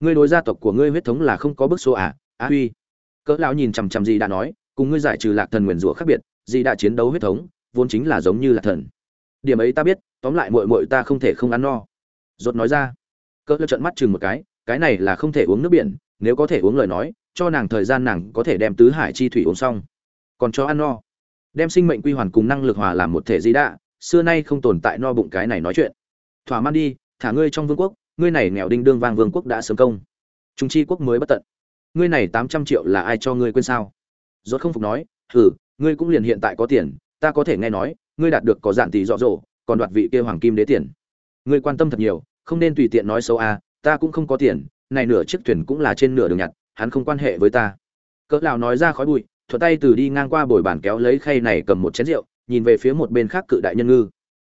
ngươi đối gia tộc của ngươi huyết thống là không có bức số à á huy. Cỡ lão nhìn chằm chằm gì đã nói, cùng ngươi giải trừ lạc thần nguyền rủa khác biệt gì đã chiến đấu huyết thống, vốn chính là giống như lạc thần. Điểm ấy ta biết, tóm lại muội muội ta không thể không ăn no. Rốt nói ra. Cỡ lão trợn mắt chừng một cái cái này là không thể uống nước biển, nếu có thể uống lời nói, cho nàng thời gian nàng có thể đem tứ hải chi thủy uống xong. Còn cho ăn no. Đem sinh mệnh quy hoàn cùng năng lực hòa làm một thể gì đã xưa nay không tồn tại no bụng cái này nói chuyện. Thỏa man đi, thả ngươi trong vương quốc ngươi này nghèo đinh đương vang vương quốc đã sớm công. Chúng chi quốc mới bất tận. Ngươi này tám trăm triệu là ai cho ngươi quên sao? Rốt không phục nói, hừ, ngươi cũng liền hiện tại có tiền, ta có thể nghe nói, ngươi đạt được có dạn tỷ rõ rộ còn đoạt vị kia hoàng kim đế tiền. Ngươi quan tâm thật nhiều, không nên tùy tiện nói xấu a, ta cũng không có tiền, này nửa chiếc thuyền cũng là trên nửa đường nhặt, hắn không quan hệ với ta. Cỡ lão nói ra khói bụi, thuận tay từ đi ngang qua bồi bàn kéo lấy khay này cầm một chén rượu, nhìn về phía một bên khác cự đại nhân ngư.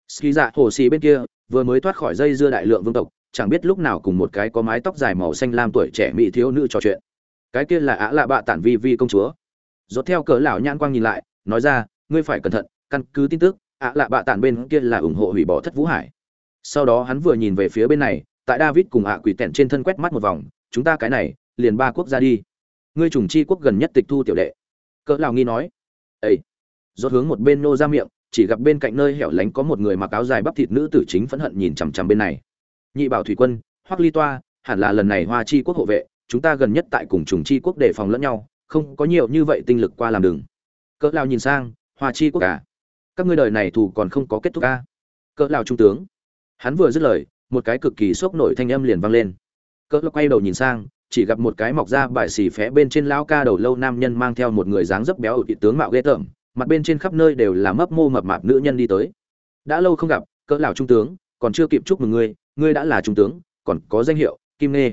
Ski dạ hồ xì bên kia, vừa mới thoát khỏi dây dưa đại lượng vương tộc chẳng biết lúc nào cùng một cái có mái tóc dài màu xanh lam tuổi trẻ mỹ thiếu nữ trò chuyện. Cái kia là ả lạ bạ tản vi vi công chúa. Dốt theo cỡ lão nhãn quang nhìn lại, nói ra, ngươi phải cẩn thận, căn cứ tin tức, ả lạ bạ tản bên kia là ủng hộ hủy bỏ thất vũ hải. Sau đó hắn vừa nhìn về phía bên này, tại david cùng ạ quỷ tẹn trên thân quét mắt một vòng, chúng ta cái này, liền ba quốc gia đi. Ngươi trùng chi quốc gần nhất tịch thu tiểu đệ. Cỡ lão nghi nói. Ấy rốt hướng một bên nô ra miệng, chỉ gặp bên cạnh nơi hẻo lánh có một người mặc áo dài bắp thịt nữ tử chính phẫn hận nhìn chằm chằm bên này nhị bảo thủy quân, hoắc ly toa, hẳn là lần này hoa chi quốc hộ vệ, chúng ta gần nhất tại cùng trùng chi quốc đề phòng lẫn nhau, không có nhiều như vậy tinh lực qua làm đường cỡ lão nhìn sang, hoa chi quốc cả à? các ngươi đời này thù còn không có kết thúc ca à? cỡ lão trung tướng hắn vừa dứt lời, một cái cực kỳ sốc nổi thanh âm liền vang lên cỡ lão quay đầu nhìn sang, chỉ gặp một cái mọc ra bài xì phé bên trên lão ca đầu lâu nam nhân mang theo một người dáng dấp béo ụt tướng mạo ghê tởm, mặt bên trên khắp nơi đều là mấp mô mập mạp nữ nhân đi tới đã lâu không gặp, cỡ lão trung tướng, còn chưa kịp chúc mừng ngươi ngươi đã là trung tướng, còn có danh hiệu, kim nê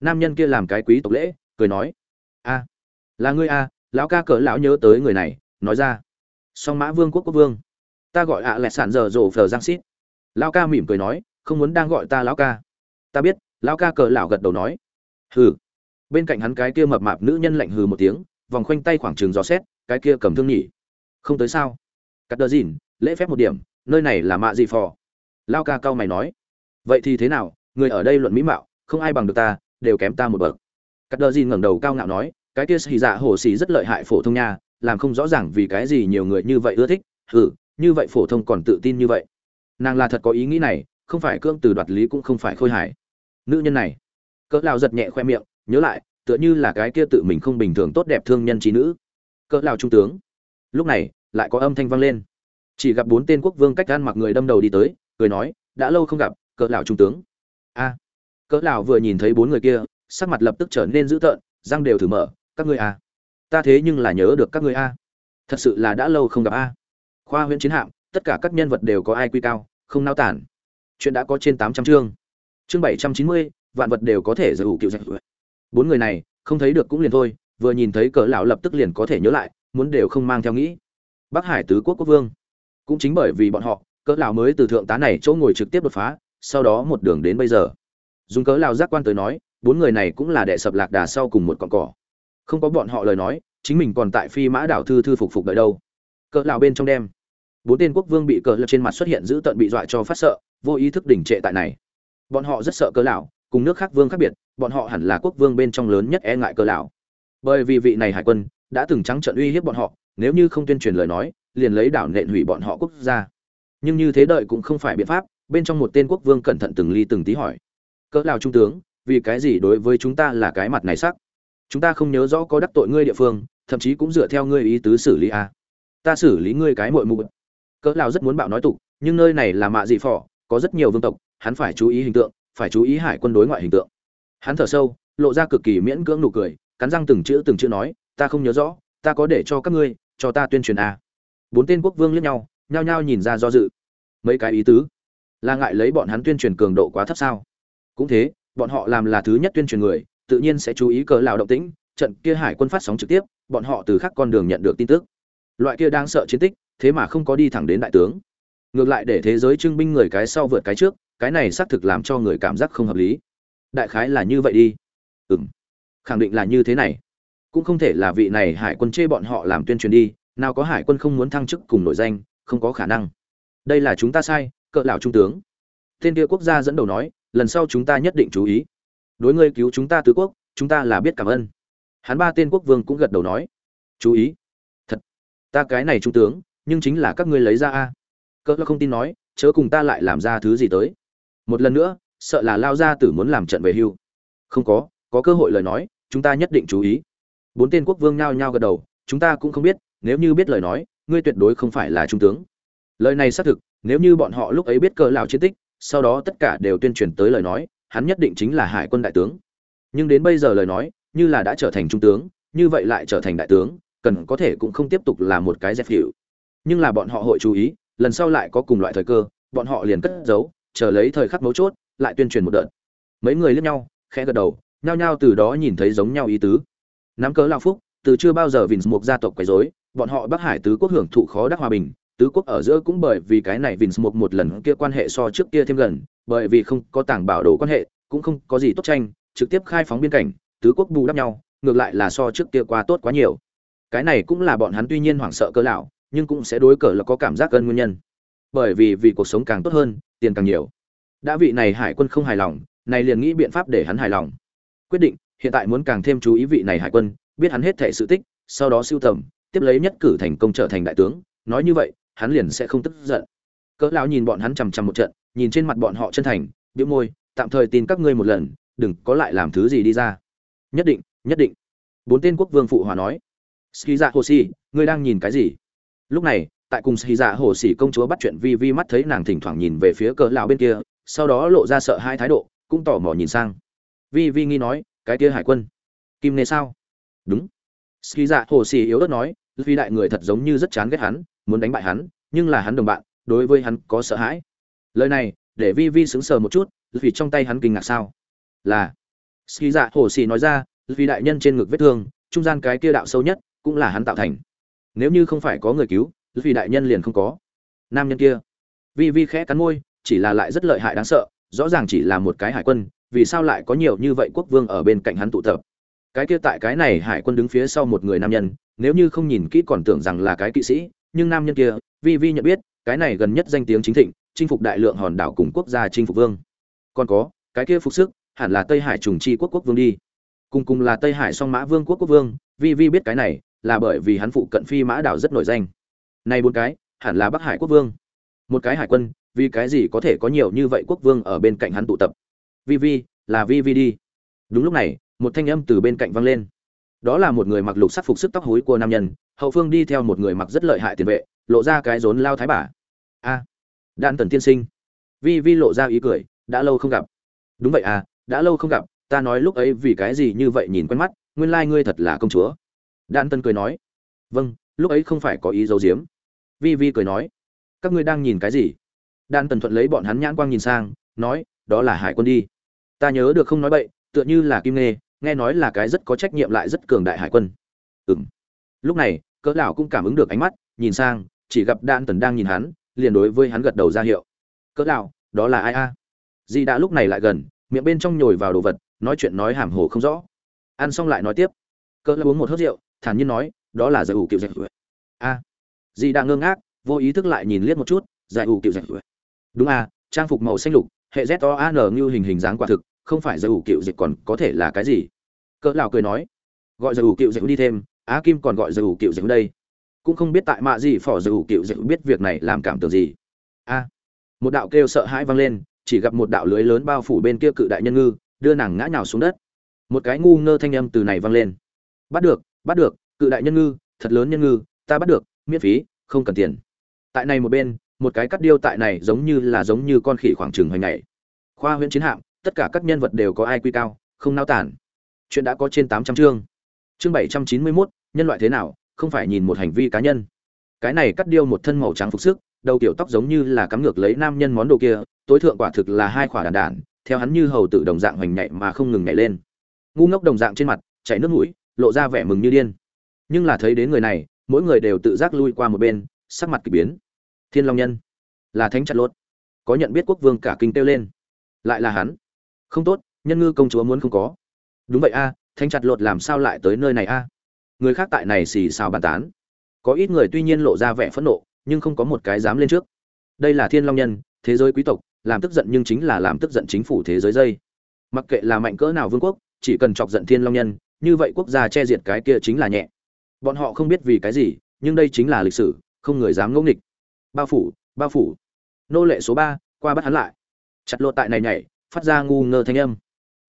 nam nhân kia làm cái quý tộc lễ, cười nói, a, là ngươi a, lão ca cỡ lão nhớ tới người này, nói ra. Song mã vương quốc quốc vương, ta gọi ạ à lẹ sản giờ rổ phờ giang xít. Lão ca mỉm cười nói, không muốn đang gọi ta lão ca. Ta biết, lão ca cỡ lão gật đầu nói. Hừ. Bên cạnh hắn cái kia mập mạp nữ nhân lạnh hừ một tiếng, vòng khoanh tay khoảng trường gió xét, cái kia cầm thương nhỉ. Không tới sao? Cắt đờ dìn, lễ phép một điểm, nơi này là mạ gì phò. Lao ca cao mày nói vậy thì thế nào? Người ở đây luận mỹ mạo, không ai bằng được ta, đều kém ta một bậc. Cắt đờ dìn ngẩng đầu cao ngạo nói, cái kia xì dạ hồ xì rất lợi hại phổ thông nha, làm không rõ ràng vì cái gì nhiều người như vậy ưa thích. Ừ như vậy phổ thông còn tự tin như vậy. Nàng là thật có ý nghĩ này, không phải cưỡng từ đoạt lý cũng không phải khôi hài. Nữ nhân này. Cỡ lao giật nhẹ khoe miệng, nhớ lại, tựa như là cái kia tự mình không bình thường tốt đẹp thương nhân trí nữ. Cỡ lao trung tướng. Lúc này, lại có âm thanh vang lên. Chỉ gặp bốn tên quốc vương cách gan mặc người đâm đầu đi tới, cười nói, đã lâu không gặp cỡ lão trung tướng. A. Cỡ lão vừa nhìn thấy bốn người kia, sắc mặt lập tức trở nên dữ tợn, răng đều thử mở, các ngươi a? Ta thế nhưng là nhớ được các ngươi a. Thật sự là đã lâu không gặp a. Khoa huyện chiến hạm, tất cả các nhân vật đều có ai quy cao, không nao tản. Chuyện đã có trên tám trăm chương. Chương bảy trăm chín mươi, vạn vật đều có thể giữ cựu dạch bốn người này, không thấy được cũng liền thôi, vừa nhìn thấy cỡ lão lập tức liền có thể nhớ lại, muốn đều không mang theo nghĩ. Bắc hải tứ quốc quốc vương. Cũng chính bởi vì bọn họ, cỡ lão mới từ thượng tá này chỗ ngồi trực tiếp đột phá sau đó một đường đến bây giờ. Dùng cỡ lão giác quan tới nói, bốn người này cũng là đệ sập lạc đà sau cùng một con cỏ. Không có bọn họ lời nói, chính mình còn tại phi mã đảo thư thư phục phục đợi đâu. Cỡ lão bên trong đêm bốn tên quốc vương bị cỡ lão trên mặt xuất hiện giữ tận bị dọa cho phát sợ, vô ý thức đỉnh trệ tại này. Bọn họ rất sợ cỡ lão cùng nước khác vương khác biệt, bọn họ hẳn là quốc vương bên trong lớn nhất e ngại cỡ lão bởi vì vị này hải quân đã từng trắng trợn uy hiếp bọn họ, nếu như không tuyên truyền lời nói, liền lấy đảo nện hủy bọn họ quốc gia. Nhưng như thế đợi cũng không phải biện pháp bên trong một tên quốc vương cẩn thận từng ly từng tí hỏi. Cỡ nào trung tướng, vì cái gì đối với chúng ta là cái mặt này sắc? Chúng ta không nhớ rõ có đắc tội ngươi địa phương, thậm chí cũng dựa theo ngươi ý tứ xử lý à. ta xử lý ngươi cái muội mụ cỡ nào rất muốn bạo nói tục, nhưng nơi này là mạ dị phỏ có rất nhiều vương tộc, hắn phải chú ý hình tượng, phải chú ý hải quân đối ngoại hình tượng. Hắn thở sâu, lộ ra cực kỳ miễn cưỡng nụ cười, cắn răng từng chữ từng chữ nói, ta không nhớ rõ, ta có để cho các ngươi, cho ta tuyên truyền à. bốn tên quốc vương liếc nhau, nhao nhao nhìn ra do dự. Mấy cái ý tứ là ngại lấy bọn hắn tuyên truyền cường độ quá thấp sao? Cũng thế, bọn họ làm là thứ nhất tuyên truyền người, tự nhiên sẽ chú ý cờ lão động tĩnh, trận kia hải quân phát sóng trực tiếp, bọn họ từ khắc con đường nhận được tin tức. Loại kia đang sợ chiến tích, thế mà không có đi thẳng đến đại tướng. Ngược lại để thế giới trưng binh người cái sau vượt cái trước, cái này xác thực làm cho người cảm giác không hợp lý. Đại khái là như vậy đi. Ừm, khẳng định là như thế này. Cũng không thể là vị này hải quân chê bọn họ làm tuyên truyền đi, nào có hải quân không muốn thăng chức cùng nội danh, không có khả năng. Đây là chúng ta sai cỡ lão trung tướng. Tên kia quốc gia dẫn đầu nói, lần sau chúng ta nhất định chú ý. Đối ngươi cứu chúng ta tứ quốc, chúng ta là biết cảm ơn. Hắn ba tên quốc vương cũng gật đầu nói, chú ý. Thật, ta cái này trung tướng, nhưng chính là các ngươi lấy ra a. Cỡ không tin nói, chớ cùng ta lại làm ra thứ gì tới. Một lần nữa, sợ là lao ra tử muốn làm trận về hưu. Không có có cơ hội lời nói, chúng ta nhất định chú ý. Bốn tên quốc vương nhao nhao gật đầu, chúng ta cũng không biết, nếu như biết lời nói, ngươi tuyệt đối không phải là trung tướng. Lời này xác thực nếu như bọn họ lúc ấy biết cỡ lão chiến tích, sau đó tất cả đều tuyên truyền tới lời nói, hắn nhất định chính là hải quân đại tướng. Nhưng đến bây giờ lời nói, như là đã trở thành trung tướng, như vậy lại trở thành đại tướng, cần có thể cũng không tiếp tục là một cái dẹp hiệu. Nhưng là bọn họ hội chú ý, lần sau lại có cùng loại thời cơ, bọn họ liền cất giấu, chờ lấy thời khắc mấu chốt, lại tuyên truyền một đợt. Mấy người liếc nhau, khẽ gật đầu, nhao nhao từ đó nhìn thấy giống nhau ý tứ. Nắm cớ lao phúc, từ chưa bao giờ vinh một gia tộc quấy rối, bọn họ bắc hải tứ quốc hưởng thụ khó đắc hòa bình tứ quốc ở giữa cũng bởi vì cái này vinh một một lần kia quan hệ so trước kia thêm gần, bởi vì không có tảng bảo đồ quan hệ, cũng không có gì tốt tranh, trực tiếp khai phóng biên cảnh, tứ quốc bù đắp nhau, ngược lại là so trước kia qua tốt quá nhiều. Cái này cũng là bọn hắn tuy nhiên hoảng sợ cơ lão, nhưng cũng sẽ đối cờ là có cảm giác gần nguyên nhân. Bởi vì vì cuộc sống càng tốt hơn, tiền càng nhiều. Đã vị này hải quân không hài lòng, này liền nghĩ biện pháp để hắn hài lòng. Quyết định, hiện tại muốn càng thêm chú ý vị này hải quân, biết hắn hết thể sự tích, sau đó siêu tầm, tiếp lấy nhất cử thành công trở thành đại tướng, nói như vậy hắn liền sẽ không tức giận. Cỡ lão nhìn bọn hắn chằm chằm một trận, nhìn trên mặt bọn họ chân thành, bĩu môi, tạm thời tin các ngươi một lần, đừng có lại làm thứ gì đi ra. Nhất định nhất định. Bốn tên quốc vương phụ hòa nói. Ski dạ hồ sĩ ngươi đang nhìn cái gì? Lúc này, tại cùng ski dạ hồ sĩ công chúa bắt chuyện vi vi mắt thấy nàng thỉnh thoảng nhìn về phía cỡ lão bên kia, sau đó lộ ra sợ hai thái độ, cũng tò mò nhìn sang. Vi vi nghi nói, cái kia hải quân, kim nê sao? Đúng. Ski dạ hồ sĩ yếu ớt nói vì đại người thật giống như rất chán ghét hắn muốn đánh bại hắn, nhưng là hắn đồng bạn, đối với hắn có sợ hãi. Lời này, để vi vi sững sờ một chút, vì trong tay hắn kinh ngạc sao? Là ski dạ hồ sĩ nói ra, vì đại nhân trên ngực vết thương, trung gian cái kia đạo sâu nhất, cũng là hắn tạo thành. Nếu như không phải có người cứu, vì đại nhân liền không có. Nam nhân kia. Vi vi khẽ cắn môi, chỉ là lại rất lợi hại đáng sợ, rõ ràng chỉ là một cái hải quân, vì sao lại có nhiều như vậy quốc vương ở bên cạnh hắn tụ tập? Cái kia tại cái này hải quân đứng phía sau một người nam nhân, nếu như không nhìn kỹ còn tưởng rằng là cái kỵ sĩ nhưng nam nhân kia, vi vi nhận biết, cái này gần nhất danh tiếng chính thịnh, chinh phục đại lượng hòn đảo cùng quốc gia chinh phục vương. Còn có, cái kia phục sức, hẳn là tây hải trùng chi quốc quốc vương đi. Cùng cùng là tây hải song mã vương quốc quốc vương, vi vi biết cái này, là bởi vì hắn phụ cận phi mã đảo rất nổi danh. Này bốn cái, hẳn là bắc hải quốc vương. Một cái hải quân, vì cái gì có thể có nhiều như vậy quốc vương ở bên cạnh hắn tụ tập? Vi vi, là vi vi đi. Đúng lúc này, một thanh âm từ bên cạnh vang lên đó là một người mặc lục sắc phục sức tóc hối của nam nhân, hậu phương đi theo một người mặc rất lợi hại tiền vệ, lộ ra cái rốn lao thái bả a đan tần tiên sinh. Vi vi lộ ra ý cười, đã lâu không gặp. Đúng vậy à đã lâu không gặp, ta nói lúc ấy vì cái gì như vậy nhìn quen mắt, nguyên lai ngươi thật là công chúa. Đan tân cười nói. Vâng lúc ấy không phải có ý giấu giếm. Vi vi cười nói. Các ngươi đang nhìn cái gì? Đan tần thuận lấy bọn hắn nhãn quang nhìn sang, nói, đó là hải quân đi. Ta nhớ được không nói bậy, tựa như là kim nghê nghe nói là cái rất có trách nhiệm lại rất cường đại hải quân. Ừng lúc này, cỡ lão cũng cảm ứng được ánh mắt, nhìn sang, chỉ gặp đan tần đang nhìn hắn, liền đối với hắn gật đầu ra hiệu. Cỡ lão, đó là ai a? Di đã lúc này lại gần, miệng bên trong nhồi vào đồ vật, nói chuyện nói hàm hồ không rõ. Ăn xong lại nói tiếp. Cỡ lão uống một hớp rượu, thản nhiên nói, đó là giải ủ kiệu dạy a. Di đã ngơ ngác, vô ý thức lại nhìn liếc một chút, giải ủ kiệu dạy đúng a, trang phục màu xanh lục, hệ z o a n như hình hình dáng quả thực, không phải giải ủ kiệu dịch còn có thể là cái gì? Cỡ lão cười nói, gọi giải ủ kiệu dịch đi thêm, á kim còn gọi giải ủ kiệu dịch đây. Cũng không biết tại mạ gì phỏ giải ủ kiệu dịch biết việc này làm cảm tưởng gì. A, một đạo kêu sợ hãi vang lên, chỉ gặp một đạo lưới lớn bao phủ bên kia cự đại nhân ngư, đưa nàng ngã nhào xuống đất. Một cái ngu ngơ thanh âm từ này vang lên. Bắt được bắt được, cự đại nhân ngư, thật lớn nhân ngư, ta bắt được, miễn phí, không cần tiền. Tại này một bên, một cái cắt điêu tại này giống như là giống như con khỉ khoảng trừng hoành ngày khoa huyện chiến hạm, tất cả các nhân vật đều có ai quy cao, không nao tản chuyện đã có trên tám trăm chương. Chương bảy trăm chín mươi mốt, nhân loại thế nào, không phải nhìn một hành vi cá nhân. Cái này cắt điêu một thân màu trắng phục sức, đầu kiểu tóc giống như là cắm ngược lấy nam nhân món đồ kia, tối thượng quả thực là hai khỏa đàn đản theo hắn như hầu tử đồng dạng hoành nhạy mà không ngừng nhảy lên. Ngu ngốc đồng dạng trên mặt, chảy nước mũi, lộ ra vẻ mừng như điên. Nhưng là thấy đến người này, mỗi người đều tự giác lui qua một bên, sắc mặt kỳ biến. Thiên long nhân, là thánh chặt lốt có nhận biết quốc vương cả kinh kêu lên. Lại là hắn. Không tốt, nhân ngư công chúa muốn không có đúng vậy a thanh chặt lột làm sao lại tới nơi này a? Người khác tại này xì xào bàn tán. Có ít người tuy nhiên lộ ra vẻ phẫn nộ, nhưng không có một cái dám lên trước. Đây là thiên long nhân, thế giới quý tộc, làm tức giận nhưng chính là làm tức giận chính phủ thế giới dây. Mặc kệ là mạnh cỡ nào vương quốc, chỉ cần chọc giận thiên long nhân, như vậy quốc gia che diệt cái kia chính là nhẹ. Bọn họ không biết vì cái gì, nhưng đây chính là lịch sử, không người dám ngẫu nghịch. Bao phủ bao phủ. Nô lệ số ba, qua bắt hắn lại. Chặt lột tại này nhảy, phát ra ngu ngơ thanh âm.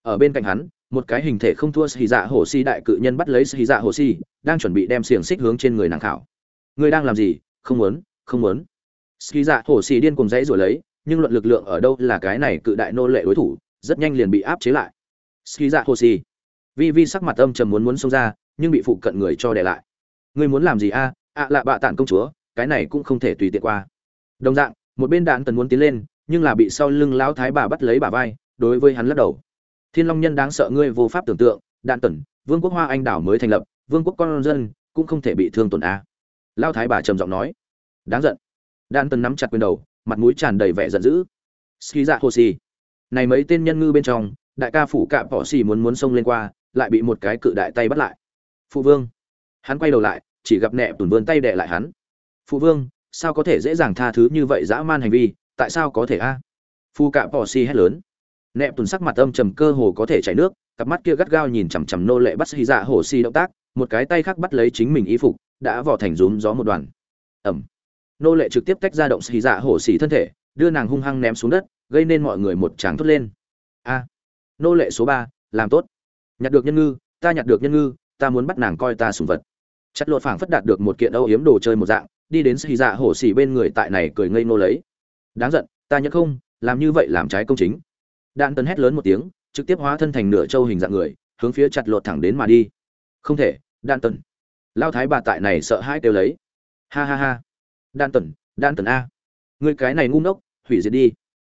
Ở bên cạnh hắn một cái hình thể không thua xì dạ hồ si đại cự nhân bắt lấy xì dạ hồ si, đang chuẩn bị đem xiềng xích hướng trên người nàng khảo. Người đang làm gì? Không muốn không muốn. Xì dạ hồ si điên cùng dãy rồi lấy, nhưng luận lực lượng ở đâu là cái này cự đại nô lệ đối thủ, rất nhanh liền bị áp chế lại. Xì dạ hồ si. Vi vi sắc mặt âm trầm muốn muốn xông ra, nhưng bị phụ cận người cho để lại. Ngươi muốn làm gì a? Ạ lạ bạ tản công chúa, cái này cũng không thể tùy tiện qua. Đồng dạng, một bên đạn tần muốn tiến lên, nhưng là bị sau lưng lão thái bà bắt lấy bà vai, đối với hắn lắc đầu thiên long nhân đáng sợ ngươi vô pháp tưởng tượng, đạn tần vương quốc hoa anh đảo mới thành lập, vương quốc con dân cũng không thể bị thương tổn a. Lão thái bà trầm giọng nói. Đáng giận. Đạn tần nắm chặt quyền đầu, mặt mũi tràn đầy vẻ giận dữ. Ski dạ hồ xì. Này mấy tên nhân ngư bên trong, đại ca phủ cạm bỏ xì muốn muốn xông lên qua, lại bị một cái cự đại tay bắt lại. Phụ vương. Hắn quay đầu lại, chỉ gặp nẹ tùn vươn tay đệ lại hắn. Phụ vương, sao có thể dễ dàng tha thứ như vậy dã man hành vi, tại sao có thể a? À? phu cạ bỏ xì hét lớn nẹp tùn sắc mặt âm trầm cơ hồ có thể chảy nước, cặp mắt kia gắt gao nhìn chằm chằm nô lệ bắt xì dạ hồ si động tác, một cái tay khác bắt lấy chính mình y phục, đã vỏ thành rúm gió một đoàn. Ẩm. Nô lệ trực tiếp tách ra động xì dạ hồ xì thân thể, đưa nàng hung hăng ném xuống đất, gây nên mọi người một tràng thốt lên. A. Nô lệ số ba, làm tốt. Nhặt được nhân ngư, ta nhặt được nhân ngư, ta muốn bắt nàng coi ta sùng vật. Chặt lột phảng phất đạt được một kiện âu yếm đồ chơi một dạng, đi đến xì dạ hổ xì bên người tại này cười ngây nô lấy. Đáng giận, ta nhớ không, làm như vậy làm trái công chính đạn Tần hét lớn một tiếng, trực tiếp hóa thân thành nửa châu hình dạng người, hướng phía chặt lột thẳng đến mà đi. Không thể đạn tần lao thái bà tại này sợ hãi kêu lấy. Ha ha ha. Đạn tần đạn tần a. Người cái này ngu ngốc, hủy diệt đi.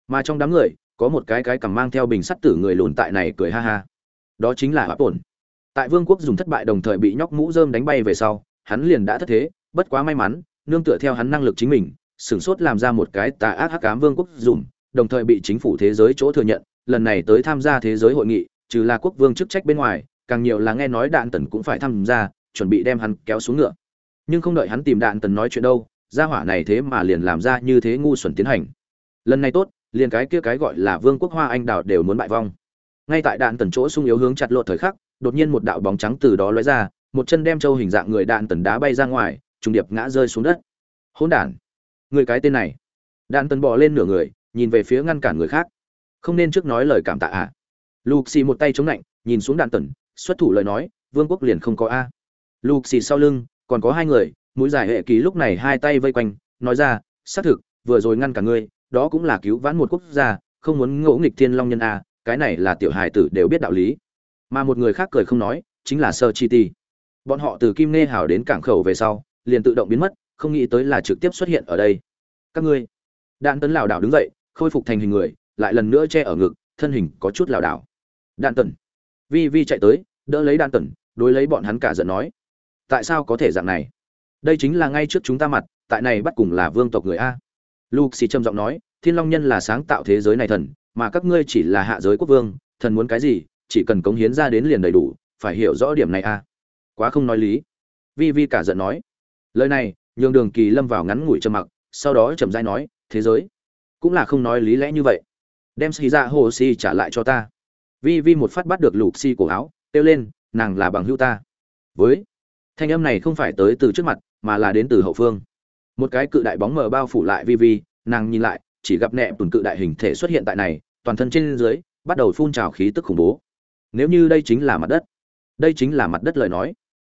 Mà trong đám người, có một cái cái cầm mang theo bình sắt tử người lùn tại này cười ha ha. Đó chính là áp ổn tại vương quốc dùng thất bại đồng thời bị nhóc mũ rơm đánh bay về sau, hắn liền đã thất thế, bất quá may mắn, nương tựa theo hắn năng lực chính mình, sửng sốt làm ra một cái tà ác hắc cám vương quốc dùng đồng thời bị chính phủ thế giới chỗ thừa nhận lần này tới tham gia thế giới hội nghị, trừ là quốc vương chức trách bên ngoài, càng nhiều là nghe nói đạn tần cũng phải tham gia, chuẩn bị đem hắn kéo xuống ngựa. Nhưng không đợi hắn tìm đạn tần nói chuyện đâu, gia hỏa này thế mà liền làm ra như thế ngu xuẩn tiến hành. Lần này tốt, liền cái kia cái gọi là vương quốc hoa anh đào đều muốn bại vong. Ngay tại đạn tần chỗ sung yếu hướng chặt lộ thời khắc, đột nhiên một đạo bóng trắng từ đó lóe ra, một chân đem châu hình dạng người đạn tần đá bay ra ngoài, trùng điệp ngã rơi xuống đất. Hỗn đản, người cái tên này. Đạn tần bỏ lên nửa người, nhìn về phía ngăn cản người khác không nên trước nói lời cảm tạ ạ à. lục xì một tay chống lạnh, nhìn xuống đạn tần, xuất thủ lời nói, vương quốc liền không có a. Lục xì sau lưng, còn có hai người, mũi giải hệ ký lúc này hai tay vây quanh, nói ra, xác thực, vừa rồi ngăn cả ngươi, đó cũng là cứu vãn một quốc gia, không muốn ngỗ nghịch thiên long nhân a, cái này là tiểu hài tử đều biết đạo lý. Mà một người khác cười không nói, chính là sơ chi ti. Bọn họ từ kim nê hào đến cảng khẩu về sau, liền tự động biến mất, không nghĩ tới là trực tiếp xuất hiện ở đây. Các ngươi. Đạn tấn lảo đảo đứng dậy, khôi phục thành hình người lại lần nữa che ở ngực, thân hình có chút lảo đảo. Đạn tần. Vi vi chạy tới, đỡ lấy đạn tần, đối lấy bọn hắn cả giận nói, tại sao có thể dạng này? Đây chính là ngay trước chúng ta mặt, tại này bắt cùng là vương tộc người a. Luke xì trầm giọng nói, thiên long nhân là sáng tạo thế giới này thần, mà các ngươi chỉ là hạ giới quốc vương, thần muốn cái gì, chỉ cần cống hiến ra đến liền đầy đủ, phải hiểu rõ điểm này a. Quá không nói lý. Vi vi cả giận nói, lời này, nhường đường kỳ lâm vào ngắn ngủi trầm mặc, sau đó trầm dai nói, thế giới, cũng là không nói lý lẽ như vậy đem xì ra hồ xì trả lại cho ta. Vi vi một phát bắt được lục xì cổ áo, kêu lên, nàng là bằng hữu ta. Với, thanh âm này không phải tới từ trước mặt, mà là đến từ hậu phương. Một cái cự đại bóng mờ bao phủ lại vi vi, nàng nhìn lại, chỉ gặp nẹ tùn cự đại hình thể xuất hiện tại này, toàn thân trên dưới, bắt đầu phun trào khí tức khủng bố. Nếu như đây chính là mặt đất, đây chính là mặt đất lời nói.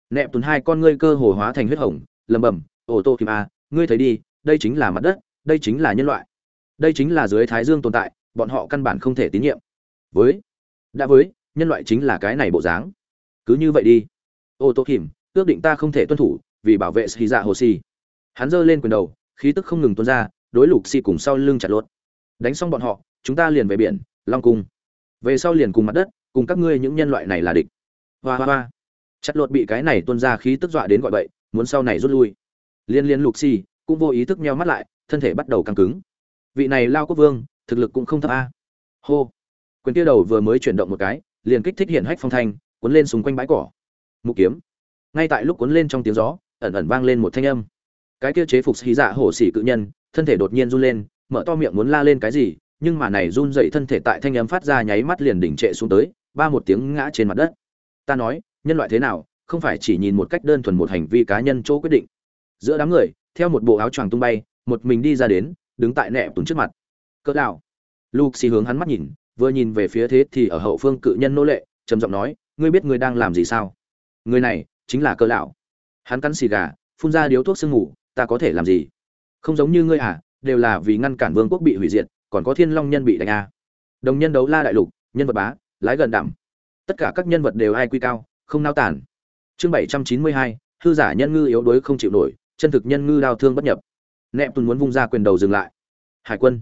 Nẹp tùn hai con ngươi cơ hồ hóa thành huyết hồng, lầm bầm, ô tô kim a à, ngươi thấy đi, đây chính là mặt đất, đây chính là nhân loại. Đây chính là dưới thái dương tồn tại bọn họ căn bản không thể tín nhiệm. Với, đã với, nhân loại chính là cái này bộ dáng. Cứ như vậy đi. Ô tô kìm, ước định ta không thể tuân thủ, vì bảo vệ xì dạ hồ xì hắn giơ lên quyền đầu, khí tức không ngừng tuôn ra, đối lục xì cùng sau lưng chặt lốt đánh xong bọn họ, chúng ta liền về biển, long cung. Về sau liền cùng mặt đất, cùng các ngươi những nhân loại này là địch. Hoa hoa hoa. Chặt lột bị cái này tuôn ra khí tức dọa đến gọi bậy, muốn sau này rút lui. Liên liên lục xì, cũng vô ý thức nheo mắt lại, thân thể bắt đầu căng cứng. Vị này lao quốc vương thực lực cũng không thấp a. Hô. Quyền kia đầu vừa mới chuyển động một cái, liền kích thích hiện hách phong thanh, cuốn lên xung quanh bãi cỏ. Mục kiếm. Ngay tại lúc cuốn lên trong tiếng gió, ẩn ẩn vang lên một thanh âm. Cái kia chế phục xì dạ hổ xỉ cự nhân, thân thể đột nhiên run lên, mở to miệng muốn la lên cái gì, nhưng mà này run dậy thân thể tại thanh âm phát ra nháy mắt liền đỉnh trệ xuống tới, ba một tiếng ngã trên mặt đất. Ta nói, nhân loại thế nào, không phải chỉ nhìn một cách đơn thuần một hành vi cá nhân chỗ quyết định. Giữa đám người, theo một bộ áo choàng tung bay, một mình đi ra đến, đứng tại nẹ tuấn trước mặt cỡ lão, luke xì hướng hắn mắt nhìn vừa nhìn về phía thế thì ở hậu phương cự nhân nô lệ trầm giọng nói ngươi biết ngươi đang làm gì sao? Người này chính là cỡ lão. Hắn cắn xì gà phun ra điếu thuốc sương ngủ ta có thể làm gì? Không giống như ngươi à đều là vì ngăn cản vương quốc bị hủy diệt còn có thiên long nhân bị đánh à. đồng nhân đấu la đại lục nhân vật bá lái gần đảm tất cả các nhân vật đều ai quy cao không nao tản chương bảy trăm chín mươi hai hư giả nhân ngư yếu đuối không chịu nổi chân thực nhân ngư đau thương bất nhập. Nẹp tuần muốn vung ra quyền đầu dừng lại. Hải quân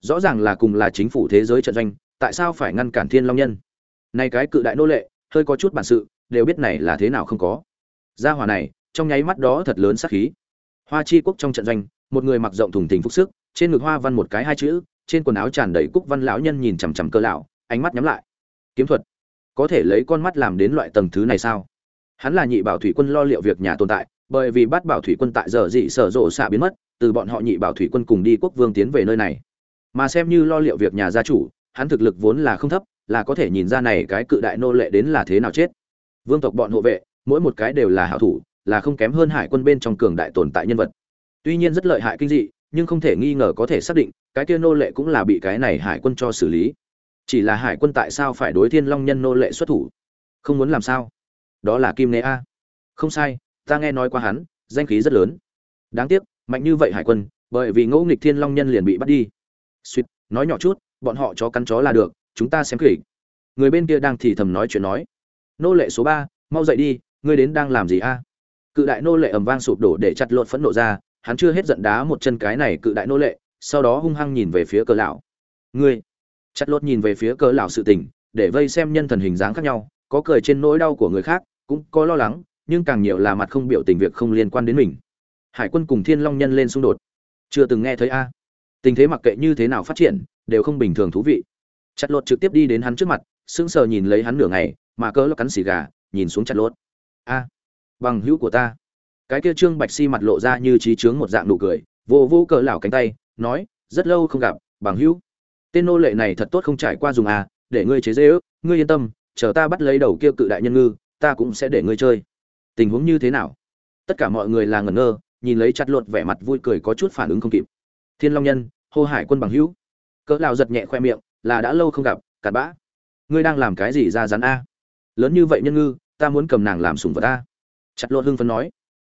rõ ràng là cùng là chính phủ thế giới trận doanh, tại sao phải ngăn cản thiên long nhân? Nay cái cự đại nô lệ, hơi có chút bản sự, đều biết này là thế nào không có. Gia hỏa này, trong nháy mắt đó thật lớn sắc khí. Hoa chi quốc trong trận doanh, một người mặc rộng thùng thình phúc sức, trên ngực hoa văn một cái hai chữ, trên quần áo tràn đầy cúc văn lão nhân nhìn chằm chằm cơ lão, ánh mắt nhắm lại. Kiếm thuật, có thể lấy con mắt làm đến loại tầng thứ này sao? Hắn là nhị bảo thủy quân lo liệu việc nhà tồn tại, bởi vì bắt bảo thủy quân tại giờ dị sở rộ xạ biến mất, từ bọn họ nhị bảo thủy quân cùng đi quốc vương tiến về nơi này mà xem như lo liệu việc nhà gia chủ, hắn thực lực vốn là không thấp, là có thể nhìn ra này cái cự đại nô lệ đến là thế nào chết. Vương tộc bọn hộ vệ, mỗi một cái đều là hảo thủ, là không kém hơn hải quân bên trong cường đại tồn tại nhân vật. Tuy nhiên rất lợi hại kinh dị, nhưng không thể nghi ngờ có thể xác định, cái kia nô lệ cũng là bị cái này hải quân cho xử lý. Chỉ là hải quân tại sao phải đối thiên long nhân nô lệ xuất thủ? Không muốn làm sao? Đó là kim nê a. Không sai, ta nghe nói qua hắn, danh khí rất lớn. Đáng tiếc, mạnh như vậy hải quân, bởi vì ngẫu nghịch thiên long nhân liền bị bắt đi suýt, nói nhỏ chút, bọn họ chó cắn chó là được, chúng ta xem kỹ. Người bên kia đang thì thầm nói chuyện nói. Nô lệ số ba, mau dậy đi, ngươi đến đang làm gì a? Cự đại nô lệ ầm vang sụp đổ để chặt lột phẫn nộ ra, hắn chưa hết giận đá một chân cái này cự đại nô lệ, sau đó hung hăng nhìn về phía cờ lão. Ngươi, chặt lột nhìn về phía cờ lão sự tình, để vây xem nhân thần hình dáng khác nhau, có cười trên nỗi đau của người khác, cũng có lo lắng, nhưng càng nhiều là mặt không biểu tình việc không liên quan đến mình. Hải quân cùng thiên long nhân lên xung đột. Chưa từng nghe thấy a tình thế mặc kệ như thế nào phát triển, đều không bình thường thú vị. Chặt lột trực tiếp đi đến hắn trước mặt, sững sờ nhìn lấy hắn nửa ngày, mà cỡ cắn xì gà, nhìn xuống chặt lột. A, bằng hữu của ta. Cái kia trương bạch si mặt lộ ra như trí trướng một dạng nụ cười, vô vô cỡ lảo cánh tay, nói, rất lâu không gặp, bằng hữu. Tên nô lệ này thật tốt không trải qua dùng à để ngươi chế dễ ước, ngươi yên tâm, chờ ta bắt lấy đầu kia cự đại nhân ngư, ta cũng sẽ để ngươi chơi. Tình huống như thế nào? Tất cả mọi người là ngẩn ngơ, nhìn lấy chặt lột vẻ mặt vui cười có chút phản ứng không kịp thiên long nhân, hô hải quân bằng hữu. Cỡ lao giật nhẹ khoe miệng, là đã lâu không gặp, cặn bã. Ngươi đang làm cái gì ra rắn a? Lớn như vậy nhân ngư, ta muốn cầm nàng làm sùng vật ta. chặt lột hưng phấn nói.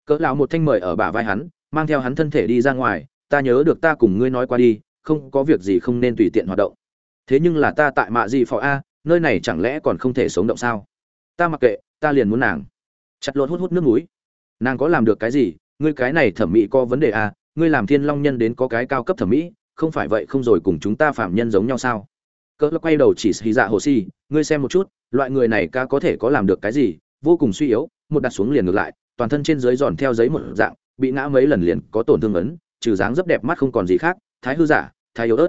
Cỡ lão một thanh mời ở bả vai hắn, mang theo hắn thân thể đi ra ngoài, ta nhớ được ta cùng ngươi nói qua đi, không có việc gì không nên tùy tiện hoạt động. Thế nhưng là ta tại mạ gì phò a, nơi này chẳng lẽ còn không thể sống động sao? Ta mặc kệ, ta liền muốn nàng. Chặt lột hút hút nước mũi. Nàng có làm được cái gì? Ngươi cái này thẩm mỹ có vấn đề a ngươi làm thiên long nhân đến có cái cao cấp thẩm mỹ, không phải vậy không rồi cùng chúng ta phạm nhân giống nhau sao? Cỡ quay đầu chỉ xì dạ hồ si ngươi xem một chút, loại người này ca có thể có làm được cái gì, vô cùng suy yếu, một đặt xuống liền ngược lại, toàn thân trên dưới giòn theo giấy một dạng, bị ngã mấy lần liền có tổn thương ấn, trừ dáng rất đẹp mắt không còn gì khác, thái hư giả, thái yếu ớt.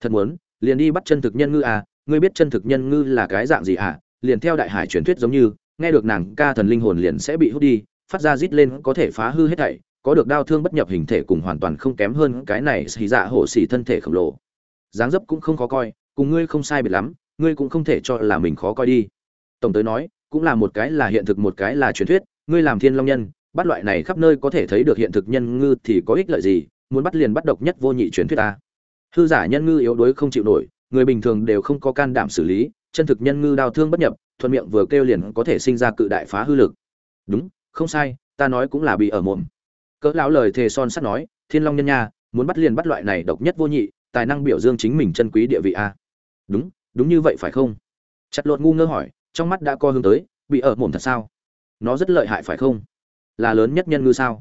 Thật muốn, liền đi bắt chân thực nhân ngư à ngươi biết chân thực nhân ngư là cái dạng gì à? Liền theo đại hải truyền thuyết giống như, nghe được nàng ca thần linh hồn liền sẽ bị hút đi, phát ra rít lên có thể phá hư hết thảy có được đao thương bất nhập hình thể cùng hoàn toàn không kém hơn cái này xì dạ hổ xì thân thể khổng lồ. Dáng dấp cũng không khó coi, cùng ngươi không sai biệt lắm, ngươi cũng không thể cho là mình khó coi đi. Tổng tới nói, cũng là một cái là hiện thực một cái là truyền thuyết, ngươi làm thiên long nhân, bắt loại này khắp nơi có thể thấy được hiện thực nhân ngư thì có ích lợi gì, muốn bắt liền bắt độc nhất vô nhị truyền thuyết ta. Hư giả nhân ngư yếu đuối không chịu nổi, người bình thường đều không có can đảm xử lý, chân thực nhân ngư đau thương bất nhập, thuận miệng vừa kêu liền có thể sinh ra cự đại phá hư lực. Đúng, không sai, ta nói cũng là bị ở mồm cỡ lão lời thề son sắt nói, thiên long nhân nha, muốn bắt liền bắt loại này độc nhất vô nhị, tài năng biểu dương chính mình chân quý địa vị a. Đúng đúng như vậy phải không? Chặt lột ngu ngơ hỏi, trong mắt đã co hướng tới, bị ở mồm thật sao? Nó rất lợi hại phải không? Là lớn nhất nhân ngư sao?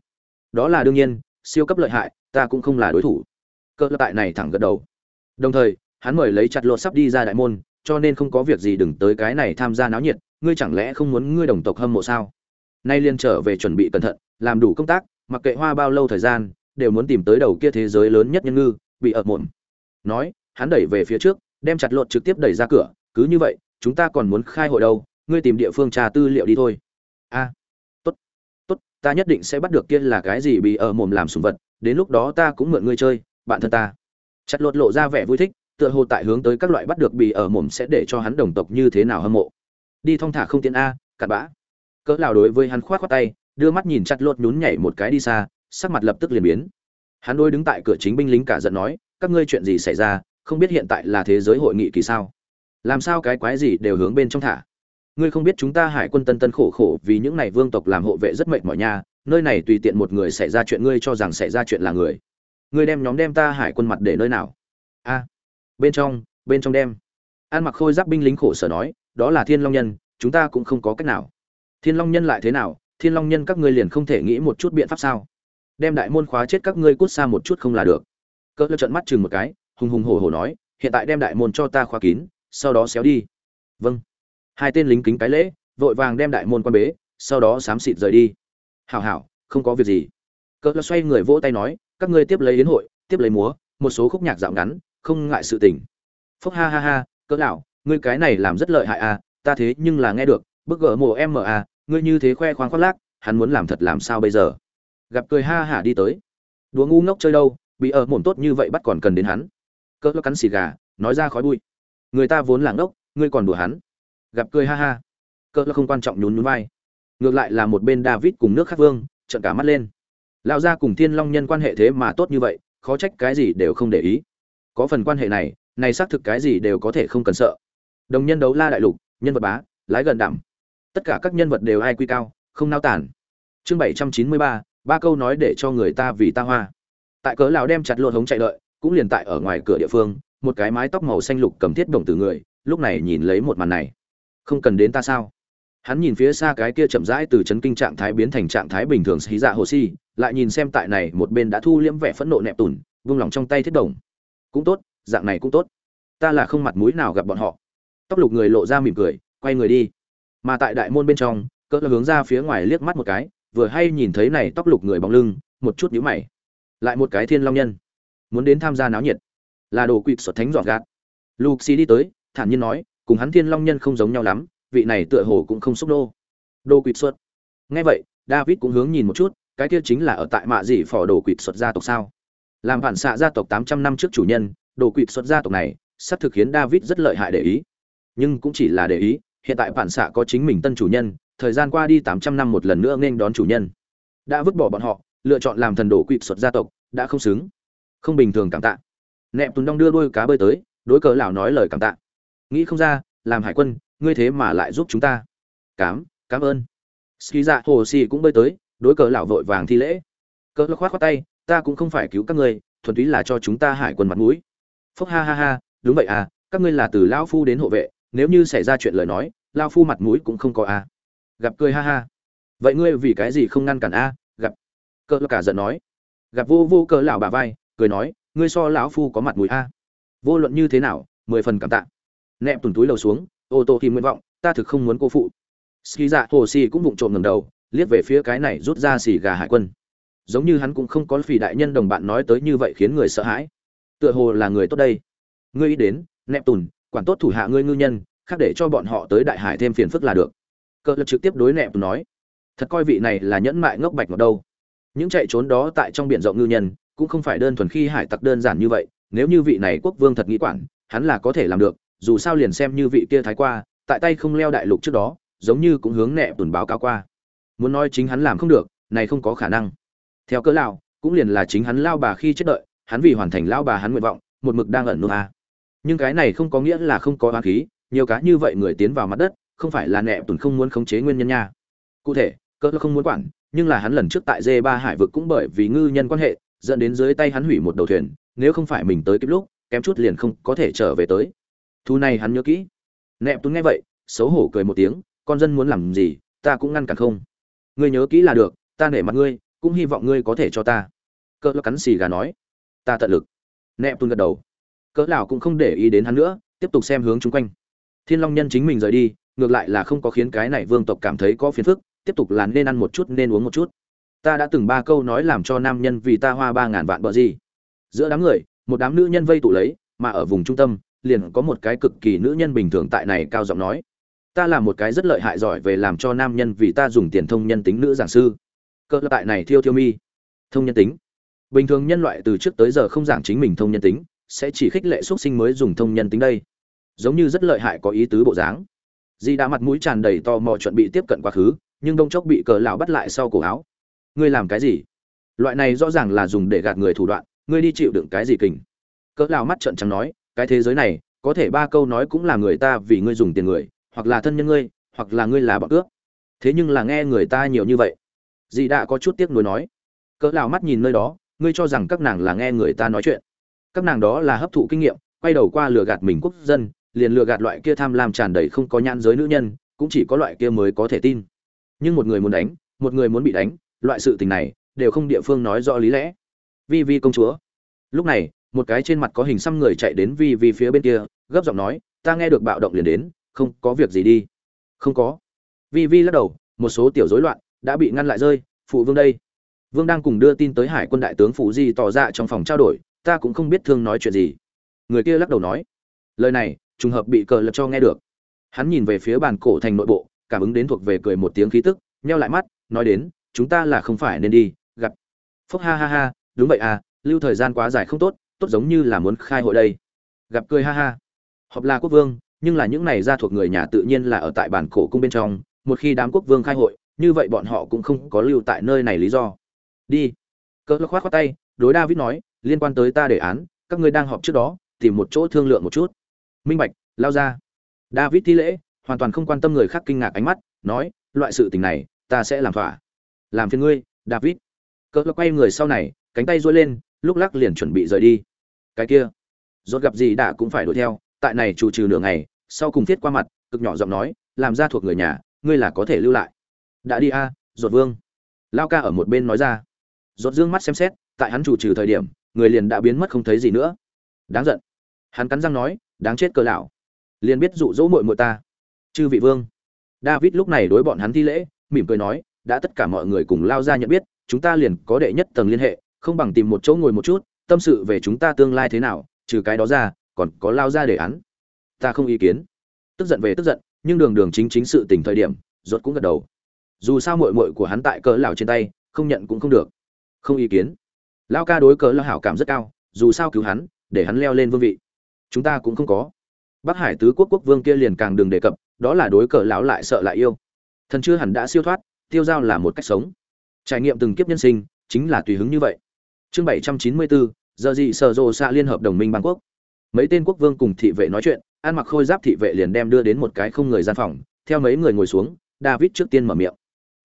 Đó là đương nhiên, siêu cấp lợi hại, ta cũng không là đối thủ. Cỡ tại này thẳng gật đầu. Đồng thời, hắn mời lấy chặt lột sắp đi ra đại môn, cho nên không có việc gì đừng tới cái này tham gia náo nhiệt, ngươi chẳng lẽ không muốn ngươi đồng tộc hâm mộ sao? Nay liên trở về chuẩn bị cẩn thận, làm đủ công tác mặc kệ hoa bao lâu thời gian, đều muốn tìm tới đầu kia thế giới lớn nhất nhân ngư, bị ợp muộn nói, hắn đẩy về phía trước, đem chặt lột trực tiếp đẩy ra cửa, cứ như vậy, chúng ta còn muốn khai hội đâu, ngươi tìm địa phương trà tư liệu đi thôi. A, tốt tốt, ta nhất định sẽ bắt được kia là cái gì bị ở mồm làm sùng vật, đến lúc đó ta cũng mượn ngươi chơi, bạn thân ta. Chặt lột lộ ra vẻ vui thích, tựa hồ tại hướng tới các loại bắt được bị ở mồm sẽ để cho hắn đồng tộc như thế nào hâm mộ. Đi thong thả không tiện a, cặn bã. Cỡ lão đối với hắn khoát khoát tay đưa mắt nhìn chặt lột nhún nhảy một cái đi xa, sắc mặt lập tức liền biến. Hắn đôi đứng tại cửa chính binh lính cả giận nói, các ngươi chuyện gì xảy ra? Không biết hiện tại là thế giới hội nghị kỳ sao? Làm sao cái quái gì đều hướng bên trong thả? Ngươi không biết chúng ta hải quân tân tân khổ khổ vì những này vương tộc làm hộ vệ rất mệt mỏi nha, nơi này tùy tiện một người xảy ra chuyện ngươi cho rằng xảy ra chuyện là người. Ngươi đem nhóm đem ta hải quân mặt để nơi nào? A. Bên trong bên trong đem. An mặc khôi giáp binh lính khổ sở nói, đó là thiên long nhân, chúng ta cũng không có cách nào. Thiên long nhân lại thế nào? Thiên long nhân, các ngươi liền không thể nghĩ một chút biện pháp sao? Đem đại môn khóa chết các ngươi cút xa một chút không là được. Cỡ trận mắt chừng một cái, hùng hùng hổ hổ nói, hiện tại đem đại môn cho ta khóa kín, sau đó xéo đi. Vâng. Hai tên lính kính cái lễ, vội vàng đem đại môn quan bế, sau đó xám xịt rời đi. Hảo hảo, không có việc gì. Cỡ xoay người vỗ tay nói, các ngươi tiếp lấy đến hội, tiếp lấy múa, một số khúc nhạc dạo ngắn, không ngại sự tình. Phúc ha ha ha, cỡ lão, ngươi cái này làm rất lợi hại à ta thế nhưng là nghe được, bức gỡ mồ em mờ à ngươi như thế khoe khoang khoác lác, hắn muốn làm thật làm sao bây giờ? Gặp cười ha hả đi tới. Đùa ngu ngốc chơi đâu, bị ở mồm tốt như vậy bắt còn cần đến hắn. Cỡ cắn xì gà, nói ra khói bụi. Người ta vốn là ngốc, ngươi còn đùa hắn. Gặp cười ha ha. Cỡ không quan trọng nhún nhún vai. Ngược lại là một bên david cùng nước khắc vương, trợn cả mắt lên. Lão gia cùng thiên long nhân quan hệ thế mà tốt như vậy, khó trách cái gì đều không để ý. Có phần quan hệ này này xác thực cái gì đều có thể không cần sợ. Đồng nhân đấu la đại lục, nhân vật bá, lái gần đảm tất cả các nhân vật đều ai quy cao, không nao tản chương bảy trăm chín mươi ba ba câu nói để cho người ta vì ta hoa. Tại cớ lào đem chặt lột hống chạy đợi, cũng liền tại ở ngoài cửa địa phương, một cái mái tóc màu xanh lục cầm thiết đồng từ người, lúc này nhìn lấy một màn này. Không cần đến ta sao? Hắn nhìn phía xa cái kia chậm rãi từ chấn kinh trạng thái biến thành trạng thái bình thường xí dạ hồ si, lại nhìn xem tại này một bên đã thu liễm vẻ phẫn nộ nẹp tùn, vung lòng trong tay thiết đồng. Cũng tốt, dạng này cũng tốt. Ta là không mặt mũi nào gặp bọn họ. Tóc lục người lộ ra mỉm cười, quay người đi mà tại đại môn bên trong, cỡ là hướng ra phía ngoài liếc mắt một cái, vừa hay nhìn thấy này tóc lục người bóng lưng, một chút nhíu mày. Lại một cái thiên long nhân. Muốn đến tham gia náo nhiệt. Là đồ quỵt xuất thánh giọt gạt. Luxi đi tới, thản nhiên nói, cùng hắn thiên long nhân không giống nhau lắm, vị này tựa hồ cũng không xúc đô đồ quỵt xuất nghe vậy, david cũng hướng nhìn một chút, cái kia chính là ở tại mạ dị phò đồ quỵt xuất gia tộc sao? Làm phản xạ gia tộc tám trăm năm trước chủ nhân, đồ quỵt xuất gia tộc này sắp thực khiến david rất lợi hại để ý. Nhưng cũng chỉ là để ý hiện tại phản xạ có chính mình tân chủ nhân, thời gian qua đi tám trăm năm một lần nữa nên đón chủ nhân. Đã vứt bỏ bọn họ, lựa chọn làm thần đồ quỵt xuất gia tộc, đã không xứng. Không bình thường cảm tạ. Nẹp tùn đong đưa đôi cá bơi tới, đối cờ lão nói lời cảm tạ. Nghĩ không ra, làm hải quân, ngươi thế mà lại giúp chúng ta. Cám cảm ơn. Ski dạ hồ si cũng bơi tới, đối cờ lão vội vàng thi lễ. Cờ lão khoát khoát tay, ta cũng không phải cứu các ngươi, thuần túy là cho chúng ta hải quân mặt mũi. Phúc ha ha ha, đúng vậy à các ngươi là từ lão phu đến hộ vệ nếu như xảy ra chuyện lời nói lão phu mặt mũi cũng không có à. Gặp cười ha ha. Vậy ngươi vì cái gì không ngăn cản a gặp. Cỡ cả giận nói. Gặp vô vô cỡ lão bà vai, cười nói, ngươi so lão phu có mặt mũi a vô luận như thế nào, mười phần cảm tạ. Nẹp tùn túi lầu xuống, ô tô thì nguyện vọng, ta thực không muốn cô phụ. Ski dạ hồ si cũng vụng trộm ngầm đầu, liếc về phía cái này rút ra xì gà hải quân. Giống như hắn cũng không có phỉ đại nhân đồng bạn nói tới như vậy khiến người sợ hãi. Tựa hồ là người tốt đây. Ngươi ý đến, nẹp tùn quản tốt thủ hạ ngươi ngư nhân, khác để cho bọn họ tới đại hải thêm phiền phức là được. Cờ lực trực tiếp đối nẹp nói, thật coi vị này là nhẫn mại ngốc bạch ngọc đâu. Những chạy trốn đó tại trong biển rộng ngư nhân, cũng không phải đơn thuần khi hải tặc đơn giản như vậy, nếu như vị này quốc vương thật nghĩ quản, hắn là có thể làm được, dù sao liền xem như vị kia thái qua, tại tay không leo đại lục trước đó, giống như cũng hướng nẹ tuần báo cáo qua. Muốn nói chính hắn làm không được, này không có khả năng. Theo cỡ lão, cũng liền là chính hắn lao bà khi chết đợi, hắn vì hoàn thành lao bà hắn nguyện vọng, một mực đang ẩn nô a nhưng cái này không có nghĩa là không có oán khí, nhiều cá như vậy người tiến vào mặt đất, không phải là nẹ tuần không muốn khống chế nguyên nhân nha. Cụ thể cỡ không muốn quản, nhưng là hắn lần trước tại dê ba hải vực cũng bởi vì ngư nhân quan hệ, dẫn đến dưới tay hắn hủy một đầu thuyền, nếu không phải mình tới kịp lúc, kém chút liền không có thể trở về tới. Thu này hắn nhớ kỹ. Nẹp tuấn nghe vậy, xấu hổ cười một tiếng, con dân muốn làm gì, ta cũng ngăn cản không. Ngươi nhớ kỹ là được, ta nể mặt ngươi, cũng hy vọng ngươi có thể cho ta. Cỡ cắn xì gà nói, ta tận lực. Nẹp tuấn gật đầu cỡ lão cũng không để ý đến hắn nữa, tiếp tục xem hướng chung quanh. Thiên long nhân chính mình rời đi, ngược lại là không có khiến cái này vương tộc cảm thấy có phiền phức, tiếp tục là nên ăn một chút nên uống một chút. Ta đã từng ba câu nói làm cho nam nhân vì ta hoa ba ngàn vạn bờ gì. Giữa đám người, một đám nữ nhân vây tụ lấy, mà ở vùng trung tâm, liền có một cái cực kỳ nữ nhân bình thường tại này cao giọng nói. Ta là một cái rất lợi hại giỏi về làm cho nam nhân vì ta dùng tiền thông nhân tính nữ giảng sư. Cơ tại này thiêu thiêu mi. Thông nhân tính. Bình thường nhân loại từ trước tới giờ không giảng chính mình thông nhân tính sẽ chỉ khích lệ xuất sinh mới dùng thông nhân tính đây. Giống như rất lợi hại có ý tứ bộ dáng. Di đã mặt mũi tràn đầy tò mò chuẩn bị tiếp cận quá khứ, nhưng đông chốc bị cờ lão bắt lại sau cổ áo. Ngươi làm cái gì? Loại này rõ ràng là dùng để gạt người thủ đoạn, ngươi đi chịu đựng cái gì kình? Cỡ lão mắt trợn trắng nói, cái thế giới này, có thể ba câu nói cũng là người ta vì ngươi dùng tiền người, hoặc là thân nhân ngươi, hoặc là ngươi là bọn cướp thế nhưng là nghe người ta nhiều như vậy. Dì đã có chút tiếc nuối nói. Cỡ lão mắt nhìn nơi đó, ngươi cho rằng các nàng là nghe người ta nói chuyện các nàng đó là hấp thụ kinh nghiệm, quay đầu qua lừa gạt mình quốc dân, liền lừa gạt loại kia tham lam tràn đầy không có nhãn giới nữ nhân, cũng chỉ có loại kia mới có thể tin. Nhưng một người muốn đánh, một người muốn bị đánh, loại sự tình này, đều không địa phương nói rõ lý lẽ. Vi vi công chúa. Lúc này, một cái trên mặt có hình xăm người chạy đến vi vi phía bên kia, gấp giọng nói, ta nghe được bạo động liền đến, không có việc gì đi. Không có. Vi vi lắc đầu, một số tiểu rối loạn đã bị ngăn lại rơi, phụ vương đây. Vương đang cùng đưa tin tới hải quân đại tướng phụ di tỏ ra trong phòng trao đổi ta cũng không biết thương nói chuyện gì. Người kia lắc đầu nói, lời này, trùng hợp bị cờ lật cho nghe được. Hắn nhìn về phía bàn cổ thành nội bộ, cảm ứng đến thuộc về cười một tiếng khí tức, nheo lại mắt, nói đến, chúng ta là không phải nên đi, gặp. Phúc ha ha ha, đúng vậy à lưu thời gian quá dài không tốt tốt giống như là muốn khai hội đây. Gặp cười ha ha. Họp là quốc vương, nhưng là những này ra thuộc người nhà tự nhiên là ở tại bản cổ cung bên trong, một khi đám quốc vương khai hội, như vậy bọn họ cũng không có lưu tại nơi này lý do. Đi. Cỡ khoát khoát tay, đối david nói liên quan tới ta đề án các ngươi đang họp trước đó tìm một chỗ thương lượng một chút. Minh bạch lao ra. David thi lễ hoàn toàn không quan tâm người khác kinh ngạc ánh mắt nói loại sự tình này ta sẽ làm thỏa. Làm phiền ngươi david. Cỡ quay người sau này cánh tay duỗi lên lúc lắc liền chuẩn bị rời đi. Cái kia. Rốt gặp gì đã cũng phải đuổi theo tại này chủ trừ nửa ngày sau cùng thiết qua mặt cực nhỏ giọng nói làm ra thuộc người nhà ngươi là có thể lưu lại. Đã đi a à, vương. Lao ca ở một bên nói ra. Rốt dương mắt xem xét tại hắn chủ trừ thời điểm người liền đã biến mất không thấy gì nữa. Đáng giận. Hắn cắn răng nói, đáng chết cờ lão. Liền biết dụ dỗ muội muội ta. Chư vị vương. David lúc này đối bọn hắn thi lễ, mỉm cười nói, đã tất cả mọi người cùng lao ra nhận biết, chúng ta liền có đệ nhất tầng liên hệ, không bằng tìm một chỗ ngồi một chút, tâm sự về chúng ta tương lai thế nào, trừ cái đó ra, còn có lao ra đề án. Ta không ý kiến. Tức giận về tức giận, nhưng đường đường chính chính sự tình thời điểm, rốt cũng gật đầu. Dù sao muội muội của hắn tại cỡ lão trên tay, không nhận cũng không được. Không ý kiến lao ca đối cớ là hảo cảm rất cao, dù sao cứu hắn, để hắn leo lên vương vị. Chúng ta cũng không có. Bắc hải tứ quốc quốc vương kia liền càng đừng đề cập, đó là đối cờ lão lại sợ lại yêu. Thần chưa hẳn đã siêu thoát, tiêu dao là một cách sống. Trải nghiệm từng kiếp nhân sinh, chính là tùy hứng như vậy. Chương bảy trăm chín mươi bốn giờ gì sở rộ xạ liên hợp đồng minh bang quốc. Mấy tên quốc vương cùng thị vệ nói chuyện, ăn mặc khôi giáp thị vệ liền đem đưa đến một cái không người gian phòng, theo mấy người ngồi xuống, david trước tiên mở miệng.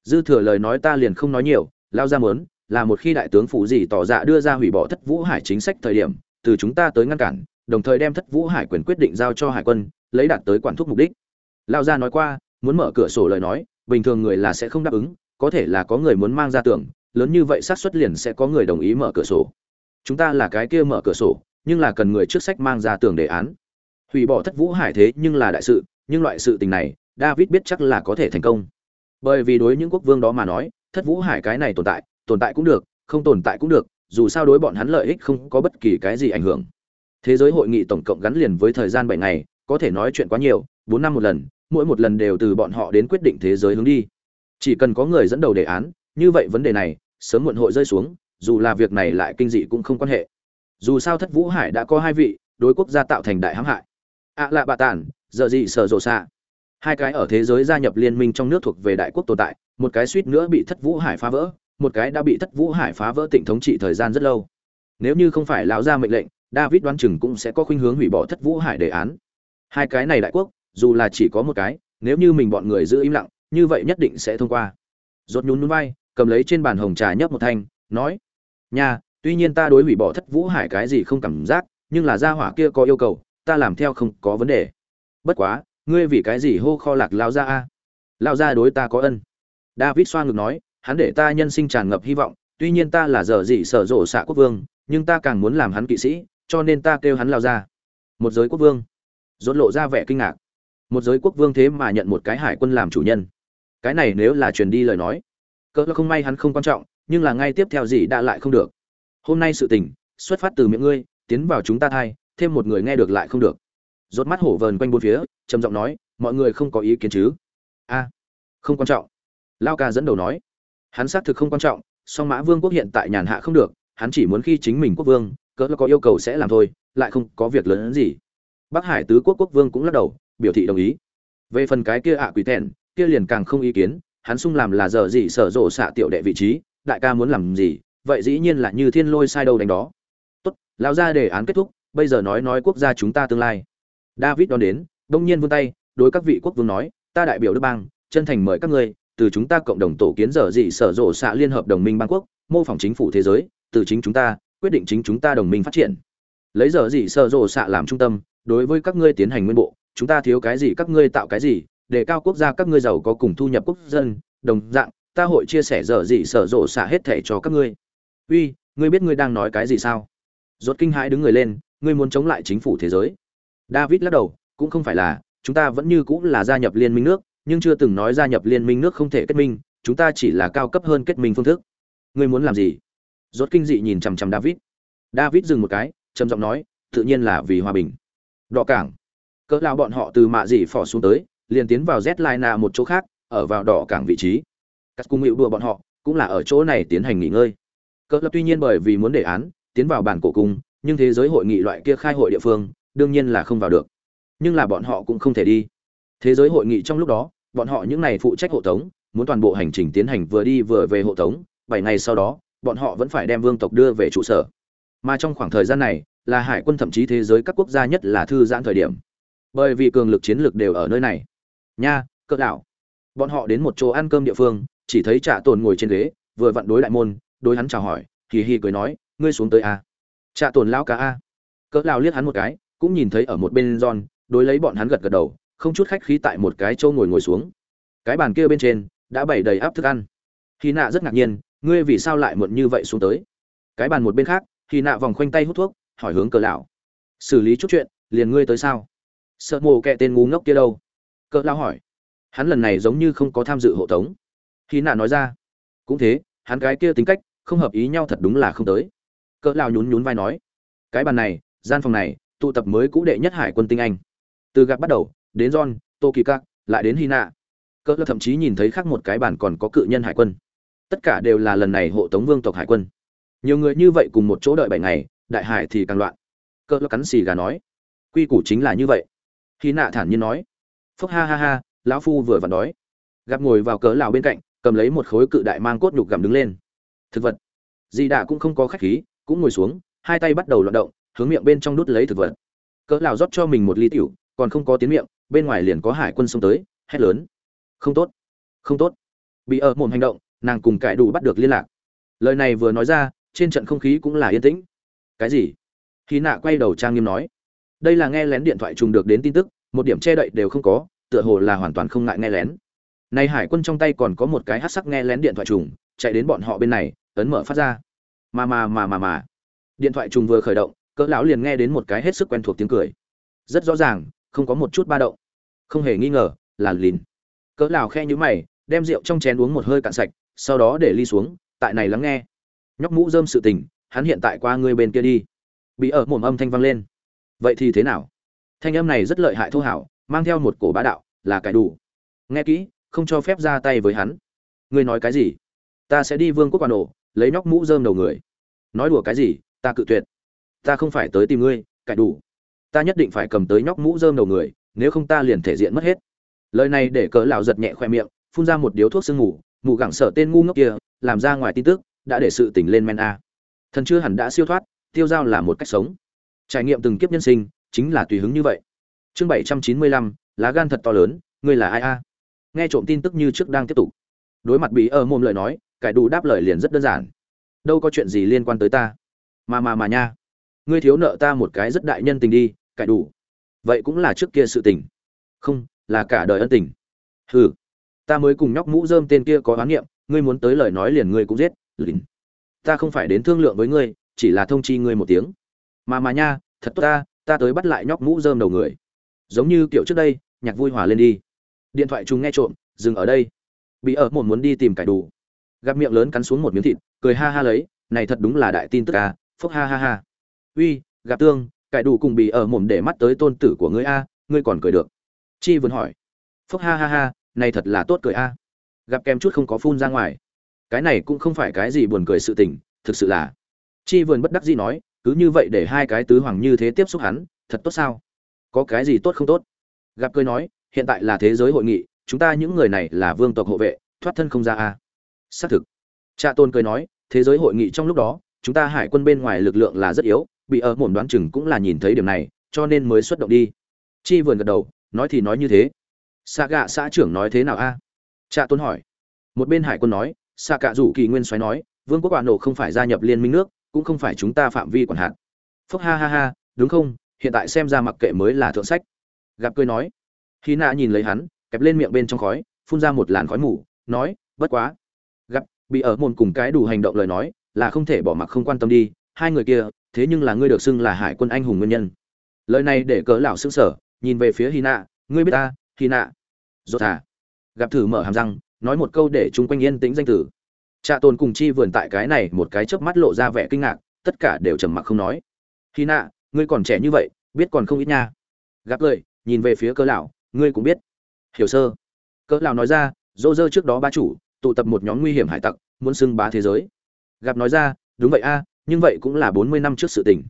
Dư thừa lời nói ta liền không nói nhiều, lao ra mớn là một khi đại tướng phụ gì tỏ dạ đưa ra hủy bỏ thất vũ hải chính sách thời điểm, từ chúng ta tới ngăn cản, đồng thời đem thất vũ hải quyền quyết định giao cho hải quân, lấy đạt tới quản thúc mục đích. Lao gia nói qua, muốn mở cửa sổ lời nói, bình thường người là sẽ không đáp ứng, có thể là có người muốn mang ra tưởng lớn như vậy xác suất liền sẽ có người đồng ý mở cửa sổ. Chúng ta là cái kia mở cửa sổ, nhưng là cần người trước sách mang ra tưởng đề án. Hủy bỏ thất vũ hải thế nhưng là đại sự, nhưng loại sự tình này, david biết chắc là có thể thành công. Bởi vì đối những quốc vương đó mà nói, thất vũ hải cái này tồn tại tồn tại cũng được, không tồn tại cũng được, dù sao đối bọn hắn lợi ích không có bất kỳ cái gì ảnh hưởng. Thế giới hội nghị tổng cộng gắn liền với thời gian bảy ngày, có thể nói chuyện quá nhiều, bốn năm một lần, mỗi một lần đều từ bọn họ đến quyết định thế giới hướng đi. Chỉ cần có người dẫn đầu đề án, như vậy vấn đề này, sớm muộn hội rơi xuống, dù là việc này lại kinh dị cũng không quan hệ. Dù sao thất vũ hải đã có hai vị, đối quốc gia tạo thành đại hãm hại. Ạ lạ bạ tản giờ gì sợ rộ xạ hai cái ở thế giới gia nhập liên minh trong nước thuộc về đại quốc tồn tại, một cái suýt nữa bị thất vũ hải phá vỡ một cái đã bị thất vũ hải phá vỡ tịnh thống trị thời gian rất lâu. Nếu như không phải lão ra mệnh lệnh, david đoán chừng cũng sẽ có khuynh hướng hủy bỏ thất vũ hải đề án. Hai cái này đại quốc, dù là chỉ có một cái, nếu như mình bọn người giữ im lặng, như vậy nhất định sẽ thông qua. Rốt nhún nhún vai, cầm lấy trên bàn hồng trà nhấp một thanh, nói, nha, tuy nhiên ta đối hủy bỏ thất vũ hải cái gì không cảm giác, nhưng là gia hỏa kia có yêu cầu, ta làm theo không có vấn đề. Bất quá, ngươi vì cái gì hô kho lạc lao ra a? Lao ra đối ta có ân. David xoa ngực nói hắn để ta nhân sinh tràn ngập hy vọng, tuy nhiên ta là dở dị sở rộ xạ quốc vương, nhưng ta càng muốn làm hắn kỵ sĩ, cho nên ta kêu hắn lao ra. Một giới quốc vương. Rốt lộ ra vẻ kinh ngạc. Một giới quốc vương thế mà nhận một cái hải quân làm chủ nhân. Cái này nếu là truyền đi lời nói, cỡ không may hắn không quan trọng, nhưng là ngay tiếp theo gì đã lại không được. Hôm nay sự tình, xuất phát từ miệng ngươi, tiến vào chúng ta thay thêm một người nghe được lại không được. Rốt mắt hổ vờn quanh bốn phía, trầm giọng nói, mọi người không có ý kiến chứ? A, không quan trọng. Lao ca dẫn đầu nói hắn xác thực không quan trọng, song mã vương quốc hiện tại nhàn hạ không được, hắn chỉ muốn khi chính mình quốc vương, cỡ có yêu cầu sẽ làm thôi, lại không có việc lớn hơn gì. Bắc hải tứ quốc quốc vương cũng lắc đầu, biểu thị đồng ý. Về phần cái kia ạ quỷ thẹn kia liền càng không ý kiến, hắn sung làm là giờ gì sở rộ xạ tiểu đệ vị trí, đại ca muốn làm gì, vậy dĩ nhiên là như thiên lôi sai đâu đánh đó. Tốt lao ra đề án kết thúc, bây giờ nói nói quốc gia chúng ta tương lai. David đón đến, đông nhiên vươn tay, đối các vị quốc vương nói, ta đại biểu đức bang, chân thành mời các ngươi từ chúng ta cộng đồng tổ kiến giờ dị sở rộ xạ liên hợp đồng minh bang quốc, mô phỏng chính phủ thế giới, từ chính chúng ta, quyết định chính chúng ta đồng minh phát triển. Lấy giờ dị sở rộ xạ làm trung tâm, đối với các ngươi tiến hành nguyên bộ, chúng ta thiếu cái gì, các ngươi tạo cái gì, để cao quốc gia các ngươi giàu có cùng thu nhập quốc dân, đồng dạng, ta hội chia sẻ giờ dị sở rộ xạ hết thẻ cho các ngươi. Uy, ngươi biết ngươi đang nói cái gì sao? Rốt kinh hãi đứng người lên, ngươi muốn chống lại chính phủ thế giới. David lắc đầu, cũng không phải là, chúng ta vẫn như cũng là gia nhập liên minh nước nhưng chưa từng nói gia nhập liên minh nước không thể kết minh, chúng ta chỉ là cao cấp hơn kết minh phương thức. Ngươi muốn làm gì? Rốt kinh dị nhìn chằm chằm david. David dừng một cái, trầm giọng nói, tự nhiên là vì hòa bình. Đỏ cảng. Cỡ lao bọn họ từ mạ dị phỏ xuống tới, liền tiến vào z nạ một chỗ khác, ở vào đỏ cảng vị trí. Các cung hữu đùa bọn họ, cũng là ở chỗ này tiến hành nghỉ ngơi. Cỡ lập tuy nhiên bởi vì muốn đề án, tiến vào bản cổ cung, nhưng thế giới hội nghị loại kia khai hội địa phương, đương nhiên là không vào được. Nhưng là bọn họ cũng không thể đi. Thế giới hội nghị trong lúc đó bọn họ những này phụ trách hộ tống muốn toàn bộ hành trình tiến hành vừa đi vừa về hộ tống bảy ngày sau đó bọn họ vẫn phải đem vương tộc đưa về trụ sở. Mà trong khoảng thời gian này là hải quân thậm chí thế giới các quốc gia nhất là thư giãn thời điểm. Bởi vì cường lực chiến lược đều ở nơi này. Nha cỡ đảo. Bọn họ đến một chỗ ăn cơm địa phương chỉ thấy trạ tồn ngồi trên ghế vừa vặn đối đại môn đối hắn chào hỏi hì hì cười nói ngươi xuống tới a. Trạ tồn lão cá a. Cỡ lão liếc hắn một cái cũng nhìn thấy ở một bên John, đối lấy bọn hắn gật gật đầu, không chút khách khí tại một cái châu ngồi ngồi xuống. Cái bàn kia bên trên đã bày đầy áp thức ăn. khi nạ rất ngạc nhiên, ngươi vì sao lại muộn như vậy xuống tới? Cái bàn một bên khác, khi nạ vòng khoanh tay hút thuốc, hỏi hướng cờ lão. Xử lý chút chuyện, liền ngươi tới sao? Sợ mồ kệ tên ngu ngốc kia đâu? Cờ lão hỏi. Hắn lần này giống như không có tham dự hộ tống. khi nạ nói ra. Cũng thế, hắn cái kia tính cách, không hợp ý nhau thật đúng là không tới. Cờ lão nhún nhún vai nói. Cái bàn này, gian phòng này, tụ tập mới cũ đệ nhất hải quân tinh anh từ gặp bắt đầu đến john, tokika, lại đến hina. Cơ thậm chí nhìn thấy khác một cái bản còn có cự nhân hải quân. Tất cả đều là lần này hộ tống vương tộc hải quân. Nhiều người như vậy cùng một chỗ đợi bảy ngày, đại hải thì càng loạn. Cơ cắn xì gà nói, quy củ chính là như vậy. Hina thản nhiên nói, phúc ha ha ha, lão phu vừa vặn đói. Gặp ngồi vào cỡ Lão bên cạnh, cầm lấy một khối cự đại mang cốt nhục gặm đứng lên. Thực vật. Di đạ cũng không có khách khí, cũng ngồi xuống, hai tay bắt đầu loạn động, hướng miệng bên trong đút lấy thực vật. Cỡ lão rót cho mình một ly tiểu, còn không có tiến miệng bên ngoài liền có hải quân xông tới, hét lớn. Không tốt không tốt. Bị ở mồm hành động, nàng cùng cải đủ bắt được liên lạc. Lời này vừa nói ra, trên trận không khí cũng là yên tĩnh. Cái gì? Khi nạ quay đầu trang nghiêm nói. Đây là nghe lén điện thoại trùng được đến tin tức, một điểm che đậy đều không có, tựa hồ là hoàn toàn không ngại nghe lén. Nay hải quân trong tay còn có một cái hát sắc nghe lén điện thoại trùng, chạy đến bọn họ bên này, ấn mở phát ra. Mà mà mà mà mà. Điện thoại trùng vừa khởi động, cỡ lão liền nghe đến một cái hết sức quen thuộc tiếng cười. Rất rõ ràng không có một chút ba động. Không hề nghi ngờ, là lìn. Cỡ lào khe nhíu mày, đem rượu trong chén uống một hơi cạn sạch, sau đó để ly xuống, tại này lắng nghe. Nhóc mũ rơm sự tình, hắn hiện tại qua ngươi bên kia đi. Bị ở mồm âm thanh vang lên. Vậy thì thế nào? Thanh âm này rất lợi hại thô hảo, mang theo một cổ bá đạo, là cải đủ. Nghe kỹ, không cho phép ra tay với hắn. Ngươi nói cái gì? Ta sẽ đi vương quốc quan ổ, lấy nhóc mũ rơm đầu người. Nói đùa cái gì, ta cự tuyệt. Ta không phải tới tìm ngươi, cải đủ ta nhất định phải cầm tới nhóc mũ rơm đầu người, nếu không ta liền thể diện mất hết. Lời này để cỡ lão giật nhẹ khoe miệng, phun ra một điếu thuốc sương ngủ ngủ gẳng sợ tên ngu ngốc kia, làm ra ngoài tin tức, đã để sự tỉnh lên men a. Thần chưa hẳn đã siêu thoát, tiêu giao là một cách sống. Trải nghiệm từng kiếp nhân sinh, chính là tùy hứng như vậy. Chương bảy trăm chín mươi lăm, lá gan thật to lớn, ngươi là ai a? Nghe trộm tin tức như trước đang tiếp tục. Đối mặt bí ở mồm lời nói, cải đủ đáp lời liền rất đơn giản. Đâu có chuyện gì liên quan tới ta. Mà mà mà nha. Ngươi thiếu nợ ta một cái rất đại nhân tình đi cải đủ. Vậy cũng là trước kia sự tình. Không, là cả đời ân tình. Hừ. Ta mới cùng nhóc mũ rơm tên kia có oán niệm ngươi muốn tới lời nói liền ngươi cũng giết lìn ta không phải đến thương lượng với ngươi, chỉ là thông chi ngươi một tiếng. Mà mà nha, thật tốt ta ta tới bắt lại nhóc mũ rơm đầu người. Giống như kiểu trước đây, nhạc vui hòa lên đi. Điện thoại chúng nghe trộm, dừng ở đây. Bị ở một muốn đi tìm cải đủ. Gặp miệng lớn cắn xuống một miếng thịt, cười ha ha lấy, này thật đúng là đại tin tức à phúc ha ha ha. Uy, gặp tương cải đủ cùng bị ở mồm để mắt tới tôn tử của ngươi a, ngươi còn cười được. Chi vườn hỏi. Phúc ha ha ha, này thật là tốt cười a. Gặp kèm chút không có phun ra ngoài. Cái này cũng không phải cái gì buồn cười sự tình, thực sự là. Chi vườn bất đắc dĩ nói, cứ như vậy để hai cái tứ hoàng như thế tiếp xúc hắn, thật tốt sao? Có cái gì tốt không tốt? Gặp cười nói, hiện tại là thế giới hội nghị, chúng ta những người này là vương tộc hộ vệ, thoát thân không ra a. Xác thực. Cha tôn cười nói, thế giới hội nghị trong lúc đó, chúng ta hải quân bên ngoài lực lượng là rất yếu bị ở mổn đoán chừng cũng là nhìn thấy điểm này, cho nên mới xuất động đi. Chi vườn gật đầu, nói thì nói như thế. Xạ gạ xã trưởng nói thế nào a? Cha tôn hỏi. Một bên hải quân nói xạ cạ rủ kỳ nguyên xoáy nói, vương quốc quả nổ không phải gia nhập liên minh nước, cũng không phải chúng ta phạm vi quản hạt. Phúc ha ha ha, đúng không? Hiện tại xem ra mặc kệ mới là thượng sách. Gặp cười nói. Khi nạ nhìn lấy hắn, kẹp lên miệng bên trong khói, phun ra một làn khói mù, nói, bất quá. Gặp bị ở môn cùng cái đủ hành động lời nói, là không thể bỏ mặc không quan tâm đi, hai người kia thế nhưng là ngươi được xưng là hải quân anh hùng nguyên nhân. Lời này để cỡ lão sững sở nhìn về phía hy nạ ngươi biết ta hy nạ dốt thả gặp thử mở hàm răng, nói một câu để chúng quanh yên tĩnh danh tử trạ tồn cùng chi vườn tại cái này một cái chớp mắt lộ ra vẻ kinh ngạc, tất cả đều trầm mặc không nói. Hy nạ ngươi còn trẻ như vậy, biết còn không ít nha. Gặp lời, nhìn về phía cỡ lão, ngươi cũng biết. Hiểu sơ. Cỡ lão nói ra dô dơ trước đó ba chủ, tụ tập một nhóm nguy hiểm hải tặc, muốn xưng bá thế giới. Gặp nói ra, đúng vậy a nhưng vậy cũng là bốn mươi năm trước sự tình.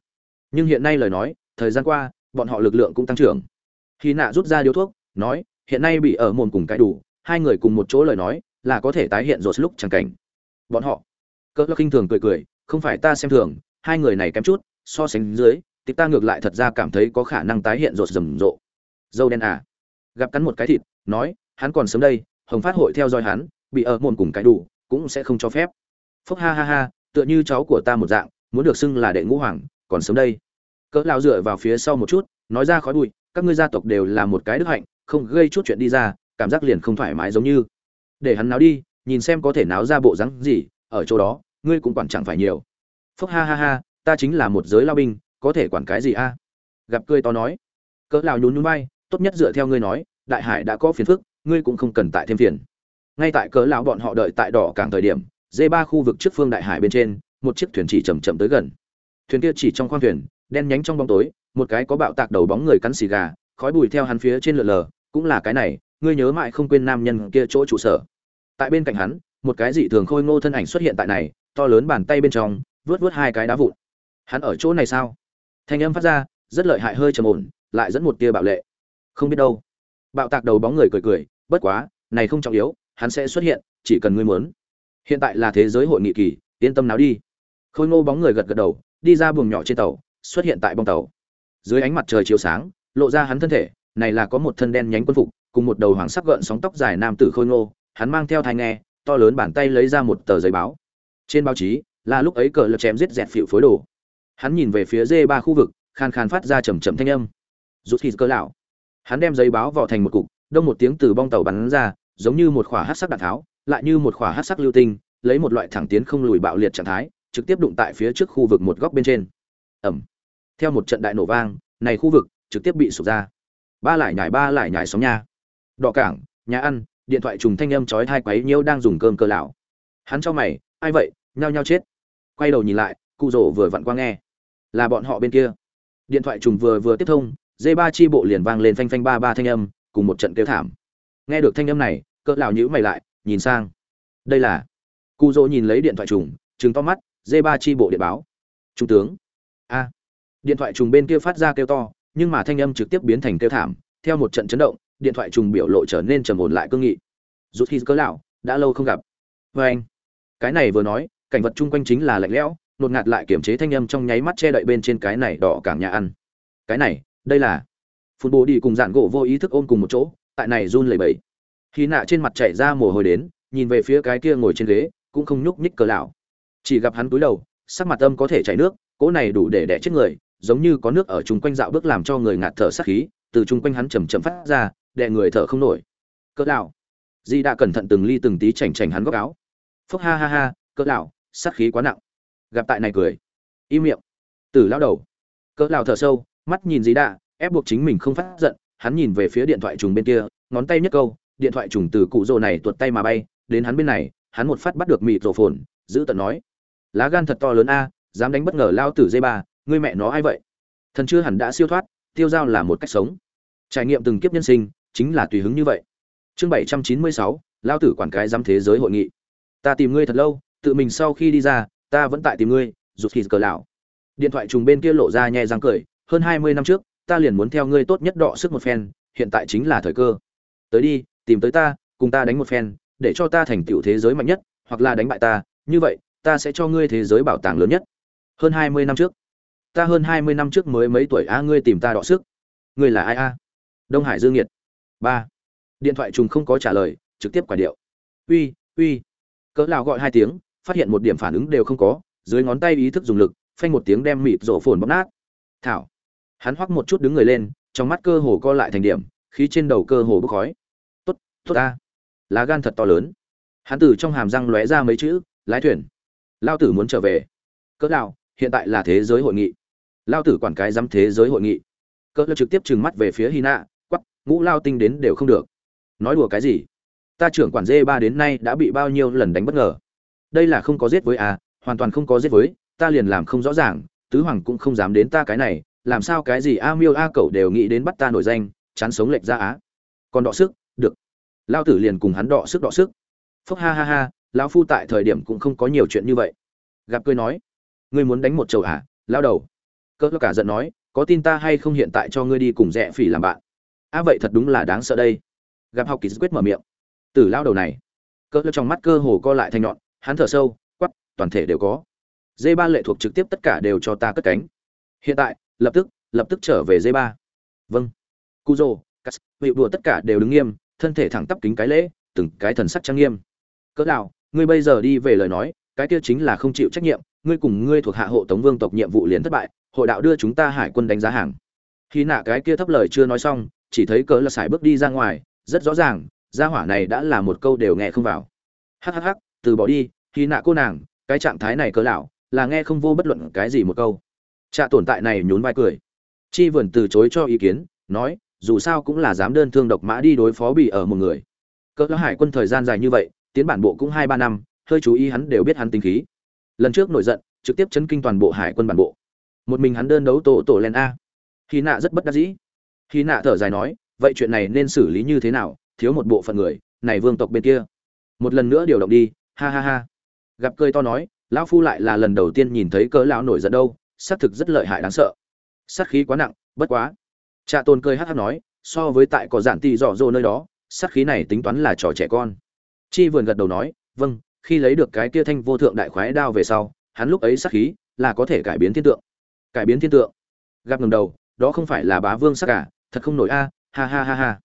Nhưng hiện nay lời nói, thời gian qua, bọn họ lực lượng cũng tăng trưởng. Khi nạ rút ra điếu thuốc, nói, hiện nay bị ở mồn cùng cái đủ, hai người cùng một chỗ lời nói, là có thể tái hiện rột lúc chẳng cảnh. Bọn họ cỡ lão khinh thường cười cười, không phải ta xem thường, hai người này kém chút, so sánh dưới, thì ta ngược lại thật ra cảm thấy có khả năng tái hiện rột rầm rộ. Dâu đen à gặp cắn một cái thịt, nói, hắn còn sớm đây, hồng phát hội theo dõi hắn, bị ở mồn cùng cái đủ, cũng sẽ không cho phép. Phúc ha ha ha tựa như cháu của ta một dạng, muốn được xưng là đệ ngũ hoàng, còn sớm đây. Cỡ lão dựa vào phía sau một chút, nói ra khói bụi, các ngươi gia tộc đều là một cái đức hạnh, không gây chút chuyện đi ra, cảm giác liền không thoải mái giống như. Để hắn náo đi, nhìn xem có thể náo ra bộ rắn gì, ở chỗ đó, ngươi cũng quản chẳng phải nhiều. Phúc ha ha ha, ta chính là một giới lao binh, có thể quản cái gì a? Gặp cười to nói. Cỡ lão nhún nhún vai, tốt nhất dựa theo ngươi nói, đại hải đã có phiền phức, ngươi cũng không cần tại thêm phiền. Ngay tại cỡ lão bọn họ đợi tại đỏ cảng thời điểm d ba khu vực trước phương đại hải bên trên, một chiếc thuyền chỉ chậm chậm tới gần. Thuyền kia chỉ trong khoang thuyền, đen nhánh trong bóng tối, một cái có bạo tạc đầu bóng người cắn xì gà, khói bụi theo hắn phía trên lượn lờ, cũng là cái này, ngươi nhớ mãi không quên nam nhân kia chỗ trụ sở. Tại bên cạnh hắn, một cái dị thường khôi ngô thân ảnh xuất hiện tại này, to lớn bàn tay bên trong, vớt vớt hai cái đá vụn. Hắn ở chỗ này sao? Thanh âm phát ra, rất lợi hại hơi trầm ổn, lại dẫn một tia bạo lệ. Không biết đâu. Bạo tạc đầu bóng người cười cười, bất quá, này không trọng yếu, hắn sẽ xuất hiện, chỉ cần ngươi muốn hiện tại là thế giới hội nghị kỳ, yên tâm nào đi. Khôi ngô bóng người gật gật đầu, đi ra buồng nhỏ trên tàu, xuất hiện tại bong tàu. Dưới ánh mặt trời chiếu sáng, lộ ra hắn thân thể, này là có một thân đen nhánh quân phục, cùng một đầu hoàng sắc gợn sóng tóc dài nam tử khôi ngô, hắn mang theo thai nghe, to lớn bàn tay lấy ra một tờ giấy báo. Trên báo chí, là lúc ấy cờ lập chém giết dẹt phịu phối đồ. Hắn nhìn về phía dê ba khu vực khan khan phát ra trầm trầm thanh âm. Rút hít cơ lão. Hắn đem giấy báo vỏ thành một cục, đông một tiếng từ bong tàu bắn ra, giống như một khỏa hát sắc đạn tháo lại như một khỏa hát sắc lưu tinh, lấy một loại thẳng tiến không lùi bạo liệt trạng thái, trực tiếp đụng tại phía trước khu vực một góc bên trên. Ẩm theo một trận đại nổ vang, này khu vực trực tiếp bị sụp ra. Ba lại nhải ba lại nhải sóng nha. Đọ cảng, nhà ăn, điện thoại trùng thanh âm chói thai quấy nhiêu đang dùng cơm cơ lão. Hắn cho mày, ai vậy? Nhao nhao chết. Quay đầu nhìn lại, cụ rổ vừa vặn qua nghe. Là bọn họ bên kia. Điện thoại trùng vừa vừa tiếp thông dây ba chi bộ liền vang lên phanh phanh ba ba thanh âm, cùng một trận kêu thảm. Nghe được thanh âm này cỡ lão nhữ mày lại nhìn sang. Đây là cụ dỗ nhìn lấy điện thoại trùng, trừng to mắt dê ba chi bộ điện báo. Trung tướng. A. Điện thoại trùng bên kia phát ra kêu to, nhưng mà thanh âm trực tiếp biến thành kêu thảm, theo một trận chấn động, điện thoại trùng biểu lộ trở nên trầm ổn lại cương nghị. Rút khi cỡ lão, đã lâu không gặp. Với anh. Cái này vừa nói, cảnh vật chung quanh chính là lạnh lẽo, nột ngạt lại kiểm chế thanh âm trong nháy mắt che đậy bên trên cái này đỏ cảng nhà ăn. Cái này, đây là phun bồ đi cùng dạn gỗ vô ý thức ôm cùng một chỗ, tại này run lẩy bẩy khi nạ trên mặt chảy ra mồ hôi đến, nhìn về phía cái kia ngồi trên ghế, cũng không nhúc nhích cờ lão. Chỉ gặp hắn cúi đầu, sắc mặt âm có thể chảy nước, cỗ này đủ để đẻ chết người, giống như có nước ở chung quanh dạo bước làm cho người ngạt thở sát khí, từ chung quanh hắn chậm chậm phát ra, đè người thở không nổi. Cỡ lão. Di đã cẩn thận từng ly từng tí chảnh chảnh hắn góc áo. Phúc ha ha ha cỡ lão, sát khí quá nặng. Gặp tại này cười. Im miệng. Tử lão đầu. Cỡ lão thở sâu, mắt nhìn di đã, ép buộc chính mình không phát giận, hắn nhìn về phía điện thoại trùng bên kia, ngón tay nhấc câu điện thoại trùng từ cụ rồ này tuột tay mà bay, đến hắn bên này, hắn một phát bắt được mịt rổ phồn, giữ tận nói, lá gan thật to lớn a, dám đánh bất ngờ lao tử dây ba ngươi mẹ nó ai vậy? Thần chưa hẳn đã siêu thoát, tiêu giao là một cách sống. Trải nghiệm từng kiếp nhân sinh, chính là tùy hứng như vậy. Chương bảy trăm chín mươi sáu, lao tử quản cái giám thế giới hội nghị. Ta tìm ngươi thật lâu, tự mình sau khi đi ra, ta vẫn tại tìm ngươi, rụt khi cờ lão. Điện thoại trùng bên kia lộ ra nhẹ răng cười, hơn hai mươi năm trước, ta liền muốn theo ngươi tốt nhất đọ sức một phen, hiện tại chính là thời cơ. Tới đi tìm tới ta, cùng ta đánh một phen, để cho ta thành tựu thế giới mạnh nhất, hoặc là đánh bại ta, như vậy, ta sẽ cho ngươi thế giới bảo tàng lớn nhất. Hơn hai mươi năm trước, ta hơn hai mươi năm trước mới mấy tuổi a, ngươi tìm ta đọ sức. Ngươi là ai a? Đông hải dương nhiệt. Ba. Điện thoại trùng không có trả lời, trực tiếp quả điệu. Uy uy. Cỡ nào gọi hai tiếng, phát hiện một điểm phản ứng đều không có, dưới ngón tay ý thức dùng lực, phanh một tiếng đem mịt rổ phồn bóp nát. Thảo. Hắn hoắc một chút đứng người lên, trong mắt cơ hồ co lại thành điểm, khí trên đầu cơ hồ bốc khói tốt ta. Lá gan thật to lớn. Hắn từ trong hàm răng lóe ra mấy chữ, lái thuyền. Lao tử muốn trở về. Cỡ nào hiện tại là thế giới hội nghị. Lao tử quản cái dám thế giới hội nghị. Cỡ lao trực tiếp trừng mắt về phía hy nạ quắp ngũ lao tinh đến đều không được. Nói đùa cái gì? Ta trưởng quản dê ba đến nay đã bị bao nhiêu lần đánh bất ngờ. Đây là không có giết với à? hoàn toàn không có giết với, ta liền làm không rõ ràng, tứ hoàng cũng không dám đến ta cái này, làm sao cái gì a miêu a cậu đều nghĩ đến bắt ta nổi danh, chán sống lệch ra á còn đọ sức lao tử liền cùng hắn đọ sức đọ sức. Phúc ha ha ha, lão phu tại thời điểm cũng không có nhiều chuyện như vậy. Gặp cười nói, ngươi muốn đánh một chầu à lao đầu? Cỡ cả giận nói, có tin ta hay không hiện tại cho ngươi đi cùng rẽ phỉ làm bạn? A, vậy thật đúng là đáng sợ đây. Gặp học kỳ quyết mở miệng từ lao đầu này. Cỡ trong mắt cơ hồ co lại thành nhọn, hắn thở sâu quắp toàn thể đều có. Dê ba lệ thuộc trực tiếp tất cả đều cho ta cất cánh. Hiện tại, lập tức lập tức trở về dê ba. Vâng. Cu dô cắt hiệu đùa tất cả đều đứng nghiêm thân thể thẳng tắp kính cái lễ, từng cái thần sắc trang nghiêm. Cỡ nào, ngươi bây giờ đi về lời nói, cái kia chính là không chịu trách nhiệm, ngươi cùng ngươi thuộc hạ hộ tống vương tộc nhiệm vụ liền thất bại, hội đạo đưa chúng ta hải quân đánh giá hàng. Khi nạ cái kia thấp lời chưa nói xong, chỉ thấy cỡ là sải bước đi ra ngoài, rất rõ ràng, gia hỏa này đã là một câu đều nghe không vào. Hhh từ bỏ đi, khi nạ cô nàng, cái trạng thái này cỡ lão là nghe không vô bất luận cái gì một câu. Trạ tồn tại này nhún vai cười. Chi vườn từ chối cho ý kiến, nói dù sao cũng là dám đơn thương độc mã đi đối phó bị ở một người. Cỡ hải quân thời gian dài như vậy, tiến bản bộ cũng hai ba năm, hơi chú ý hắn đều biết hắn tính khí. Lần trước nổi giận, trực tiếp chấn kinh toàn bộ hải quân bản bộ. Một mình hắn đơn đấu tổ tổ len a. Khi nạ rất bất đắc dĩ. Khi nạ thở dài nói, vậy chuyện này nên xử lý như thế nào? Thiếu một bộ phận người, này vương tộc bên kia. Một lần nữa điều động đi, ha ha ha. Gặp cười to nói, lão phu lại là lần đầu tiên nhìn thấy cỡ lão nổi giận đâu, xác thực rất lợi hại, đáng sợ. Sát khí quá nặng, bất quá trạ tôn cười hát hát nói, so với tại có giản tì dọ dô nơi đó, sát khí này tính toán là trò trẻ con. Chi vườn gật đầu nói vâng khi lấy được cái kia thanh vô thượng đại khoái đao về sau, hắn lúc ấy sát khí là có thể cải biến thiên tượng. Cải biến thiên tượng? Gặp ngầm đầu, đó không phải là bá vương sắc cả à, thật không nổi a, ha ha ha ha.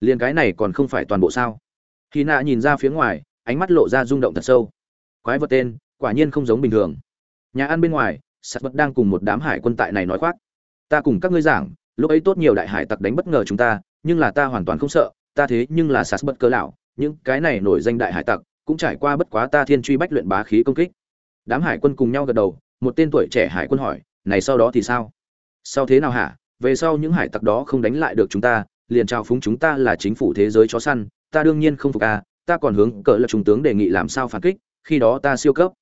Liền cái này còn không phải toàn bộ sao? Khi nạ nhìn ra phía ngoài, ánh mắt lộ ra rung động thật sâu. Quái vật tên, quả nhiên không giống bình thường. Nhà ăn bên ngoài, sắt vật đang cùng một đám hải quân tại này nói khoác. Ta cùng các ngươi giảng lúc ấy tốt nhiều đại hải tặc đánh bất ngờ chúng ta, nhưng là ta hoàn toàn không sợ, ta thế nhưng là sạt bất cơ lão, những cái này nổi danh đại hải tặc cũng trải qua bất quá ta thiên truy bách luyện bá khí công kích. Đám hải quân cùng nhau gật đầu, một tên tuổi trẻ hải quân hỏi, này sau đó thì sao? Sau thế nào hả? Về sau những hải tặc đó không đánh lại được chúng ta, liền trao phúng chúng ta là chính phủ thế giới chó săn, ta đương nhiên không phục à ta còn hướng cỡ là trung tướng đề nghị làm sao phản kích, khi đó ta siêu cấp.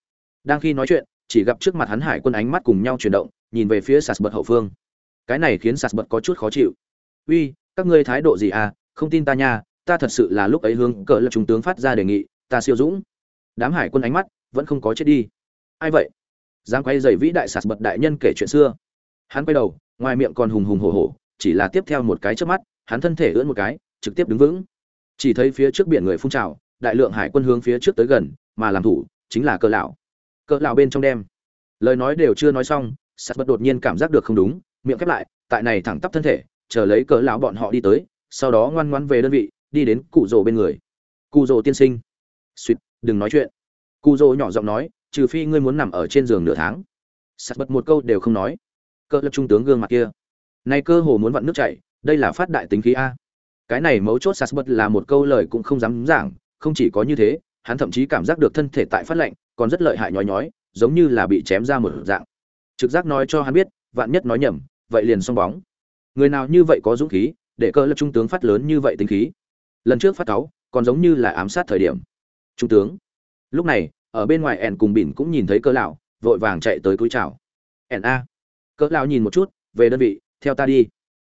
Đang khi nói chuyện, chỉ gặp trước mặt hắn hải quân ánh mắt cùng nhau chuyển động, nhìn về phía sạt bật hậu phương cái này khiến sạt bật có chút khó chịu. Uy, các ngươi thái độ gì à? Không tin ta nha, ta thật sự là lúc ấy hướng cỡ lập trung tướng phát ra đề nghị, ta siêu dũng. Đám hải quân ánh mắt vẫn không có chết đi. Ai vậy? Giang quay dày vĩ đại sạt bật đại nhân kể chuyện xưa. Hắn quay đầu, ngoài miệng còn hùng hùng hổ hổ, chỉ là tiếp theo một cái trước mắt, hắn thân thể ưỡn một cái, trực tiếp đứng vững. Chỉ thấy phía trước biển người phun trào, đại lượng hải quân hướng phía trước tới gần, mà làm thủ chính là cỡ lão. Cỡ lão bên trong đem. Lời nói đều chưa nói xong, sạt bật đột nhiên cảm giác được không đúng miệng khép lại, tại này thẳng tắp thân thể, chờ lấy cỡ lão bọn họ đi tới, sau đó ngoan ngoãn về đơn vị, đi đến cụ rồ bên người. Cụ rồ tiên sinh. Suýt đừng nói chuyện. Cụ rồ nhỏ giọng nói, trừ phi ngươi muốn nằm ở trên giường nửa tháng. Sạt bật một câu đều không nói. Cỡ lập trung tướng gương mặt kia. Nay cơ hồ muốn vặn nước chảy, đây là phát đại tính khí a. Cái này mấu chốt sạt bật là một câu lời cũng không dám giảng, không chỉ có như thế, hắn thậm chí cảm giác được thân thể tại phát lạnh, còn rất lợi hại nhói nhói, giống như là bị chém ra một dạng. Trực giác nói cho hắn biết, vạn nhất nói nhầm vậy liền xong bóng. Người nào như vậy có dũng khí, để cơ lập trung tướng phát lớn như vậy tính khí. Lần trước phát cáu, còn giống như là ám sát thời điểm. Trung tướng. Lúc này, ở bên ngoài ẻn cùng bỉn cũng nhìn thấy cơ lão, vội vàng chạy tới cúi chào. Ẻn a. Cơ lão nhìn một chút, về đơn vị, theo ta đi.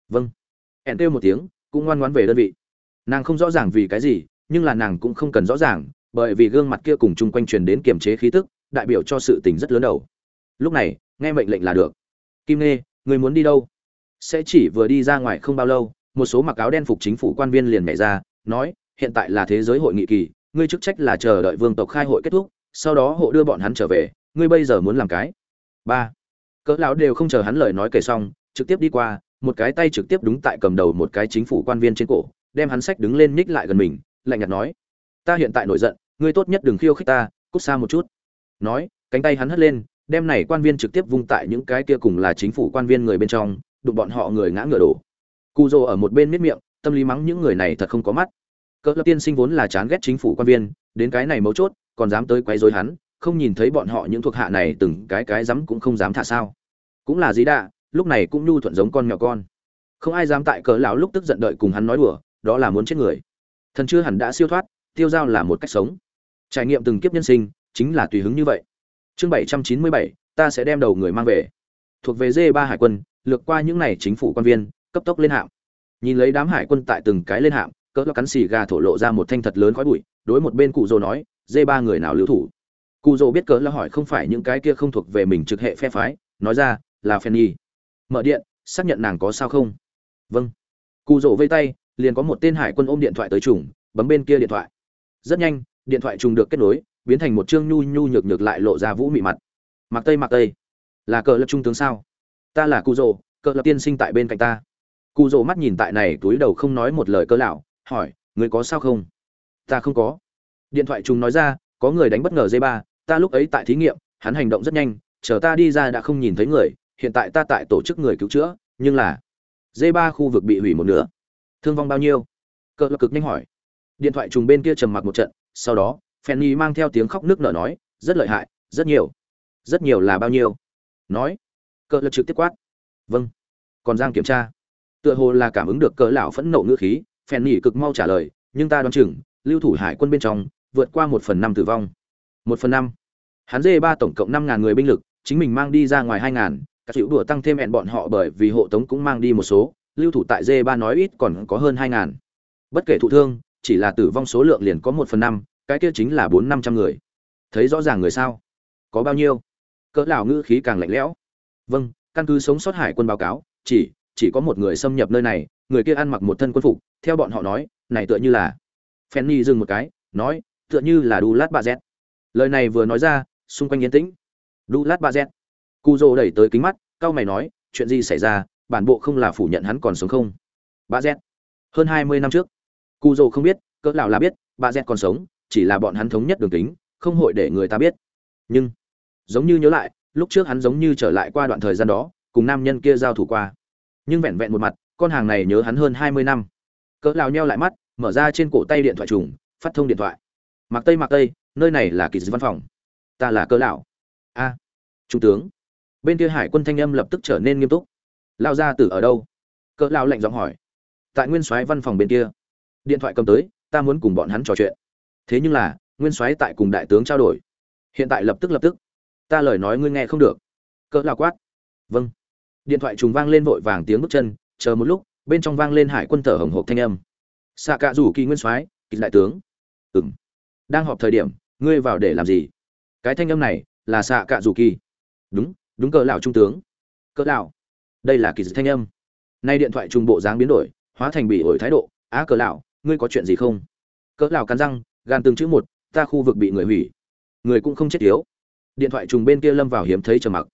Vâng. Ẻn kêu một tiếng, cũng ngoan ngoãn về đơn vị. Nàng không rõ ràng vì cái gì, nhưng là nàng cũng không cần rõ ràng, bởi vì gương mặt kia cùng chung quanh truyền đến kiềm chế khí tức, đại biểu cho sự tình rất lớn đầu. Lúc này, nghe mệnh lệnh là được. Kim nê người muốn đi đâu? Sẽ chỉ vừa đi ra ngoài không bao lâu, một số mặc áo đen phục chính phủ quan viên liền nhảy ra, nói, hiện tại là thế giới hội nghị kỳ, ngươi chức trách là chờ đợi vương tộc khai hội kết thúc, sau đó hộ đưa bọn hắn trở về, ngươi bây giờ muốn làm cái? Ba. Cỡ lão đều không chờ hắn lời nói kể xong, trực tiếp đi qua, một cái tay trực tiếp đúng tại cầm đầu một cái chính phủ quan viên trên cổ, đem hắn sách đứng lên nhích lại gần mình, lạnh nhạt nói, ta hiện tại nổi giận, ngươi tốt nhất đừng khiêu khích ta, cút xa một chút. Nói, cánh tay hắn hất lên đem này quan viên trực tiếp vung tại những cái kia cùng là chính phủ quan viên người bên trong, đụng bọn họ người ngã ngựa đổ. Cu dô ở một bên miết miệng, tâm lý mắng những người này thật không có mắt. Cỡ lập tiên sinh vốn là chán ghét chính phủ quan viên, đến cái này mấu chốt, còn dám tới quấy rối hắn, không nhìn thấy bọn họ những thuộc hạ này từng cái cái dám cũng không dám thả sao. Cũng là dí đạ, lúc này cũng nhu thuận giống con nhỏ con. Không ai dám tại cỡ lão lúc tức giận đợi cùng hắn nói đùa, đó là muốn chết người. Thần chưa hẳn đã siêu thoát, tiêu giao là một cách sống. Trải nghiệm từng kiếp nhân sinh, chính là tùy hứng như vậy chương bảy trăm chín mươi bảy, ta sẽ đem đầu người mang về. Thuộc về D3 hải quân, lược qua những này chính phủ quan viên, cấp tốc lên hạm. Nhìn lấy đám hải quân tại từng cái lên hạm, cỡ lo cắn xì gà thổ lộ ra một thanh thật lớn khói bụi, đối một bên cụ dô nói D3 người nào lưu thủ? Cụ dô biết cỡ lo hỏi không phải những cái kia không thuộc về mình trực hệ phe phái, nói ra, là phèn nhi. Mở điện, xác nhận nàng có sao không? Vâng. Cụ dô vây tay, liền có một tên hải quân ôm điện thoại tới trùng, bấm bên kia điện thoại. Rất nhanh, điện thoại trùng được kết nối biến thành một chương nhu nhu nhược nhược lại lộ ra vũ mị mặt. Mặc tây mặc tây, là cờ lập trung tướng sao? Ta là cụ rồ cờ lập tiên sinh tại bên cạnh ta. Cụ rồ mắt nhìn tại này, túi đầu không nói một lời cơ lão, hỏi người có sao không? Ta không có. Điện thoại trùng nói ra, có người đánh bất ngờ dây ba ta lúc ấy tại thí nghiệm, hắn hành động rất nhanh, chờ ta đi ra đã không nhìn thấy người, hiện tại ta tại tổ chức người cứu chữa, nhưng là dây ba khu vực bị hủy một nửa. Thương vong bao nhiêu? Cờ lập cực nhanh hỏi. Điện thoại trùng bên kia trầm mặc một trận, sau đó Fanny mang theo tiếng khóc nước nở nói, rất lợi hại, rất nhiều. Rất nhiều là bao nhiêu? Nói. Cờ lực trực tiếp quát. Vâng. Còn Giang kiểm tra. Tựa hồ là cảm ứng được cỡ lão phẫn nộ ngữ khí, Fanny cực mau trả lời, nhưng ta đoán chừng, lưu thủ hải quân bên trong, vượt qua một phần năm tử vong. Một phần năm. Hắn dê ba tổng cộng năm ngàn người binh lực, chính mình mang đi ra ngoài hai ngàn, các chịu đùa tăng thêm hẹn bọn họ bởi vì hộ tống cũng mang đi một số, lưu thủ tại dê ba nói ít còn có hơn hai ngàn. Bất kể thụ thương, chỉ là tử vong số lượng liền có một phần năm, cái kia chính là bốn năm trăm người. Thấy rõ ràng người sao? Có bao nhiêu? Cỡ lão ngữ khí càng lạnh lẽo. Vâng căn cứ sống sót hải quân báo cáo, chỉ chỉ có một người xâm nhập nơi này, người kia ăn mặc một thân quân phục, theo bọn họ nói, này tựa như là Fanny dừng một cái, nói, tựa như là đu lát z lời này vừa nói ra, xung quanh yên tĩnh. Đu lát Cujo z cu dô đẩy tới kính mắt cao mày nói, chuyện gì xảy ra? Bản bộ không là phủ nhận hắn còn sống không? Bà z hơn hai mươi năm trước cu dô không biết, cỡ lão là biết bà z còn sống chỉ là bọn hắn thống nhất đường kính, không hội để người ta biết. Nhưng, giống như nhớ lại, lúc trước hắn giống như trở lại qua đoạn thời gian đó, cùng nam nhân kia giao thủ qua. Nhưng vẹn vẹn một mặt, con hàng này nhớ hắn hơn hai mươi năm. Cỡ lao nheo lại mắt, mở ra trên cổ tay điện thoại trùng, phát thông điện thoại. Mặc tây mặc tây, nơi này là kỳ văn phòng. Ta là cỡ lão a, trung tướng. Bên kia hải quân thanh âm lập tức trở nên nghiêm túc. Lao ra từ ở đâu? Cỡ lao lạnh giọng hỏi. Tại nguyên soái văn phòng bên kia. Điện thoại cầm tới, ta muốn cùng bọn hắn trò chuyện thế nhưng là, nguyên soái tại cùng đại tướng trao đổi. Hiện tại lập tức lập tức. Ta lời nói ngươi nghe không được. Cỡ lao quát. Vâng. Điện thoại trùng vang lên vội vàng tiếng bước chân, chờ một lúc, bên trong vang lên hải quân thở hồng hộp thanh âm. Xạ cạ rủ kỳ nguyên soái kỳ đại tướng. Ừng đang họp thời điểm, ngươi vào để làm gì? Cái thanh âm này là xạ cạ rủ kỳ. Đúng đúng cỡ lão trung tướng. Cỡ lão. Đây là kỳ thanh âm. Nay điện thoại trùng bộ dáng biến đổi, hóa thành bị ổi thái độ. Á cỡ lão, ngươi có chuyện gì không? Cỡ lão cắn răng gan từng chữ một, ta khu vực bị người hủy. Người cũng không chết yếu. Điện thoại trùng bên kia lâm vào hiếm thấy trầm mặc.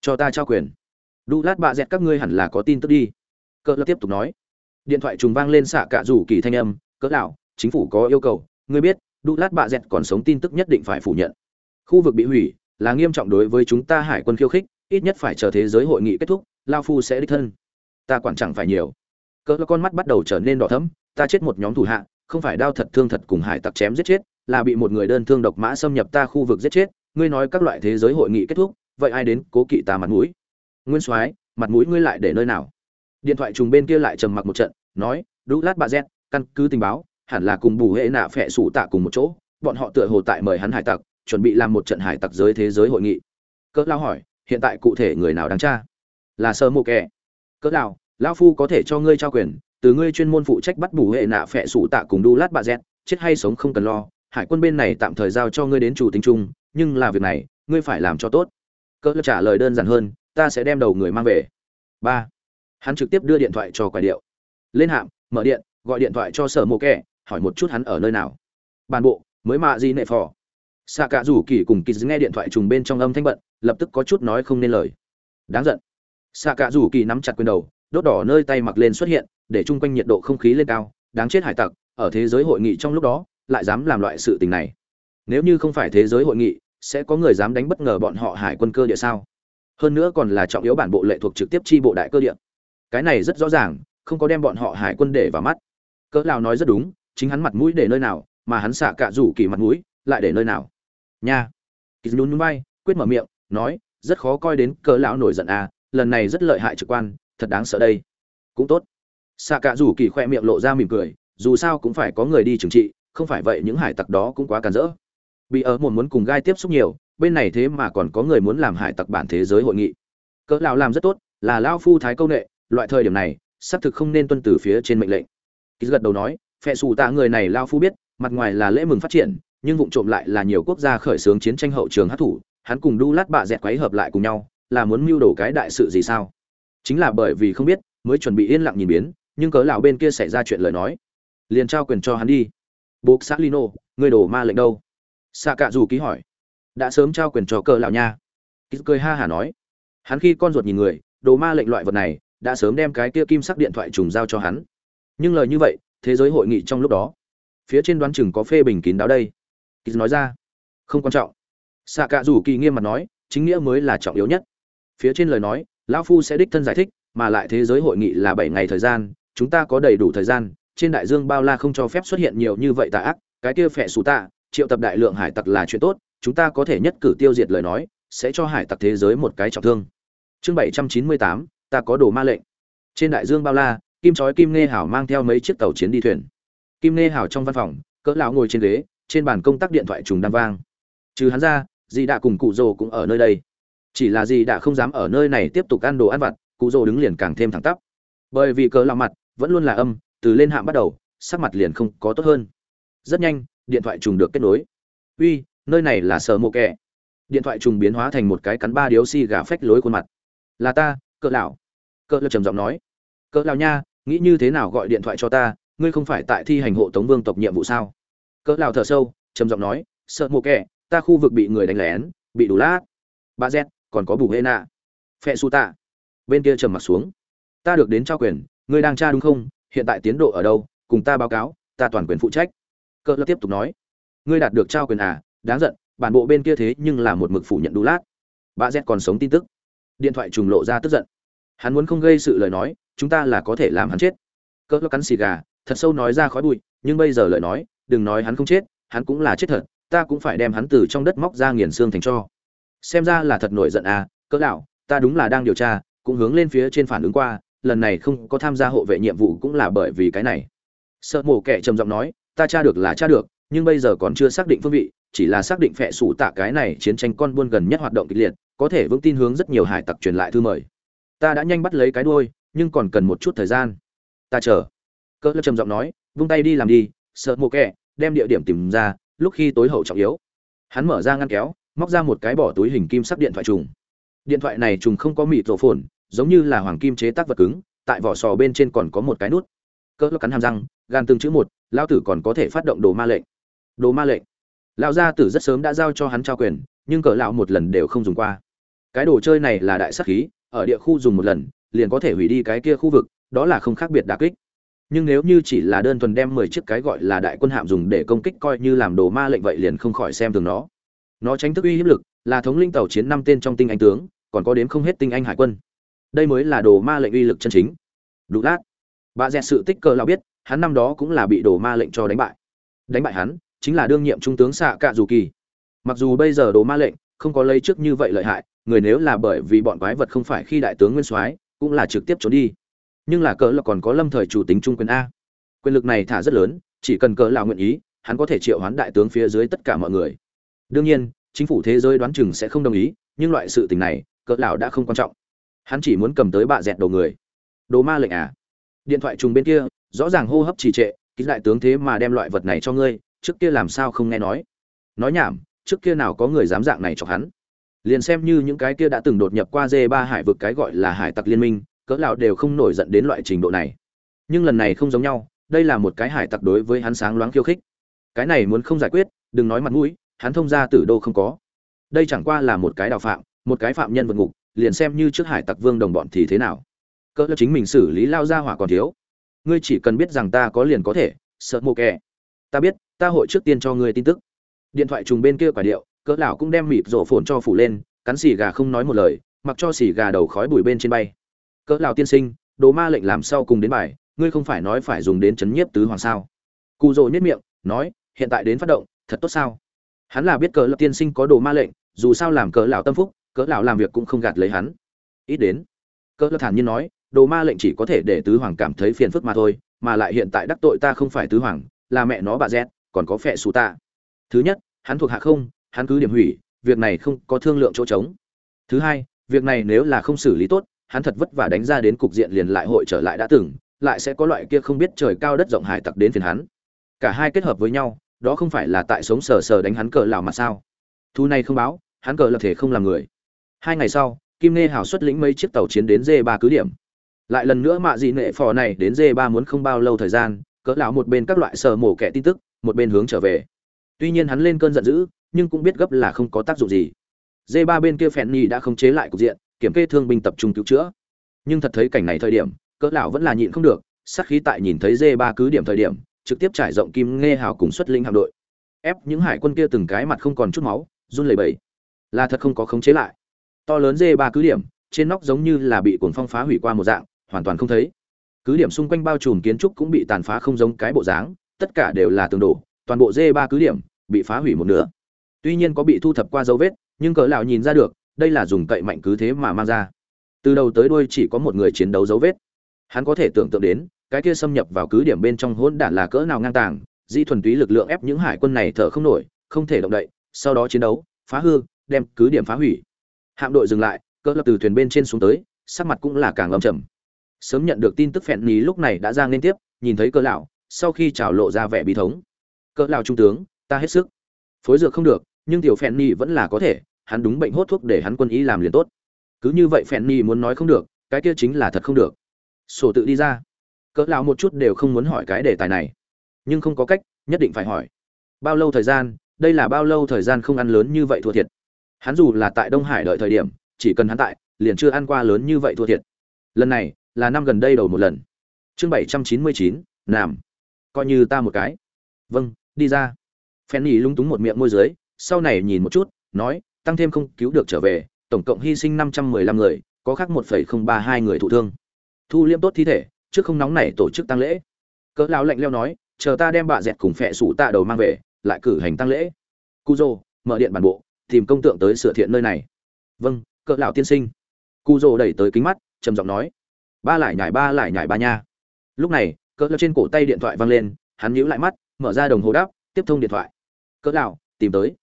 Cho ta trao quyền. Đu lát bạ dẹt các ngươi hẳn là có tin tức đi. Cỡ lập tiếp tục nói. Điện thoại trùng vang lên xạ cả rủ kỳ thanh âm, cỡ lão, chính phủ có yêu cầu. Ngươi biết, đu lát bạ dẹt còn sống tin tức nhất định phải phủ nhận. Khu vực bị hủy, là nghiêm trọng đối với chúng ta hải quân khiêu khích, ít nhất phải chờ thế giới hội nghị kết thúc, lao phu sẽ đích thân. Ta quản chẳng phải nhiều. Cỡ con mắt bắt đầu trở nên đỏ thẫm ta chết một nhóm thủ hạ, không phải đao thật thương thật cùng hải tặc chém giết chết, là bị một người đơn thương độc mã xâm nhập ta khu vực giết chết, ngươi nói các loại thế giới hội nghị kết thúc, vậy ai đến cố kỵ ta mặt mũi? Nguyên soái, mặt mũi ngươi lại để nơi nào? Điện thoại trùng bên kia lại trầm mặc một trận, nói đũ lát bà z, căn cứ tình báo, hẳn là cùng bù hệ nạ phệ sủ tạ cùng một chỗ, bọn họ tựa hồ tại mời hắn hải tặc, chuẩn bị làm một trận hải tặc giới thế giới hội nghị. Cỡ lao hỏi, hiện tại cụ thể người nào đáng tra? Là sơ mộ kẻ. Cỡ lao lao phu có thể cho ngươi trao quyền từ ngươi chuyên môn phụ trách bắt bù hệ nạ phệ sủ tạ cùng đu lát bà dẹt, chết hay sống không cần lo, hải quân bên này tạm thời giao cho ngươi đến chủ tính chung, nhưng là việc này, ngươi phải làm cho tốt. Cỡ trả lời đơn giản hơn, ta sẽ đem đầu người mang về. Ba. Hắn trực tiếp đưa điện thoại cho quái điệu. Lên hạm mở điện, gọi điện thoại cho sở mộ kẻ, hỏi một chút hắn ở nơi nào. Bản bộ, mới mạ gì nệ phò. Xạ cả rủ kỳ cùng kỳ nghe điện thoại trùng bên trong âm thanh bận, lập tức có chút nói không nên lời. Đáng giận. Xạ cả rủ kỳ nắm chặt quyền đầu đốt đỏ nơi tay mặc lên xuất hiện, để chung quanh nhiệt độ không khí lên cao, đáng chết hải tặc, ở thế giới hội nghị trong lúc đó, lại dám làm loại sự tình này. Nếu như không phải thế giới hội nghị, sẽ có người dám đánh bất ngờ bọn họ hải quân cơ địa sao? Hơn nữa còn là trọng yếu bản bộ lệ thuộc trực tiếp chi bộ đại cơ địa. Cái này rất rõ ràng, không có đem bọn họ hải quân để vào mắt. Cỡ lao nói rất đúng, chính hắn mặt mũi để nơi nào, mà hắn xạ cạ rủ kỳ mặt mũi, lại để nơi nào? Nha. Kỳ nhún nhún bay quyết mở miệng, nói, rất khó coi đến cỡ lão nổi giận à lần này rất lợi hại trực quan thật đáng sợ đây. Cũng tốt. Xạ cả rủ kỳ khoe miệng lộ ra mỉm cười, dù sao cũng phải có người đi trừng trị, không phải vậy những hải tặc đó cũng quá càn rỡ. Bị ở một muốn cùng gai tiếp xúc nhiều, bên này thế mà còn có người muốn làm hải tặc bản thế giới hội nghị. Cỡ lão làm rất tốt, là lão phu thái công nghệ loại thời điểm này, xác thực không nên tuân từ phía trên mệnh lệnh. Ký gật đầu nói phe xù tạ người này lão phu biết, mặt ngoài là lễ mừng phát triển, nhưng vụng trộm lại là nhiều quốc gia khởi xướng chiến tranh hậu trường hát thủ hắn cùng đu lát bạ dẹt quấy hợp lại cùng nhau, là muốn mưu đồ cái đại sự gì sao? Chính là bởi vì không biết, mới chuẩn bị yên lặng nhìn biến, nhưng cớ lão bên kia xảy ra chuyện lời nói. Liền trao quyền cho hắn đi. Bố xã lino người đổ ma lệnh đâu? Xạ cạ dù ký hỏi. Đã sớm trao quyền cho cờ lão nha. Ký cười ha hả nói. Hắn khi con ruột nhìn người, đồ ma lệnh loại vật này, đã sớm đem cái kia kim sắc điện thoại trùng giao cho hắn. Nhưng lời như vậy, thế giới hội nghị trong lúc đó, phía trên đoán chừng có phê bình kín đáo đây. Ký nói ra. Không quan trọng. Xạ cạ rủ kỳ nghiêm mặt nói, chính nghĩa mới là trọng yếu nhất. Phía trên lời nói lão phu sẽ đích thân giải thích, mà lại thế giới hội nghị là bảy ngày thời gian, chúng ta có đầy đủ thời gian, trên đại dương bao la không cho phép xuất hiện nhiều như vậy tà ác, cái kia phệ xù tạ, triệu tập đại lượng hải tặc là chuyện tốt, chúng ta có thể nhất cử tiêu diệt lời nói, sẽ cho hải tặc thế giới một cái trọng thương. Chương bảy trăm chín mươi tám, ta có đồ ma lệnh. Trên đại dương bao la, kim chói kim nghe hảo mang theo mấy chiếc tàu chiến đi thuyền. Kim nghe hảo trong văn phòng, cỡ lão ngồi trên ghế, trên bàn công tác điện thoại trùng đang vang. Trừ hắn ra dì đã cùng cụ rồ cũng ở nơi đây chỉ là gì đã không dám ở nơi này tiếp tục ăn đồ ăn vặt, cụ rồ đứng liền càng thêm thẳng tắp. Bởi vì cờ lão mặt, vẫn luôn là âm, từ lên hạm bắt đầu, sắc mặt liền không có tốt hơn. Rất nhanh, điện thoại trùng được kết nối. Uy, nơi này là sở mộ kẹ điện thoại trùng biến hóa thành một cái cắn ba điếu xi gà phách lối khuôn mặt. Là ta cỡ lão. Cỡ lão trầm giọng nói. Cỡ lão nha, nghĩ như thế nào gọi điện thoại cho ta, ngươi không phải tại thi hành hộ tống vương tộc nhiệm vụ sao? Cỡ lão thở sâu, trầm giọng nói. Sợ mộ kẹ ta khu vực bị người đánh lén, bị đủ lát. Ba z còn có bù hê nạ. Phe su tạ bên kia trầm mặt xuống. Ta được đến trao quyền, ngươi đang tra đúng không? Hiện tại tiến độ ở đâu? Cùng ta báo cáo, ta toàn quyền phụ trách. Cỡ lập tiếp tục nói. Ngươi đạt được trao quyền à? Đáng giận, bản bộ bên kia thế nhưng là một mực phủ nhận đủ lát. Bà z còn sống tin tức. Điện thoại trùng lộ ra tức giận. Hắn muốn không gây sự lời nói, chúng ta là có thể làm hắn chết. Cỡ cắn xì gà, thật sâu nói ra khói bụi, nhưng bây giờ lời nói, đừng nói hắn không chết, hắn cũng là chết thật, ta cũng phải đem hắn từ trong đất móc ra nghiền xương thành cho xem ra là thật nổi giận à cỡ đạo ta đúng là đang điều tra, cũng hướng lên phía trên phản ứng qua, lần này không có tham gia hộ vệ nhiệm vụ cũng là bởi vì cái này. Sợ mổ kẻ trầm giọng nói, ta tra được là tra được, nhưng bây giờ còn chưa xác định phương vị, chỉ là xác định phệ sủ tạ cái này chiến tranh con buôn gần nhất hoạt động kịch liệt, có thể vững tin hướng rất nhiều hải tặc truyền lại thư mời. Ta đã nhanh bắt lấy cái đuôi, nhưng còn cần một chút thời gian. Ta chờ. Cỡ lớp trầm giọng nói, vung tay đi làm đi, sợ mổ kẻ, đem địa điểm tìm ra, lúc khi tối hậu trọng yếu. Hắn mở ra ngăn kéo móc ra một cái bỏ túi hình kim sắc điện thoại trùng. Điện thoại này trùng không có mịt rổ phồn, giống như là hoàng kim chế tác vật cứng, tại vỏ sò bên trên còn có một cái nút. Cỡ cắn hàm răng, gan từng chữ một lao tử còn có thể phát động đồ ma lệnh. Đồ ma lệnh. Lão gia tử rất sớm đã giao cho hắn trao quyền, nhưng cỡ lão một lần đều không dùng qua. Cái đồ chơi này là đại sắc khí, ở địa khu dùng một lần, liền có thể hủy đi cái kia khu vực, đó là không khác biệt đả kích. Nhưng nếu như chỉ là đơn thuần đem mười chiếc cái gọi là đại quân hạm dùng để công kích coi như làm đồ ma lệnh vậy liền không khỏi xem thường nó nó tránh thức uy hiếp lực, là thống linh tàu chiến năm tên trong tinh anh tướng, còn có đến không hết tinh anh hải quân. Đây mới là đồ ma lệnh uy lực chân chính. Đủ lát. Bà dẹt sự tích cờ lao biết, hắn năm đó cũng là bị đồ ma lệnh cho đánh bại. Đánh bại hắn, chính là đương nhiệm trung tướng xạ cạ dù kỳ. Mặc dù bây giờ đồ ma lệnh không có lấy trước như vậy lợi hại, người nếu là bởi vì bọn quái vật không phải khi đại tướng nguyên soái, cũng là trực tiếp trốn đi. Nhưng là cỡ là còn có lâm thời chủ tính trung quyền a. Quyền lực này thả rất lớn, chỉ cần cỡ là nguyện ý, hắn có thể triệu hoán đại tướng phía dưới tất cả mọi người đương nhiên, chính phủ thế giới đoán chừng sẽ không đồng ý, nhưng loại sự tình này, cỡ lão đã không quan trọng. Hắn chỉ muốn cầm tới bạ dẹt đầu người. Đồ ma lệnh à? Điện thoại trùng bên kia, rõ ràng hô hấp trì trệ, ký đại tướng thế mà đem loại vật này cho ngươi, trước kia làm sao không nghe nói? Nói nhảm, trước kia nào có người dám dạng này cho hắn? Liền xem như những cái kia đã từng đột nhập qua dê ba hải vực cái gọi là hải tặc liên minh, cỡ lão đều không nổi giận đến loại trình độ này. Nhưng lần này không giống nhau, đây là một cái hải tặc đối với hắn sáng loáng khiêu khích. Cái này muốn không giải quyết, đừng nói mặt mũi hắn thông ra tử đô không có. Đây chẳng qua là một cái đào phạm, một cái phạm nhân vượt ngục, liền xem như trước hải tặc vương đồng bọn thì thế nào. Cỡ chính mình xử lý lao ra hỏa còn thiếu. Ngươi chỉ cần biết rằng ta có liền có thể, sợ mồ kẻ. Ta biết, ta hội trước tiên cho ngươi tin tức. Điện thoại trùng bên kia quả điệu cỡ lão cũng đem mịp rổ phồn cho phủ lên, cắn xì gà không nói một lời, mặc cho xì gà đầu khói bụi bên trên bay. Cỡ lão tiên sinh, đồ ma lệnh làm sau cùng đến bài, ngươi không phải nói phải dùng đến chấn nhiếp tứ hoàng sao? Cụ rồ nhất miệng, nói, hiện tại đến phát động, thật tốt sao? Hắn là biết cỡ lập tiên sinh có đồ ma lệnh, dù sao làm cỡ lão tâm phúc, cỡ lão làm việc cũng không gạt lấy hắn. Ít đến, cỡ lão thản nhiên nói, đồ ma lệnh chỉ có thể để tứ hoàng cảm thấy phiền phức mà thôi, mà lại hiện tại đắc tội ta không phải tứ hoàng, là mẹ nó bà z còn có phệ xù ta. Thứ nhất, hắn thuộc hạ không, hắn cứ điểm hủy, việc này không có thương lượng chỗ trống. Thứ hai, việc này nếu là không xử lý tốt, hắn thật vất vả đánh ra đến cục diện liền lại hội trở lại đã từng, lại sẽ có loại kia không biết trời cao đất rộng hải tặc đến phiền hắn. Cả hai kết hợp với nhau đó không phải là tại sống sờ sờ đánh hắn cờ lão mà sao? Thu này không báo, hắn cờ lập thể không làm người. Hai ngày sau, kim nê hảo xuất lĩnh mấy chiếc tàu chiến đến Dê ba cứ điểm. Lại lần nữa mạ dị nệ phò này đến Dê ba muốn không bao lâu thời gian, cỡ lão một bên các loại sờ mổ kẻ tin tức, một bên hướng trở về. Tuy nhiên hắn lên cơn giận dữ, nhưng cũng biết gấp là không có tác dụng gì. Dê ba bên kia phèn nhì đã không chế lại cục diện, kiểm kê thương binh tập trung cứu chữa. Nhưng thật thấy cảnh này thời điểm, cỡ lão vẫn là nhịn không được, sát khí tại nhìn thấy Dê ba cứ điểm thời điểm trực tiếp trải rộng kim nghe hào cùng xuất linh hạm đội. Ép những hải quân kia từng cái mặt không còn chút máu, run lẩy bẩy. Là thật không có khống chế lại. To lớn dê ba cứ điểm, trên nóc giống như là bị cuồng phong phá hủy qua một dạng, hoàn toàn không thấy. Cứ điểm xung quanh bao trùm kiến trúc cũng bị tàn phá không giống cái bộ dáng, tất cả đều là tường đổ, toàn bộ dê ba cứ điểm bị phá hủy một nửa. Tuy nhiên có bị thu thập qua dấu vết, nhưng cỡ lão nhìn ra được, đây là dùng cậy mạnh cứ thế mà mang ra. Từ đầu tới đuôi chỉ có một người chiến đấu dấu vết. Hắn có thể tưởng tượng đến cái kia xâm nhập vào cứ điểm bên trong hỗn đản là cỡ nào ngang tàng, di thuần túy lực lượng ép những hải quân này thở không nổi, không thể động đậy, sau đó chiến đấu, phá hư, đem cứ điểm phá hủy. Hạm đội dừng lại cỡ lập từ thuyền bên trên xuống tới, sắc mặt cũng là càng lâm trầm. Sớm nhận được tin tức phèn ní lúc này đã ra liên tiếp, nhìn thấy cỡ lão, sau khi trào lộ ra vẻ bí thống. Cỡ lão trung tướng, ta hết sức phối dược không được, nhưng tiểu phèn ní vẫn là có thể, hắn đúng bệnh hốt thuốc để hắn quân ý làm liền tốt. Cứ như vậy phèn ní muốn nói không được, cái kia chính là thật không được. Sổ tự đi ra cỡ lão một chút đều không muốn hỏi cái đề tài này. Nhưng không có cách, nhất định phải hỏi. Bao lâu thời gian, đây là bao lâu thời gian không ăn lớn như vậy thua thiệt. Hắn dù là tại đông hải đợi thời điểm, chỉ cần hắn tại, liền chưa ăn qua lớn như vậy thua thiệt. Lần này, là năm gần đây đầu một lần. Chương bảy trăm chín mươi chín làm coi như ta một cái. Vâng đi ra. Phen nhì lung túng một miệng môi dưới, sau này nhìn một chút, nói, tăng thêm không cứu được trở về, tổng cộng hy sinh năm trăm mười lăm người, có khác một phẩy không ba hai người thụ thương. Thu liêm tốt thi thể trước không nóng này tổ chức tăng lễ. Cỡ lão lạnh leo nói, chờ ta đem bà dẹt cùng phệ sủ tạ đầu mang về, lại cử hành tăng lễ. Cu dô mở điện bản bộ, tìm công tượng tới sửa thiện nơi này. Vâng cỡ lão tiên sinh. Cu dô đẩy tới kính mắt, trầm giọng nói, ba lại nhảy ba lại nhảy ba nha. Lúc này, cỡ lão trên cổ tay điện thoại vang lên, hắn nhíu lại mắt, mở ra đồng hồ đáp, tiếp thông điện thoại. Cỡ lão, tìm tới.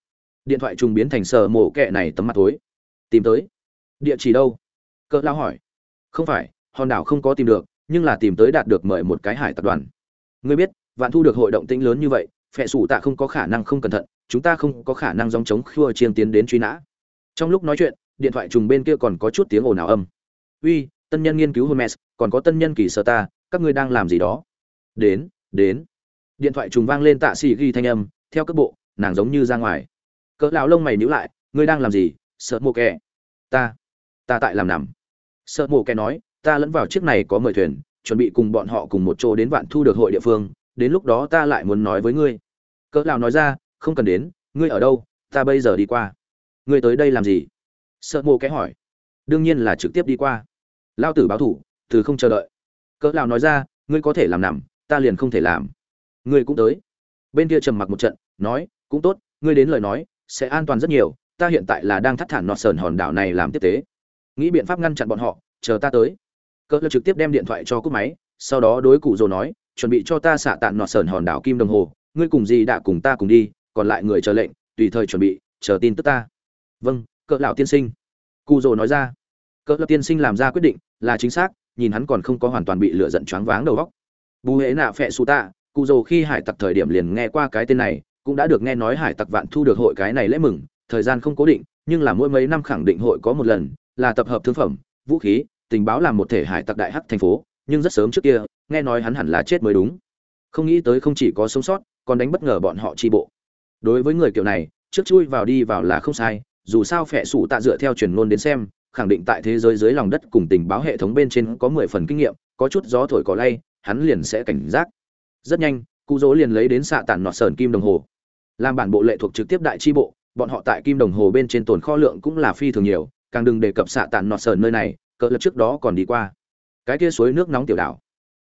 Điện thoại trùng biến thành sờ mổ kẹ này tấm mặt tối tìm tới. Địa chỉ đâu? Cỡ lão hỏi. Không phải, hòn đảo không có tìm được nhưng là tìm tới đạt được mời một cái hải tập đoàn. Ngươi biết vạn thu được hội động tĩnh lớn như vậy phệ sủ tạ không có khả năng không cẩn thận chúng ta không có khả năng dòng chống khua chiên tiến đến truy nã. Trong lúc nói chuyện điện thoại trùng bên kia còn có chút tiếng ồn ào âm. Uy tân nhân nghiên cứu Hermes, còn có tân nhân kỳ sở ta các ngươi đang làm gì đó? Đến đến. Điện thoại trùng vang lên tạ xì ghi thanh âm theo cấp bộ nàng giống như ra ngoài. Cỡ lão lông mày nhíu lại ngươi đang làm gì? Sợ mồ kẻ. Ta ta tại làm nằm. Sợ mồ kẻ nói ta lẫn vào chiếc này có mười thuyền, chuẩn bị cùng bọn họ cùng một chỗ đến vạn thu được hội địa phương, đến lúc đó ta lại muốn nói với ngươi. Cỡ lão nói ra, không cần đến, ngươi ở đâu, ta bây giờ đi qua. Ngươi tới đây làm gì? Sợ mồ cái hỏi. Đương nhiên là trực tiếp đi qua. Lao tử báo thủ, từ không chờ đợi. Cỡ lão nói ra, ngươi có thể làm nằm, ta liền không thể làm. Ngươi cũng tới. Bên kia trầm mặc một trận, nói, cũng tốt, ngươi đến lời nói, sẽ an toàn rất nhiều, ta hiện tại là đang thắt thản nọt sờn hòn đảo này làm tiếp tế. Nghĩ biện pháp ngăn chặn bọn họ, chờ ta tới cỡ lão trực tiếp đem điện thoại cho cúp máy, sau đó đối cụ rồ nói, chuẩn bị cho ta xạ tạn nọt sờn hòn đảo kim đồng hồ, ngươi cùng gì đã cùng ta cùng đi, còn lại người chờ lệnh, tùy thời chuẩn bị, chờ tin tức ta. Vâng cỡ lão tiên sinh. Cụ rồ nói ra. Cỡ lão tiên sinh làm ra quyết định, là chính xác, nhìn hắn còn không có hoàn toàn bị lửa giận choáng váng đầu óc. Bù hễ nạ phệ su tạ. Cụ rồ khi hải tặc thời điểm liền nghe qua cái tên này, cũng đã được nghe nói hải tặc vạn thu được hội cái này lễ mừng, thời gian không cố định, nhưng là mỗi mấy năm khẳng định hội có một lần, là tập hợp thương phẩm, vũ khí tình báo làm một thể hải tặc đại hắc thành phố, nhưng rất sớm trước kia, nghe nói hắn hẳn là chết mới đúng. Không nghĩ tới không chỉ có sống sót, còn đánh bất ngờ bọn họ tri bộ. Đối với người kiểu này, trước chui vào đi vào là không sai, dù sao phệ sủ tạ dựa theo truyền ngôn đến xem, khẳng định tại thế giới dưới lòng đất cùng tình báo hệ thống bên trên có mười phần kinh nghiệm, có chút gió thổi cỏ lay, hắn liền sẽ cảnh giác. Rất nhanh cụ dỗ liền lấy đến xạ tản nọt sờn kim đồng hồ. Làm bản bộ lệ thuộc trực tiếp đại tri bộ, bọn họ tại kim đồng hồ bên trên tồn kho lượng cũng là phi thường nhiều, càng đừng đề cập xạ tản nọt sờn nơi này cỡ lật trước đó còn đi qua. Cái kia suối nước nóng tiểu đảo.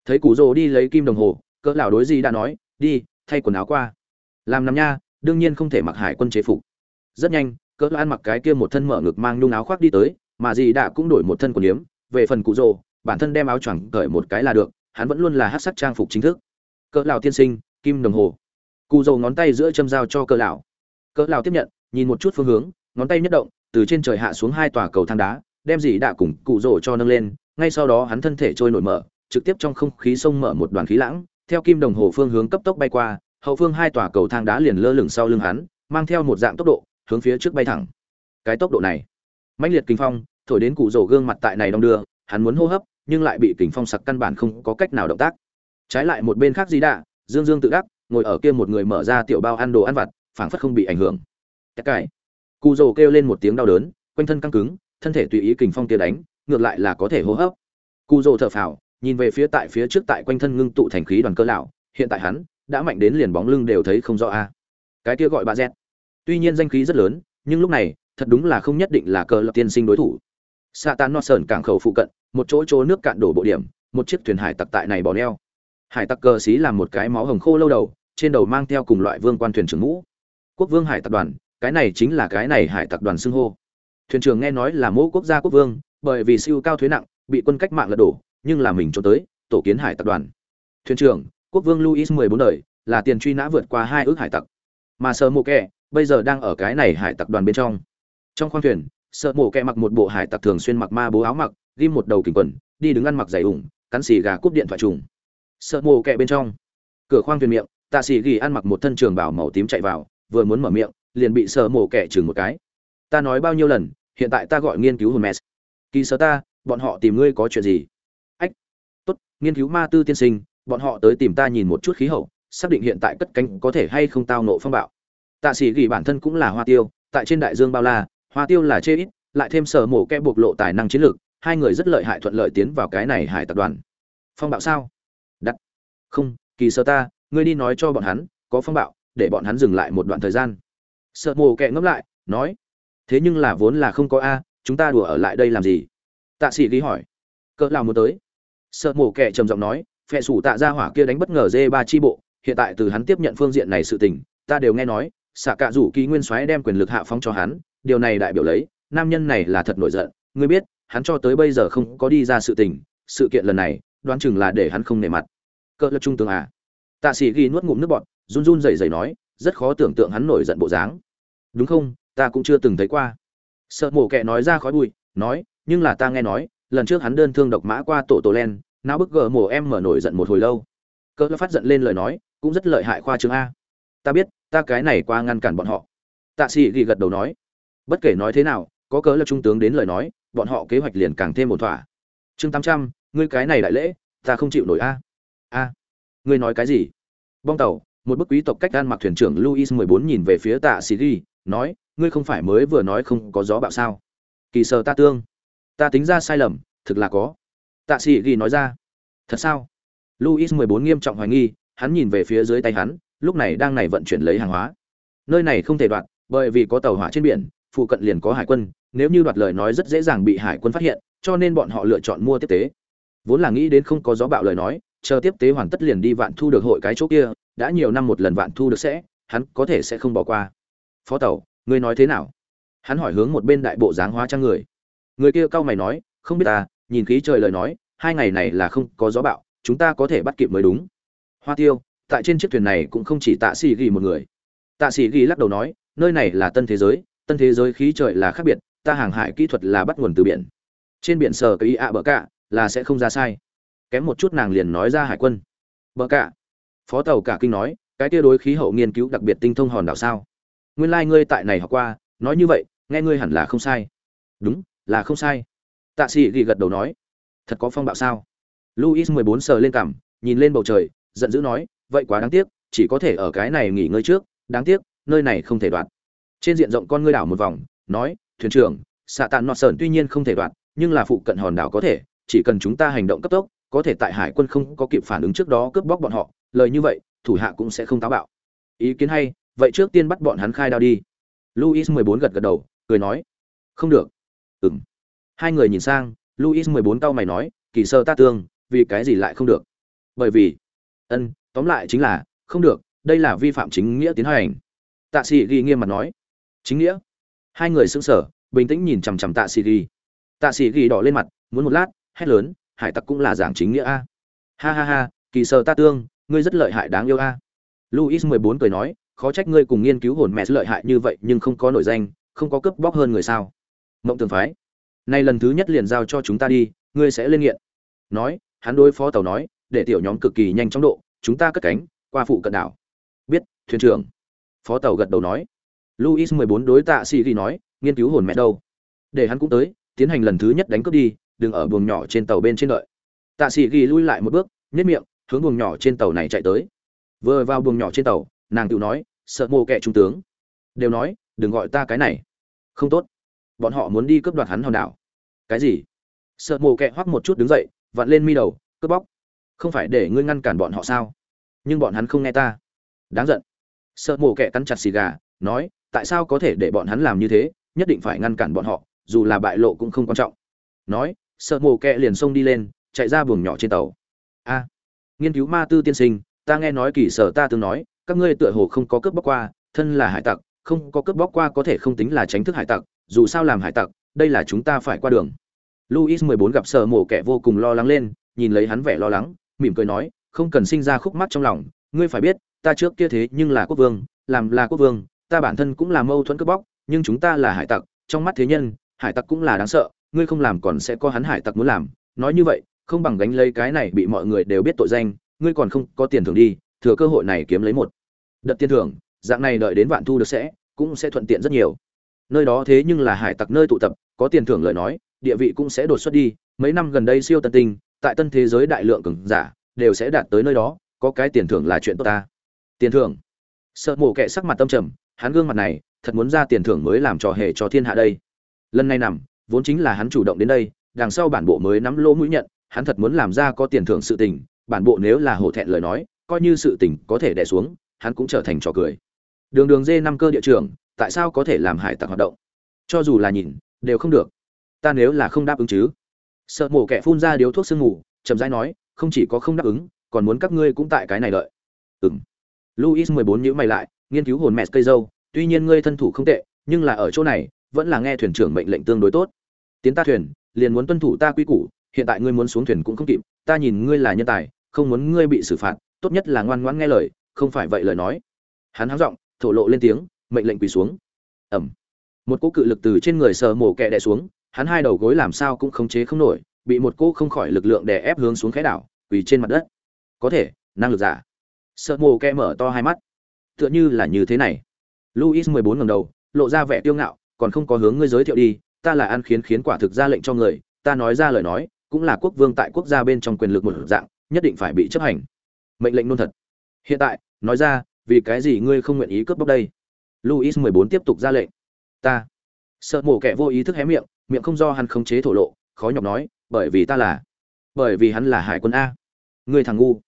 Thấy cụ rồ đi lấy kim đồng hồ, cỡ lão đối gì đã nói, đi, thay quần áo qua. Làm nằm nha, đương nhiên không thể mặc hải quân chế phục. Rất nhanh, cỡ ăn mặc cái kia một thân mở ngực mang nhung áo khoác đi tới, mà gì đã cũng đổi một thân quần yếm. Về phần cụ rồ, bản thân đem áo choàng cởi một cái là được, hắn vẫn luôn là hát sắc trang phục chính thức. Cỡ lão tiên sinh, kim đồng hồ. Cụ rồ ngón tay giữa châm dao cho cỡ lão. Cỡ lão tiếp nhận, nhìn một chút phương hướng, ngón tay nhất động, từ trên trời hạ xuống hai tòa cầu thang đá đem gì đã cùng cụ rồ cho nâng lên, ngay sau đó hắn thân thể trôi nổi mở, trực tiếp trong không khí sông mở một đoàn khí lãng, theo kim đồng hồ phương hướng cấp tốc bay qua, hậu phương hai tòa cầu thang đá liền lơ lửng sau lưng hắn, mang theo một dạng tốc độ, hướng phía trước bay thẳng. Cái tốc độ này, mãnh liệt kinh phong, thổi đến cụ rổ gương mặt tại này đong đưa, hắn muốn hô hấp, nhưng lại bị kình phong sặc căn bản không có cách nào động tác. Trái lại một bên khác gì đạ, dương dương tự đắc, ngồi ở kia một người mở ra tiểu bao ăn đồ ăn vặt, phảng phất không bị ảnh hưởng. Cái cải cụ rổ kêu lên một tiếng đau đớn, quanh thân căng cứng thân thể tùy ý kình phong kia đánh ngược lại là có thể hô hấp. Cù Dụ thở phào nhìn về phía tại phía trước tại quanh thân ngưng tụ thành khí đoàn cơ lão hiện tại hắn đã mạnh đến liền bóng lưng đều thấy không rõ a. Cái kia gọi bà dẹt tuy nhiên danh khí rất lớn nhưng lúc này thật đúng là không nhất định là cờ lập tiên sinh đối thủ. Xạ tàn no sờn cảng khẩu phụ cận một chỗ chỗ nước cạn đổ bộ điểm một chiếc thuyền hải tặc tại này bỏ neo. Hải tặc cờ xí làm một cái máu hồng khô lâu đầu trên đầu mang theo cùng loại vương quan thuyền trưởng mũ, quốc vương hải tặc đoàn cái này chính là cái này hải tặc đoàn xưng hô thuyền trưởng nghe nói là mỗi quốc gia quốc vương, bởi vì siêu cao thuế nặng, bị quân cách mạng lật đổ, nhưng là mình trốn tới, tổ kiến hải tặc đoàn. Thuyền trưởng, quốc vương luis mười bốn đời, là tiền truy nã vượt qua hai ước hải tặc. Mà sơ mộ kẹ bây giờ đang ở cái này hải tặc đoàn bên trong. Trong khoang thuyền sợ mộ kẹ mặc một bộ hải tặc thường xuyên mặc ma bố áo mặc, ghim một đầu kính quần, đi đứng ăn mặc dày ủng, cắn xì gà cúp điện thoại trùng. Sợ mộ kẹ bên trong. Cửa khoang thuyền miệng, tạ xì ghi ăn mặc một thân trường bảo màu tím chạy vào, vừa muốn mở miệng, liền bị sợ mộ kẹ chừng một cái ta nói bao nhiêu lần, hiện tại ta gọi nghiên cứu hồn mess kỳ sơ ta, bọn họ tìm ngươi có chuyện gì? Ách, tốt, nghiên cứu ma tư tiên sinh, bọn họ tới tìm ta nhìn một chút khí hậu, xác định hiện tại cất cánh có thể hay không tao nộ phong bạo. Tạ sĩ ghi bản thân cũng là hoa tiêu, tại trên đại dương bao la, hoa tiêu là chê ít, lại thêm sở mổ kẽ bộc lộ tài năng chiến lược, hai người rất lợi hại thuận lợi tiến vào cái này hải tập đoàn. Phong bạo sao? Đắt không, kỳ sơ ta, ngươi đi nói cho bọn hắn, có phong bạo, để bọn hắn dừng lại một đoạn thời gian. Sợ mồ kẹ ngẫm lại, nói thế nhưng là vốn là không có a, chúng ta đùa ở lại đây làm gì? Tạ sĩ ghi hỏi. Cỡ nào muốn tới? Sợ mồ kẻ trầm giọng nói, phệ sủ tạ ra hỏa kia đánh bất ngờ dê ba chi bộ, hiện tại từ hắn tiếp nhận phương diện này sự tình, ta đều nghe nói, xạ cạ rủ kỳ nguyên soái đem quyền lực hạ phóng cho hắn, điều này đại biểu lấy, nam nhân này là thật nổi giận, ngươi biết, hắn cho tới bây giờ không có đi ra sự tình, sự kiện lần này, đoán chừng là để hắn không nể mặt. Cỡ lập trung tướng à? Tạ sĩ ghi nuốt ngụm nước bọt, run run rẩy rẩy nói, rất khó tưởng tượng hắn nổi giận bộ dáng. Đúng không ta cũng chưa từng thấy qua. Sợ mổ kẹ nói ra khói bụi, nói, nhưng là ta nghe nói, lần trước hắn đơn thương độc mã qua tổ tổ len, não bức gờ mổ em mở nổi giận một hồi lâu. Cỡ phát giận lên lời nói, cũng rất lợi hại khoa trương a. Ta biết, ta cái này qua ngăn cản bọn họ. Tạ sĩ ghi gật đầu nói. Bất kể nói thế nào, có cớ là trung tướng đến lời nói, bọn họ kế hoạch liền càng thêm một thỏa. Chương tám trăm, ngươi cái này đại lễ, ta không chịu nổi a. A. Ngươi nói cái gì? Bong tàu, một bức quý tộc cách gan mặc thuyền trưởng luis mười bốn nhìn về phía tạ sĩ ghi, nói ngươi không phải mới vừa nói không có gió bạo sao? Kỳ sờ ta tương. Ta tính ra sai lầm, thực là có. Tạ sĩ ghi nói ra. Thật sao? Luis mười bốn nghiêm trọng hoài nghi, hắn nhìn về phía dưới tay hắn, lúc này đang này vận chuyển lấy hàng hóa. Nơi này không thể đoạt bởi vì có tàu hỏa trên biển, phụ cận liền có hải quân, nếu như đoạt lời nói rất dễ dàng bị hải quân phát hiện, cho nên bọn họ lựa chọn mua tiếp tế. Vốn là nghĩ đến không có gió bạo lời nói, chờ tiếp tế hoàn tất liền đi vạn thu được hội cái chỗ kia, đã nhiều năm một lần vạn thu được sẽ, hắn có thể sẽ không bỏ qua. Phó tàu ngươi nói thế nào? Hắn hỏi hướng một bên đại bộ dáng hóa trang người. Người kia cau mày nói, không biết ta, nhìn khí trời lời nói, hai ngày này là không có gió bạo chúng ta có thể bắt kịp mới đúng. Hoa tiêu, tại trên chiếc thuyền này cũng không chỉ tạ sĩ ghi một người. Tạ sĩ ghi lắc đầu nói, nơi này là tân thế giới, tân thế giới khí trời là khác biệt, ta hàng hải kỹ thuật là bắt nguồn từ biển. Trên biển sờ cái ạ bờ cạ, là sẽ không ra sai. Kém một chút nàng liền nói ra hải quân. Bờ cạ. Phó tàu cả kinh nói, cái tia đối khí hậu nghiên cứu đặc biệt tinh thông hòn đảo sao? Nguyên lai、like、ngươi tại này học qua, nói như vậy, nghe ngươi hẳn là không sai. Đúng, là không sai. Tạ sĩ ghi gật đầu nói. Thật có phong bạo sao? Luis mười bốn sờ lên cằm, nhìn lên bầu trời, giận dữ nói, vậy quá đáng tiếc, chỉ có thể ở cái này nghỉ ngơi trước, đáng tiếc, nơi này không thể đoạt trên diện rộng con ngươi đảo một vòng, nói, thuyền trưởng, xạ tàn nọ sờn tuy nhiên không thể đoạt nhưng là phụ cận hòn đảo có thể, chỉ cần chúng ta hành động cấp tốc, có thể tại hải quân không có kịp phản ứng trước đó cướp bóc bọn họ, lời như vậy, thủ hạ cũng sẽ không táo bạo. Ý kiến hay vậy trước tiên bắt bọn hắn khai đao đi. Luis mười bốn gật gật đầu, cười nói, không được. Ừng hai người nhìn sang, luis mười bốn cau mày nói, kỳ sơ ta tương, vì cái gì lại không được? Bởi vì, ân, tóm lại chính là, không được, đây là vi phạm chính nghĩa tiến hành. Tạ sĩ ghi nghiêm mặt nói, chính nghĩa? Hai người sững sờ, bình tĩnh nhìn chằm chằm tạ sĩ ghi. Tạ sĩ ghi đỏ lên mặt, muốn một lát, hét lớn, hải tặc cũng là giảng chính nghĩa a. Ha ha ha, kỳ sơ ta tương, ngươi rất lợi hại đáng yêu a. Luis mười bốn cười nói khó trách ngươi cùng nghiên cứu hồn mẹ lợi hại như vậy nhưng không có nổi danh, không có cướp bóc hơn người sao? Mộng tường phái, nay lần thứ nhất liền giao cho chúng ta đi, ngươi sẽ lên nghiện. Nói, hắn đối phó tàu nói, để tiểu nhóm cực kỳ nhanh chóng độ, chúng ta cất cánh, qua phụ cận đảo. Biết, thuyền trưởng. Phó tàu gật đầu nói. Luis mười bốn đối tạ sĩ ghi nói, nghiên cứu hồn mẹ đâu? Để hắn cũng tới, tiến hành lần thứ nhất đánh cướp đi, đừng ở buồng nhỏ trên tàu bên trên đợi. Tạ sĩ ghi lui lại một bước nhét miệng, hướng buồng nhỏ trên tàu này chạy tới. Vừa vào buồng nhỏ trên tàu nàng tự nói, sợ mô kẻ trung tướng. Đều nói, đừng gọi ta cái này. Không tốt. Bọn họ muốn đi cướp đoạt hắn hòn đảo. Cái gì? Sợ mồ kẹ hoắc một chút đứng dậy, vặn lên mi đầu, cướp bóc. Không phải để ngươi ngăn cản bọn họ sao? Nhưng bọn hắn không nghe ta. Đáng giận. Sợ mồ kẹ cắn chặt xì gà, nói, tại sao có thể để bọn hắn làm như thế? Nhất định phải ngăn cản bọn họ, dù là bại lộ cũng không quan trọng. Nói, sợ mồ kẹ liền xông đi lên, chạy ra buồng nhỏ trên tàu. A, nghiên cứu ma tư tiên sinh, ta nghe nói kỳ sở ta từng nói các ngươi tựa hồ không có cướp bóc qua, thân là hải tặc, không có cướp bóc qua có thể không tính là tránh thức hải tặc, dù sao làm hải tặc, đây là chúng ta phải qua đường. Luis mười bốn gặp sợ mổ kẻ vô cùng lo lắng lên, nhìn lấy hắn vẻ lo lắng, mỉm cười nói, không cần sinh ra khúc mắt trong lòng, ngươi phải biết, ta trước kia thế nhưng là quốc vương, làm là quốc vương, ta bản thân cũng là mâu thuẫn cướp bóc, nhưng chúng ta là hải tặc, trong mắt thế nhân, hải tặc cũng là đáng sợ, ngươi không làm còn sẽ có hắn hải tặc muốn làm. Nói như vậy, không bằng gánh lấy cái này bị mọi người đều biết tội danh, ngươi còn không có tiền thưởng đi thừa cơ hội này kiếm lấy một đợt tiền thưởng, dạng này đợi đến vạn thu được sẽ, cũng sẽ thuận tiện rất nhiều. Nơi đó thế nhưng là hải tặc nơi tụ tập, có tiền thưởng lời nói, địa vị cũng sẽ đột xuất đi. Mấy năm gần đây siêu tân tinh, tại tân thế giới đại lượng cường giả, đều sẽ đạt tới nơi đó, có cái tiền thưởng là chuyện tốt ta. Tiền thưởng. Sợ mổ kệ sắc mặt tâm trầm, hắn gương mặt này, thật muốn ra tiền thưởng mới làm trò hề cho thiên hạ đây. Lần này nằm, vốn chính là hắn chủ động đến đây, đằng sau bản bộ mới nắm lỗ mũi nhận, hắn thật muốn làm ra có tiền thưởng sự tình, bản bộ nếu là hổ thẹn lời nói coi như sự tình có thể đè xuống, hắn cũng trở thành trò cười. Đường đường dê năm cơ địa trưởng, tại sao có thể làm hải tặc hoạt động? Cho dù là nhìn, đều không được. Ta nếu là không đáp ứng chứ? Sợ mổ kẻ phun ra điếu thuốc sương ngủ chậm rãi nói, không chỉ có không đáp ứng, còn muốn các ngươi cũng tại cái này đợi. Ừm. luis mười bốn mày lại, nghiên cứu hồn mẹ cây dâu, tuy nhiên ngươi thân thủ không tệ, nhưng là ở chỗ này, vẫn là nghe thuyền trưởng mệnh lệnh tương đối tốt. Tiến ta thuyền, liền muốn tuân thủ ta quy củ, hiện tại ngươi muốn xuống thuyền cũng không kịp, ta nhìn ngươi là nhân tài, không muốn ngươi bị xử phạt tốt nhất là ngoan ngoãn nghe lời, không phải vậy lời nói. Hắn háng giọng, thổ lộ lên tiếng, mệnh lệnh quỳ xuống. Ẩm. Một cỗ cự lực từ trên người sờ mổ kẹ đè xuống, hắn hai đầu gối làm sao cũng khống chế không nổi, bị một cỗ không khỏi lực lượng đè ép hướng xuống khẽ đảo, quỳ trên mặt đất. Có thể, năng lực giả. Sợ mồ kẹ mở to hai mắt. Tựa như là như thế này. Luis mười bốn ngầm đầu, lộ ra vẻ tiêu ngạo, còn không có hướng ngươi giới thiệu đi, ta là ăn khiến khiến quả thực ra lệnh cho người, ta nói ra lời nói, cũng là quốc vương tại quốc gia bên trong quyền lực một dạng, nhất định phải bị chấp hành mệnh lệnh nôn thật. Hiện tại, nói ra, vì cái gì ngươi không nguyện ý cướp bóc đây? Luis mười bốn tiếp tục ra lệnh. Ta. Sợ mổ kẻ vô ý thức hé miệng miệng không do hắn khống chế thổ lộ, khó nhọc nói, bởi vì ta là, bởi vì hắn là hải quân a. Ngươi thằng ngu.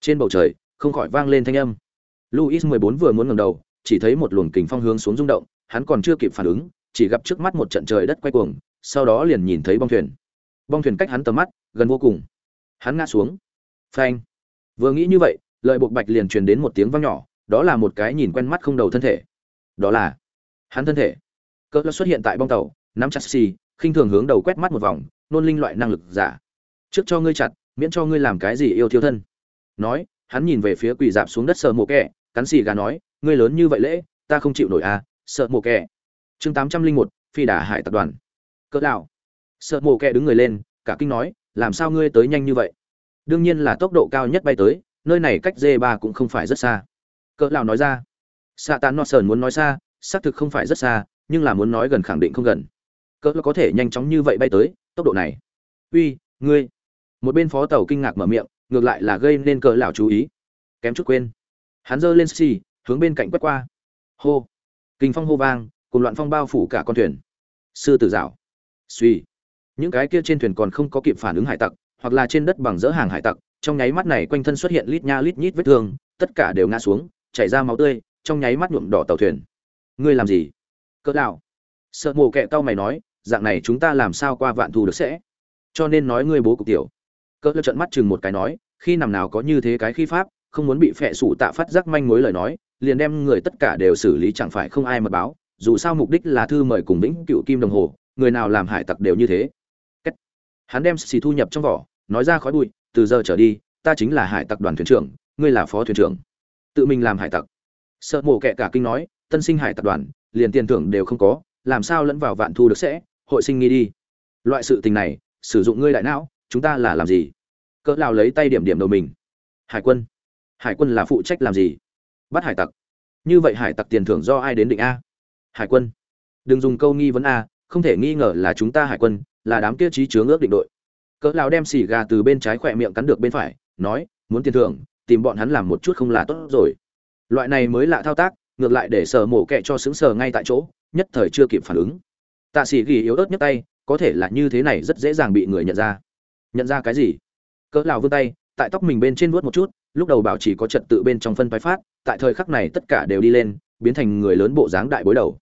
Trên bầu trời, không khỏi vang lên thanh âm. Luis mười bốn vừa muốn ngẩng đầu, chỉ thấy một luồng kình phong hướng xuống rung động, hắn còn chưa kịp phản ứng, chỉ gặp trước mắt một trận trời đất quay cuồng, sau đó liền nhìn thấy bong thuyền. Bong thuyền cách hắn tầm mắt gần vô cùng. Hắn ngã xuống. Phanh vừa nghĩ như vậy lợi buộc bạch liền truyền đến một tiếng vang nhỏ, đó là một cái nhìn quen mắt không đầu thân thể. Đó là hắn thân thể. Cỡ xuất hiện tại bong tàu, nắm chặt xì, khinh thường hướng đầu quét mắt một vòng, nôn linh loại năng lực giả. Trước cho ngươi chặt, miễn cho ngươi làm cái gì yêu thiêu thân. Nói, hắn nhìn về phía quỳ dạp xuống đất sợ mồ kẹ cắn xì gà nói, ngươi lớn như vậy lễ, ta không chịu nổi à sợ mồ kẹ chương tám trăm linh một, phi đà hải tập đoàn. Cỡ đạo sợ mồ kẹ đứng người lên, cả kinh nói, làm sao ngươi tới nhanh như vậy? Đương nhiên là tốc độ cao nhất bay tới, nơi này cách d ba cũng không phải rất xa. Cỡ lão nói ra? Xạ tàn nọ sờn muốn nói xa, xác thực không phải rất xa, nhưng là muốn nói gần khẳng định không gần. Cỡ có thể nhanh chóng như vậy bay tới, tốc độ này? Uy, ngươi. Một bên phó tàu kinh ngạc mở miệng, ngược lại là gây nên cỡ lão chú ý. Kém chút quên. Hắn giơ lên xì, hướng bên cạnh quét qua. Hô. Kinh phong hô vang, cùng loạn phong bao phủ cả con thuyền. Sư tử dạo suy những cái kia trên thuyền còn không có kịp phản ứng hải tặc hoặc là trên đất bằng dỡ hàng hải tặc, trong nháy mắt này quanh thân xuất hiện lít nha lít nhít vết thương, tất cả đều ngã xuống, chảy ra máu tươi, trong nháy mắt nhuộm đỏ tàu thuyền. Ngươi làm gì? Cỡ đạo sợ mồ kẹ tao mày nói, dạng này chúng ta làm sao qua vạn thù được sẽ? Cho nên nói ngươi bố cục tiểu. Cỡ trận mắt chừng một cái nói, khi nằm nào có như thế cái khi pháp, không muốn bị phệ sủ tạ phát giác manh mối lời nói, liền đem người tất cả đều xử lý chẳng phải không ai mà báo, dù sao mục đích là thư mời cùng vĩnh cựu kim đồng hồ, người nào làm hải tặc đều như thế. Cách. hắn đem xì thu nhập trong vỏ nói ra khói bụi, từ giờ trở đi, ta chính là hải tặc đoàn thuyền trưởng, ngươi là phó thuyền trưởng. Tự mình làm hải tặc. Sợ mổ kệ cả kinh nói, tân sinh hải tặc đoàn, liền tiền thưởng đều không có, làm sao lẫn vào vạn thu được sẽ, hội sinh nghi đi. Loại sự tình này, sử dụng ngươi đại não, chúng ta là làm gì? Cỡ lao lấy tay điểm điểm đầu mình? Hải quân. Hải quân là phụ trách làm gì? Bắt hải tặc. Như vậy hải tặc tiền thưởng do ai đến định a? Hải quân. Đừng dùng câu nghi vấn a, không thể nghi ngờ là chúng ta hải quân, là đám kia trí chướng ước định đội cỡ lão đem xì gà từ bên trái khỏe miệng cắn được bên phải, nói, muốn tiền thưởng, tìm bọn hắn làm một chút không là tốt rồi. Loại này mới lạ thao tác, ngược lại để sờ mổ kẹ cho xứng sờ ngay tại chỗ, nhất thời chưa kịp phản ứng. Tạ sĩ ghi yếu ớt nhất tay, có thể là như thế này rất dễ dàng bị người nhận ra. Nhận ra cái gì? Cỡ lão vươn tay, tại tóc mình bên trên vuốt một chút, lúc đầu bảo chỉ có trật tự bên trong phân phái phát, tại thời khắc này tất cả đều đi lên, biến thành người lớn bộ dáng đại bối đầu.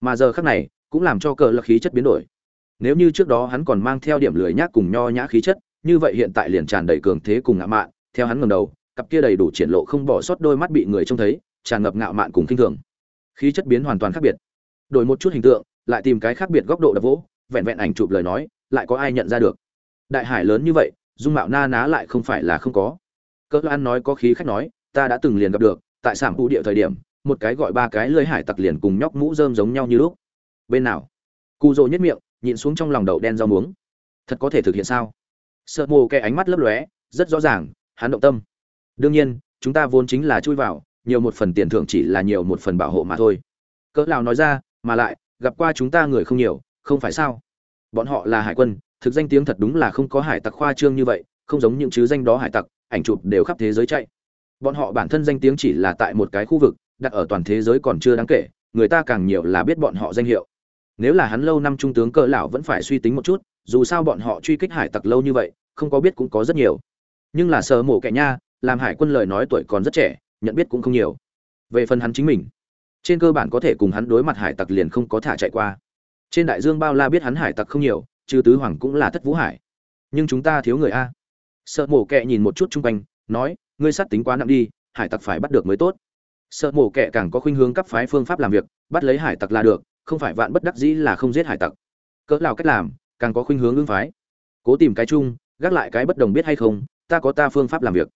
Mà giờ khắc này, cũng làm cho cờ lực khí chất biến đổi nếu như trước đó hắn còn mang theo điểm lười nhác cùng nho nhã khí chất, như vậy hiện tại liền tràn đầy cường thế cùng ngạo mạn, theo hắn ngầm đầu, cặp kia đầy đủ triển lộ không bỏ sót đôi mắt bị người trông thấy, tràn ngập ngạo mạn cùng kinh thường. Khí chất biến hoàn toàn khác biệt. Đổi một chút hình tượng, lại tìm cái khác biệt góc độ đập vỗ, vẹn vẹn ảnh chụp lời nói, lại có ai nhận ra được? Đại hải lớn như vậy, dung mạo na ná lại không phải là không có. Cỡ an nói có khí khách nói, ta đã từng liền gặp được, tại sản phụ địa thời điểm, một cái gọi ba cái lưới hải tặc liền cùng nhóc mũ rơm giống nhau như lúc. Bên nào? Cụ rồ nhất miệng nhịn xuống trong lòng đậu đen rau muống. Thật có thể thực hiện sao? Sợ mồ kẻ ánh mắt lấp lóe, rất rõ ràng, hắn động tâm. Đương nhiên, chúng ta vốn chính là chui vào, nhiều một phần tiền thưởng chỉ là nhiều một phần bảo hộ mà thôi. Cỡ lào nói ra, mà lại, gặp qua chúng ta người không nhiều, không phải sao? Bọn họ là hải quân, thực danh tiếng thật đúng là không có hải tặc khoa trương như vậy, không giống những chứ danh đó hải tặc, ảnh chụp đều khắp thế giới chạy. Bọn họ bản thân danh tiếng chỉ là tại một cái khu vực, đặt ở toàn thế giới còn chưa đáng kể, người ta càng nhiều là biết bọn họ danh hiệu nếu là hắn lâu năm trung tướng cỡ lão vẫn phải suy tính một chút, dù sao bọn họ truy kích hải tặc lâu như vậy, không có biết cũng có rất nhiều. Nhưng là sờ mổ kẻ nha, làm hải quân lời nói tuổi còn rất trẻ, nhận biết cũng không nhiều. Về phần hắn chính mình, trên cơ bản có thể cùng hắn đối mặt hải tặc liền không có thả chạy qua. Trên đại dương bao la biết hắn hải tặc không nhiều chứ tứ hoàng cũng là thất vũ hải. Nhưng chúng ta thiếu người a. Sợ mổ kẹ nhìn một chút chung quanh, nói, ngươi sát tính quá nặng đi, hải tặc phải bắt được mới tốt. Sợ mổ kẹ càng có khuynh hướng cấp phái phương pháp làm việc, bắt lấy hải tặc là được không phải vạn bất đắc dĩ là không giết hải tặc. Cỡ nào cách làm, càng có khuynh hướng ương phái. Cố tìm cái chung, gác lại cái bất đồng biết hay không, ta có ta phương pháp làm việc.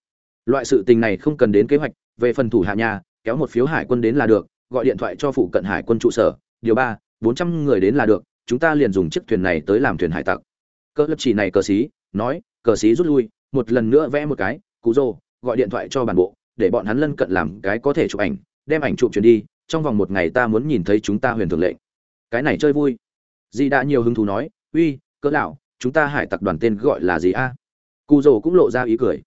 Loại sự tình này không cần đến kế hoạch, về phần thủ hạ nhà, kéo một phiếu hải quân đến là được, gọi điện thoại cho phụ cận hải quân trụ sở, điều ba, bốn trăm người đến là được, chúng ta liền dùng chiếc thuyền này tới làm thuyền hải tặc. Cỡ lập chỉ này cờ xí, nói, cờ xí rút lui, một lần nữa vẽ một cái, cú rô, gọi điện thoại cho bản bộ, để bọn hắn lân cận làm cái có thể chụp ảnh, đem ảnh chụp chuyển đi trong vòng một ngày ta muốn nhìn thấy chúng ta huyền thường lệnh. Cái này chơi vui. Dì đã nhiều hứng thú nói, uy, cỡ lão, chúng ta hải tặc đoàn tên gọi là gì a? Cụ rồ cũng lộ ra ý cười.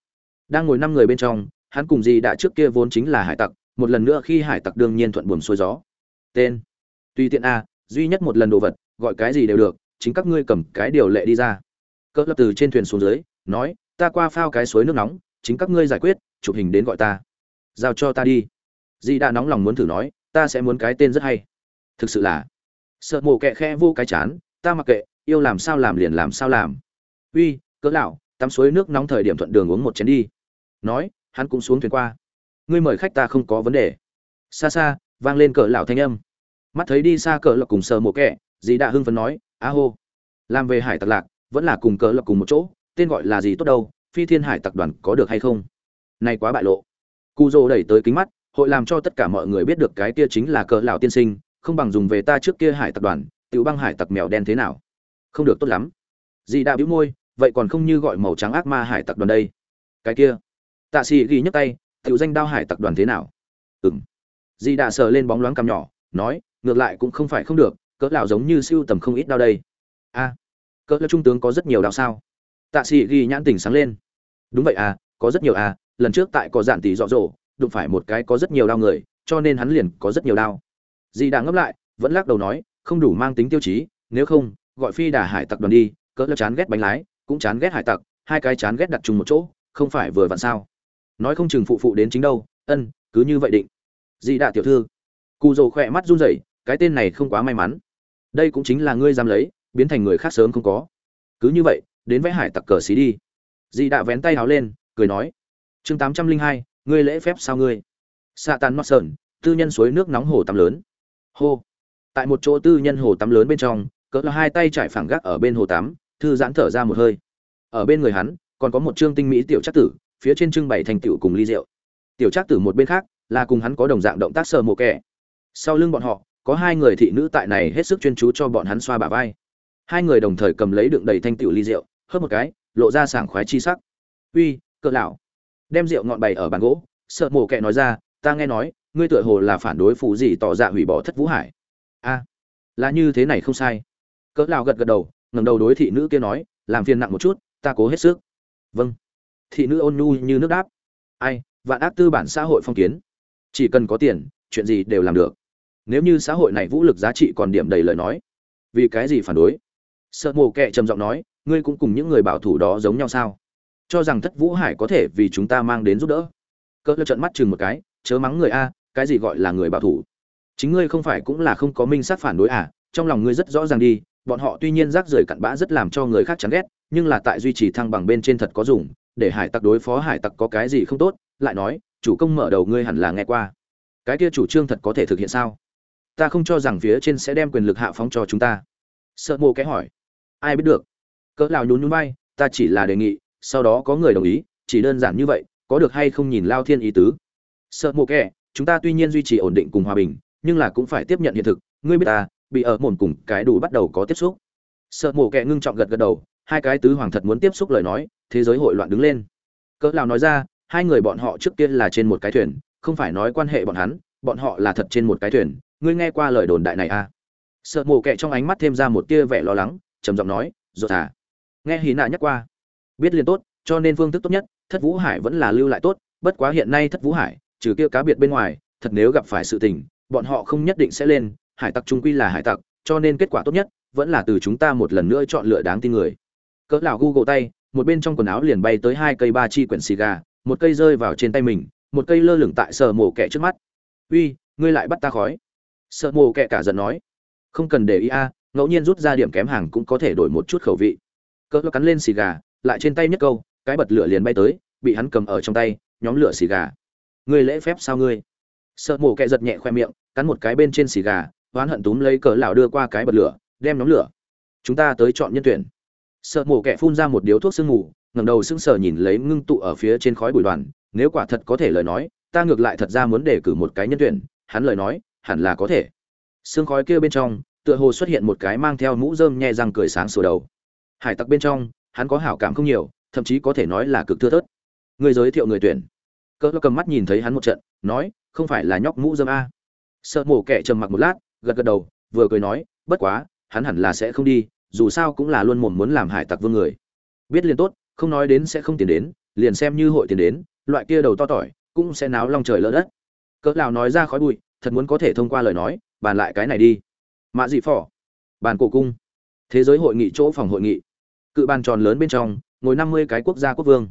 Đang ngồi năm người bên trong, hắn cùng dì đã trước kia vốn chính là hải tặc, một lần nữa khi hải tặc đương nhiên thuận buồm xuôi gió. Tên. Tuy tiện a, duy nhất một lần đồ vật, gọi cái gì đều được, chính các ngươi cầm cái điều lệ đi ra. Cỡ lập từ trên thuyền xuống dưới, nói, ta qua phao cái suối nước nóng, chính các ngươi giải quyết, chụp hình đến gọi ta. Giao cho ta đi. Dì đã nóng lòng muốn thử nói ta sẽ muốn cái tên rất hay. Thực sự là, sợ mồ kẹ khe vô cái chán, ta mặc kệ, yêu làm sao làm liền làm sao làm. Uy, cỡ lão, tắm suối nước nóng thời điểm thuận đường uống một chén đi. Nói, hắn cũng xuống thuyền qua. Ngươi mời khách ta không có vấn đề. Xa xa, vang lên cỡ lão thanh âm. Mắt thấy đi xa cỡ lộc cùng sờ mồ kẹ, dì đã hưng phấn nói, a hô. Làm về hải tặc lạc, vẫn là cùng cỡ lộc cùng một chỗ, tên gọi là gì tốt đâu, phi thiên hải tặc đoàn có được hay không? Này quá bại lộ. Cu dô đẩy tới kính mắt hội làm cho tất cả mọi người biết được cái kia chính là cỡ lão tiên sinh, không bằng dùng về ta trước kia hải tặc đoàn, tiểu băng hải tặc mèo đen thế nào? Không được tốt lắm. Dì đã bĩu môi, vậy còn không như gọi màu trắng ác ma hải tặc đoàn đây. Cái kia. Tạ sĩ ghi nhấc tay, tiểu danh đao hải tặc đoàn thế nào? Ừm. Dì đã sờ lên bóng loáng cằm nhỏ, nói, ngược lại cũng không phải không được, cỡ lão giống như siêu tầm không ít đao đây. A. Cỡ lão trung tướng có rất nhiều đao sao? Tạ sĩ ghi nhãn tỉnh sáng lên. Đúng vậy à có rất nhiều à lần trước tại có dạn tỷ dọ dỗ đụng phải một cái có rất nhiều đao người, cho nên hắn liền có rất nhiều đao dì đã ngấp lại, vẫn lắc đầu nói, không đủ mang tính tiêu chí, nếu không, gọi phi đà hải tặc đoàn đi, cỡ lớp chán ghét bánh lái, cũng chán ghét hải tặc, hai cái chán ghét đặt chung một chỗ, không phải vừa vặn sao? Nói không chừng phụ phụ đến chính đâu, ân, cứ như vậy định. Dì đã tiểu thư cụ dầu khỏe mắt run rẩy, cái tên này không quá may mắn. Đây cũng chính là ngươi dám lấy, biến thành người khác sớm không có. Cứ như vậy, đến vẽ hải tặc cờ xí đi. Dì đã vén tay háo lên, cười nói. Chương tám trăm linh hai ngươi lễ phép sao ngươi? Xạ tàn nót sơn tư nhân suối nước nóng hồ tắm lớn. Hô. Tại một chỗ tư nhân hồ tắm lớn bên trong, cỡ là hai tay trải phẳng gác ở bên hồ tắm, thư giãn thở ra một hơi. Ở bên người hắn, còn có một trương tinh mỹ tiểu trác tử, phía trên trưng bày thành tiểu cùng ly rượu. Tiểu trác tử một bên khác, là cùng hắn có đồng dạng động tác sờ mộ kẻ. Sau lưng bọn họ, có hai người thị nữ tại này hết sức chuyên chú cho bọn hắn xoa bả vai. Hai người đồng thời cầm lấy đựng đầy thanh tiểu ly rượu, hớp một cái, lộ ra sảng khoái chi sắc. Uy, cỡ lão đem rượu ngọn bày ở bàn gỗ, sợ mổ kẹ nói ra, ta nghe nói, ngươi tựa hồ là phản đối phụ gì tỏ dạ hủy bỏ thất vũ hải. A, là như thế này không sai. Cỡ lão gật gật đầu, ngẩng đầu đối thị nữ kia nói, làm phiền nặng một chút, ta cố hết sức. Vâng. Thị nữ ôn nhu như nước đáp. Ai, vạn ác tư bản xã hội phong kiến. Chỉ cần có tiền, chuyện gì đều làm được. Nếu như xã hội này vũ lực giá trị còn điểm đầy lời nói, vì cái gì phản đối? Sợ mồ kệ trầm giọng nói, ngươi cũng cùng những người bảo thủ đó giống nhau sao? Cho rằng thất vũ hải có thể vì chúng ta mang đến giúp đỡ. Cỡ lơ trận mắt chừng một cái, chớ mắng người a, cái gì gọi là người bảo thủ? Chính ngươi không phải cũng là không có minh sát phản đối à? Trong lòng ngươi rất rõ ràng đi, bọn họ tuy nhiên rác rưởi cặn bã rất làm cho người khác chán ghét, nhưng là tại duy trì thăng bằng bên trên thật có dùng, để hải tặc đối phó hải tặc có cái gì không tốt, lại nói, chủ công mở đầu ngươi hẳn là nghe qua. Cái kia chủ trương thật có thể thực hiện sao? Ta không cho rằng phía trên sẽ đem quyền lực hạ phóng cho chúng ta. Sợ mô cái hỏi. Ai biết được? Cỡ nào nhún nhún bay ta chỉ là đề nghị sau đó có người đồng ý, chỉ đơn giản như vậy, có được hay không nhìn lao thiên ý tứ. Sợ mộ kẻ, chúng ta tuy nhiên duy trì ổn định cùng hòa bình, nhưng là cũng phải tiếp nhận hiện thực, ngươi biết ta, bị ở mồn cùng cái đủ bắt đầu có tiếp xúc. Sợ mộ kẻ ngưng trọng gật gật đầu, hai cái tứ hoàng thật muốn tiếp xúc lời nói, thế giới hội loạn đứng lên. Cỡ nào nói ra, hai người bọn họ trước tiên là trên một cái thuyền, không phải nói quan hệ bọn hắn, bọn họ là thật trên một cái thuyền, ngươi nghe qua lời đồn đại này à? Sợ mộ kệ trong ánh mắt thêm ra một tia vẻ lo lắng, trầm giọng nói rồi à. Nghe hí nạ nhắc qua biết liền tốt, cho nên phương thức tốt nhất, thất vũ hải vẫn là lưu lại tốt, bất quá hiện nay thất vũ hải, trừ kia cá biệt bên ngoài, thật nếu gặp phải sự tình, bọn họ không nhất định sẽ lên, hải tặc trung quy là hải tặc, cho nên kết quả tốt nhất, vẫn là từ chúng ta một lần nữa chọn lựa đáng tin người. Cỡ lão google tay, một bên trong quần áo liền bay tới hai cây ba chi quyển xì gà, một cây rơi vào trên tay mình, một cây lơ lửng tại sở mổ kẹ trước mắt. Uy, ngươi lại bắt ta khói. Sợ mổ kẹ cả giận nói. Không cần để ý a, ngẫu nhiên rút ra điểm kém hàng cũng có thể đổi một chút khẩu vị. Cỡ cắn lên xì gà lại trên tay nhất câu, cái bật lửa liền bay tới, bị hắn cầm ở trong tay, nhóm lửa xì gà. Ngươi lễ phép sao ngươi? Sợ mổ kẹ giật nhẹ khoe miệng, cắn một cái bên trên xì gà, oán hận túm lấy cỡ lão đưa qua cái bật lửa, đem nhóm lửa. Chúng ta tới chọn nhân tuyển. Sợ mổ kẹ phun ra một điếu thuốc sương ngủ ngẩng đầu sững sờ nhìn lấy ngưng tụ ở phía trên khói bụi đoàn, nếu quả thật có thể lời nói, ta ngược lại thật ra muốn đề cử một cái nhân tuyển, hắn lời nói, hẳn là có thể. Sương khói kia bên trong, tựa hồ xuất hiện một cái mang theo mũ rơm nhẹ răng cười sáng sủa đầu. Hải tặc bên trong hắn có hảo cảm không nhiều, thậm chí có thể nói là cực thưa thớt. Người giới thiệu người tuyển. Cỡ cầm mắt nhìn thấy hắn một trận, nói, không phải là nhóc mũ dâm a. Sợ mổ kẻ trầm mặc một lát, gật gật đầu, vừa cười nói, bất quá, hắn hẳn là sẽ không đi, dù sao cũng là luôn mồm muốn làm hải tặc vương người. Biết liền tốt, không nói đến sẽ không tiền đến, liền xem như hội tiền đến, loại kia đầu to tỏi, cũng sẽ náo long trời lỡ đất. Cỡ lão nói ra khói bụi, thật muốn có thể thông qua lời nói, bàn lại cái này đi. Mạ dị phỏ, bàn cổ cung. Thế giới hội nghị, chỗ phòng hội nghị cự bàn tròn lớn bên trong, ngồi năm mươi cái quốc gia quốc vương.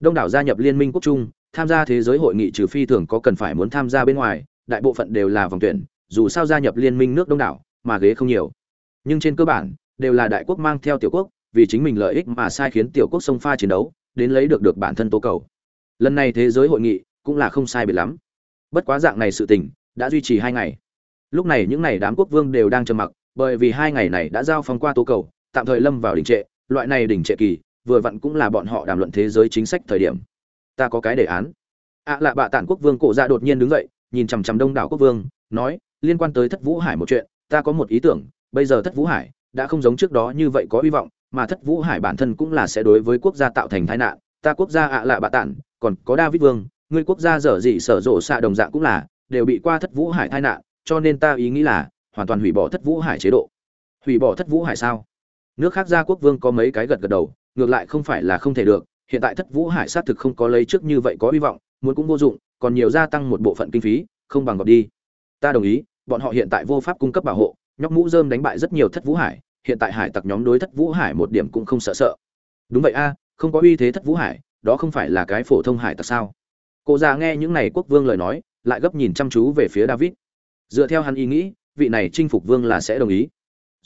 Đông đảo gia nhập liên minh quốc trung, tham gia thế giới hội nghị trừ phi thường có cần phải muốn tham gia bên ngoài, đại bộ phận đều là vòng tuyển, dù sao gia nhập liên minh nước đông đảo, mà ghế không nhiều. Nhưng trên cơ bản, đều là đại quốc mang theo tiểu quốc, vì chính mình lợi ích mà sai khiến tiểu quốc sông pha chiến đấu, đến lấy được được bản thân tố cầu. Lần này thế giới hội nghị cũng là không sai biệt lắm. Bất quá dạng này sự tình đã duy trì hai ngày. Lúc này những ngày đám quốc vương đều đang trầm mặc, bởi vì hai ngày này đã giao phong qua tố cầu, tạm thời lâm vào đình trệ loại này đỉnh trệ kỳ, vừa vặn cũng là bọn họ đàm luận thế giới chính sách thời điểm. Ta có cái đề án. Ạ à lạ bạ tản quốc vương cổ ra đột nhiên đứng dậy, nhìn chằm chằm đông đảo quốc vương, nói, liên quan tới thất vũ hải một chuyện, ta có một ý tưởng, bây giờ thất vũ hải đã không giống trước đó như vậy có hy vọng, mà thất vũ hải bản thân cũng là sẽ đối với quốc gia tạo thành tai nạn. Ta quốc gia ạ à lạ bạ tản, còn có david vương, ngươi quốc gia dở dị sở rộ xạ đồng dạng cũng là, đều bị qua thất vũ hải tai nạn, cho nên ta ý nghĩ là, hoàn toàn hủy bỏ thất vũ hải chế độ. Hủy bỏ thất vũ hải sao? Nước khác gia quốc vương có mấy cái gật gật đầu, ngược lại không phải là không thể được, hiện tại thất vũ hải sát thực không có lấy trước như vậy có hy vọng, muốn cũng vô dụng, còn nhiều gia tăng một bộ phận kinh phí, không bằng gọt đi. Ta đồng ý, bọn họ hiện tại vô pháp cung cấp bảo hộ, nhóc mũ dơm đánh bại rất nhiều thất vũ hải, hiện tại hải tặc nhóm đối thất vũ hải một điểm cũng không sợ sợ. Đúng vậy a, không có uy thế thất vũ hải, đó không phải là cái phổ thông hải tặc sao? Cụ già nghe những này quốc vương lời nói, lại gấp nhìn chăm chú về phía david. Dựa theo hắn ý nghĩ, vị này chinh phục vương là sẽ đồng ý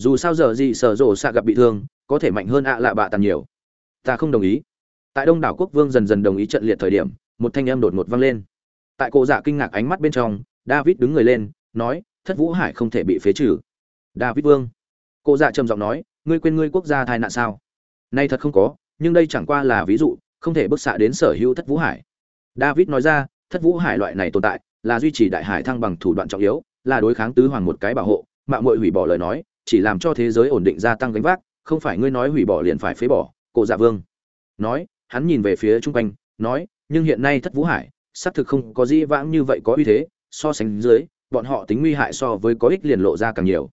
dù sao giờ gì sở rộ xạ gặp bị thương, có thể mạnh hơn ạ lạ bạ tàn nhiều. Ta không đồng ý. Tại đông đảo quốc vương dần dần đồng ý trận liệt thời điểm, một thanh âm đột ngột vang lên. Tại cổ dạ kinh ngạc ánh mắt bên trong, david đứng người lên, nói, thất vũ hải không thể bị phế trừ. David vương. Cổ dạ trầm giọng nói, ngươi quên ngươi quốc gia tai nạn sao? Nay thật không có, nhưng đây chẳng qua là ví dụ, không thể bức xạ đến sở hữu thất vũ hải. David nói ra, thất vũ hải loại này tồn tại, là duy trì đại hải thăng bằng thủ đoạn trọng yếu, là đối kháng tứ hoàng một cái bảo hộ. Mạng muội hủy bỏ lời nói chỉ làm cho thế giới ổn định gia tăng gánh vác, không phải ngươi nói hủy bỏ liền phải phế bỏ, cổ dạ vương. Nói, hắn nhìn về phía chung quanh, nói, nhưng hiện nay thất vũ hải, xác thực không có dĩ vãng như vậy có uy thế, so sánh dưới, bọn họ tính nguy hại so với có ích liền lộ ra càng nhiều.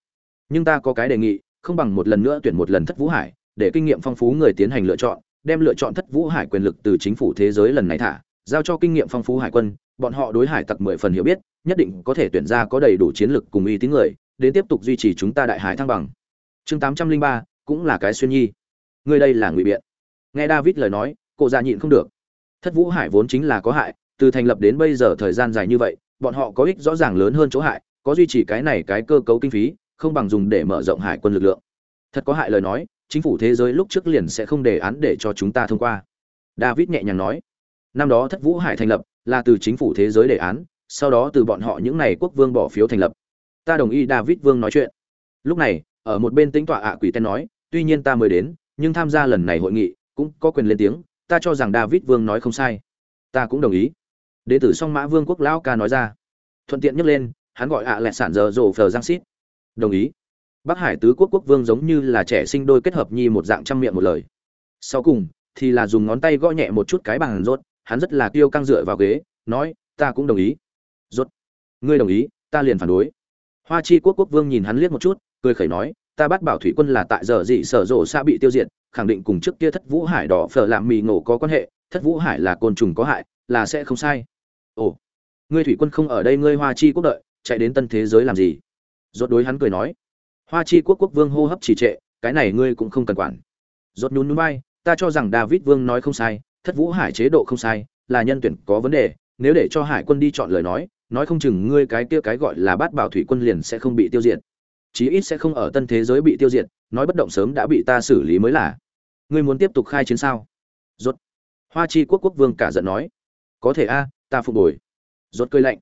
Nhưng ta có cái đề nghị, không bằng một lần nữa tuyển một lần thất vũ hải, để kinh nghiệm phong phú người tiến hành lựa chọn, đem lựa chọn thất vũ hải quyền lực từ chính phủ thế giới lần này thả, giao cho kinh nghiệm phong phú hải quân, bọn họ đối hải tặc mười phần hiểu biết, nhất định có thể tuyển ra có đầy đủ chiến lực cùng uy tín người đến tiếp tục duy trì chúng ta đại hải thăng bằng. Chương tám trăm linh ba, cũng là cái xuyên nhi. Người đây là ngụy biện. Nghe david lời nói, cô già nhịn không được. Thất vũ hải vốn chính là có hại, từ thành lập đến bây giờ thời gian dài như vậy, bọn họ có ích rõ ràng lớn hơn chỗ hại, có duy trì cái này cái cơ cấu kinh phí, không bằng dùng để mở rộng hải quân lực lượng. Thật có hại lời nói, chính phủ thế giới lúc trước liền sẽ không đề án để cho chúng ta thông qua. David nhẹ nhàng nói. Năm đó thất vũ hải thành lập là từ chính phủ thế giới đề án, sau đó từ bọn họ những này quốc vương bỏ phiếu thành lập ta đồng ý david vương nói chuyện. Lúc này, ở một bên tính tọa ạ quỷ tên nói, tuy nhiên ta mới đến, nhưng tham gia lần này hội nghị, cũng có quyền lên tiếng, ta cho rằng david vương nói không sai. Ta cũng đồng ý. Đệ tử song mã vương quốc lão ca nói ra. Thuận tiện nhắc lên, hắn gọi ạ à lẹ sản giờ rổ phờ giang xít. Đồng ý. Bắc hải tứ quốc quốc vương giống như là trẻ sinh đôi kết hợp nhi một dạng trăm miệng một lời. Sau cùng, thì là dùng ngón tay gõ nhẹ một chút cái bàn rốt, hắn rất là kiêu căng dựa vào ghế, nói, ta cũng đồng ý. Rốt. Ngươi đồng ý, ta liền phản đối hoa chi quốc quốc vương nhìn hắn liếc một chút, cười khẩy nói, ta bắt bảo thủy quân là tại giờ dị sở rộ xa bị tiêu diệt, khẳng định cùng trước kia thất vũ hải đỏ phở làm mì ngộ có quan hệ, thất vũ hải là côn trùng có hại, là sẽ không sai. Ồ, ngươi thủy quân không ở đây ngươi hoa chi quốc đợi, chạy đến tân thế giới làm gì? Rốt đối hắn cười nói. Hoa chi quốc quốc vương hô hấp trì trệ, cái này ngươi cũng không cần quản. Rốt nhún nhún vai, ta cho rằng david vương nói không sai, thất vũ hải chế độ không sai, là nhân tuyển có vấn đề, nếu để cho hải quân đi chọn lời nói nói không chừng ngươi cái kia cái gọi là bát bảo thủy quân liền sẽ không bị tiêu diệt. Chí ít sẽ không ở tân thế giới bị tiêu diệt, nói bất động sớm đã bị ta xử lý mới là. Ngươi muốn tiếp tục khai chiến sao? Rốt. Hoa chi quốc quốc vương cả giận nói. Có thể a, ta phục hồi. Rốt cười lạnh.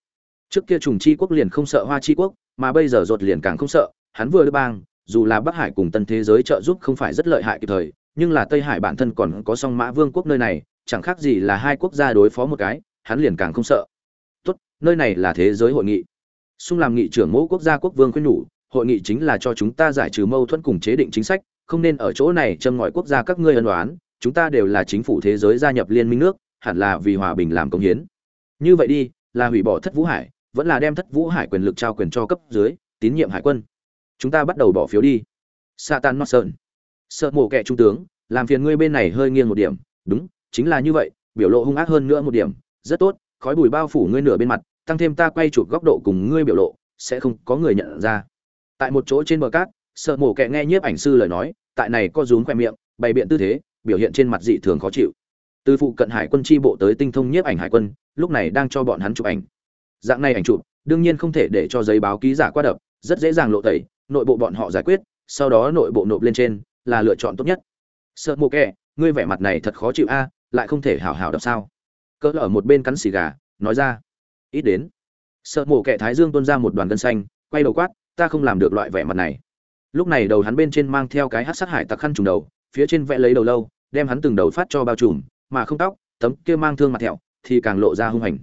Trước kia trùng chi quốc liền không sợ hoa chi quốc, mà bây giờ rốt liền càng không sợ. Hắn vừa đưa bang, dù là bắc hải cùng tân thế giới trợ giúp không phải rất lợi hại kịp thời, nhưng là tây hải bản thân còn có song mã vương quốc nơi này, chẳng khác gì là hai quốc gia đối phó một cái, hắn liền càng không sợ nơi này là thế giới hội nghị. Xung làm nghị trưởng mẫu quốc gia quốc vương khuyên nhủ, hội nghị chính là cho chúng ta giải trừ mâu thuẫn cùng chế định chính sách, không nên ở chỗ này châm ngòi quốc gia các ngươi ân đoán chúng ta đều là chính phủ thế giới gia nhập liên minh nước, hẳn là vì hòa bình làm công hiến. Như vậy đi, là hủy bỏ thất vũ hải, vẫn là đem thất vũ hải quyền lực trao quyền cho cấp dưới, tín nhiệm hải quân. Chúng ta bắt đầu bỏ phiếu đi. Satan norton sợ mổ kẻ trung tướng, làm phiền ngươi bên này hơi nghiêng một điểm. Đúng, chính là như vậy, biểu lộ hung ác hơn nữa một điểm. Rất tốt, khói bùi bao phủ ngươi nửa bên mặt tăng thêm ta quay chụp góc độ cùng ngươi biểu lộ, sẽ không có người nhận ra. Tại một chỗ trên bờ cát, sợ mổ kệ nghe nhiếp ảnh sư lời nói, tại này có rún khoe miệng, bày biện tư thế, biểu hiện trên mặt dị thường khó chịu. Từ phụ cận hải quân tri bộ tới tinh thông nhiếp ảnh hải quân, lúc này đang cho bọn hắn chụp ảnh. Dạng này ảnh chụp, đương nhiên không thể để cho giấy báo ký giả qua đập, rất dễ dàng lộ tẩy, nội bộ bọn họ giải quyết, sau đó nội bộ nộp lên trên, là lựa chọn tốt nhất. Sợ mộ kệ ngươi vẻ mặt này thật khó chịu a, lại không thể hảo hảo đọc sao. Cỡ ở một bên cắn xì gà, nói ra ít đến. Sợ mổ kẻ thái dương tuôn ra một đoàn gân xanh, quay đầu quát, ta không làm được loại vẻ mặt này. Lúc này đầu hắn bên trên mang theo cái hát sát hải tặc khăn trùng đầu, phía trên vẽ lấy đầu lâu, đem hắn từng đầu phát cho bao trùm, mà không tóc, tấm kia mang thương mặt thẹo thì càng lộ ra hung hành.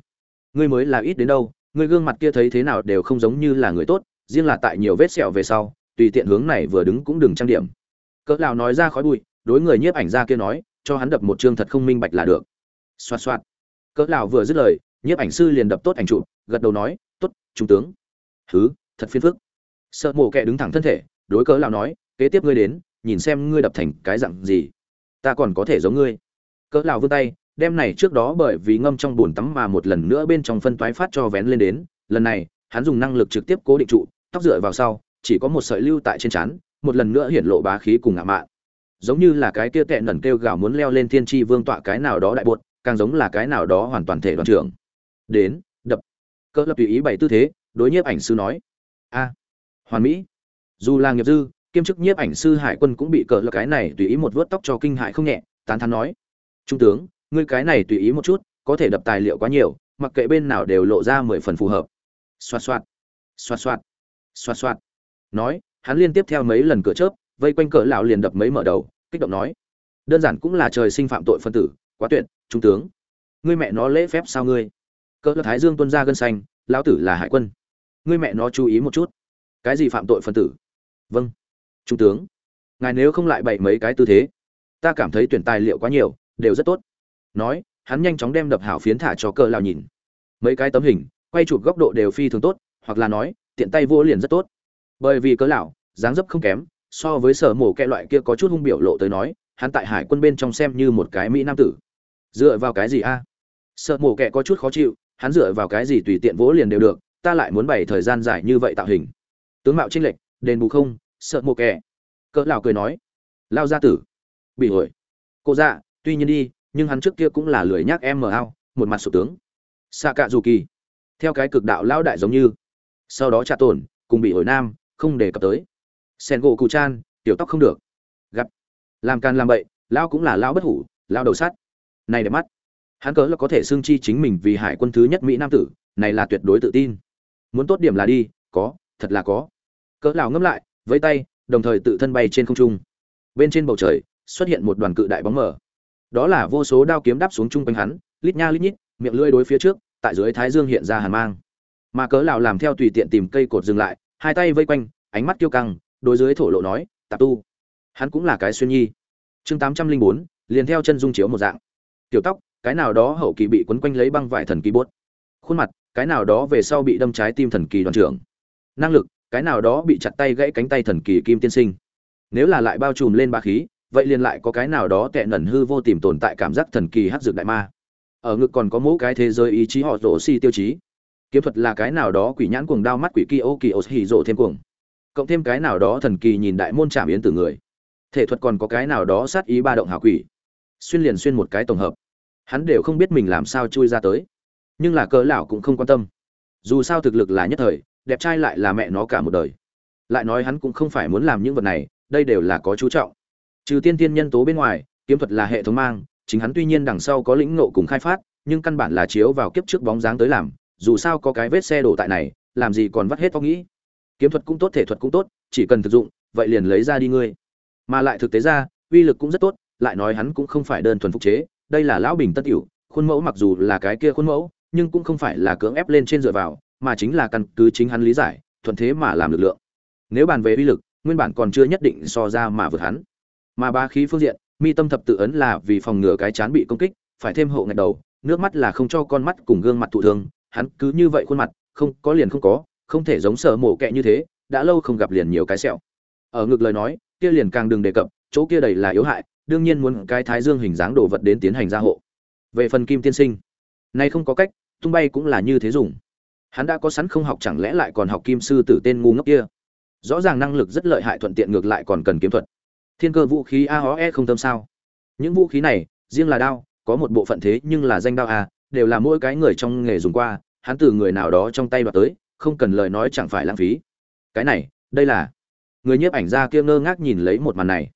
Ngươi mới là ít đến đâu, ngươi gương mặt kia thấy thế nào đều không giống như là người tốt, riêng là tại nhiều vết sẹo về sau, tùy tiện hướng này vừa đứng cũng đừng trang điểm. Cỡ lão nói ra khói bụi, đối người nhiếp ảnh ra kia nói, cho hắn đập một chương thật không minh bạch là được. Xoát xoát cỡ lão vừa dứt lời nhiếp ảnh sư liền đập tốt ảnh chụp, gật đầu nói, tốt, trung tướng. Thứ thật phiền phức. Sợ mổ kẹ đứng thẳng thân thể, đối cớ lão nói, kế tiếp ngươi đến, nhìn xem ngươi đập thành cái dạng gì. Ta còn có thể giống ngươi. Cỡ lão vươn tay, đem này trước đó bởi vì ngâm trong bồn tắm mà một lần nữa bên trong phân toái phát cho vén lên đến. Lần này, hắn dùng năng lực trực tiếp cố định trụ, tóc dựa vào sau, chỉ có một sợi lưu tại trên trán, một lần nữa hiển lộ bá khí cùng ngạo mạn. Giống như là cái kia tệ nẩn kêu gào muốn leo lên thiên tri vương tọa cái nào đó đại bột, càng giống là cái nào đó hoàn toàn thể đoàn trưởng đến, đập. Cỡ lập tùy ý bày tư thế, đối nhiếp ảnh sư nói. A, hoàn mỹ. Dù là nghiệp dư, kiêm chức nhiếp ảnh sư hải quân cũng bị cỡ lập cái này tùy ý một vớt tóc cho kinh hại không nhẹ, tán thán nói. Trung tướng, ngươi cái này tùy ý một chút, có thể đập tài liệu quá nhiều, mặc kệ bên nào đều lộ ra mười phần phù hợp. Xoạt xoạt. Xoạt xoạt. Xoạt xoạt. Nói, hắn liên tiếp theo mấy lần cửa chớp, vây quanh cỡ lão liền đập mấy mở đầu, kích động nói. Đơn giản cũng là trời sinh phạm tội phân tử, quá tuyệt, trung tướng. Ngươi mẹ nó lễ phép sao ngươi? Cỡ thái dương tuân ra gân xanh, lão tử là hải quân. Ngươi mẹ nó chú ý một chút. Cái gì phạm tội phân tử? Vâng. Trung tướng, ngài nếu không lại bày mấy cái tư thế, ta cảm thấy tuyển tài liệu quá nhiều, đều rất tốt. Nói, hắn nhanh chóng đem đập hảo phiến thả cho cỡ lão nhìn. Mấy cái tấm hình, quay chụp góc độ đều phi thường tốt, hoặc là nói, tiện tay vô liền rất tốt. Bởi vì cỡ lão, dáng dấp không kém, so với sở mổ kẹ loại kia có chút hung biểu lộ tới nói, hắn tại hải quân bên trong xem như một cái mỹ nam tử. Dựa vào cái gì a? À? mổ kẹ có chút khó chịu hắn dựa vào cái gì tùy tiện vỗ liền đều được, ta lại muốn bày thời gian dài như vậy tạo hình. Tướng mạo trinh lệch, đền bù không, sợ mổ kẻ. Cỡ lão cười nói, lao gia tử. Bị ổi cô dạ tuy nhiên đi, nhưng hắn trước kia cũng là lười nhác em mờ ao, một mặt sụp tướng. Xạ cạ dù kỳ theo cái cực đạo lao đại giống như. Sau đó trả tổn, cùng bị ổi nam, không đề cập tới. Sen gỗ cụ chan, tiểu tóc không được. Gặp. Làm can làm bậy, lão cũng là lão bất hủ, lão đầu sắt. Này đẹp mắt hắn cớ là có thể xương chi chính mình vì hải quân thứ nhất mỹ nam tử, này là tuyệt đối tự tin. Muốn tốt điểm là đi, có, thật là có. Cỡ lão ngâm lại với tay, đồng thời tự thân bay trên không trung. Bên trên bầu trời, xuất hiện một đoàn cự đại bóng mờ. Đó là vô số đao kiếm đáp xuống chung quanh hắn, lít nha lít nhít, miệng lưỡi đối phía trước, tại dưới thái dương hiện ra hàn mang. Mà cớ lão làm theo tùy tiện tìm cây cột dừng lại, hai tay vây quanh, ánh mắt kiêu căng, đối dưới thổ lộ nói, tạp tu, hắn cũng là cái xuyên nhi. Chương tám trăm linh bốn, liền theo chân dung chiếu một dạng. Tiểu tóc cái nào đó hậu kỳ bị quấn quanh lấy băng vải thần kỳ bốt. Khuôn mặt, cái nào đó về sau bị đâm trái tim thần kỳ đoàn trưởng. Năng lực, cái nào đó bị chặt tay gãy cánh tay thần kỳ kim tiên sinh. Nếu là lại bao trùm lên ba khí, vậy liền lại có cái nào đó tệ nẩn hư vô tìm tồn tại cảm giác thần kỳ hát dược đại ma. Ở ngực còn có mỗi cái thế giới ý chí họ rổ si tiêu chí. Kiếm thuật là cái nào đó quỷ nhãn cuồng đao mắt quỷ kia ô kỳ ô hì rộ thêm cuồng. Cộng thêm cái nào đó thần kỳ nhìn đại môn trảm yến từ người. Thể thuật còn có cái nào đó sát ý ba động hào quỷ. Xuyên liền xuyên một cái tổng hợp hắn đều không biết mình làm sao chui ra tới. Nhưng là cỡ lão cũng không quan tâm. Dù sao thực lực là nhất thời, đẹp trai lại là mẹ nó cả một đời. Lại nói hắn cũng không phải muốn làm những vật này, đây đều là có chú trọng. Trừ tiên tiên nhân tố bên ngoài, kiếm thuật là hệ thống mang, chính hắn tuy nhiên đằng sau có lĩnh ngộ cùng khai phát, nhưng căn bản là chiếu vào kiếp trước bóng dáng tới làm, dù sao có cái vết xe đổ tại này, làm gì còn vắt hết tóc nghĩ. Kiếm thuật cũng tốt, thể thuật cũng tốt, chỉ cần thực dụng, vậy liền lấy ra đi ngươi. Mà lại thực tế ra, uy lực cũng rất tốt, lại nói hắn cũng không phải đơn thuần phục chế đây là lão bình tất hữu khuôn mẫu mặc dù là cái kia khuôn mẫu, nhưng cũng không phải là cưỡng ép lên trên dựa vào, mà chính là căn cứ chính hắn lý giải, thuận thế mà làm lực lượng. Nếu bàn về uy lực, nguyên bản còn chưa nhất định so ra mà vượt hắn. Mà ba khí phương diện, mi tâm thập tự ấn là vì phòng ngừa cái chán bị công kích, phải thêm hậu ngạch đầu, nước mắt là không cho con mắt cùng gương mặt thụ thương, hắn cứ như vậy khuôn mặt, không có liền không có, không thể giống sợ mổ kẹ như thế, đã lâu không gặp liền nhiều cái sẹo. Ở ngược lời nói, kia liền càng đừng đề cập, chỗ kia đầy là yếu hại đương nhiên muốn cái thái dương hình dáng đồ vật đến tiến hành gia hộ. Về phần kim tiên sinh, nay không có cách, tung bay cũng là như thế dùng. Hắn đã có sẵn không học chẳng lẽ lại còn học kim sư tử tên ngu ngốc kia? Rõ ràng năng lực rất lợi hại thuận tiện ngược lại còn cần kiếm thuật. Thiên cơ vũ khí a o e không tâm sao? Những vũ khí này, riêng là đao, có một bộ phận thế nhưng là danh đao a đều là mỗi cái người trong nghề dùng qua, hắn từ người nào đó trong tay đoạt tới, không cần lời nói chẳng phải lãng phí. Cái này, đây là người nhiếp ảnh gia kia ngơ ngác nhìn lấy một màn này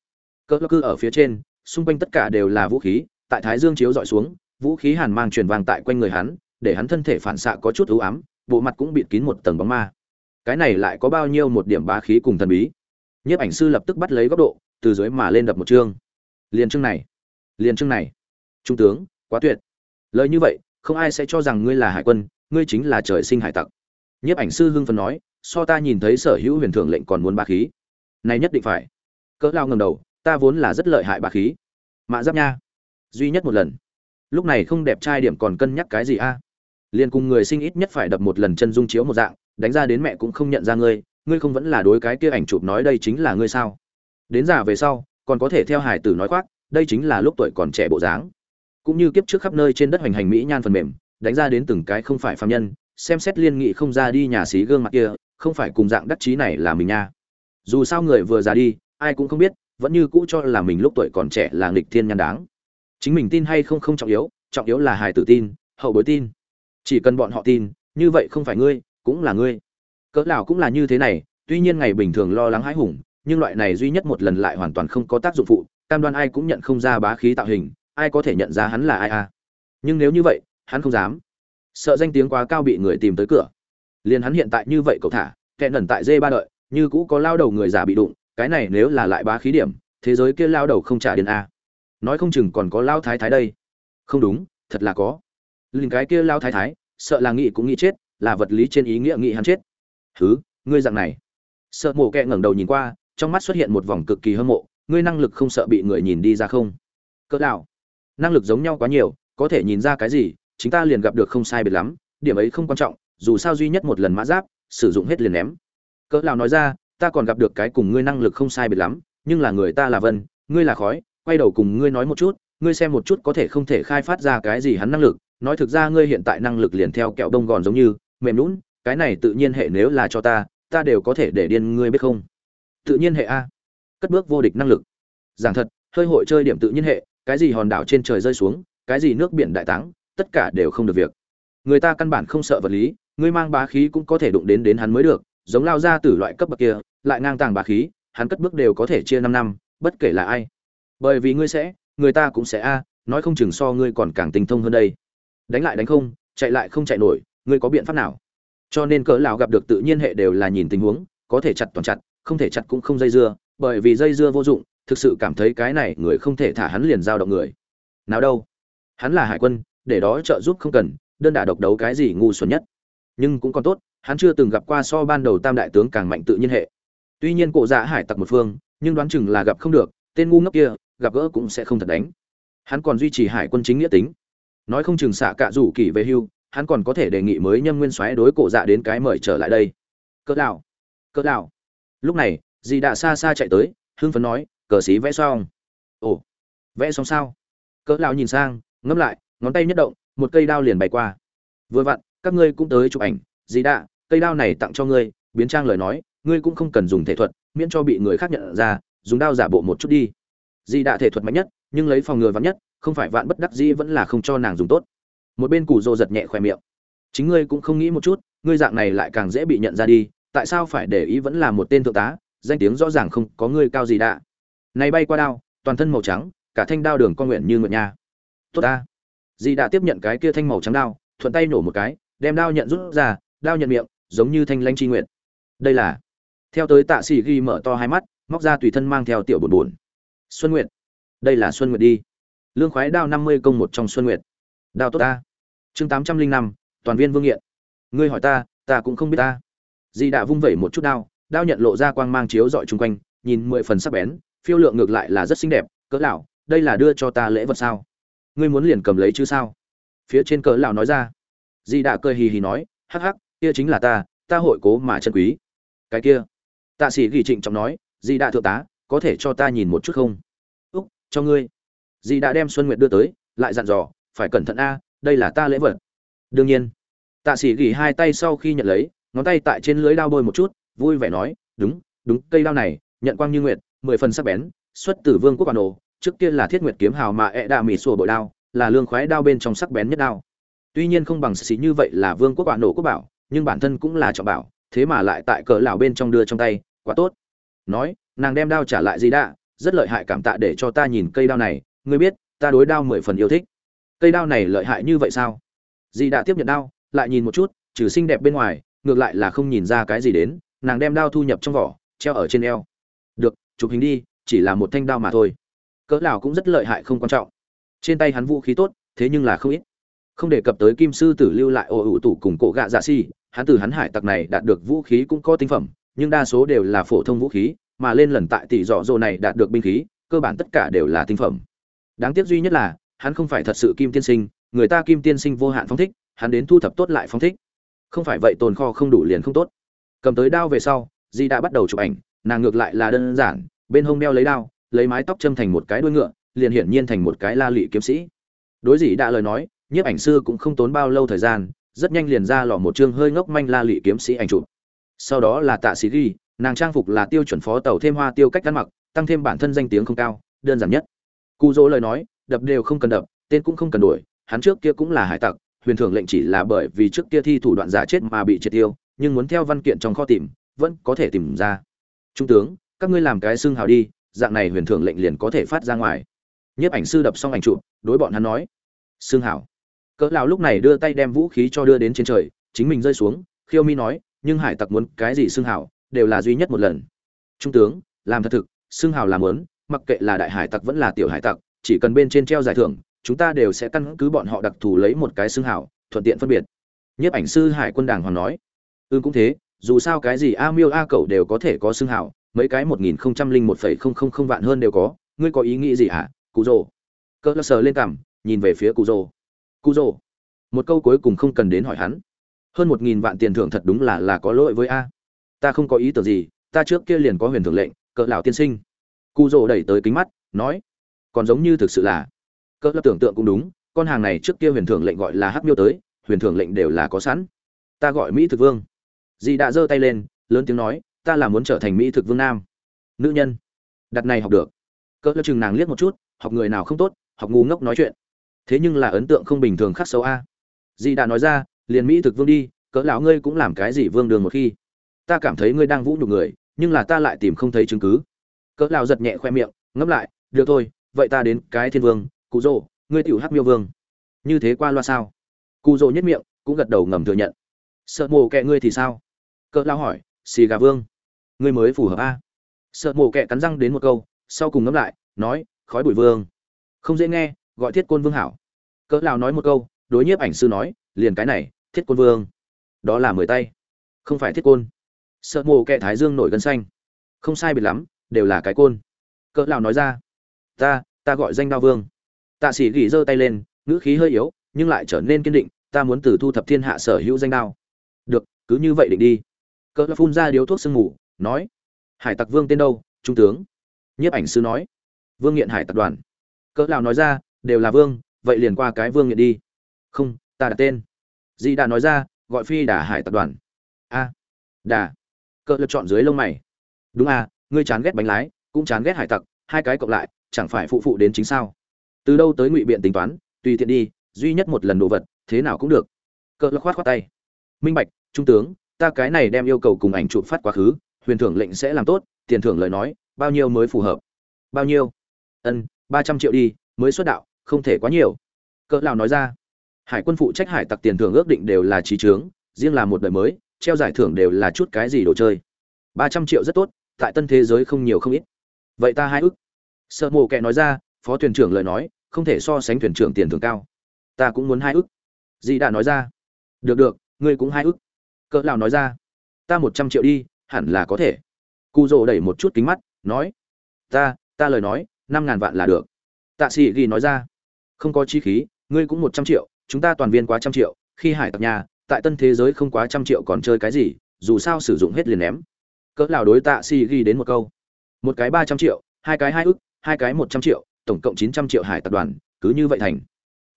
cỡ cư ở phía trên, xung quanh tất cả đều là vũ khí, tại thái dương chiếu dọi xuống, vũ khí hàn mang truyền vàng tại quanh người hắn, để hắn thân thể phản xạ có chút ưu ám, bộ mặt cũng bịt kín một tầng bóng ma. Cái này lại có bao nhiêu một điểm bá khí cùng thần bí? Nhiếp ảnh sư lập tức bắt lấy góc độ, từ dưới mà lên đập một chương. Liền chương này, liền chương này. Trung tướng, quá tuyệt. Lời như vậy, không ai sẽ cho rằng ngươi là hải quân, ngươi chính là trời sinh hải tặc. Nhiếp ảnh sư hưng phấn nói, so ta nhìn thấy sở hữu huyền thượng lệnh còn muốn ba khí. Này nhất định phải. Cỡ lao ngầm đầu ta vốn là rất lợi hại bà khí. Mạ giáp nha, duy nhất một lần. Lúc này không đẹp trai điểm còn cân nhắc cái gì a? À? liền cùng người sinh ít nhất phải đập một lần chân dung chiếu một dạng, đánh ra đến mẹ cũng không nhận ra ngươi ngươi không vẫn là đối cái kia ảnh chụp nói đây chính là ngươi sao? Đến già về sau, còn có thể theo hải tử nói khoác, đây chính là lúc tuổi còn trẻ bộ dáng. Cũng như kiếp trước khắp nơi trên đất hoành hành mỹ nhan phần mềm, đánh ra đến từng cái không phải phạm nhân, xem xét liên nghị không ra đi nhà xí gương mặt kia, không phải cùng dạng đắc chí này là mình nha. Dù sao người vừa già đi, ai cũng không biết vẫn như cũ cho là mình lúc tuổi còn trẻ là nghịch thiên nhan đáng. Chính mình tin hay không không trọng yếu trọng yếu là hài tử tin, hậu bối tin. Chỉ cần bọn họ tin, như vậy không phải ngươi, cũng là ngươi. Cỡ nào cũng là như thế này, tuy nhiên ngày bình thường lo lắng hãi hùng, nhưng loại này duy nhất một lần lại hoàn toàn không có tác dụng phụ, cam đoan ai cũng nhận không ra bá khí tạo hình, ai có thể nhận ra hắn là ai à. Nhưng nếu như vậy, hắn không dám. Sợ danh tiếng quá cao bị người tìm tới cửa. Liền hắn hiện tại như vậy cậu thả, kẹn lần tại dê ba đợi, như cũ có lao đầu người già bị đụng cái này nếu là lại bá khí điểm, thế giới kia lao đầu không trả điện a. Nói không chừng còn có lao thái thái đây. Không đúng, thật là có. Linh cái kia lao thái thái, sợ là nghĩ cũng nghĩ chết, là vật lý trên ý nghĩa nghĩ hắn chết. Thứ ngươi dạng này. Sợ mổ kẹ ngẩng đầu nhìn qua, trong mắt xuất hiện một vòng cực kỳ hâm mộ, ngươi năng lực không sợ bị người nhìn đi ra không? Cỡ đạo năng lực giống nhau quá nhiều, có thể nhìn ra cái gì, chúng ta liền gặp được không sai biệt lắm, điểm ấy không quan trọng, dù sao duy nhất một lần mã giáp, sử dụng hết liền ném. Cỡ lão nói ra ta còn gặp được cái cùng ngươi năng lực không sai biệt lắm, nhưng là người ta là vân, ngươi là khói, quay đầu cùng ngươi nói một chút, ngươi xem một chút có thể không thể khai phát ra cái gì hắn năng lực, nói thực ra ngươi hiện tại năng lực liền theo kẹo đông gòn giống như, mềm lún cái này tự nhiên hệ nếu là cho ta ta đều có thể để điên ngươi biết không? Tự nhiên hệ a. Cất bước vô địch năng lực. Giảng thật, hơi hội chơi điểm tự nhiên hệ, cái gì hòn đảo trên trời rơi xuống, cái gì nước biển đại táng, tất cả đều không được việc. Người ta căn bản không sợ vật lý, ngươi mang bá khí cũng có thể đụng đến đến hắn mới được giống lao ra từ loại cấp bậc kia, lại ngang tàng bá khí, hắn cất bước đều có thể chia năm năm, bất kể là ai. Bởi vì ngươi sẽ, người ta cũng sẽ a, nói không chừng so ngươi còn càng tinh thông hơn đây. Đánh lại đánh không, chạy lại không chạy nổi, ngươi có biện pháp nào? Cho nên cỡ lão gặp được tự nhiên hệ đều là nhìn tình huống, có thể chặt toàn chặt, không thể chặt cũng không dây dưa, bởi vì dây dưa vô dụng, thực sự cảm thấy cái này người không thể thả hắn liền giao động người. Nào đâu? Hắn là hải quân, để đó trợ giúp không cần, đơn đả độc đấu cái gì ngu xuẩn nhất? Nhưng cũng còn tốt, hắn chưa từng gặp qua so ban đầu tam đại tướng càng mạnh tự nhiên hệ. Tuy nhiên cổ dạ hải tặc một phương, nhưng đoán chừng là gặp không được, tên ngu ngốc kia, gặp gỡ cũng sẽ không thật đánh. Hắn còn duy trì hải quân chính nghĩa tính. Nói không chừng xạ cạ rủ kỳ về hưu, hắn còn có thể đề nghị mới nhâm nguyên soái đối cổ dạ đến cái mời trở lại đây. Cỡ đạo cỡ đạo lúc này, dì đã xa xa chạy tới, hưng phấn nói, cờ xí vẽ xong. Ồ, vẽ xong sao? Cỡ lão nhìn sang ngâm lại, ngón tay nhất động, một cây đao liền bay qua. Vừa vặn các ngươi cũng tới chụp ảnh, dì đã cây đao này tặng cho ngươi, biến trang lời nói, ngươi cũng không cần dùng thể thuật, miễn cho bị người khác nhận ra, dùng đao giả bộ một chút đi. Dì đã thể thuật mạnh nhất, nhưng lấy phòng ngừa vắn nhất, không phải vạn bất đắc dĩ vẫn là không cho nàng dùng tốt. Một bên củ rồ giật nhẹ khoe miệng. Chính ngươi cũng không nghĩ một chút, ngươi dạng này lại càng dễ bị nhận ra đi, tại sao phải để ý vẫn là một tên thượng tá, danh tiếng rõ ràng không có ngươi cao gì đã này bay qua đao, toàn thân màu trắng, cả thanh đao đường con nguyện như nguyện nha. Tốt ta. Dì đã tiếp nhận cái kia thanh màu trắng đao, thuận tay nổ một cái đem đao nhận rút ra, đao nhận miệng, giống như thanh lãnh chi nguyện. Đây là, theo tới tạ sĩ ghi mở to hai mắt, móc ra tùy thân mang theo tiểu bột bùn xuân nguyệt. Đây là xuân nguyệt đi. Lương khoái đao năm mươi công một trong xuân nguyệt. Đao tốt ta. Chương tám trăm linh năm, toàn viên vương nghiện. Ngươi hỏi ta ta cũng không biết ta. Di đã vung vẩy một chút đao đao nhận lộ ra quang mang chiếu dọi chung quanh, nhìn mười phần sắc bén, phiêu lượng ngược lại là rất xinh đẹp, cỡ lão, đây là đưa cho ta lễ vật sao? Ngươi muốn liền cầm lấy chứ sao? Phía trên cỡ lão nói ra di đã cười hì hì nói, hắc hắc, kia chính là ta ta hội cố mà chân quý. Cái kia, tạ sĩ ghi trịnh trọng nói, di đã thượng tá, có thể cho ta nhìn một chút không? Úc, cho ngươi. Di đã đem xuân nguyệt đưa tới, lại dặn dò, phải cẩn thận a, đây là ta lễ vật. Đương nhiên. Tạ sĩ gỉ hai tay sau khi nhận lấy, ngón tay tại trên lưới đao bôi một chút, vui vẻ nói, đúng đúng, cây đao này, nhận quang như nguyệt, mười phần sắc bén, xuất từ vương quốc bản đồ trước kia là thiết nguyệt kiếm hào mà ẹ đạ mỉ sùa bội đao, là lương khoái đao bên trong sắc bén nhất đao tuy nhiên không bằng xí như vậy là vương quốc bạn nổ quốc bảo, nhưng bản thân cũng là trọng bảo, thế mà lại tại cỡ lão bên trong đưa trong tay, quá tốt. Nói, nàng đem đao trả lại gì đã rất lợi hại cảm tạ để cho ta nhìn cây đao này, ngươi biết, ta đối đao mười phần yêu thích. Cây đao này lợi hại như vậy sao? Dì đã tiếp nhận đao, lại nhìn một chút, trừ xinh đẹp bên ngoài, ngược lại là không nhìn ra cái gì đến, nàng đem đao thu nhập trong vỏ, treo ở trên eo. Được, chụp hình đi, chỉ là một thanh đao mà thôi. Cỡ nào cũng rất lợi hại không quan trọng. Trên tay hắn vũ khí tốt, thế nhưng là không ít không đề cập tới kim sư tử lưu lại ô ủ tủ cùng cổ gạ dạ si hắn từ hắn hải tặc này đạt được vũ khí cũng có tinh phẩm, nhưng đa số đều là phổ thông vũ khí, mà lên lần tại tỷ dọ dỗ này đạt được binh khí, cơ bản tất cả đều là tinh phẩm. Đáng tiếc duy nhất là, hắn không phải thật sự kim tiên sinh, người ta kim tiên sinh vô hạn phong thích, hắn đến thu thập tốt lại phong thích. Không phải vậy tồn kho không đủ liền không tốt. Cầm tới đao về sau, di đã bắt đầu chụp ảnh, nàng ngược lại là đơn giản, bên hông đeo lấy đao, lấy mái tóc châm thành một cái đuôi ngựa, liền hiển nhiên thành một cái la lụy kiếm sĩ. Đối dĩ đã lời nói nhiếp ảnh sư cũng không tốn bao lâu thời gian, rất nhanh liền ra lò một chương hơi ngốc manh la lị kiếm sĩ ảnh chụp. Sau đó là tạ sĩ ghi, nàng trang phục là tiêu chuẩn phó tàu thêm hoa tiêu cách ăn mặc, tăng thêm bản thân danh tiếng không cao, đơn giản nhất. Cụ dỗ lời nói, đập đều không cần đập, tên cũng không cần đuổi, hắn trước kia cũng là hải tặc, huyền thưởng lệnh chỉ là bởi vì trước kia thi thủ đoạn giả chết mà bị triệt tiêu, nhưng muốn theo văn kiện trong kho tìm, vẫn có thể tìm ra. Trung tướng, các ngươi làm cái xương hào đi, dạng này huyền thưởng lệnh liền có thể phát ra ngoài. Nhiếp ảnh sư đập xong ảnh chụp, đối bọn hắn nói xương hào cỡ lão lúc này đưa tay đem vũ khí cho đưa đến trên trời chính mình rơi xuống khiêu mi nói nhưng hải tặc muốn cái gì xưng hào đều là duy nhất một lần. Trung tướng làm thật thực xưng hào làm muốn mặc kệ là đại hải tặc vẫn là tiểu hải tặc chỉ cần bên trên treo giải thưởng chúng ta đều sẽ căn cứ bọn họ đặc thù lấy một cái xưng hào thuận tiện phân biệt. Nhiếp ảnh sư hải quân đàng hoàng nói. Ư ừ, cũng thế dù sao cái gì a miêu a cậu đều có thể có xưng hào mấy cái một nghìn không trăm linh một phẩy không không không vạn hơn đều có ngươi có ý nghĩ gì hả cụ rồ cỡ sờ lên cằm nhìn về phía cụ rồ cụ rồ một câu cuối cùng không cần đến hỏi hắn. Hơn một nghìn vạn tiền thưởng thật đúng là là có lỗi với a. Ta không có ý tưởng gì, ta trước kia liền có huyền thưởng lệnh, cỡ lão tiên sinh. Cụ rồ đẩy tới kính mắt, nói, còn giống như thực sự là, cỡ lão tưởng tượng cũng đúng, con hàng này trước kia huyền thưởng lệnh gọi là hắc miêu tới, huyền thưởng lệnh đều là có sẵn. Ta gọi mỹ thực vương. Dì đã giơ tay lên, lớn tiếng nói, ta là muốn trở thành mỹ thực vương nam. Nữ nhân, đặt này học được. Cỡ lão chừng nàng liếc một chút, học người nào không tốt, học ngu ngốc nói chuyện thế nhưng là ấn tượng không bình thường khắc xấu a. Dì đã nói ra, liền mỹ thực vương đi, cỡ lão ngươi cũng làm cái gì vương đường một khi. Ta cảm thấy ngươi đang vũ nhục người, nhưng là ta lại tìm không thấy chứng cứ. Cỡ lão giật nhẹ khoe miệng ngấp lại, được thôi, vậy ta đến cái thiên vương, cụ rồ ngươi tiểu hắc miêu vương. Như thế qua loa sao? Cụ rồ nhất miệng, cũng gật đầu ngầm thừa nhận. Sợ mồ kệ ngươi thì sao? Cỡ lão hỏi, xì gà vương, ngươi mới phù hợp a. Sợ mồ kệ cắn răng đến một câu, sau cùng ngấp lại, nói, khói bụi vương. Không dễ nghe gọi thiết côn vương hảo. Cỡ lão nói một câu đối nhiếp ảnh sư nói liền cái này thiết côn vương. Đó là mười tay. Không phải thiết côn. Sợ mồ kệ thái dương nổi gân xanh. Không sai biệt lắm đều là cái côn. Cỡ lão nói ra ta ta gọi danh đao vương. Tạ sĩ gỉ giơ tay lên ngữ khí hơi yếu nhưng lại trở nên kiên định ta muốn từ thu thập thiên hạ sở hữu danh đao. Được cứ như vậy định đi. Cỡ phun ra điếu thuốc sương mù, nói hải tặc vương tên đâu trung tướng? Nhiếp ảnh sư nói vương nghiện hải tặc đoàn. Cỡ lão nói ra đều là vương, vậy liền qua cái vương nghiện đi. Không, ta đặt tên. Dì đã nói ra, gọi phi đà hải tập đoàn. A. Đà. Cỡ lựa chọn dưới lông mày. Đúng à ngươi chán ghét bánh lái, cũng chán ghét hải tặc, hai cái cộng lại, chẳng phải phụ phụ đến chính sao? Từ đâu tới ngụy biện tính toán, tùy tiện đi, duy nhất một lần đồ vật, thế nào cũng được. Cỡ lựa khoát khoát tay. Minh bạch, trung tướng, ta cái này đem yêu cầu cùng ảnh chụp phát quá khứ, huyền thưởng lệnh sẽ làm tốt, tiền thưởng lời nói, bao nhiêu mới phù hợp? Bao nhiêu? Ân, ba trăm triệu đi, mới xuất đạo không thể quá nhiều. Cỡ lão nói ra. Hải quân phụ trách hải tặc tiền thưởng ước định đều là trí trướng riêng là một đời mới, treo giải thưởng đều là chút cái gì đồ chơi. Ba trăm triệu rất tốt, tại tân thế giới không nhiều không ít. Vậy ta hai ước sợ mồ kệ nói ra, phó thuyền trưởng lời nói, không thể so sánh thuyền trưởng tiền thưởng cao. Ta cũng muốn hai ước dì đã nói ra. Được được, ngươi cũng hai ước cỡ lão nói ra. Ta một trăm triệu đi, hẳn là có thể. Cụ rồ đẩy một chút kính mắt, nói, ta ta lời nói, năm ngàn vạn là được. Tạ sĩ ghi nói ra không có chi khí, ngươi cũng một trăm triệu, chúng ta toàn viên quá trăm triệu, khi hải tặc nhà, tại tân thế giới không quá trăm triệu còn chơi cái gì, dù sao sử dụng hết liền ném. Cỡ lão đối tạ si ghi đến một câu. Một cái ba trăm triệu, hai cái hai ức, hai cái một trăm triệu, tổng cộng chín trăm triệu hải tập đoàn, cứ như vậy thành.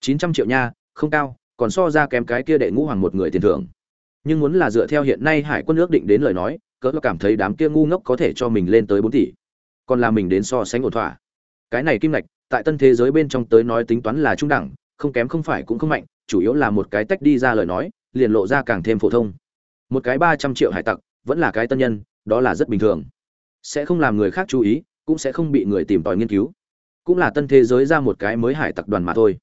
Chín trăm triệu nha, không cao, còn so ra kém cái kia đệ ngũ hoàng một người tiền thưởng. Nhưng muốn là dựa theo hiện nay hải quân ước định đến lời nói, cỡ lão cảm thấy đám kia ngu ngốc có thể cho mình lên tới bốn tỷ. Còn là mình đến so sánh ổn thỏa. Cái này kim ngạch tại tân thế giới bên trong tới nói tính toán là trung đẳng, không kém không phải cũng không mạnh, chủ yếu là một cái tách đi ra lời nói, liền lộ ra càng thêm phổ thông. Một cái ba trăm triệu hải tặc, vẫn là cái tân nhân, đó là rất bình thường. Sẽ không làm người khác chú ý, cũng sẽ không bị người tìm tòi nghiên cứu. Cũng là tân thế giới ra một cái mới hải tặc đoàn mà thôi.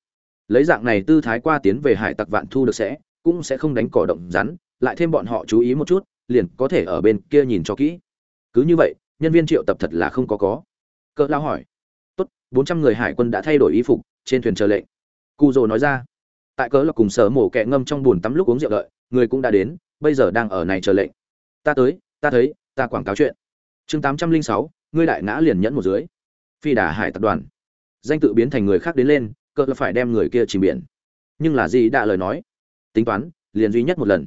Lấy dạng này tư thái qua tiến về hải tặc vạn thu được sẽ, cũng sẽ không đánh cỏ động rắn, lại thêm bọn họ chú ý một chút, liền có thể ở bên kia nhìn cho kỹ. Cứ như vậy, nhân viên triệu tập thật là không có có. Cỡ lao hỏi bốn trăm người hải quân đã thay đổi y phục, trên thuyền chờ lệnh. Cụ rồ nói ra. Tại cớ là cùng sở mổ kẹ ngâm trong bùn tắm lúc uống rượu đợi, người cũng đã đến, bây giờ đang ở này chờ lệnh. Ta tới, ta thấy, ta quảng cáo chuyện. Chương tám trăm linh sáu, ngươi đại ngã liền nhẫn một dưới. Phi đà hải tập đoàn. Danh tự biến thành người khác đến lên cỡ là phải đem người kia chìm biển. Nhưng là gì đã lời nói? Tính toán, liền duy nhất một lần.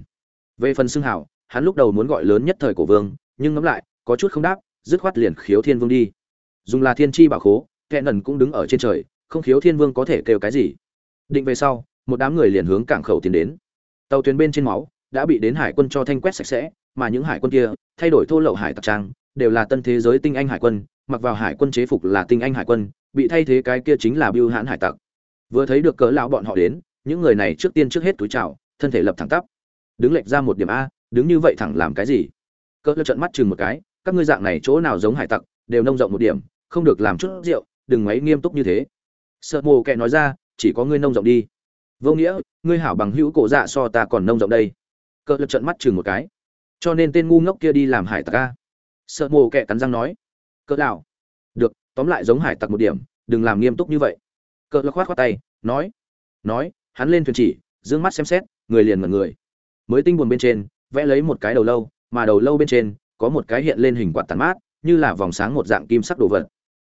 Về phần xưng hảo, hắn lúc đầu muốn gọi lớn nhất thời cổ vương, nhưng ngẫm lại, có chút không đáp, dứt khoát liền khiếu thiên vương đi. Dùng là thiên chi bảo khố kẻ nần cũng đứng ở trên trời, không khiếu thiên vương có thể kêu cái gì. Định về sau, một đám người liền hướng cảng khẩu tiến đến. Tàu thuyền bên trên máu đã bị đến hải quân cho thanh quét sạch sẽ, mà những hải quân kia thay đổi thô lậu hải tặc trang, đều là tân thế giới tinh anh hải quân, mặc vào hải quân chế phục là tinh anh hải quân, bị thay thế cái kia chính là biêu hãn hải tặc. Vừa thấy được cỡ lão bọn họ đến, những người này trước tiên trước hết túi chào, thân thể lập thẳng tắp. Đứng lệch ra một điểm a, đứng như vậy thẳng làm cái gì? Cỡ lão trợn mắt chừng một cái, các ngươi dạng này chỗ nào giống hải tặc, đều nông rộng một điểm, không được làm chút rượu đừng mấy nghiêm túc như thế. Sợ mồ kệ nói ra, chỉ có ngươi nông rộng đi. Vô nghĩa, ngươi hảo bằng hữu cổ dạ so ta còn nông rộng đây. Cỡ lập trận mắt chừng một cái. Cho nên tên ngu ngốc kia đi làm hải tặc a. Sợ mồ kệ cắn răng nói. Cỡ đạo được, tóm lại giống hải tặc một điểm, đừng làm nghiêm túc như vậy. Cỡ lập khoát khoát tay, nói. Nói, hắn lên thuyền chỉ, dương mắt xem xét, người liền mật người. Mới tinh buồn bên trên, vẽ lấy một cái đầu lâu, mà đầu lâu bên trên, có một cái hiện lên hình quạt tàn mát, như là vòng sáng một dạng kim sắc đồ vật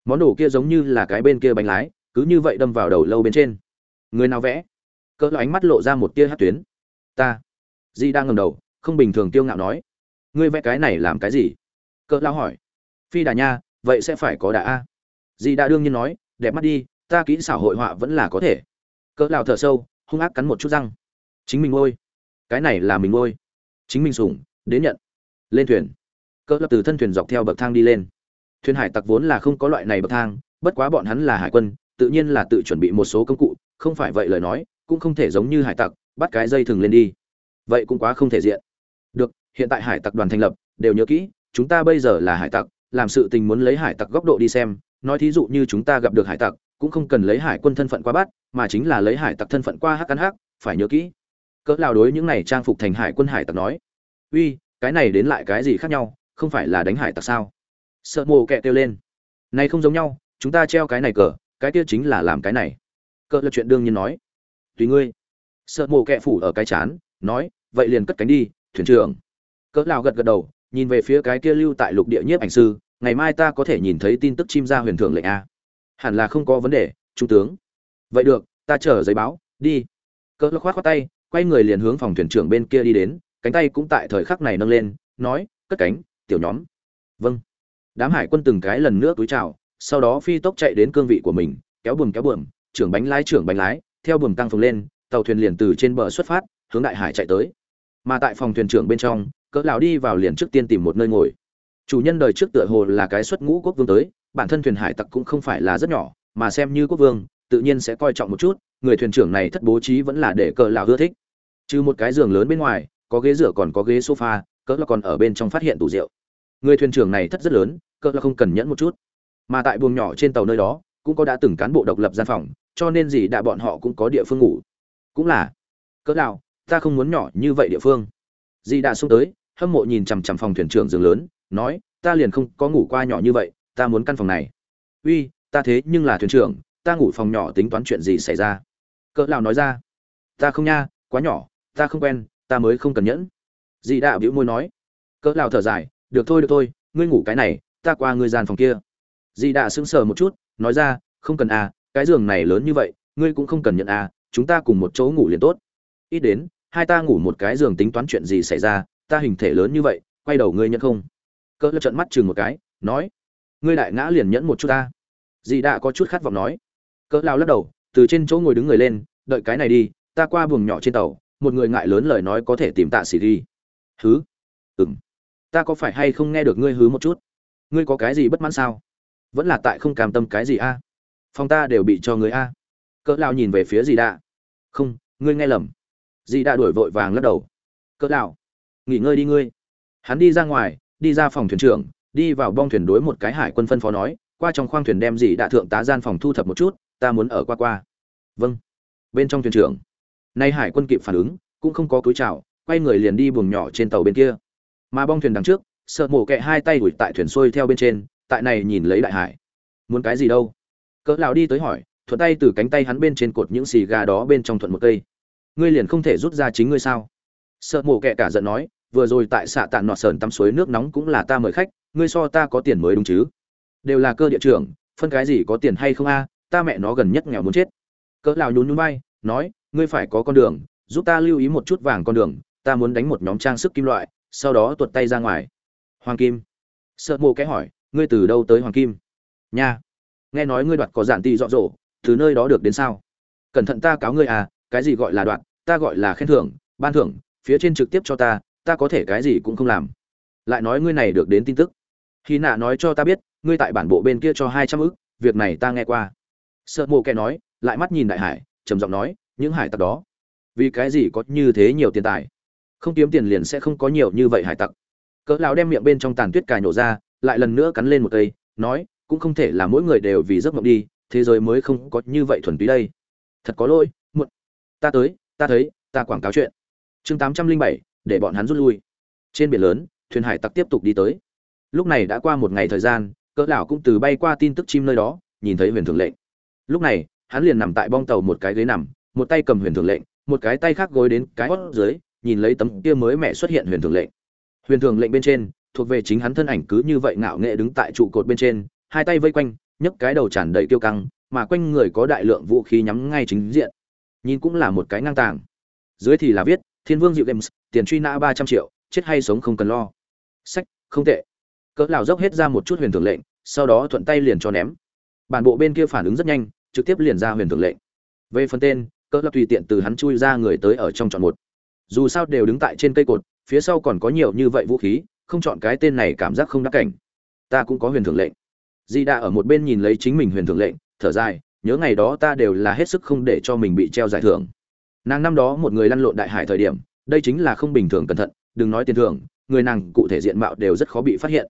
món đồ kia giống như là cái bên kia bánh lái, cứ như vậy đâm vào đầu lâu bên trên. Người nào vẽ? Cỡ ánh mắt lộ ra một tia hát tuyến. Ta. Di đang ngầm đầu, không bình thường tiêu ngạo nói. Ngươi vẽ cái này làm cái gì? Cỡ lao hỏi. Phi đà nha, vậy sẽ phải có đà a. Di đã đương nhiên nói, đẹp mắt đi, ta kỹ xảo hội họa vẫn là có thể. Cỡ lao thở sâu, hung ác cắn một chút răng. Chính mình ngôi cái này là mình ngôi chính mình sủng, đến nhận. Lên thuyền. Cỡ lập từ thân thuyền dọc theo bậc thang đi lên thuyền hải tặc vốn là không có loại này bậc thang, bất quá bọn hắn là hải quân, tự nhiên là tự chuẩn bị một số công cụ, không phải vậy lời nói, cũng không thể giống như hải tặc, bắt cái dây thừng lên đi. Vậy cũng quá không thể diện. Được, hiện tại hải tặc đoàn thành lập, đều nhớ kỹ, chúng ta bây giờ là hải tặc, làm sự tình muốn lấy hải tặc góc độ đi xem, nói thí dụ như chúng ta gặp được hải tặc, cũng không cần lấy hải quân thân phận qua bắt, mà chính là lấy hải tặc thân phận qua hắc ăn hắc, phải nhớ kỹ. Cỡ lao đối những này trang phục thành hải quân hải tặc nói? Uy, cái này đến lại cái gì khác nhau, không phải là đánh hải tặc sao? Sợ mồ kẹ kêu lên. Này không giống nhau, chúng ta treo cái này cờ, cái kia chính là làm cái này. Cờ là chuyện đương nhiên nói. Tùy ngươi. Sợ mồ kẹ phủ ở cái chán, nói, vậy liền cất cánh đi, thuyền trưởng. Cỡ lao gật gật đầu, nhìn về phía cái kia lưu tại lục địa nhiếp ảnh sư, ngày mai ta có thể nhìn thấy tin tức chim ra huyền thưởng lệnh a. Hẳn là không có vấn đề, trung tướng. Vậy được, ta chờ giấy báo, đi. Cỡ khoát khoát tay, quay người liền hướng phòng thuyền trưởng bên kia đi đến, cánh tay cũng tại thời khắc này nâng lên, nói, cất cánh, tiểu nhóm. Vâng đám hải quân từng cái lần nữa túi chào, sau đó phi tốc chạy đến cương vị của mình, kéo buồm kéo buồm, trưởng bánh lái, trưởng bánh lái, theo buồm tăng phồng lên, tàu thuyền liền từ trên bờ xuất phát, hướng đại hải chạy tới. Mà tại phòng thuyền trưởng bên trong, cỡ lão đi vào liền trước tiên tìm một nơi ngồi. Chủ nhân đời trước tựa hồ là cái xuất ngũ quốc vương tới, bản thân thuyền hải tặc cũng không phải là rất nhỏ, mà xem như quốc vương, tự nhiên sẽ coi trọng một chút, người thuyền trưởng này thất bố trí vẫn là để cỡ lão ưa thích. Trừ một cái giường lớn bên ngoài, có ghế rửa còn có ghế sofa, cỡ là còn ở bên trong phát hiện tủ rượu người thuyền trưởng này thất rất lớn cỡ là không cần nhẫn một chút. Mà tại buồng nhỏ trên tàu nơi đó, cũng có đã từng cán bộ độc lập gian phòng, cho nên gì đã bọn họ cũng có địa phương ngủ. Cũng là cỡ nào ta không muốn nhỏ như vậy địa phương. Dì đã xuống tới, hâm mộ nhìn chằm chằm phòng thuyền trưởng giường lớn, nói, ta liền không có ngủ qua nhỏ như vậy, ta muốn căn phòng này. Uy, ta thế nhưng là thuyền trưởng, ta ngủ phòng nhỏ tính toán chuyện gì xảy ra? Cỡ nào nói ra, ta không nha, quá nhỏ, ta không quen, ta mới không cần nhẫn. Dì đã bĩu môi nói. Cỡ nào thở dài được thôi được thôi ngươi ngủ cái này ta qua ngươi gian phòng kia. Dì đã sững sờ một chút nói ra không cần à cái giường này lớn như vậy ngươi cũng không cần nhận à chúng ta cùng một chỗ ngủ liền tốt. Ít đến hai ta ngủ một cái giường tính toán chuyện gì xảy ra ta hình thể lớn như vậy quay đầu ngươi nhận không? Cỡ lập trận mắt chừng một cái nói ngươi đại ngã liền nhẫn một chút ta. Dì đã có chút khát vọng nói. Cỡ lao lắc đầu từ trên chỗ ngồi đứng người lên đợi cái này đi ta qua buồng nhỏ trên tàu một người ngại lớn lời nói có thể tìm tạ xỉ đi. Thứ, ừng ta có phải hay không nghe được ngươi hứ một chút? Ngươi có cái gì bất mãn sao? Vẫn là tại không cam tâm cái gì a? Phòng ta đều bị cho người a. Cỡ lao nhìn về phía dì đạ. Không, ngươi nghe lầm. Dì đạ đuổi vội vàng lắc đầu. Cỡ lao nghỉ ngơi đi ngươi. Hắn đi ra ngoài, đi ra phòng thuyền trưởng, đi vào bong thuyền đối một cái hải quân phân phó nói, qua trong khoang thuyền đem dì đạ thượng tá gian phòng thu thập một chút, ta muốn ở qua qua. Vâng. Bên trong thuyền trưởng. Nay hải quân kịp phản ứng, cũng không có cúi chào, quay người liền đi buồng nhỏ trên tàu bên kia mà bong thuyền đằng trước, sợ mổ kẹ hai tay đuổi tại thuyền xuôi theo bên trên, tại này nhìn lấy đại hải. Muốn cái gì đâu? Cỡ lão đi tới hỏi, thuận tay từ cánh tay hắn bên trên cột những xì gà đó bên trong thuận một cây. Ngươi liền không thể rút ra chính ngươi sao? Sợ mổ kẹ cả giận nói, vừa rồi tại xạ tạn nọ sờn tắm suối nước nóng cũng là ta mời khách, ngươi so ta có tiền mới đúng chứ? Đều là cơ địa trưởng, phân cái gì có tiền hay không a, ta mẹ nó gần nhất nghèo muốn chết. Cỡ lão nhún nhún vai, nói, ngươi phải có con đường, giúp ta lưu ý một chút vàng con đường, ta muốn đánh một nhóm trang sức kim loại sau đó tuột tay ra ngoài. Hoàng kim. Sợ mộ kẽ hỏi, ngươi từ đâu tới hoàng kim? Nha. Nghe nói ngươi đoạt có giản tị dọ dỗ, từ nơi đó được đến sao? Cẩn thận ta cáo ngươi à cái gì gọi là đoạt, ta gọi là khen thưởng, ban thưởng, phía trên trực tiếp cho ta ta có thể cái gì cũng không làm. Lại nói ngươi này được đến tin tức. Khi nạ nói cho ta biết, ngươi tại bản bộ bên kia cho hai trăm ức, việc này ta nghe qua. Sợ mộ kẻ nói, lại mắt nhìn đại hải, trầm giọng nói, những hải tặc đó, vì cái gì có như thế nhiều tiền tài? Không kiếm tiền liền sẽ không có nhiều như vậy hải tặc. Cỡ lão đem miệng bên trong tàn tuyết cài nổ ra, lại lần nữa cắn lên một cây, nói, cũng không thể là mỗi người đều vì giấc mộng đi, thế giới mới không có như vậy thuần túy đây. Thật có lỗi, muộn. Ta tới, ta thấy, ta quảng cáo chuyện. Chương tám trăm linh bảy, để bọn hắn rút lui. Trên biển lớn, thuyền hải tặc tiếp tục đi tới. Lúc này đã qua một ngày thời gian, cỡ lão cũng từ bay qua tin tức chim nơi đó, nhìn thấy huyền thường lệnh. Lúc này, hắn liền nằm tại bong tàu một cái ghế nằm, một tay cầm huyền thường lệnh, một cái tay khác gối đến cái hót dưới nhìn lấy tấm kia mới mẹ xuất hiện huyền thường lệnh. Huyền thường lệnh bên trên, thuộc về chính hắn thân ảnh cứ như vậy ngạo nghệ đứng tại trụ cột bên trên, hai tay vây quanh, nhấc cái đầu tràn đầy kiêu căng, mà quanh người có đại lượng vũ khí nhắm ngay chính diện. Nhìn cũng là một cái ngang tàng. Dưới thì là viết, thiên vương diệu games, tiền truy nã ba trăm triệu, chết hay sống không cần lo. Sách, không tệ. Cỡ lão dốc hết ra một chút huyền thường lệnh, sau đó thuận tay liền cho ném. Bản bộ bên kia phản ứng rất nhanh, trực tiếp liền ra huyền thường lệnh. Về phần tên, cỡ lão tùy tiện từ hắn chui ra người tới ở trong chọn một dù sao đều đứng tại trên cây cột, phía sau còn có nhiều như vậy vũ khí, không chọn cái tên này cảm giác không đắc cảnh. Ta cũng có huyền thượng lệnh. Di đa ở một bên nhìn lấy chính mình huyền thượng lệnh, thở dài, nhớ ngày đó ta đều là hết sức không để cho mình bị treo giải thưởng. Nàng năm đó một người lăn lộn đại hải thời điểm, đây chính là không bình thường cẩn thận, đừng nói tiền thưởng, người nàng cụ thể diện mạo đều rất khó bị phát hiện.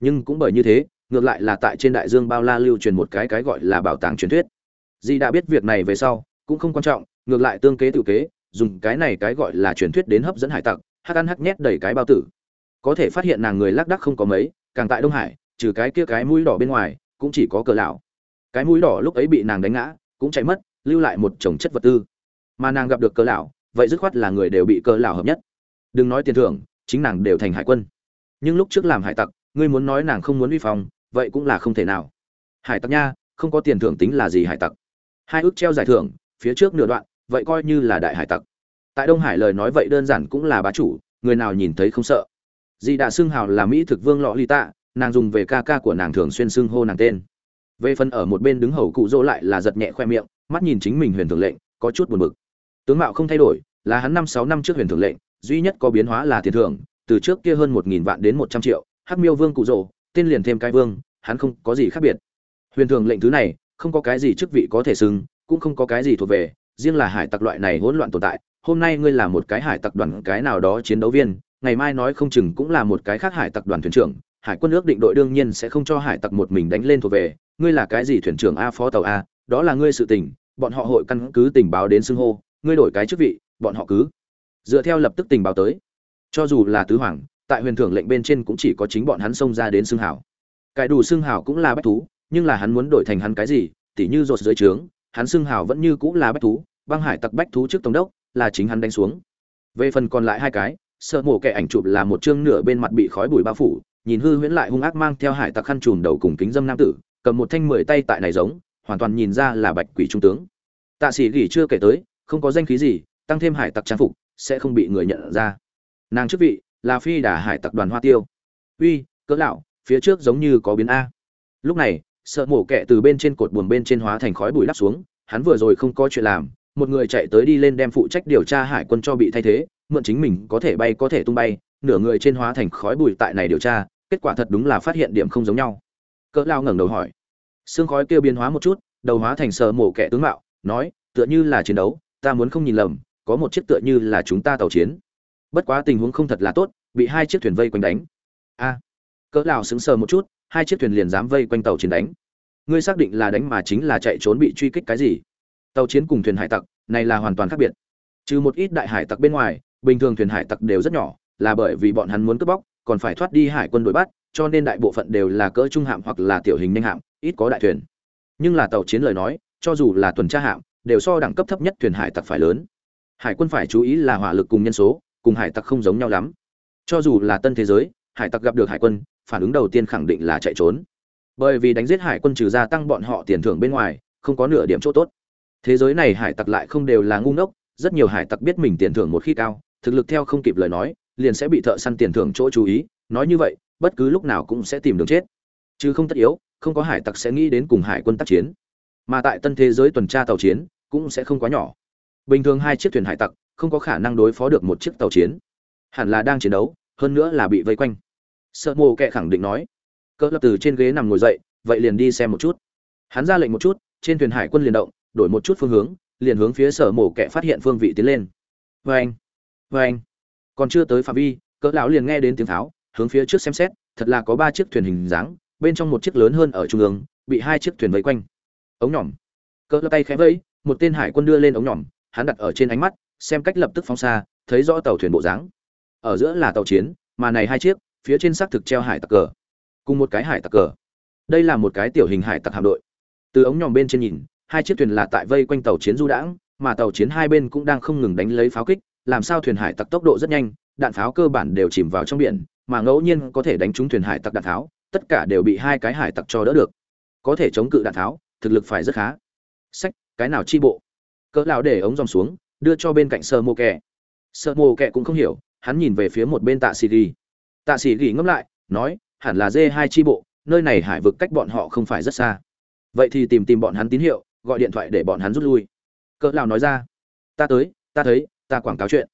Nhưng cũng bởi như thế, ngược lại là tại trên đại dương bao la lưu truyền một cái cái gọi là bảo tàng truyền thuyết. Di đã biết việc này về sau, cũng không quan trọng, ngược lại tương kế tự kế dùng cái này cái gọi là truyền thuyết đến hấp dẫn hải tặc, hắc ăn hắc nhét đầy cái bao tử. Có thể phát hiện nàng người lác đắc không có mấy, càng tại đông hải, trừ cái kia cái mũi đỏ bên ngoài, cũng chỉ có cờ lão. Cái mũi đỏ lúc ấy bị nàng đánh ngã, cũng chạy mất, lưu lại một chồng chất vật tư. Mà nàng gặp được cờ lão, vậy dứt khoát là người đều bị cờ lão hợp nhất. Đừng nói tiền thưởng, chính nàng đều thành hải quân. Nhưng lúc trước làm hải tặc, ngươi muốn nói nàng không muốn vi phong, vậy cũng là không thể nào. Hải tặc nha, không có tiền thưởng tính là gì hải tặc. Hai ước treo giải thưởng, phía trước nửa đoạn vậy coi như là đại hải tặc. Tại đông hải lời nói vậy đơn giản cũng là bá chủ, người nào nhìn thấy không sợ. Dì đã xưng hào là mỹ thực vương lọ ly tạ, nàng dùng về ca ca của nàng thường xuyên xưng hô nàng tên. Về phần ở một bên đứng hầu cụ dỗ lại là giật nhẹ khoe miệng, mắt nhìn chính mình huyền thường lệnh, có chút buồn bực. Tướng mạo không thay đổi, là hắn năm sáu năm trước huyền thường lệnh, duy nhất có biến hóa là tiền thưởng, từ trước kia hơn một nghìn vạn đến một trăm triệu, hắc miêu vương cụ dỗ, tên liền thêm cái vương, hắn không có gì khác biệt. Huyền thường lệnh thứ này, không có cái gì chức vị có thể xưng, cũng không có cái gì thuộc về riêng là hải tặc loại này hỗn loạn tồn tại, hôm nay ngươi là một cái hải tặc đoàn cái nào đó chiến đấu viên, ngày mai nói không chừng cũng là một cái khác hải tặc đoàn thuyền trưởng, hải quân ước định đội đương nhiên sẽ không cho hải tặc một mình đánh lên thuộc về, ngươi là cái gì thuyền trưởng a, phó tàu a, đó là ngươi sự tình, bọn họ hội căn cứ tình báo đến xưng hô, ngươi đổi cái chức vị, bọn họ cứ dựa theo lập tức tình báo tới. Cho dù là tứ hoàng, tại huyền thưởng lệnh bên trên cũng chỉ có chính bọn hắn xông ra đến xưng hảo cải đủ xưng hảo cũng là bách thú, nhưng là hắn muốn đổi thành hắn cái gì, tỉ như rột dưới trướng hắn xưng hảo vẫn như cũng là bách thú, băng hải tặc bách thú trước tổng đốc, là chính hắn đánh xuống. Về phần còn lại hai cái, sợ mổ kẻ ảnh chụp là một chương nửa bên mặt bị khói bụi bao phủ, nhìn hư huyễn lại hung ác mang theo hải tặc khăn trùm đầu cùng kính dâm nam tử, cầm một thanh mười tay tại này giống, hoàn toàn nhìn ra là bạch quỷ trung tướng. Tạ sĩ gỉ chưa kể tới, không có danh khí gì, tăng thêm hải tặc trang phục, sẽ không bị người nhận ra. Nàng chức vị là phi đà hải tặc đoàn hoa tiêu. Uy, cỡ lão, phía trước giống như có biến a. Lúc này sợ mổ kẹ từ bên trên cột buồm bên trên hóa thành khói bụi lắp xuống, hắn vừa rồi không có chuyện làm, một người chạy tới đi lên đem phụ trách điều tra hải quân cho bị thay thế, mượn chính mình có thể bay có thể tung bay, nửa người trên hóa thành khói bụi tại này điều tra, kết quả thật đúng là phát hiện điểm không giống nhau. Cỡ lao ngẩng đầu hỏi. Xương khói kêu biến hóa một chút, đầu hóa thành sợ mổ kẹ tướng mạo, nói, tựa như là chiến đấu, ta muốn không nhìn lầm, có một chiếc tựa như là chúng ta tàu chiến. Bất quá tình huống không thật là tốt, bị hai chiếc thuyền vây quanh đánh. A. Cỡ lão sững sờ một chút hai chiếc thuyền liền dám vây quanh tàu chiến đánh. Ngươi xác định là đánh mà chính là chạy trốn bị truy kích cái gì? Tàu chiến cùng thuyền hải tặc, này là hoàn toàn khác biệt. Trừ một ít đại hải tặc bên ngoài, bình thường thuyền hải tặc đều rất nhỏ, là bởi vì bọn hắn muốn cướp bóc, còn phải thoát đi hải quân đuổi bắt, cho nên đại bộ phận đều là cỡ trung hạm hoặc là tiểu hình nhanh hạm, ít có đại thuyền. Nhưng là tàu chiến lời nói, cho dù là tuần tra hạm, đều so đẳng cấp thấp nhất thuyền hải tặc phải lớn. Hải quân phải chú ý là hỏa lực cùng nhân số, cùng hải tặc không giống nhau lắm. Cho dù là tân thế giới, hải tặc gặp được hải quân phản ứng đầu tiên khẳng định là chạy trốn. Bởi vì đánh giết hải quân trừ gia tăng bọn họ tiền thưởng bên ngoài, không có nửa điểm chỗ tốt. Thế giới này hải tặc lại không đều là ngu ngốc, rất nhiều hải tặc biết mình tiền thưởng một khi cao, thực lực theo không kịp lời nói, liền sẽ bị thợ săn tiền thưởng chỗ chú ý, nói như vậy, bất cứ lúc nào cũng sẽ tìm đường chết. Chứ không tất yếu, không có hải tặc sẽ nghĩ đến cùng hải quân tác chiến. Mà tại tân thế giới tuần tra tàu chiến, cũng sẽ không quá nhỏ. Bình thường hai chiếc thuyền hải tặc, không có khả năng đối phó được một chiếc tàu chiến. Hẳn là đang chiến đấu, hơn nữa là bị vây quanh sợ mồ kệ khẳng định nói. Cỡ lập từ trên ghế nằm ngồi dậy, vậy liền đi xem một chút. Hắn ra lệnh một chút, trên thuyền hải quân liền động, đổi một chút phương hướng, liền hướng phía sở mổ kẹ phát hiện phương vị tiến lên. Vê anh vê anh. Còn chưa tới phạm vi, cỡ lão liền nghe đến tiếng tháo, hướng phía trước xem xét, thật là có ba chiếc thuyền hình dáng, bên trong một chiếc lớn hơn ở trung ương, bị hai chiếc thuyền vây quanh. Ống nhỏm cỡ lão tay khẽ vẫy, một tên hải quân đưa lên ống nhỏm hắn đặt ở trên ánh mắt, xem cách lập tức phóng xa, thấy rõ tàu thuyền bộ dáng. Ở giữa là tàu chiến, mà này hai chiếc phía trên xác thực treo hải tặc cờ, cùng một cái hải tặc cờ. Đây là một cái tiểu hình hải tặc hạm đội. Từ ống nhòm bên trên nhìn, hai chiếc thuyền là tại vây quanh tàu chiến du đãng, mà tàu chiến hai bên cũng đang không ngừng đánh lấy pháo kích, làm sao thuyền hải tặc tốc độ rất nhanh, đạn pháo cơ bản đều chìm vào trong biển, mà ngẫu nhiên có thể đánh trúng thuyền hải tặc đạn pháo, tất cả đều bị hai cái hải tặc cho đỡ được. Có thể chống cự đạn pháo, thực lực phải rất khá. Sách, cái nào chi bộ? Cỡ lão để ống dòng xuống, đưa cho bên cạnh sơ mô kẹ. Sơ mô kẹ cũng không hiểu, hắn nhìn về phía một bên tạ xì ghi tạ sĩ gỉ ngẫm lại, nói, hẳn là dê hai tri bộ, nơi này hải vực cách bọn họ không phải rất xa. Vậy thì tìm tìm bọn hắn tín hiệu, gọi điện thoại để bọn hắn rút lui. Cỡ lão nói ra, ta tới, ta thấy, ta quảng cáo chuyện.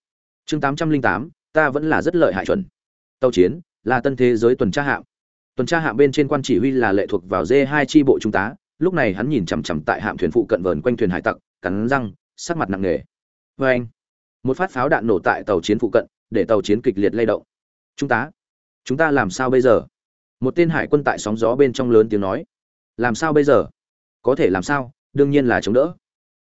Chương tám trăm linh tám, ta vẫn là rất lợi hại chuẩn. Tàu chiến, là tân thế giới tuần tra hạm. Tuần tra hạm bên trên quan chỉ huy là lệ thuộc vào d hai tri bộ trung tá lúc này hắn nhìn chằm chằm tại hạm thuyền phụ cận vờn quanh thuyền hải tặc, cắn răng, sắc mặt nặng nề. Vê anh. Một phát pháo đạn nổ tại tàu chiến phụ cận, để tàu chiến kịch liệt lay động. Trung tá chúng ta làm sao bây giờ? Một tên hải quân tại sóng gió bên trong lớn tiếng nói. Làm sao bây giờ? Có thể làm sao? Đương nhiên là chống đỡ.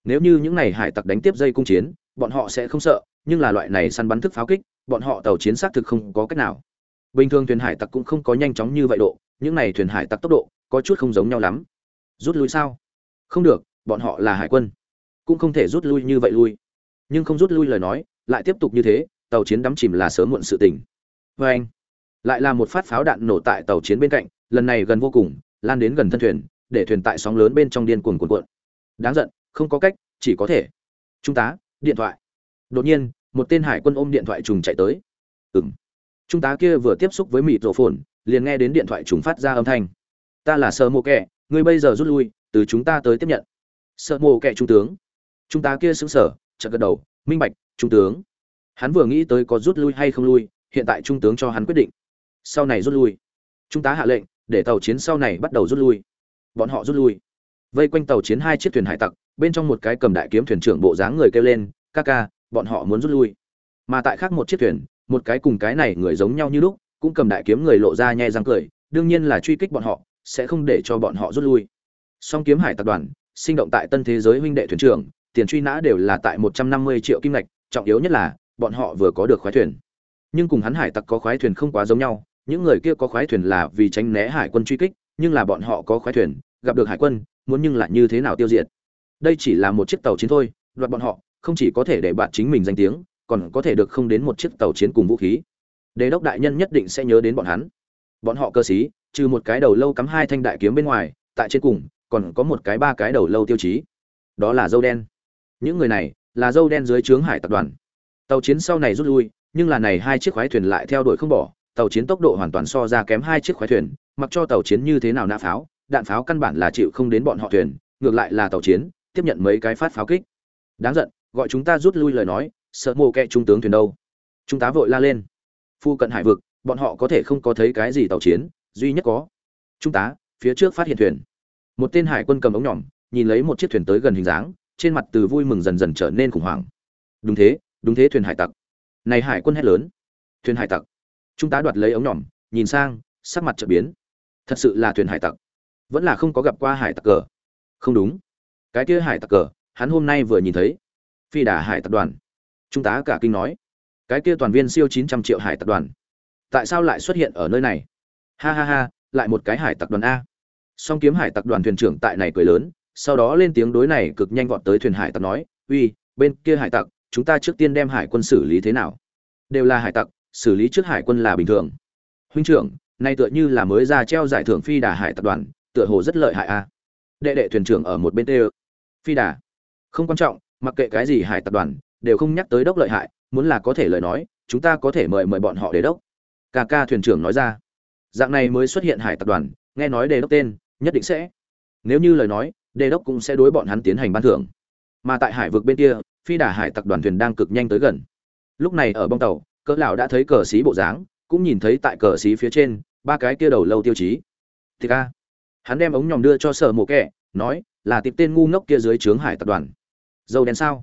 Nếu như những này hải tặc đánh tiếp dây cung chiến, bọn họ sẽ không sợ, nhưng là loại này săn bắn thức pháo kích, bọn họ tàu chiến xác thực không có cách nào. Bình thường thuyền hải tặc cũng không có nhanh chóng như vậy độ, những này thuyền hải tặc tốc độ có chút không giống nhau lắm. Rút lui sao? Không được, bọn họ là hải quân. Cũng không thể rút lui như vậy lui. Nhưng không rút lui lời nói, lại tiếp tục như thế, tàu chiến đắm chìm là sớm muộn sự tình. Vê anh lại là một phát pháo đạn nổ tại tàu chiến bên cạnh, lần này gần vô cùng, lan đến gần thân thuyền, để thuyền tại sóng lớn bên trong điên cuồng cuộn cuộn. Đáng giận, không có cách, chỉ có thể. Trung tá, điện thoại. Đột nhiên, một tên hải quân ôm điện thoại trùng chạy tới. Ừng trung tá kia vừa tiếp xúc với mịt rổ phồn liền nghe đến điện thoại trùng phát ra âm thanh. Ta là sơ mộ kẻ, ngươi bây giờ rút lui, từ chúng ta tới tiếp nhận. Sợ mộ kẻ trung tướng. Trung tá kia xứng sở chợt gật đầu, minh bạch, trung tướng. Hắn vừa nghĩ tới có rút lui hay không lui, hiện tại trung tướng cho hắn quyết định sau này rút lui. Trung tá hạ lệnh, để tàu chiến sau này bắt đầu rút lui. Bọn họ rút lui. Vây quanh tàu chiến hai chiếc thuyền hải tặc, bên trong một cái cầm đại kiếm thuyền trưởng bộ dáng người kêu lên, ca ca, bọn họ muốn rút lui. Mà tại khác một chiếc thuyền, một cái cùng cái này người giống nhau như lúc, cũng cầm đại kiếm người lộ ra nhẹ răng cười, đương nhiên là truy kích bọn họ, sẽ không để cho bọn họ rút lui. Song kiếm hải tập đoàn, sinh động tại tân thế giới huynh đệ thuyền trưởng, tiền truy nã đều là tại một trăm năm mươi triệu kim ngạch, trọng yếu nhất là, bọn họ vừa có được khoái thuyền. Nhưng cùng hắn hải tặc có khoái thuyền không quá giống nhau những người kia có khoái thuyền là vì tránh né hải quân truy kích, nhưng là bọn họ có khoái thuyền, gặp được hải quân, muốn nhưng lại như thế nào tiêu diệt. Đây chỉ là một chiếc tàu chiến thôi, đoạt bọn họ, không chỉ có thể để bạn chính mình danh tiếng, còn có thể được không đến một chiếc tàu chiến cùng vũ khí. Đế đốc đại nhân nhất định sẽ nhớ đến bọn hắn. Bọn họ cơ sĩ, trừ một cái đầu lâu cắm hai thanh đại kiếm bên ngoài, tại trên cùng, còn có một cái ba cái đầu lâu tiêu chí. Đó là dâu đen. Những người này, là dâu đen dưới trướng hải tập đoàn. Tàu chiến sau này rút lui, nhưng là này hai chiếc khoái thuyền lại theo đuổi không bỏ tàu chiến tốc độ hoàn toàn so ra kém hai chiếc khoái thuyền, mặc cho tàu chiến như thế nào nã pháo, đạn pháo căn bản là chịu không đến bọn họ thuyền, ngược lại là tàu chiến, tiếp nhận mấy cái phát pháo kích. Đáng giận, gọi chúng ta rút lui lời nói, sợ mồ kẹ trung tướng thuyền đâu. Chúng ta vội la lên. Phu cận hải vực, bọn họ có thể không có thấy cái gì tàu chiến, duy nhất có chúng ta, phía trước phát hiện thuyền. Một tên hải quân cầm ống nhỏm, nhìn lấy một chiếc thuyền tới gần hình dáng, trên mặt từ vui mừng dần dần trở nên khủng hoảng. Đúng thế đúng thế thuyền hải tặc. Này hải quân hét lớn. Thuyền hải tặc. Trung tá đoạt lấy ống nhỏm nhìn sang, sắc mặt chợt biến. Thật sự là thuyền hải tặc. Vẫn là không có gặp qua hải tặc cờ. Không đúng. Cái kia hải tặc cờ, hắn hôm nay vừa nhìn thấy. Phi đà hải tặc đoàn. Trung tá cả kinh nói. Cái kia toàn viên siêu chín trăm triệu hải tặc đoàn. Tại sao lại xuất hiện ở nơi này? Ha ha ha, lại một cái hải tặc đoàn a. Song kiếm hải tặc đoàn thuyền trưởng tại này cười lớn, sau đó lên tiếng đối này cực nhanh vọt tới thuyền hải tặc nói, uy, bên kia hải tặc, chúng ta trước tiên đem hải quân xử lý thế nào? Đều là hải tặc xử lý trước hải quân là bình thường. Huynh trưởng, nay tựa như là mới ra treo giải thưởng phi đà hải tập đoàn, tựa hồ rất lợi hại a. Đệ đệ thuyền trưởng ở một bên tê phi đà, không quan trọng, mặc kệ cái gì hải tập đoàn, đều không nhắc tới đốc lợi hại, muốn là có thể lời nói, chúng ta có thể mời mời bọn họ để đốc. Ca ca thuyền trưởng nói ra. Dạng này mới xuất hiện hải tập đoàn, nghe nói đề đốc tên, nhất định sẽ. Nếu như lời nói, đề đốc cũng sẽ đối bọn hắn tiến hành ban thưởng. Mà tại hải vực bên kia, phi đà hải tập đoàn thuyền đang cực nhanh tới gần. Lúc này ở bong tàu cỡ lão đã thấy cờ xí bộ dáng, cũng nhìn thấy tại cờ xí phía trên, ba cái kia đầu lâu tiêu chí. Thì ca hắn đem ống nhòm đưa cho sở mộ kẹ, nói, là tiệp tên ngu ngốc kia dưới trướng hải tập đoàn. Dâu đen sao?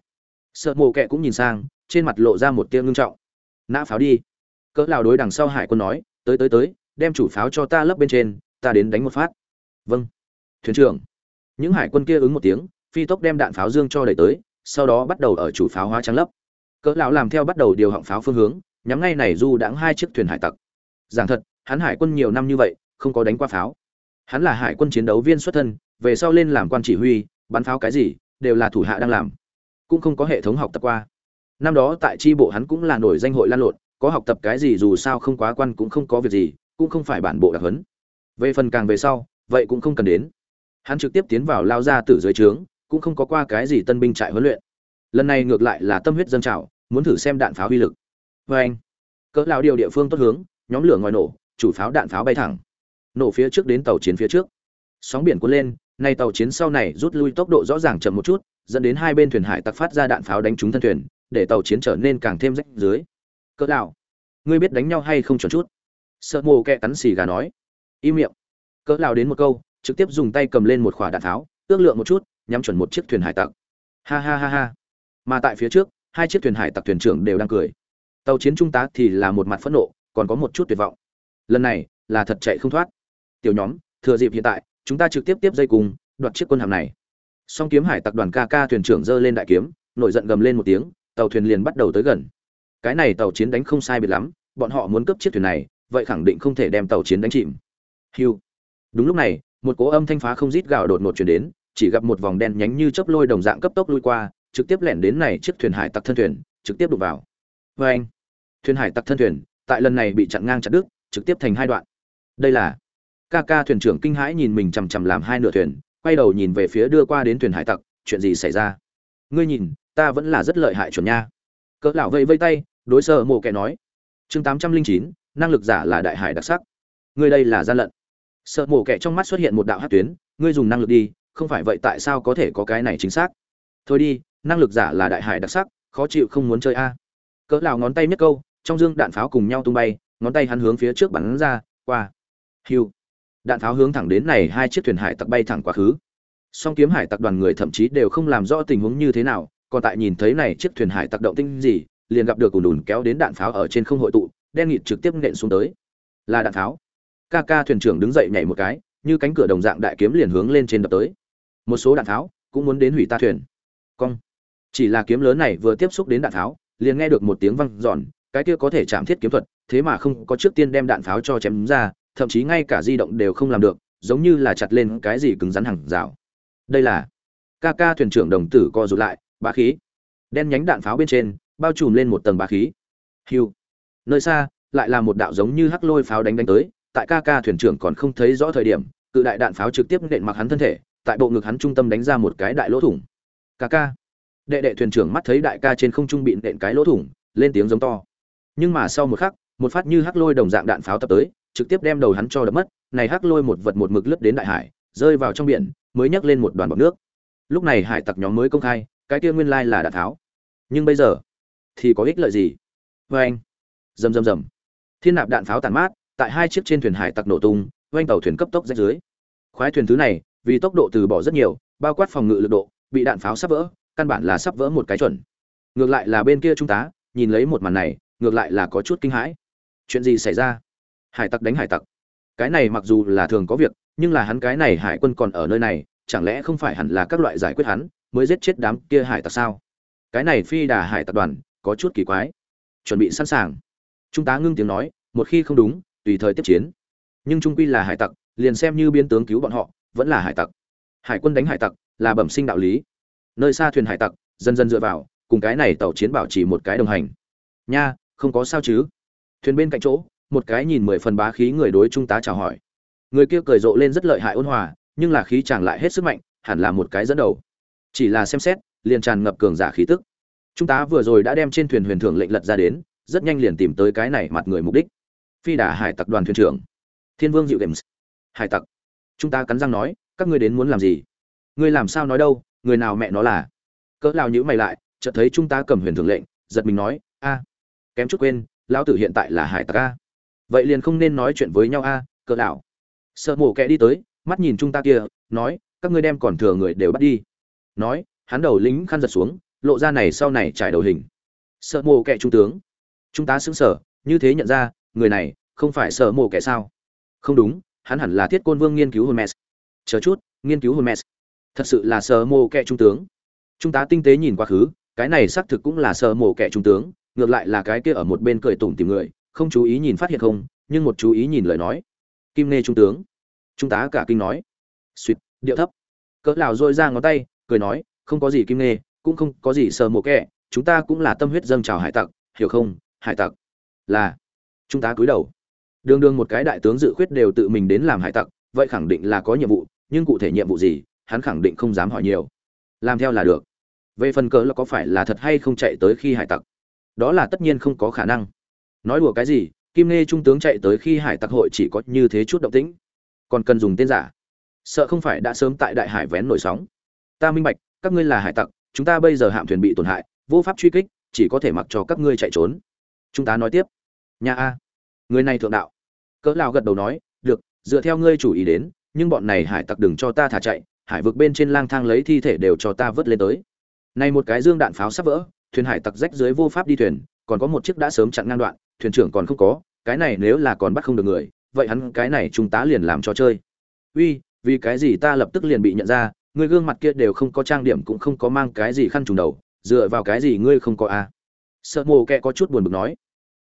Sợ mộ kẹ cũng nhìn sang, trên mặt lộ ra một tia ngưng trọng. Nã pháo đi. Cỡ lão đối đằng sau hải quân nói, tới tới tới, đem chủ pháo cho ta lấp bên trên, ta đến đánh một phát. Vâng. Thuyền trưởng. Những hải quân kia ứng một tiếng, phi tốc đem đạn pháo dương cho đẩy tới, sau đó bắt đầu ở chủ pháo hóa trắng lấp. Cỡ lão làm theo bắt đầu điều họng pháo phương hướng nhắm ngay này du đãng hai chiếc thuyền hải tặc. Giảng thật, hắn hải quân nhiều năm như vậy, không có đánh qua pháo. Hắn là hải quân chiến đấu viên xuất thân, về sau lên làm quan chỉ huy, bắn pháo cái gì, đều là thủ hạ đang làm. Cũng không có hệ thống học tập qua. Năm đó tại tri bộ hắn cũng là nổi danh hội lan lộn, có học tập cái gì dù sao không quá quan cũng không có việc gì, cũng không phải bản bộ đặc huấn. Về phần càng về sau, vậy cũng không cần đến. Hắn trực tiếp tiến vào lao ra từ dưới trướng, cũng không có qua cái gì tân binh trại huấn luyện. Lần này ngược lại là tâm huyết dân trào, muốn thử xem đạn pháo uy lực vê anh cỡ lao điều địa phương tốt hướng nhóm lửa ngoài nổ chủ pháo đạn pháo bay thẳng. Nổ phía trước đến tàu chiến phía trước. Sóng biển cuốn lên nay tàu chiến sau này rút lui tốc độ rõ ràng chậm một chút dẫn đến hai bên thuyền hải tặc phát ra đạn pháo đánh trúng thân thuyền để tàu chiến trở nên càng thêm rách dưới. Cỡ lão, ngươi biết đánh nhau hay không chuẩn chút? Sợ mồ kẹ cắn xì gà nói. Im miệng. Cỡ lao đến một câu trực tiếp dùng tay cầm lên một khỏa đạn tháo ước lượng một chút nhắm chuẩn một chiếc thuyền hải tặc. Ha ha ha ha. Mà tại phía trước hai chiếc thuyền hải tặc thuyền trưởng đều đang cười tàu chiến trung tá thì là một mặt phẫn nộ, còn có một chút tuyệt vọng. Lần này là thật chạy không thoát. Tiểu nhóm, thừa dịp hiện tại, chúng ta trực tiếp tiếp dây cùng, đoạt chiếc quân hàm này. Song kiếm hải tặc đoàn ca ca thuyền trưởng giơ lên đại kiếm, nổi giận gầm lên một tiếng, tàu thuyền liền bắt đầu tới gần. Cái này tàu chiến đánh không sai biệt lắm, bọn họ muốn cướp chiếc thuyền này, vậy khẳng định không thể đem tàu chiến đánh chìm. Hiu đúng lúc này, một cỗ âm thanh phá không rít gào đột ngột chuyển đến, chỉ gặp một vòng đen nhánh như chớp lôi đồng dạng cấp tốc lui qua, trực tiếp lẻn đến này chiếc thuyền hải tặc thân thuyền, trực tiếp đụng vào. Vê anh thuyền hải tặc thân thuyền, tại lần này bị chặn ngang chặt đứt, trực tiếp thành hai đoạn. Đây là, ca ca thuyền trưởng kinh hãi nhìn mình chằm chằm làm hai nửa thuyền, quay đầu nhìn về phía đưa qua đến thuyền hải tặc, chuyện gì xảy ra? Ngươi nhìn, ta vẫn là rất lợi hại chuẩn nha. Cỡ lão vây vây tay, đối sơ mộ kẻ nói. Chương tám trăm linh chín, năng lực giả là đại hải đặc sắc. Ngươi đây là gian lận. Sợ mổ kẻ trong mắt xuất hiện một đạo hát tuyến, ngươi dùng năng lực đi, không phải vậy tại sao có thể có cái này chính xác? Thôi đi, năng lực giả là đại hải đặc sắc, khó chịu không muốn chơi a. Cỡ lão ngón tay nhất câu trong dương đạn pháo cùng nhau tung bay, ngón tay hắn hướng phía trước bắn ra, qua. Hiu. Đạn pháo hướng thẳng đến này hai chiếc thuyền hải tặc bay thẳng quá khứ. Song kiếm hải tặc đoàn người thậm chí đều không làm rõ tình huống như thế nào, còn tại nhìn thấy này chiếc thuyền hải tặc động tinh gì, liền gặp được ùn ùn kéo đến đạn pháo ở trên không hội tụ, đen nghịt trực tiếp nện xuống tới. Là đạn pháo. Ca ca thuyền trưởng đứng dậy nhảy một cái, như cánh cửa đồng dạng đại kiếm liền hướng lên trên đập tới. Một số đạn pháo cũng muốn đến hủy ta thuyền. Cong. Chỉ là kiếm lớn này vừa tiếp xúc đến đạn pháo, liền nghe được một tiếng văng giòn cái kia có thể chạm thiết kiếm thuật, thế mà không có trước tiên đem đạn pháo cho chém ra, thậm chí ngay cả di động đều không làm được, giống như là chặt lên cái gì cứng rắn hàng rào. Đây là, ca ca thuyền trưởng đồng tử co rụt lại, bá khí. Đen nhánh đạn pháo bên trên, bao trùm lên một tầng bá khí. Hiu. Nơi xa, lại là một đạo giống như hắc lôi pháo đánh đánh tới, tại ca ca thuyền trưởng còn không thấy rõ thời điểm, cự đại đạn pháo trực tiếp nện mặc hắn thân thể, tại bộ ngực hắn trung tâm đánh ra một cái đại lỗ thủng. Ca ca. Đệ đệ thuyền trưởng mắt thấy đại ca trên không trung bị nện cái lỗ thủng, lên tiếng giống to nhưng mà sau một khắc, một phát như hắc lôi đồng dạng đạn pháo tập tới, trực tiếp đem đầu hắn cho đập mất, này hắc lôi một vật một mực lướt đến đại hải, rơi vào trong biển, mới nhấc lên một đoàn bọt nước. Lúc này hải tặc nhóm mới công khai, cái kia nguyên lai là đạn tháo nhưng bây giờ, thì có ích lợi gì? Vê anh. Rầm rầm rầm. Thiên nạp đạn pháo tàn mát, tại hai chiếc trên thuyền hải tặc nổ tung oanh tàu thuyền cấp tốc rách dưới. Khoái thuyền thứ này, vì tốc độ từ bỏ rất nhiều, bao quát phòng ngự lực độ, bị đạn pháo sắp vỡ, căn bản là sắp vỡ một cái chuẩn. Ngược lại là bên kia trung tá nhìn lấy một màn này ngược lại là có chút kinh hãi. Chuyện gì xảy ra? Hải tặc đánh hải tặc. Cái này mặc dù là thường có việc, nhưng là hắn cái này hải quân còn ở nơi này, chẳng lẽ không phải hẳn là các loại giải quyết hắn, mới giết chết đám kia hải tặc sao? Cái này phi đà hải tặc đoàn, có chút kỳ quái. Chuẩn bị sẵn sàng. Trung tá ngưng tiếng nói, một khi không đúng, tùy thời tiếp chiến. Nhưng trung quy là hải tặc, liền xem như biên tướng cứu bọn họ, vẫn là hải tặc. Hải quân đánh hải tặc, là bẩm sinh đạo lý. Nơi xa thuyền hải tặc, dần dần dựa vào, cùng cái này tàu chiến bảo trì một cái đồng hành. Nha không có sao chứ? Thuyền bên cạnh chỗ, một cái nhìn mười phần bá khí người đối trung tá chào hỏi. Người kia cười rộ lên rất lợi hại ôn hòa, nhưng là khí chàng lại hết sức mạnh, hẳn là một cái dẫn đầu. Chỉ là xem xét, liền tràn ngập cường giả khí tức. Trung tá vừa rồi đã đem trên thuyền huyền thưởng lệnh lật ra đến, rất nhanh liền tìm tới cái này mặt người mục đích. Phi đà hải tặc đoàn thuyền trưởng. Thiên vương dịu games. Hải tặc. Chúng ta cắn răng nói, các ngươi đến muốn làm gì? Ngươi làm sao nói đâu, người nào mẹ nó là? Cỡ lao nhữ mày lại, chợt thấy chúng ta cầm huyền thường lệnh, giật mình nói, a kém chút quên lão tử hiện tại là hải tặc a vậy liền không nên nói chuyện với nhau a cỡ đảo. sợ mổ Kẻ đi tới mắt nhìn chúng ta kia nói các ngươi đem còn thừa người đều bắt đi nói hắn đầu lính khăn giật xuống lộ ra này sau này trải đầu hình sợ mổ Kẻ trung tướng chúng ta xứng sở, như thế nhận ra người này không phải sợ mổ Kẻ sao không đúng hắn hẳn là thiết côn vương nghiên cứu Hermes. Chờ chút, nghiên cứu Hermes. Thật sự là sợ mổ kẻ trung tướng. Chúng ta tinh tế nhìn quá khứ, cái này xác thực cũng là sợ mổ kẻ trung tướng, ngược lại là cái kia ở một bên cười tủm tìm người, không chú ý nhìn phát hiện không, nhưng một chú ý nhìn lời nói. Kim Nê trung tướng. trung tá cả kinh nói. Xuyệt, điệu thấp. Cỡ lão rôi ra ngón tay, cười nói, không có gì Kim Nê, cũng không có gì sờ mồ kệ, chúng ta cũng là tâm huyết dâng trào hải tặc, hiểu không? Hải tặc. Là. trung tá cúi đầu đường đường một cái đại tướng dự khuyết đều tự mình đến làm hải tặc vậy khẳng định là có nhiệm vụ nhưng cụ thể nhiệm vụ gì hắn khẳng định không dám hỏi nhiều làm theo là được về phần cỡ là có phải là thật hay không chạy tới khi hải tặc đó là tất nhiên không có khả năng. Nói đùa cái gì, kim nghe trung tướng chạy tới khi hải tặc hội chỉ có như thế chút động tĩnh. Còn cần dùng tên giả? Sợ không phải đã sớm tại đại hải vén nổi sóng. Ta minh bạch, các ngươi là hải tặc, chúng ta bây giờ hạm thuyền bị tổn hại, vô pháp truy kích, chỉ có thể mặc cho các ngươi chạy trốn. Chúng ta nói tiếp. Nhà a. Người này thượng đạo. Cỡ lao gật đầu nói, được, dựa theo ngươi chủ ý đến, nhưng bọn này hải tặc đừng cho ta thả chạy, hải vực bên trên lang thang lấy thi thể đều cho ta vớt lên tới. Này một cái dương đạn pháo sắp vỡ thuyền hải tặc rách dưới vô pháp đi thuyền còn có một chiếc đã sớm chặn ngang đoạn thuyền trưởng còn không có cái này nếu là còn bắt không được người vậy hắn cái này chúng ta liền làm cho chơi. Uy vì cái gì ta lập tức liền bị nhận ra ngươi gương mặt kia đều không có trang điểm cũng không có mang cái gì khăn trùng đầu dựa vào cái gì ngươi không có a à? sợ mồ kẹ có chút buồn bực nói.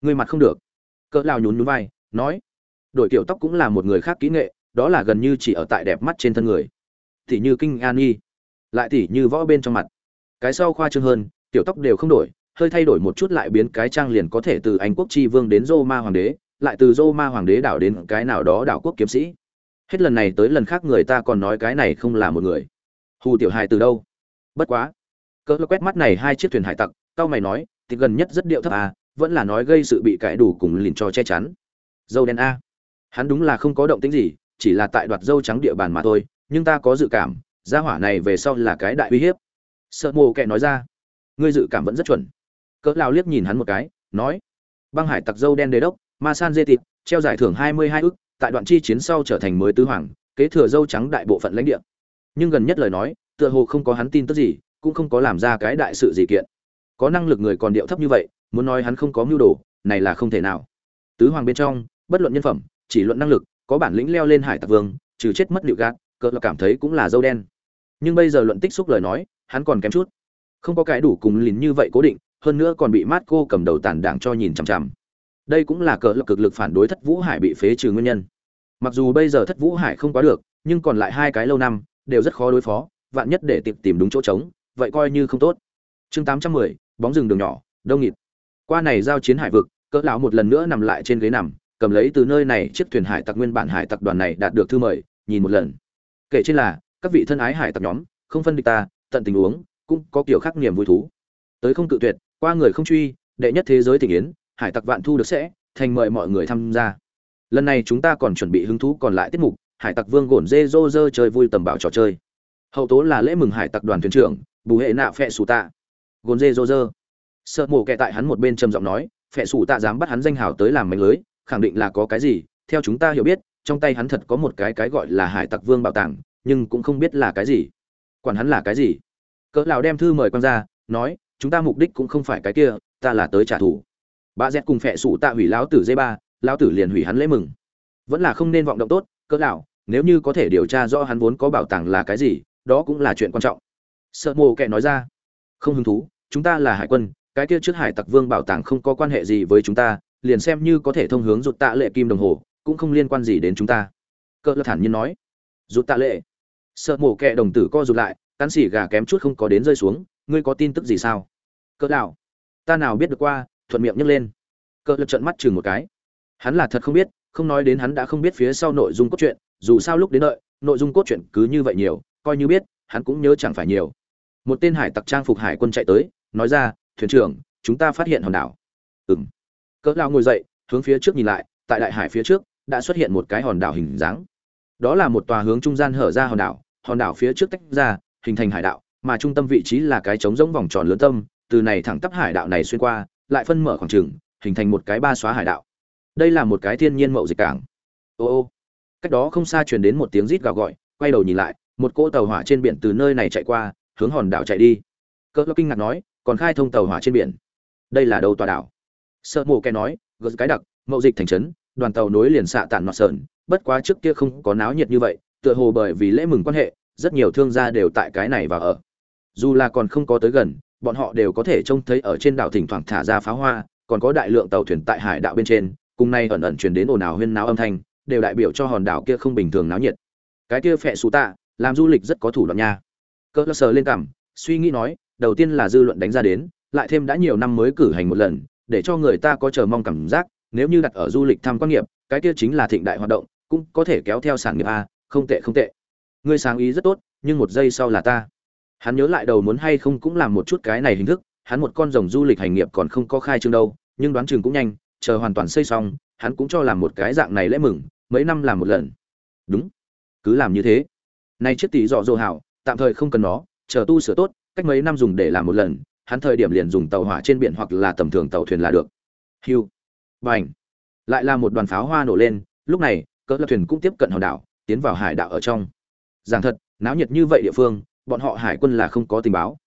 Ngươi mặt không được. Cỡ lao nhún nhún vai nói. Đổi kiểu tóc cũng là một người khác kỹ nghệ đó là gần như chỉ ở tại đẹp mắt trên thân người. Thì như kinh an y, lại thì như võ bên trong mặt. Cái sau khoa trương hơn tiểu tóc đều không đổi, hơi thay đổi một chút lại biến cái trang liền có thể từ anh quốc tri vương đến dô ma hoàng đế, lại từ dô ma hoàng đế đảo đến cái nào đó đảo quốc kiếm sĩ. Hết lần này tới lần khác người ta còn nói cái này không là một người. Hù tiểu hài từ đâu? Bất quá. Cỡ quét mắt này hai chiếc thuyền hải tặc tao mày nói, thì gần nhất rất điệu thấp à vẫn là nói gây sự bị cãi đủ cùng lìn cho che chắn. Dâu đen a. Hắn đúng là không có động tĩnh gì, chỉ là tại đoạt dâu trắng địa bàn mà thôi, nhưng ta có dự cảm, gia hỏa này về sau là cái đại uy hiếp. Sợ mồ kệ nói ra ngươi dự cảm vẫn rất chuẩn. Cỡ lao liếc nhìn hắn một cái, nói, băng hải tặc dâu đen đế đốc, ma san dê thịt, treo giải thưởng hai mươi hai ức, tại đoạn chi chiến sau trở thành mới tứ hoàng, kế thừa dâu trắng đại bộ phận lãnh địa. Nhưng gần nhất lời nói, tựa hồ không có hắn tin tức gì, cũng không có làm ra cái đại sự gì kiện. Có năng lực người còn điệu thấp như vậy, muốn nói hắn không có mưu đồ, này là không thể nào. Tứ hoàng bên trong, bất luận nhân phẩm, chỉ luận năng lực, có bản lĩnh leo lên hải tặc vương, trừ chết mất liệu gạt, cỡ là cảm thấy cũng là dâu đen. Nhưng bây giờ luận tích xúc lời nói, hắn còn kém chút không có cái đủ cùng lìn như vậy cố định, hơn nữa còn bị mát cô cầm đầu tàn đảng cho nhìn chằm chằm. Đây cũng là cỡ lực cực lực phản đối thất vũ hải bị phế trừ nguyên nhân. Mặc dù bây giờ thất vũ hải không quá được, nhưng còn lại hai cái lâu năm, đều rất khó đối phó, vạn nhất để tìm tìm đúng chỗ trống, vậy coi như không tốt. Chương tám trăm mười, bóng rừng đường nhỏ, đông nghịt. Qua này giao chiến hải vực, cỡ lão một lần nữa nằm lại trên ghế nằm, cầm lấy từ nơi này chiếc thuyền hải tặc nguyên bản hải tặc đoàn này đạt được thư mời, nhìn một lần. Kể trên là, các vị thân ái hải tặc nhóm, không phân địch ta, tận tình uống cũng có kiểu khác niềm vui thú. Tới không cự tuyệt, qua người không truy, đệ nhất thế giới tình yến, hải tặc vạn thu được sẽ, thành mời mọi người tham gia. Lần này chúng ta còn chuẩn bị hứng thú còn lại tiết mục, hải tặc vương gồn dê dô dơ chơi vui tầm bảo trò chơi. Hậu tố là lễ mừng hải tặc đoàn thuyền trưởng, bù hệ nạ phẹ sù tạ. Gồn dê dô dơ. Sợ mổ kẹ tại hắn một bên trầm giọng nói, phẹ sù tạ dám bắt hắn danh hào tới làm mánh lưới, khẳng định là có cái gì, theo chúng ta hiểu biết, trong tay hắn thật có một cái cái gọi là hải tặc vương bảo tàng, nhưng cũng không biết là cái gì. Quản hắn là cái gì? Cỡ lão đem thư mời quan ra, nói, chúng ta mục đích cũng không phải cái kia, ta là tới trả thù. Bà dẹt cùng phệ sủ tạ hủy lão tử dây ba lão tử liền hủy hắn lễ mừng. Vẫn là không nên vọng động tốt, cỡ lão, nếu như có thể điều tra rõ hắn vốn có bảo tàng là cái gì, đó cũng là chuyện quan trọng. Sợ mồ kệ nói ra, không hứng thú, chúng ta là hải quân, cái kia trước hải tặc vương bảo tàng không có quan hệ gì với chúng ta, liền xem như có thể thông hướng rụt tạ lệ kim đồng hồ, cũng không liên quan gì đến chúng ta. Cỡ Lão thản nhiên nói rụt tạ lệ. Sợ mồ kệ đồng tử co rụt lại cắn xỉ gà kém chút không có đến rơi xuống, ngươi có tin tức gì sao? Cỡ đạo ta nào biết được qua, thuận miệng nhấc lên. Cỡ lật trận mắt chừng một cái. Hắn là thật không biết, không nói đến hắn đã không biết phía sau nội dung cốt truyện, dù sao lúc đến đợi, nội dung cốt truyện cứ như vậy nhiều, coi như biết, hắn cũng nhớ chẳng phải nhiều. Một tên hải tặc trang phục hải quân chạy tới, nói ra, thuyền trưởng, chúng ta phát hiện hòn đảo. Ừng cỡ lao ngồi dậy, hướng phía trước nhìn lại, tại đại hải phía trước, đã xuất hiện một cái hòn đảo hình dáng. Đó là một tòa hướng trung gian hở ra hòn đảo hòn đảo phía trước tách ra hình thành hải đạo, mà trung tâm vị trí là cái trống rỗng vòng tròn lớn tâm, từ này thẳng tắp hải đạo này xuyên qua, lại phân mở khoảng trừng hình thành một cái ba xóa hải đạo. Đây là một cái thiên nhiên mậu dịch cảng. Ô ô. Cách đó không xa truyền đến một tiếng rít gào gọi, quay đầu nhìn lại, một cỗ tàu hỏa trên biển từ nơi này chạy qua, hướng hòn đảo chạy đi. Cỡ kinh ngạc nói, còn khai thông tàu hỏa trên biển. Đây là đâu tòa đảo? Sợ mộ kẻ nói gật cái đặc, mậu dịch thành trấn, đoàn tàu nối liền xạ tản nọ sờn, bất quá trước kia không có náo nhiệt như vậy, tựa hồ bởi vì lễ mừng quan hệ rất nhiều thương gia đều tại cái này và ở. Dù là còn không có tới gần, bọn họ đều có thể trông thấy ở trên đảo thỉnh thoảng thả ra pháo hoa, còn có đại lượng tàu thuyền tại hải đạo bên trên, cùng nay ẩn ẩn truyền đến ồn ào huyên náo âm thanh, đều đại biểu cho hòn đảo kia không bình thường náo nhiệt. Cái kia phệ xú tạ, làm du lịch rất có thủ đoạn nha. Cơ sờ lên cảm, suy nghĩ nói, đầu tiên là dư luận đánh ra đến, lại thêm đã nhiều năm mới cử hành một lần, để cho người ta có chờ mong cảm giác, nếu như đặt ở du lịch thăm quan nghiệp, cái kia chính là thịnh đại hoạt động, cũng có thể kéo theo sản nghiệp a, không tệ không tệ ngươi sáng ý rất tốt, nhưng một giây sau là ta. Hắn nhớ lại đầu muốn hay không cũng làm một chút cái này hình thức, hắn một con rồng du lịch hành nghiệp còn không có khai trương đâu, nhưng đoán chừng cũng nhanh, chờ hoàn toàn xây xong, hắn cũng cho làm một cái dạng này lễ mừng, mấy năm làm một lần. Đúng. Cứ làm như thế. Nay chiếc tỷ dọ dô hảo, tạm thời không cần nó, chờ tu sửa tốt, cách mấy năm dùng để làm một lần, hắn thời điểm liền dùng tàu hỏa trên biển hoặc là tầm thường tàu thuyền là được. Hiu. Bành. Lại là một đoàn pháo hoa nổ lên, lúc này, cỡ lập thuyền cũng tiếp cận hòn đảo, tiến vào hải đảo ở trong giảng thật, náo nhiệt như vậy địa phương, bọn họ hải quân là không có tình báo.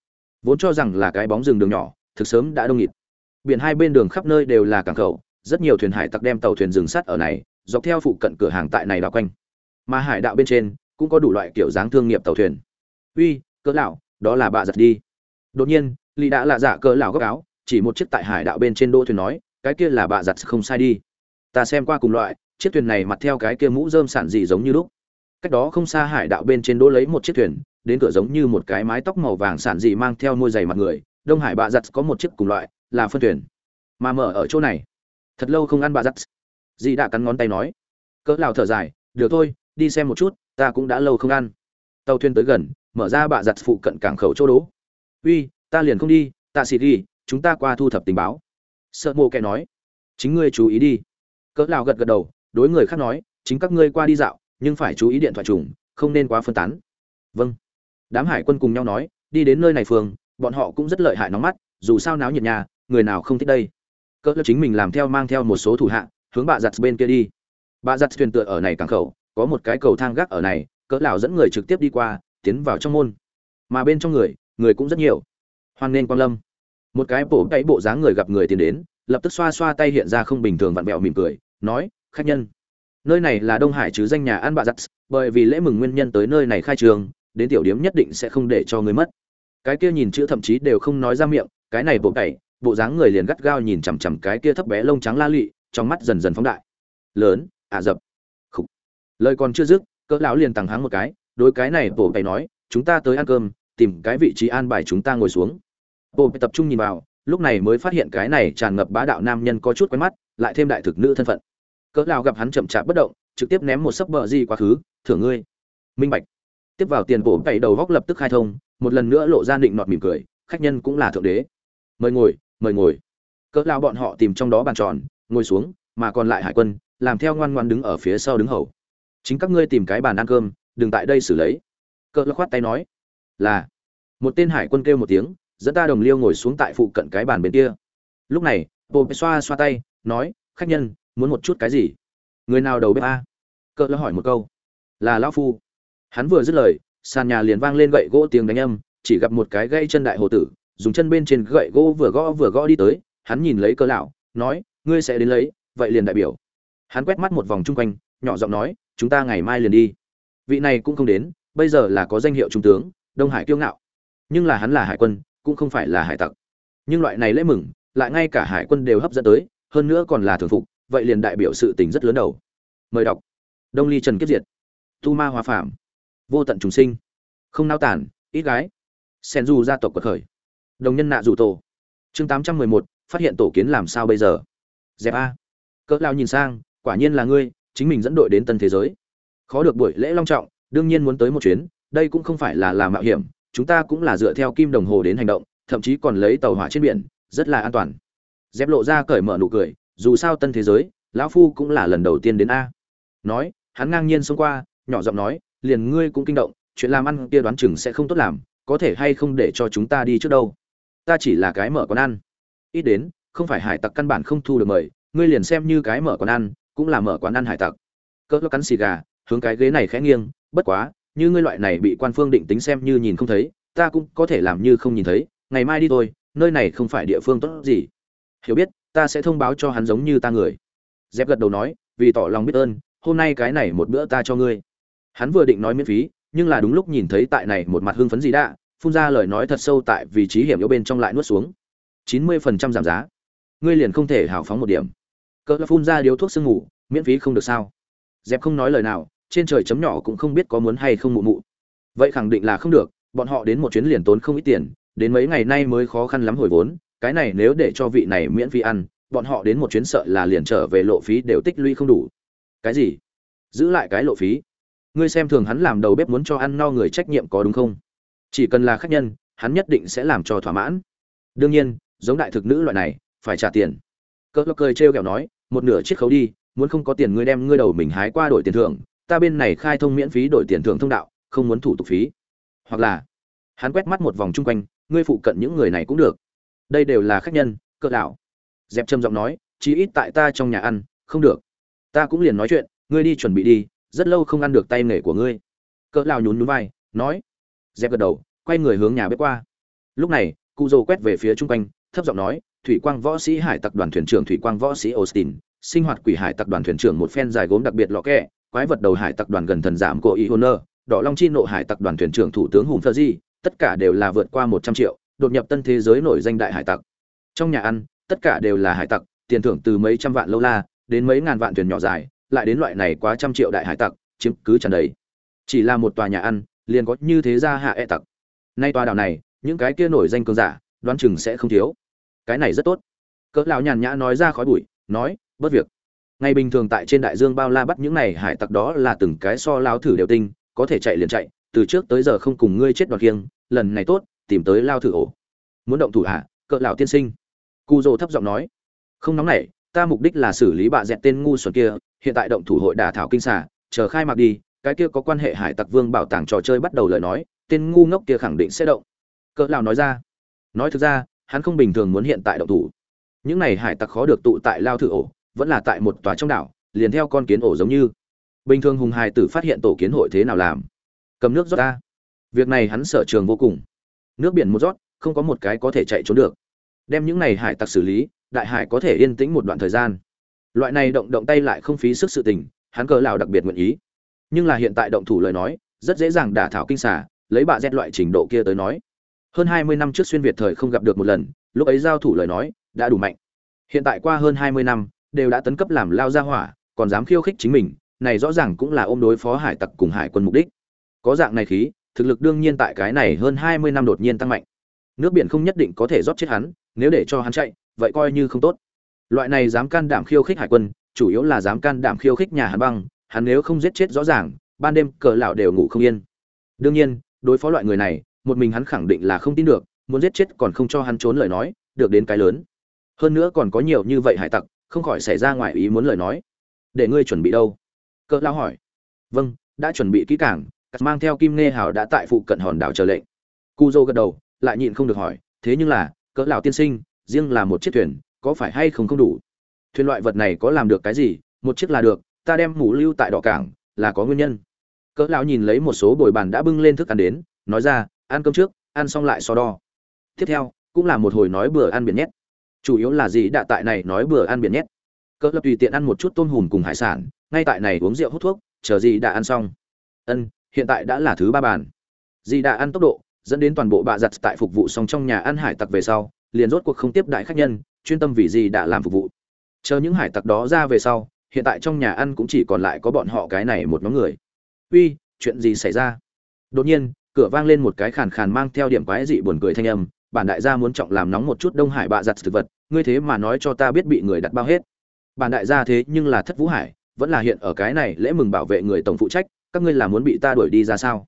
Vốn cho rằng là cái bóng rừng đường nhỏ, thực sớm đã đông nghịt. Biển hai bên đường khắp nơi đều là cảng khẩu, rất nhiều thuyền hải tặc đem tàu thuyền dừng sắt ở này, dọc theo phụ cận cửa hàng tại này đảo quanh. Mà hải đạo bên trên, cũng có đủ loại kiểu dáng thương nghiệp tàu thuyền. Uy, cỡ lão, đó là bạ giật đi. Đột nhiên lì đã lạ dạ cỡ lão góc áo, chỉ một chiếc tại hải đạo bên trên đô thuyền nói, cái kia là bạ giật không sai đi. Ta xem qua cùng loại, chiếc thuyền này mặt theo cái kia mũ rơm sản gì giống như lúc cách đó không xa hải đạo bên trên đỗ lấy một chiếc thuyền, đến cửa giống như một cái mái tóc màu vàng sản dị mang theo môi dày mặt người, đông hải bạ giặt có một chiếc cùng loại, là phân thuyền. Mà mở ở chỗ này. Thật lâu không ăn bạ giặt. Dị đã cắn ngón tay nói. Cỡ lào thở dài, được thôi, đi xem một chút, ta cũng đã lâu không ăn. Tàu thuyền tới gần, mở ra bạ giặt phụ cận cảng khẩu chỗ đỗ. Uy, ta liền không đi, ta xịt đi, chúng ta qua thu thập tình báo. Sợ mộ kẻ nói. Chính ngươi chú ý đi. Cỡ lào gật gật đầu, đối người khác nói, chính các ngươi qua đi dạo nhưng phải chú ý điện thoại trùng, không nên quá phân tán. Vâng. Đám hải quân cùng nhau nói, đi đến nơi này phường, bọn họ cũng rất lợi hại nóng mắt, dù sao náo nhiệt nhà, người nào không thích đây? Cỡ chính mình làm theo mang theo một số thủ hạ, hướng bạ giặt bên kia đi. Bạ giặt thuyền tựa ở này cảng khẩu, có một cái cầu thang gác ở này, cỡ lão dẫn người trực tiếp đi qua, tiến vào trong môn. Mà bên trong người người cũng rất nhiều. Hoan nên quang lâm. Một cái bộ cái bộ dáng người gặp người tiến đến, lập tức xoa xoa tay hiện ra không bình thường vặn vẹo mỉm cười, nói, khách nhân nơi này là đông hải chứ danh nhà ăn bạ giặt, bởi vì lễ mừng nguyên nhân tới nơi này khai trường, đến tiểu điếm nhất định sẽ không để cho người mất. Cái kia nhìn chữ thậm chí đều không nói ra miệng, cái này bộ cày bộ dáng người liền gắt gao nhìn chằm chằm cái kia thấp bé lông trắng la lụy trong mắt dần dần phóng đại. Lớn, ả à dập Khủ. lời còn chưa dứt, cỡ lão liền tằng hắng một cái, đối cái này bộ cày nói, chúng ta tới ăn cơm, tìm cái vị trí an bài chúng ta ngồi xuống. Bộ tập trung nhìn vào, lúc này mới phát hiện cái này tràn ngập bá đạo nam nhân có chút quen mắt, lại thêm đại thực nữ thân phận cỡ lao gặp hắn chậm chạp bất động, trực tiếp ném một sấp bờ gì quá khứ, thưởng ngươi. Minh bạch. Tiếp vào tiền bổ cày đầu góc lập tức khai thông, một lần nữa lộ ra định nọt mỉm cười, khách nhân cũng là thượng đế. Mời ngồi mời ngồi. Cỡ lao bọn họ tìm trong đó bàn tròn, ngồi xuống, mà còn lại hải quân, làm theo ngoan ngoan đứng ở phía sau đứng hầu. Chính các ngươi tìm cái bàn ăn cơm, đừng tại đây xử lấy. Cỡ lao khoát tay nói, là. Một tên hải quân kêu một tiếng, dẫn ta đồng liêu ngồi xuống tại phụ cận cái bàn bên kia. Lúc này bộ xoa xoa tay, nói, khách nhân muốn một chút cái gì? Người nào đầu bếp a? Cỡ lão hỏi một câu. Là lão phu. Hắn vừa dứt lời, sàn nhà liền vang lên gậy gỗ tiếng đánh âm, chỉ gặp một cái gãy chân đại hồ tử, dùng chân bên trên gậy gỗ vừa gõ vừa gõ đi tới, hắn nhìn lấy cỡ lão, nói, ngươi sẽ đến lấy, vậy liền đại biểu. Hắn quét mắt một vòng chung quanh, nhỏ giọng nói, chúng ta ngày mai liền đi. Vị này cũng không đến, bây giờ là có danh hiệu trung tướng, đông hải kiêu ngạo. Nhưng là hắn là hải quân, cũng không phải là hải tặc. Nhưng loại này lễ mừng, lại ngay cả hải quân đều hấp dẫn tới, hơn nữa còn là thường phục vậy liền đại biểu sự tình rất lớn đầu. Mời đọc. Đông ly trần kiếp diệt. Tu ma hòa phạm vô tận trùng sinh. Không nao tản, ít gái. Sen du gia tộc quật khởi. Đồng nhân nạ dù tổ. Chương tám trăm mười một, phát hiện tổ kiến làm sao bây giờ? Dẹp a. Cỡ lao nhìn sang, quả nhiên là ngươi, chính mình dẫn đội đến tân thế giới. Khó được buổi lễ long trọng, đương nhiên muốn tới một chuyến, đây cũng không phải là làm mạo hiểm, chúng ta cũng là dựa theo kim đồng hồ đến hành động, thậm chí còn lấy tàu hỏa trên biển, rất là an toàn. Dẹp lộ ra cởi mở nụ cười dù sao tân thế giới, lão phu cũng là lần đầu tiên đến a. Nói, hắn ngang nhiên xông qua, nhỏ giọng nói, liền ngươi cũng kinh động, chuyện làm ăn kia đoán chừng sẽ không tốt làm, có thể hay không để cho chúng ta đi trước đâu? Ta chỉ là cái mở quán ăn. Ít đến, không phải hải tặc căn bản không thu được mời, ngươi liền xem như cái mở quán ăn, cũng là mở quán ăn hải tặc. Cỡ cắn xì gà, hướng cái ghế này khẽ nghiêng, bất quá, như ngươi loại này bị quan phương định tính xem như nhìn không thấy, ta cũng có thể làm như không nhìn thấy, ngày mai đi thôi, nơi này không phải địa phương tốt gì. Hiểu biết? Ta sẽ thông báo cho hắn giống như ta người. Dép gật đầu nói, vì tỏ lòng biết ơn, hôm nay cái này một bữa ta cho ngươi. Hắn vừa định nói miễn phí, nhưng là đúng lúc nhìn thấy tại này một mặt hưng phấn gì đã, phun ra lời nói thật sâu tại vị trí hiểm yếu bên trong lại nuốt xuống. Chín mươi phần trăm giảm giá. Ngươi liền không thể hào phóng một điểm. Cỡ phun ra điếu thuốc sương ngủ miễn phí không được sao? Dẹp không nói lời nào, trên trời chấm nhỏ cũng không biết có muốn hay không mụ mụ. Vậy khẳng định là không được, bọn họ đến một chuyến liền tốn không ít tiền, đến mấy ngày nay mới khó khăn lắm hồi vốn cái này nếu để cho vị này miễn phí ăn, bọn họ đến một chuyến sợ là liền trở về lộ phí đều tích lũy không đủ. Cái gì? Giữ lại cái lộ phí? Ngươi xem thường hắn làm đầu bếp muốn cho ăn no người trách nhiệm có đúng không? Chỉ cần là khách nhân, hắn nhất định sẽ làm cho thỏa mãn. Đương nhiên, giống đại thực nữ loại này, phải trả tiền. Cỡ cười trêu kẹo nói, một nửa chiếc khấu đi, muốn không có tiền ngươi đem ngươi đầu mình hái qua đổi tiền thưởng, ta bên này khai thông miễn phí đổi tiền thưởng thông đạo, không muốn thủ tục phí. Hoặc là, hắn quét mắt một vòng chung quanh, ngươi phụ cận những người này cũng được đây đều là khách nhân, cỡ lão. Dẹp trầm giọng nói, chí ít tại ta trong nhà ăn, không được. Ta cũng liền nói chuyện, ngươi đi chuẩn bị đi, rất lâu không ăn được tay nghề của ngươi. Cỡ lão nhún nhún vai, nói. Dẹp gật đầu, quay người hướng nhà bếp qua. Lúc này, cụ dồ quét về phía chung quanh, thấp giọng nói, thủy quang võ sĩ hải tặc đoàn thuyền trưởng thủy quang võ sĩ austin, sinh hoạt quỷ hải tặc đoàn thuyền trưởng một phen dài gốm đặc biệt lọ kẹ, quái vật đầu hải tặc đoàn gần thần giảm của y honor đỏ long chi nộ hải tặc đoàn thuyền trưởng thủ tướng hùng phơ di, tất cả đều là vượt qua một trăm triệu đột nhập tân thế giới nổi danh đại hải tặc. Trong nhà ăn, tất cả đều là hải tặc, tiền thưởng từ mấy trăm vạn lâu la, đến mấy ngàn vạn thuyền nhỏ dài, lại đến loại này quá trăm triệu đại hải tặc, chiếm cứ tràn đầy. Chỉ là một tòa nhà ăn, liền có như thế ra hạ e tặc. Nay tòa đảo này, những cái kia nổi danh cường giả, đoán chừng sẽ không thiếu. Cái này rất tốt. Cỡ lão nhàn nhã nói ra khói bụi, nói bất việc. Ngày bình thường tại trên đại dương bao la bắt những này hải tặc đó là từng cái so lao thử đều tinh, có thể chạy liền chạy, từ trước tới giờ không cùng ngươi chết đoạt kiêng, lần này tốt tìm tới lao thử ổ. Muốn động thủ hạ cỡ lão tiên sinh? Cu dô thấp giọng nói. Không nóng nảy, ta mục đích là xử lý bạ dẹt tên ngu xuẩn kia, hiện tại động thủ hội đả thảo kinh xà, chờ khai mạc đi, cái kia có quan hệ hải tặc vương bảo tàng trò chơi bắt đầu lời nói, tên ngu ngốc kia khẳng định sẽ động. Cỡ lão nói ra. Nói thực ra, hắn không bình thường muốn hiện tại động thủ. Những này hải tặc khó được tụ tại lao thử ổ, vẫn là tại một tòa trong đảo, liền theo con kiến ổ giống như. Bình thường hùng hải tử phát hiện tổ kiến hội thế nào làm? Cầm nước rót ra. Việc này hắn sở trường vô cùng nước biển một rót, không có một cái có thể chạy trốn được. Đem những này hải tặc xử lý, đại hải có thể yên tĩnh một đoạn thời gian. Loại này động động tay lại không phí sức sự tình, hắn cờ lào đặc biệt nguyện ý. Nhưng là hiện tại động thủ lời nói, rất dễ dàng đả thảo kinh xả lấy bạ dẹt loại trình độ kia tới nói. Hơn hai mươi năm trước xuyên việt thời không gặp được một lần, lúc ấy giao thủ lời nói, đã đủ mạnh. Hiện tại qua hơn hai mươi năm, đều đã tấn cấp làm lao ra hỏa, còn dám khiêu khích chính mình, này rõ ràng cũng là ôm đối phó hải tặc cùng hải quân mục đích. Có dạng này khí thực lực đương nhiên tại cái này hơn hai mươi năm đột nhiên tăng mạnh. Nước biển không nhất định có thể rót chết hắn, nếu để cho hắn chạy, vậy coi như không tốt. Loại này dám can đảm khiêu khích hải quân, chủ yếu là dám can đảm khiêu khích nhà hắn băng, hắn nếu không giết chết rõ ràng, ban đêm cờ lão đều ngủ không yên. Đương nhiên, đối phó loại người này, một mình hắn khẳng định là không tin được, muốn giết chết còn không cho hắn trốn lời nói, được đến cái lớn. Hơn nữa còn có nhiều như vậy hải tặc, không khỏi xảy ra ngoài ý muốn lời nói. Để ngươi chuẩn bị đâu? Cờ lão hỏi. Vâng đã chuẩn bị kỹ càng cắt mang theo kim nghe hào đã tại phụ cận hòn đảo chờ lệnh. Cu dô gật đầu, lại nhịn không được hỏi, thế nhưng là, cỡ lão tiên sinh, riêng là một chiếc thuyền, có phải hay không không đủ? Thuyền loại vật này có làm được cái gì? Một chiếc là được, ta đem mũ lưu tại đỏ cảng, là có nguyên nhân. Cỡ lão nhìn lấy một số bồi bàn đã bưng lên thức ăn đến, nói ra, ăn cơm trước, ăn xong lại so đo. Tiếp theo, cũng là một hồi nói bữa ăn biển nhét. Chủ yếu là gì đã tại này nói bữa ăn biển nhét. Cỡ lập tùy tiện ăn một chút tôm hùm cùng hải sản, ngay tại này uống rượu hút thuốc, chờ gì đã ăn xong. Ân hiện tại đã là thứ ba bàn. Dì đã ăn tốc độ, dẫn đến toàn bộ bạ giặt tại phục vụ xong trong nhà ăn hải tặc về sau, liền rốt cuộc không tiếp đại khách nhân, chuyên tâm vì Dì đã làm phục vụ. Chờ những hải tặc đó ra về sau, hiện tại trong nhà ăn cũng chỉ còn lại có bọn họ cái này một nhóm người. Uy, chuyện gì xảy ra? Đột nhiên, cửa vang lên một cái khàn khàn mang theo điểm quái dị buồn cười thanh âm, bản đại gia muốn trọng làm nóng một chút đông hải bạ giặt thực vật, ngươi thế mà nói cho ta biết bị người đặt bao hết. Bản đại gia thế nhưng là thất vũ hải, vẫn là hiện ở cái này lễ mừng bảo vệ người tổng phụ trách các ngươi là muốn bị ta đuổi đi ra sao?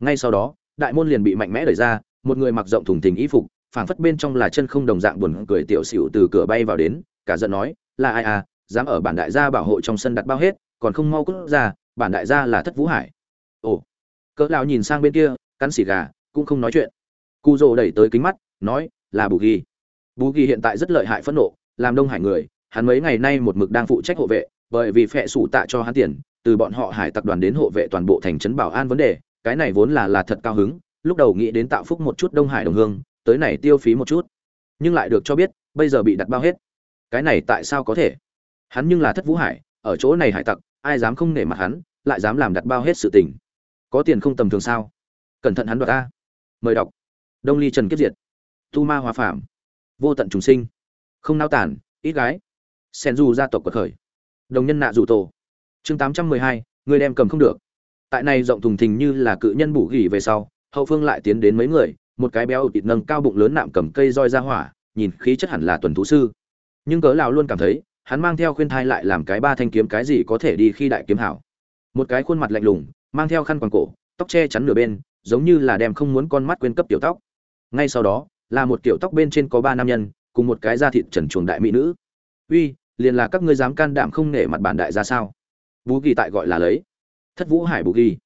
Ngay sau đó, đại môn liền bị mạnh mẽ đẩy ra, một người mặc rộng thùng thình y phục, phảng phất bên trong là chân không đồng dạng buồn cười tiểu xỉu từ cửa bay vào đến, cả giận nói, là ai à dám ở bản đại gia bảo hộ trong sân đặt bao hết, còn không mau cút ra, bản đại gia là thất vũ hải. Ồ, cỡ lão nhìn sang bên kia, cắn xì gà, cũng không nói chuyện. Cụ rồ đẩy tới kính mắt, nói, là bù ghi. Bù ghi hiện tại rất lợi hại phẫn nộ, làm đông hải người, hắn mấy ngày nay một mực đang phụ trách hộ vệ, bởi vì phệ sủ tạ cho hắn tiền từ bọn họ hải tặc đoàn đến hộ vệ toàn bộ thành trấn bảo an vấn đề, cái này vốn là là thật cao hứng, lúc đầu nghĩ đến tạo phúc một chút đông hải đồng hương, tới này tiêu phí một chút. Nhưng lại được cho biết, bây giờ bị đặt bao hết. Cái này tại sao có thể? Hắn nhưng là thất vũ hải, ở chỗ này hải tặc, ai dám không nể mặt hắn, lại dám làm đặt bao hết sự tình. Có tiền không tầm thường sao? Cẩn thận hắn đoạt ta. Mời đọc. Đông ly trần kiếp diệt. Tu ma hòa phạm vô tận trùng sinh. Không nao tản ít gái. Sen du gia tộc cuộc khởi. Đồng nhân nạ dù tổ chương tám trăm mười hai, người đem cầm không được. Tại này rộng thùng thình như là cự nhân bủ gỉ về sau, hậu phương lại tiến đến mấy người, một cái béo ụt nâng cao bụng lớn nạm cầm cây roi ra hỏa, nhìn khí chất hẳn là tuần thú sư. Nhưng cớ lão luôn cảm thấy, hắn mang theo khuyên thai lại làm cái ba thanh kiếm cái gì có thể đi khi đại kiếm hảo. Một cái khuôn mặt lạnh lùng, mang theo khăn quàng cổ, tóc che chắn nửa bên, giống như là đem không muốn con mắt quên cấp tiểu tóc. Ngay sau đó, là một kiểu tóc bên trên có ba nam nhân, cùng một cái da thịt trần chuồng đại mỹ nữ. Uy, liền là các ngươi dám can đảm không nể mặt bản đại ra sao? Bú ghi tại gọi là lấy. Thất vũ hải bú ghi.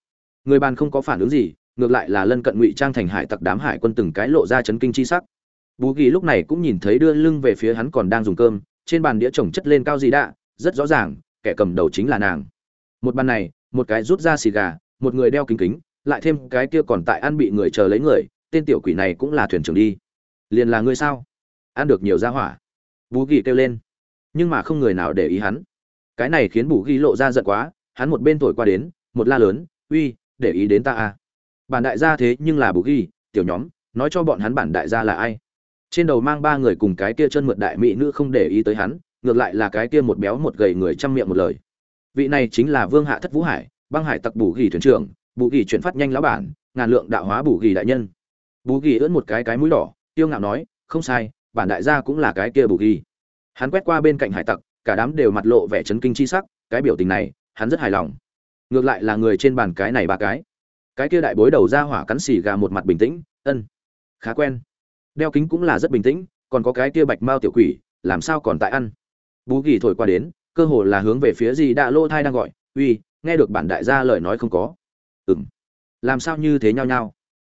Người bàn không có phản ứng gì, ngược lại là lân cận ngụy trang thành hải tặc đám hải quân từng cái lộ ra chấn kinh chi sắc. Bú ghi lúc này cũng nhìn thấy đưa lưng về phía hắn còn đang dùng cơm, trên bàn đĩa trồng chất lên cao gì đạ, rất rõ ràng, kẻ cầm đầu chính là nàng. Một bàn này, một cái rút ra xì gà, một người đeo kính kính, lại thêm cái kia còn tại ăn bị người chờ lấy người, tên tiểu quỷ này cũng là thuyền trưởng đi. Liền là ngươi sao? Ăn được nhiều gia hỏa. Bú ghi kêu lên. Nhưng mà không người nào để ý hắn cái này khiến bù ghi lộ ra giận quá, hắn một bên thổi qua đến, một la lớn, uy, để ý đến ta à. Bản đại gia thế nhưng là bù ghi, tiểu nhóm, nói cho bọn hắn bản đại gia là ai. Trên đầu mang ba người cùng cái kia chân mượt đại mỹ nữ không để ý tới hắn, ngược lại là cái kia một béo một gầy người chăm miệng một lời. Vị này chính là vương hạ thất vũ hải, băng hải tặc bù ghi thuyền trưởng, bù ghi chuyển phát nhanh lão bản, ngàn lượng đạo hóa bù ghi đại nhân. Bù ghi ưỡn một cái cái mũi đỏ, tiêu ngạo nói, không sai, bản đại gia cũng là cái kia bù ghi. Hắn quét qua bên cạnh hải tặc cả đám đều mặt lộ vẻ chấn kinh chi sắc, cái biểu tình này, hắn rất hài lòng. Ngược lại là người trên bàn cái này ba cái. Cái kia đại bối đầu ra hỏa cắn xì gà một mặt bình tĩnh, ân, khá quen. Đeo kính cũng là rất bình tĩnh, còn có cái kia bạch mao tiểu quỷ, làm sao còn tại ăn? Bú gỉ thổi qua đến, cơ hồ là hướng về phía gì đã lô thai đang gọi, uy, nghe được bản đại gia lời nói không có. Ừm, làm sao như thế nhau nhau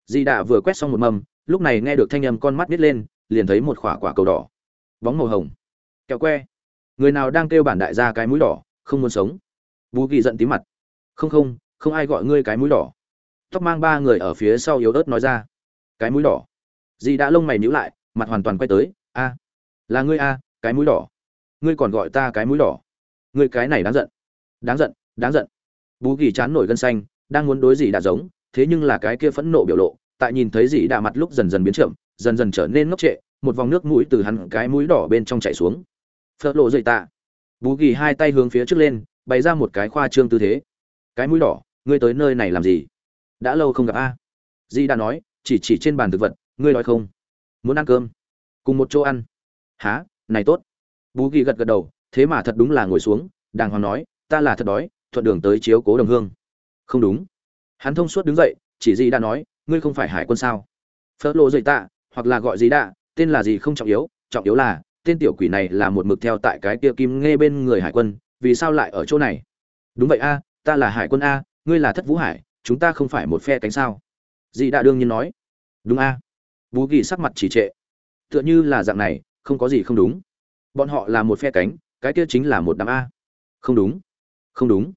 di đã vừa quét xong một mâm, lúc này nghe được thanh âm con mắt nhếch lên, liền thấy một quả quả cầu đỏ. Bóng màu hồng. Kẹo que người nào đang kêu bản đại gia cái mũi đỏ, không muốn sống. Bú kỳ giận tí mặt. Không không không ai gọi ngươi cái mũi đỏ. Tóc mang ba người ở phía sau yếu ớt nói ra. Cái mũi đỏ. Dì đã lông mày níu lại, mặt hoàn toàn quay tới. A, là ngươi a, cái mũi đỏ. Ngươi còn gọi ta cái mũi đỏ. Ngươi cái này đáng giận. Đáng giận đáng giận. Bú kỳ chán nổi gân xanh, đang muốn đối dì đã giống, thế nhưng là cái kia phẫn nộ biểu lộ, tại nhìn thấy dì đã mặt lúc dần dần biến chậm, dần dần trở nên ngốc trệ, một vòng nước mũi từ hắn cái mũi đỏ bên trong chảy xuống phở lộ dậy tạ. Bú ghi hai tay hướng phía trước lên, bày ra một cái khoa trương tư thế. Cái mũi đỏ, ngươi tới nơi này làm gì? Đã lâu không gặp a. Di đã nói, chỉ chỉ trên bàn thực vật, ngươi nói không? Muốn ăn cơm. Cùng một chỗ ăn. Há này tốt. Bú ghi gật gật đầu, thế mà thật đúng là ngồi xuống, đàng hoàng nói, ta là thật đói, thuận đường tới chiếu cố đồng hương. Không đúng. Hắn thông suốt đứng dậy, chỉ di đã nói, ngươi không phải hải quân sao? Phớt lộ dậy tạ, hoặc là gọi gì đã tên là gì không trọng yếu trọng yếu là tên tiểu quỷ này là một mực theo tại cái kia kim nghe bên người hải quân, vì sao lại ở chỗ này? Đúng vậy a, ta là hải quân a, ngươi là thất vũ hải, chúng ta không phải một phe cánh sao? Dì đã đương nhiên nói. Đúng a. Bú kỳ sắc mặt chỉ trệ. Tựa như là dạng này, không có gì không đúng. Bọn họ là một phe cánh, cái kia chính là một đám a. Không đúng. Không đúng.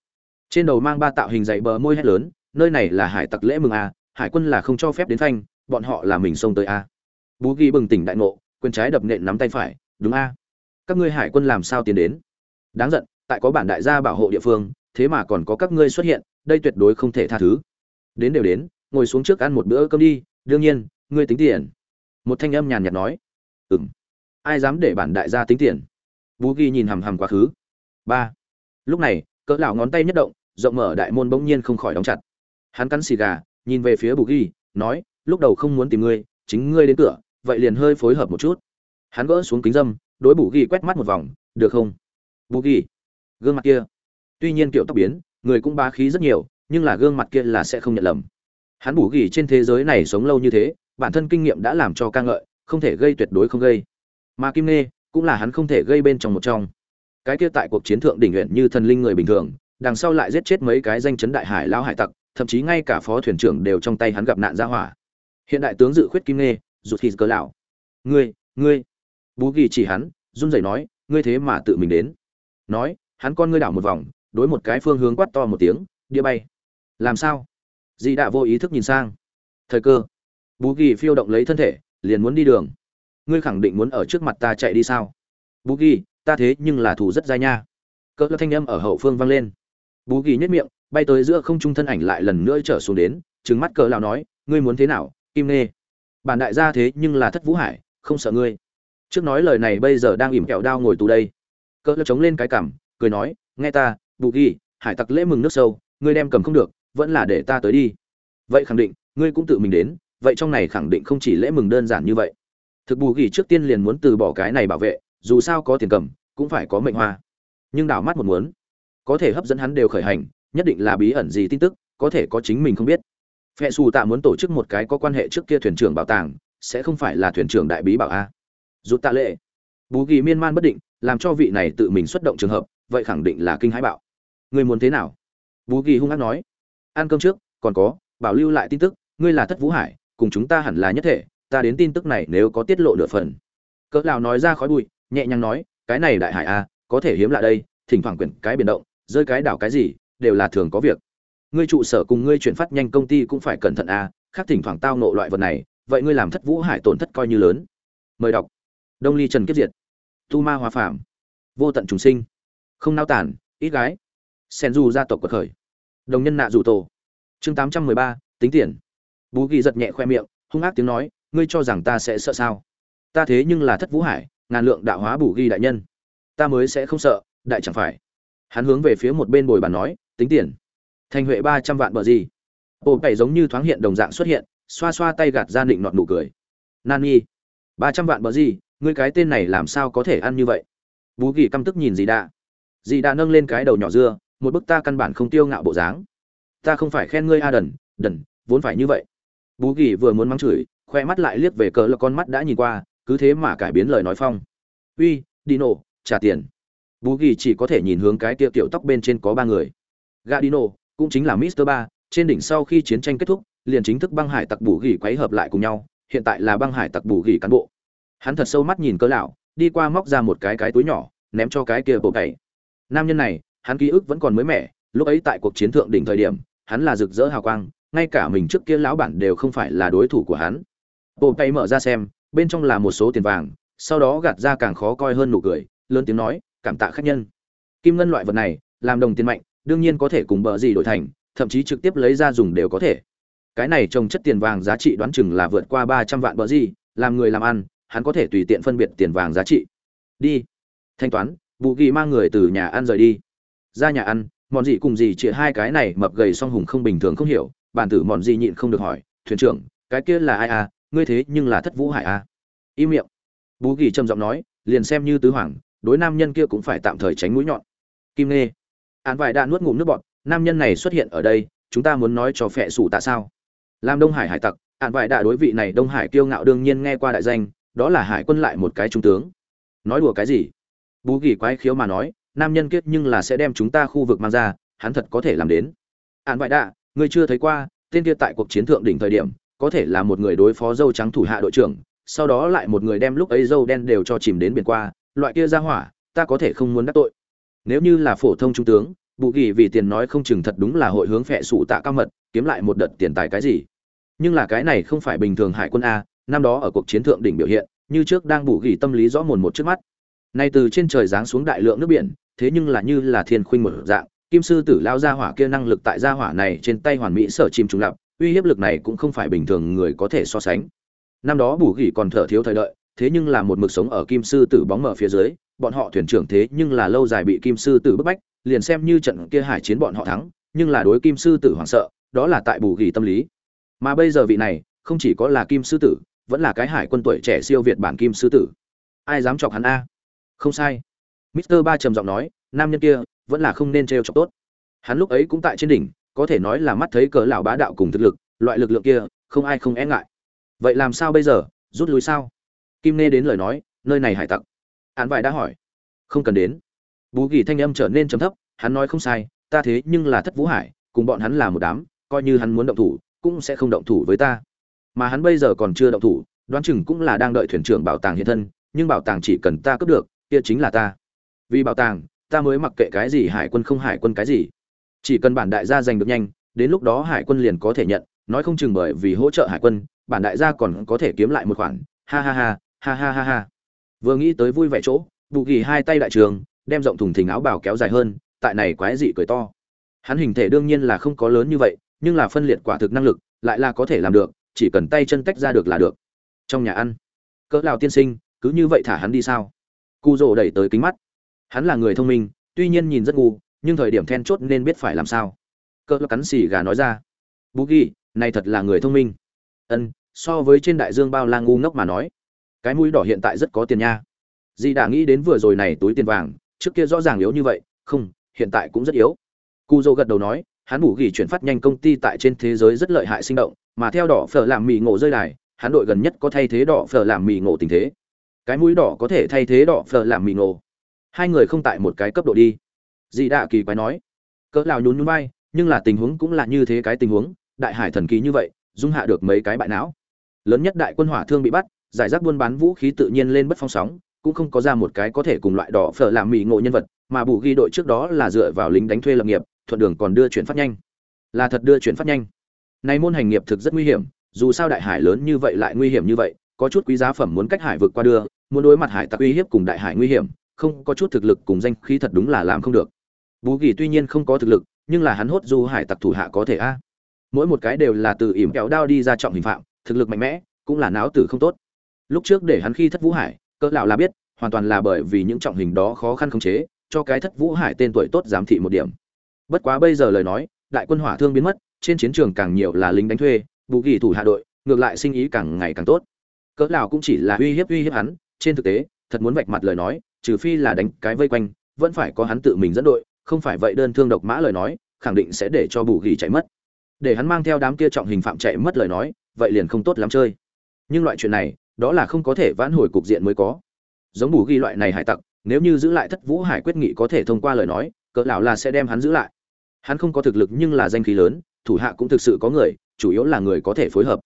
Trên đầu mang ba tạo hình dạy bờ môi hét lớn, nơi này là hải tặc lễ mừng a, hải quân là không cho phép đến phanh, bọn họ là mình xông tới a. Bú ghi bừng tỉnh đại ngộ, quyền trái đập nện nắm tay phải đúng a? Các ngươi hải quân làm sao tiến đến? Đáng giận, tại có bản đại gia bảo hộ địa phương, thế mà còn có các ngươi xuất hiện, đây tuyệt đối không thể tha thứ. Đến đều đến, ngồi xuống trước ăn một bữa cơm đi, đương nhiên, ngươi tính tiền. Một thanh âm nhàn nhạt nói. Ừ m ai dám để bản đại gia tính tiền? Bú ghi nhìn hằm hằm quá khứ. Ba. Lúc này, cỡ lão ngón tay nhất động, rộng mở đại môn bỗng nhiên không khỏi đóng chặt. Hắn cắn xì gà, nhìn về phía bù ghi, nói, lúc đầu không muốn tìm ngươi, chính ngươi đến cửa, vậy liền hơi phối hợp một chút hắn gỡ xuống kính dâm, đối bù ghi quét mắt một vòng, được không? Bù ghi, gương mặt kia. Tuy nhiên kiểu tóc biến, người cũng bá khí rất nhiều, nhưng là gương mặt kia là sẽ không nhận lầm. Hắn bù ghi trên thế giới này sống lâu như thế, bản thân kinh nghiệm đã làm cho ca ngợi, không thể gây tuyệt đối không gây. Mà kim nê cũng là hắn không thể gây bên trong một trong. Cái kia tại cuộc chiến thượng đỉnh nguyện như thần linh người bình thường, đằng sau lại giết chết mấy cái danh chấn đại hải lao hải tặc, thậm chí ngay cả phó thuyền trưởng đều trong tay hắn gặp nạn ra hỏa. Hiện đại tướng dự khuyết kim nê rụt hít cờ lão. Ngươi ngươi bú ghi chỉ hắn, run rẩy nói, ngươi thế mà tự mình đến. Nói, hắn con ngươi đảo một vòng, đối một cái phương hướng quát to một tiếng đĩa bay. Làm sao? Dì đã vô ý thức nhìn sang. Thời cơ. Bú ghi phiêu động lấy thân thể, liền muốn đi đường. Ngươi khẳng định muốn ở trước mặt ta chạy đi sao? Bú ghi, ta thế nhưng là thủ rất dai nha. Cỡ thanh âm ở hậu phương vang lên. Bú ghi nhất miệng, bay tới giữa không trung thân ảnh lại lần nữa trở xuống đến, trừng mắt cỡ lão nói, ngươi muốn thế nào, kim nê? Bản đại gia thế nhưng là thất vũ hải, không sợ ngươi trước nói lời này bây giờ đang ỉm kẹo đao ngồi tù đây. Cỡ lơ chống lên cái cằm, cười nói, nghe ta, bù ghi, hải tặc lễ mừng nước sâu, ngươi đem cầm không được, vẫn là để ta tới đi. Vậy khẳng định, ngươi cũng tự mình đến, vậy trong này khẳng định không chỉ lễ mừng đơn giản như vậy. Thực bù ghi trước tiên liền muốn từ bỏ cái này bảo vệ, dù sao có tiền cầm, cũng phải có mệnh hoa. Nhưng đảo mắt một muốn, có thể hấp dẫn hắn đều khởi hành, nhất định là bí ẩn gì tin tức, có thể có chính mình không biết. Phe xù tạ muốn tổ chức một cái có quan hệ trước kia thuyền trưởng bảo tàng, sẽ không phải là thuyền trưởng đại bí bảo a rút tạ lệ. Bù ghi miên man bất định, làm cho vị này tự mình xuất động trường hợp, vậy khẳng định là kinh hãi bạo. Ngươi muốn thế nào? Bù ghi hung hăng nói. Ăn cơm trước, còn có, bảo lưu lại tin tức, ngươi là thất vũ hải, cùng chúng ta hẳn là nhất thể, ta đến tin tức này nếu có tiết lộ nửa phần. Cỡ lào nói ra khói bụi, nhẹ nhàng nói, cái này đại hải a có thể hiếm lại đây, thỉnh thoảng quyển cái biển động, rơi cái đảo cái gì, đều là thường có việc. Ngươi trụ sở cùng ngươi chuyển phát nhanh công ty cũng phải cẩn thận a khác thỉnh thoảng tao nộ loại vật này, vậy ngươi làm thất vũ hải tổn thất coi như lớn. Mời đọc đông ly trần kiếp diệt, tu ma hòa phạm vô tận trùng sinh, không nao tản, ít gái. Sen du gia tộc quật khởi. Đồng nhân nạ dù tổ. Chương tám trăm mười ba, tính tiền. Bú ghi giật nhẹ khoe miệng, hung ác tiếng nói, ngươi cho rằng ta sẽ sợ sao? Ta thế nhưng là thất vũ hải, ngàn lượng đạo hóa bù ghi đại nhân. Ta mới sẽ không sợ, đại chẳng phải. Hắn hướng về phía một bên bồi bàn nói, tính tiền. Thành huệ ba trăm vạn bờ gì? Bộ cày giống như thoáng hiện đồng dạng xuất hiện, xoa xoa tay gạt ra định nọt nụ cười. Nan nhi ba trăm vạn bờ gì? Ngươi cái tên này làm sao có thể ăn như vậy? Bú ghi căm tức nhìn dì đạ. Dì đạ nâng lên cái đầu nhỏ dưa, một bức ta căn bản không tiêu ngạo bộ dáng. Ta không phải khen ngươi a đần đần, vốn phải như vậy. Bú ghi vừa muốn mắng chửi, khoe mắt lại liếc về cờ là con mắt đã nhìn qua, cứ thế mà cải biến lời nói phong. Uy, đi nổ, trả tiền. Bú ghi chỉ có thể nhìn hướng cái tiệu tiểu tóc bên trên có ba người. Gadino cũng chính là mister ba, trên đỉnh sau khi chiến tranh kết thúc, liền chính thức băng hải tặc bù ghi quấy hợp lại cùng nhau, hiện tại là băng hải tặc bù ghi cán bộ hắn thật sâu mắt nhìn cỡ lão, đi qua móc ra một cái cái túi nhỏ, ném cho cái kia bộ cày. Nam nhân này, hắn ký ức vẫn còn mới mẻ, lúc ấy tại cuộc chiến thượng đỉnh thời điểm, hắn là rực rỡ hào quang, ngay cả mình trước kia lão bản đều không phải là đối thủ của hắn. Bộ cày mở ra xem, bên trong là một số tiền vàng, sau đó gạt ra càng khó coi hơn nụ cười, lớn tiếng nói, cảm tạ khách nhân. Kim ngân loại vật này, làm đồng tiền mạnh, đương nhiên có thể cùng bờ gì đổi thành, thậm chí trực tiếp lấy ra dùng đều có thể. Cái này trồng chất tiền vàng giá trị đoán chừng là vượt qua ba trăm vạn bờ gì, làm người làm ăn hắn có thể tùy tiện phân biệt tiền vàng giá trị. Đi. Thanh toán, vụ ghi mang người từ nhà ăn rời đi. Ra nhà ăn mòn gì cùng gì chỉ hai cái này mập gầy song hùng không bình thường không hiểu, bản tử mòn gì nhịn không được hỏi, thuyền trưởng, cái kia là ai à? Ngươi thế nhưng là thất vũ hải à? Im miệng. Bú ghi trầm giọng nói, liền xem như tứ hoàng, đối nam nhân kia cũng phải tạm thời tránh mũi nhọn. Kim nê án vải đã nuốt ngụm nước bọt, nam nhân này xuất hiện ở đây, chúng ta muốn nói cho phệ sủ tại sao? Làm đông hải hải tặc, án vải đã đối vị này đông hải kiêu ngạo đương nhiên nghe qua đại danh đó là hải quân lại một cái trung tướng. Nói đùa cái gì? Bú gỉ quái khiếu mà nói, nam nhân kiết nhưng là sẽ đem chúng ta khu vực mang ra, hắn thật có thể làm đến. An bại đạ, ngươi chưa thấy qua, tên kia tại cuộc chiến thượng đỉnh thời điểm, có thể là một người đối phó dâu trắng thủ hạ đội trưởng, sau đó lại một người đem lúc ấy dâu đen đều cho chìm đến biển qua, loại kia ra hỏa, ta có thể không muốn đắc tội. Nếu như là phổ thông trung tướng bù gỉ vì tiền nói không chừng thật đúng là hội hướng phệ sụ tạ cao mật, kiếm lại một đợt tiền tài cái gì? Nhưng là cái này không phải bình thường hải quân a năm đó ở cuộc chiến thượng đỉnh biểu hiện, như trước đang bù gỉ tâm lý rõ mồn một trước mắt. Nay từ trên trời giáng xuống đại lượng nước biển, thế nhưng là như là thiên khuynh một dạng, kim sư tử lao ra hỏa kia năng lực tại gia hỏa này trên tay hoàn mỹ sở chim trùng lập, uy hiếp lực này cũng không phải bình thường người có thể so sánh. Năm đó bù gỉ còn thở thiếu thời đợi, thế nhưng là một mực sống ở kim sư tử bóng mở phía dưới, bọn họ thuyền trưởng thế nhưng là lâu dài bị kim sư tử bức bách, liền xem như trận kia hải chiến bọn họ thắng, nhưng là đối kim sư tử hoảng sợ, đó là tại bù gỉ tâm lý. Mà bây giờ vị này, không chỉ có là kim sư tử vẫn là cái hải quân tuổi trẻ siêu việt bản kim sư tử. Ai dám chọc hắn a? Không sai. Mister ba trầm giọng nói, nam nhân kia, vẫn là không nên trêu chọc tốt. Hắn lúc ấy cũng tại trên đỉnh, có thể nói là mắt thấy cỡ lão bá đạo cùng thực lực, loại lực lượng kia, không ai không e ngại. Vậy làm sao bây giờ? Rút lui sao? Kim nê đến lời nói, nơi này hải tặc. Hắn vải đã hỏi. Không cần đến. Bú kỳ thanh âm trở nên trầm thấp, hắn nói không sai, ta thế nhưng là thất vũ hải, cùng bọn hắn là một đám, coi như hắn muốn động thủ, cũng sẽ không động thủ với ta mà hắn bây giờ còn chưa động thủ, đoán chừng cũng là đang đợi thuyền trưởng bảo tàng hiện thân, nhưng bảo tàng chỉ cần ta cướp được, kia chính là ta. Vì bảo tàng, ta mới mặc kệ cái gì hải quân không hải quân cái gì. Chỉ cần bản đại gia giành được nhanh, đến lúc đó hải quân liền có thể nhận, nói không chừng bởi vì hỗ trợ hải quân, bản đại gia còn có thể kiếm lại một khoản. Ha ha ha ha ha ha ha. Vừa nghĩ tới vui vẻ chỗ, bù kỳ hai tay đại trường, đem rộng thùng thình áo bào kéo dài hơn, tại này quái dị cười to. Hắn hình thể đương nhiên là không có lớn như vậy, nhưng là phân liệt quả thực năng lực, lại là có thể làm được chỉ cần tay chân tách ra được là được. Trong nhà ăn, cỡ lào tiên sinh, cứ như vậy thả hắn đi sao? Cu rồ đẩy tới kính mắt. Hắn là người thông minh, tuy nhiên nhìn rất ngu, nhưng thời điểm then chốt nên biết phải làm sao. Cỡ cắn xì gà nói ra, bú ghi, này thật là người thông minh. Ân, so với trên đại dương bao la ngu ngốc mà nói, cái mũi đỏ hiện tại rất có tiền nha. Dì đã nghĩ đến vừa rồi này túi tiền vàng, trước kia rõ ràng yếu như vậy, không, hiện tại cũng rất yếu. Cu dô gật đầu nói, hắn bù ghi chuyển phát nhanh công ty tại trên thế giới rất lợi hại sinh động mà theo đỏ phở làm mì ngộ rơi đài, hắn đội gần nhất có thay thế đỏ phở làm mì ngộ tình thế. Cái mũi đỏ có thể thay thế đỏ phở làm mì ngộ. Hai người không tại một cái cấp độ đi. Dì đạ kỳ quái nói. Cỡ lào nhún nhún bay nhưng là tình huống cũng là như thế cái tình huống, đại hải thần kỳ như vậy, dung hạ được mấy cái bại não. Lớn nhất đại quân hỏa thương bị bắt, giải rác buôn bán vũ khí tự nhiên lên bất phong sóng, cũng không có ra một cái có thể cùng loại đỏ phở làm mì ngộ nhân vật, mà bù ghi đội trước đó là dựa vào lính đánh thuê lập nghiệp, thuận đường còn đưa chuyển phát nhanh. Là thật đưa chuyển phát nhanh này môn hành nghiệp thực rất nguy hiểm, dù sao đại hải lớn như vậy lại nguy hiểm như vậy, có chút quý giá phẩm muốn cách hải vượt qua đưa, muốn đối mặt hải tặc uy hiếp cùng đại hải nguy hiểm, không có chút thực lực cùng danh khí thật đúng là làm không được. Bú kỳ tuy nhiên không có thực lực, nhưng là hắn hốt du hải tặc thủ hạ có thể a. Mỗi một cái đều là từ ỉm kéo đao đi ra trọng hình phạm, thực lực mạnh mẽ, cũng là não tử không tốt. Lúc trước để hắn khi thất vũ hải, cỡ lão là biết, hoàn toàn là bởi vì những trọng hình đó khó khăn khống chế, cho cái thất vũ hải tên tuổi tốt giám thị một điểm. Bất quá bây giờ lời nói, đại quân hỏa thương biến mất trên chiến trường càng nhiều là lính đánh thuê bù kỳ thủ hạ đội, ngược lại sinh ý càng ngày càng tốt. Cỡ nào cũng chỉ là uy hiếp uy hiếp hắn, trên thực tế, thật muốn vạch mặt lời nói, trừ phi là đánh cái vây quanh, vẫn phải có hắn tự mình dẫn đội, không phải vậy đơn thương độc mã lời nói, khẳng định sẽ để cho bù ghi chạy mất. Để hắn mang theo đám kia trọng hình phạm chạy mất lời nói, vậy liền không tốt lắm chơi. Nhưng loại chuyện này, đó là không có thể vãn hồi cục diện mới có. Giống bù ghi loại này hải tặc, nếu như giữ lại thất vũ hải quyết nghị có thể thông qua lời nói, cỡ lão là sẽ đem hắn giữ lại. Hắn không có thực lực nhưng là danh khí lớn thủ hạ cũng thực sự có người, chủ yếu là người có thể phối hợp.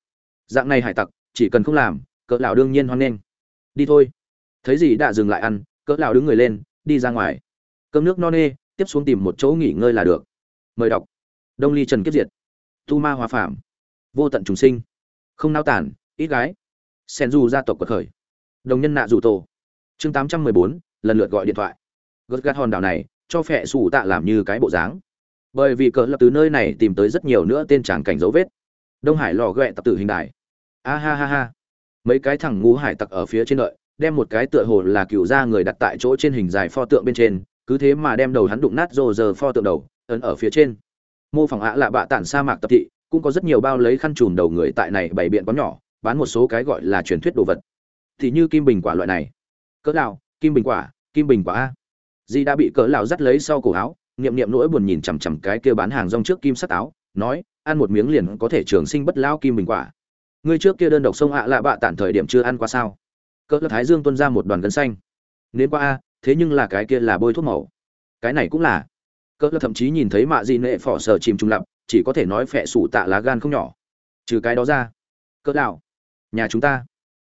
Dạng này hải tặc, chỉ cần không làm, cỡ lão đương nhiên hoan nghênh. Đi thôi. Thấy gì đã dừng lại ăn, cỡ lão đứng người lên, đi ra ngoài. Cơm nước no nê, tiếp xuống tìm một chỗ nghỉ ngơi là được. Mời đọc. Đông ly trần kiếp diệt. Tu ma hòa phạm vô tận trùng sinh. Không nao tản, ít gái. Sen du gia tộc quật khởi. Đồng nhân nạ dù tổ. Chương tám trăm mười bốn, lần lượt gọi điện thoại. Gật gạt hòn đảo này, cho phệ sủ tạ làm như cái bộ dáng bởi vì cỡ lập từ nơi này tìm tới rất nhiều nữa tên tràng cảnh dấu vết. Đông hải lò ghẹ tập tử hình đài. A ha ha ha. Mấy cái thằng ngu hải tặc ở phía trên đợi, đem một cái tựa hồ là cựu ra người đặt tại chỗ trên hình dài pho tượng bên trên, cứ thế mà đem đầu hắn đụng nát rồ giờ pho tượng đầu, ấn ở phía trên. Mô phỏng ạ lạ bạ tản sa mạc tập thị, cũng có rất nhiều bao lấy khăn chùm đầu người tại này bày biện có nhỏ, bán một số cái gọi là truyền thuyết đồ vật. Thì như kim bình quả loại này. Cỡ lão kim bình quả, kim bình quả a. Di đã bị cỡ lão dắt lấy sau cổ áo niệm niệm nỗi buồn nhìn chằm chằm cái kia bán hàng rong trước kim sắt áo, nói, ăn một miếng liền có thể trường sinh bất lao kim bình quả. Ngươi trước kia đơn độc sông ạ lạ bạ tản thời điểm chưa ăn qua sao? Cỡ lão thái dương tuôn ra một đoàn gân xanh. Nến qua a, thế nhưng là cái kia là bôi thuốc màu. Cái này cũng là. Cỡ lão thậm chí nhìn thấy mạ gì nệ phỏ sờ chìm trùng lập, chỉ có thể nói phệ sủ tạ lá gan không nhỏ. Trừ cái đó ra, cỡ đạo nhà chúng ta.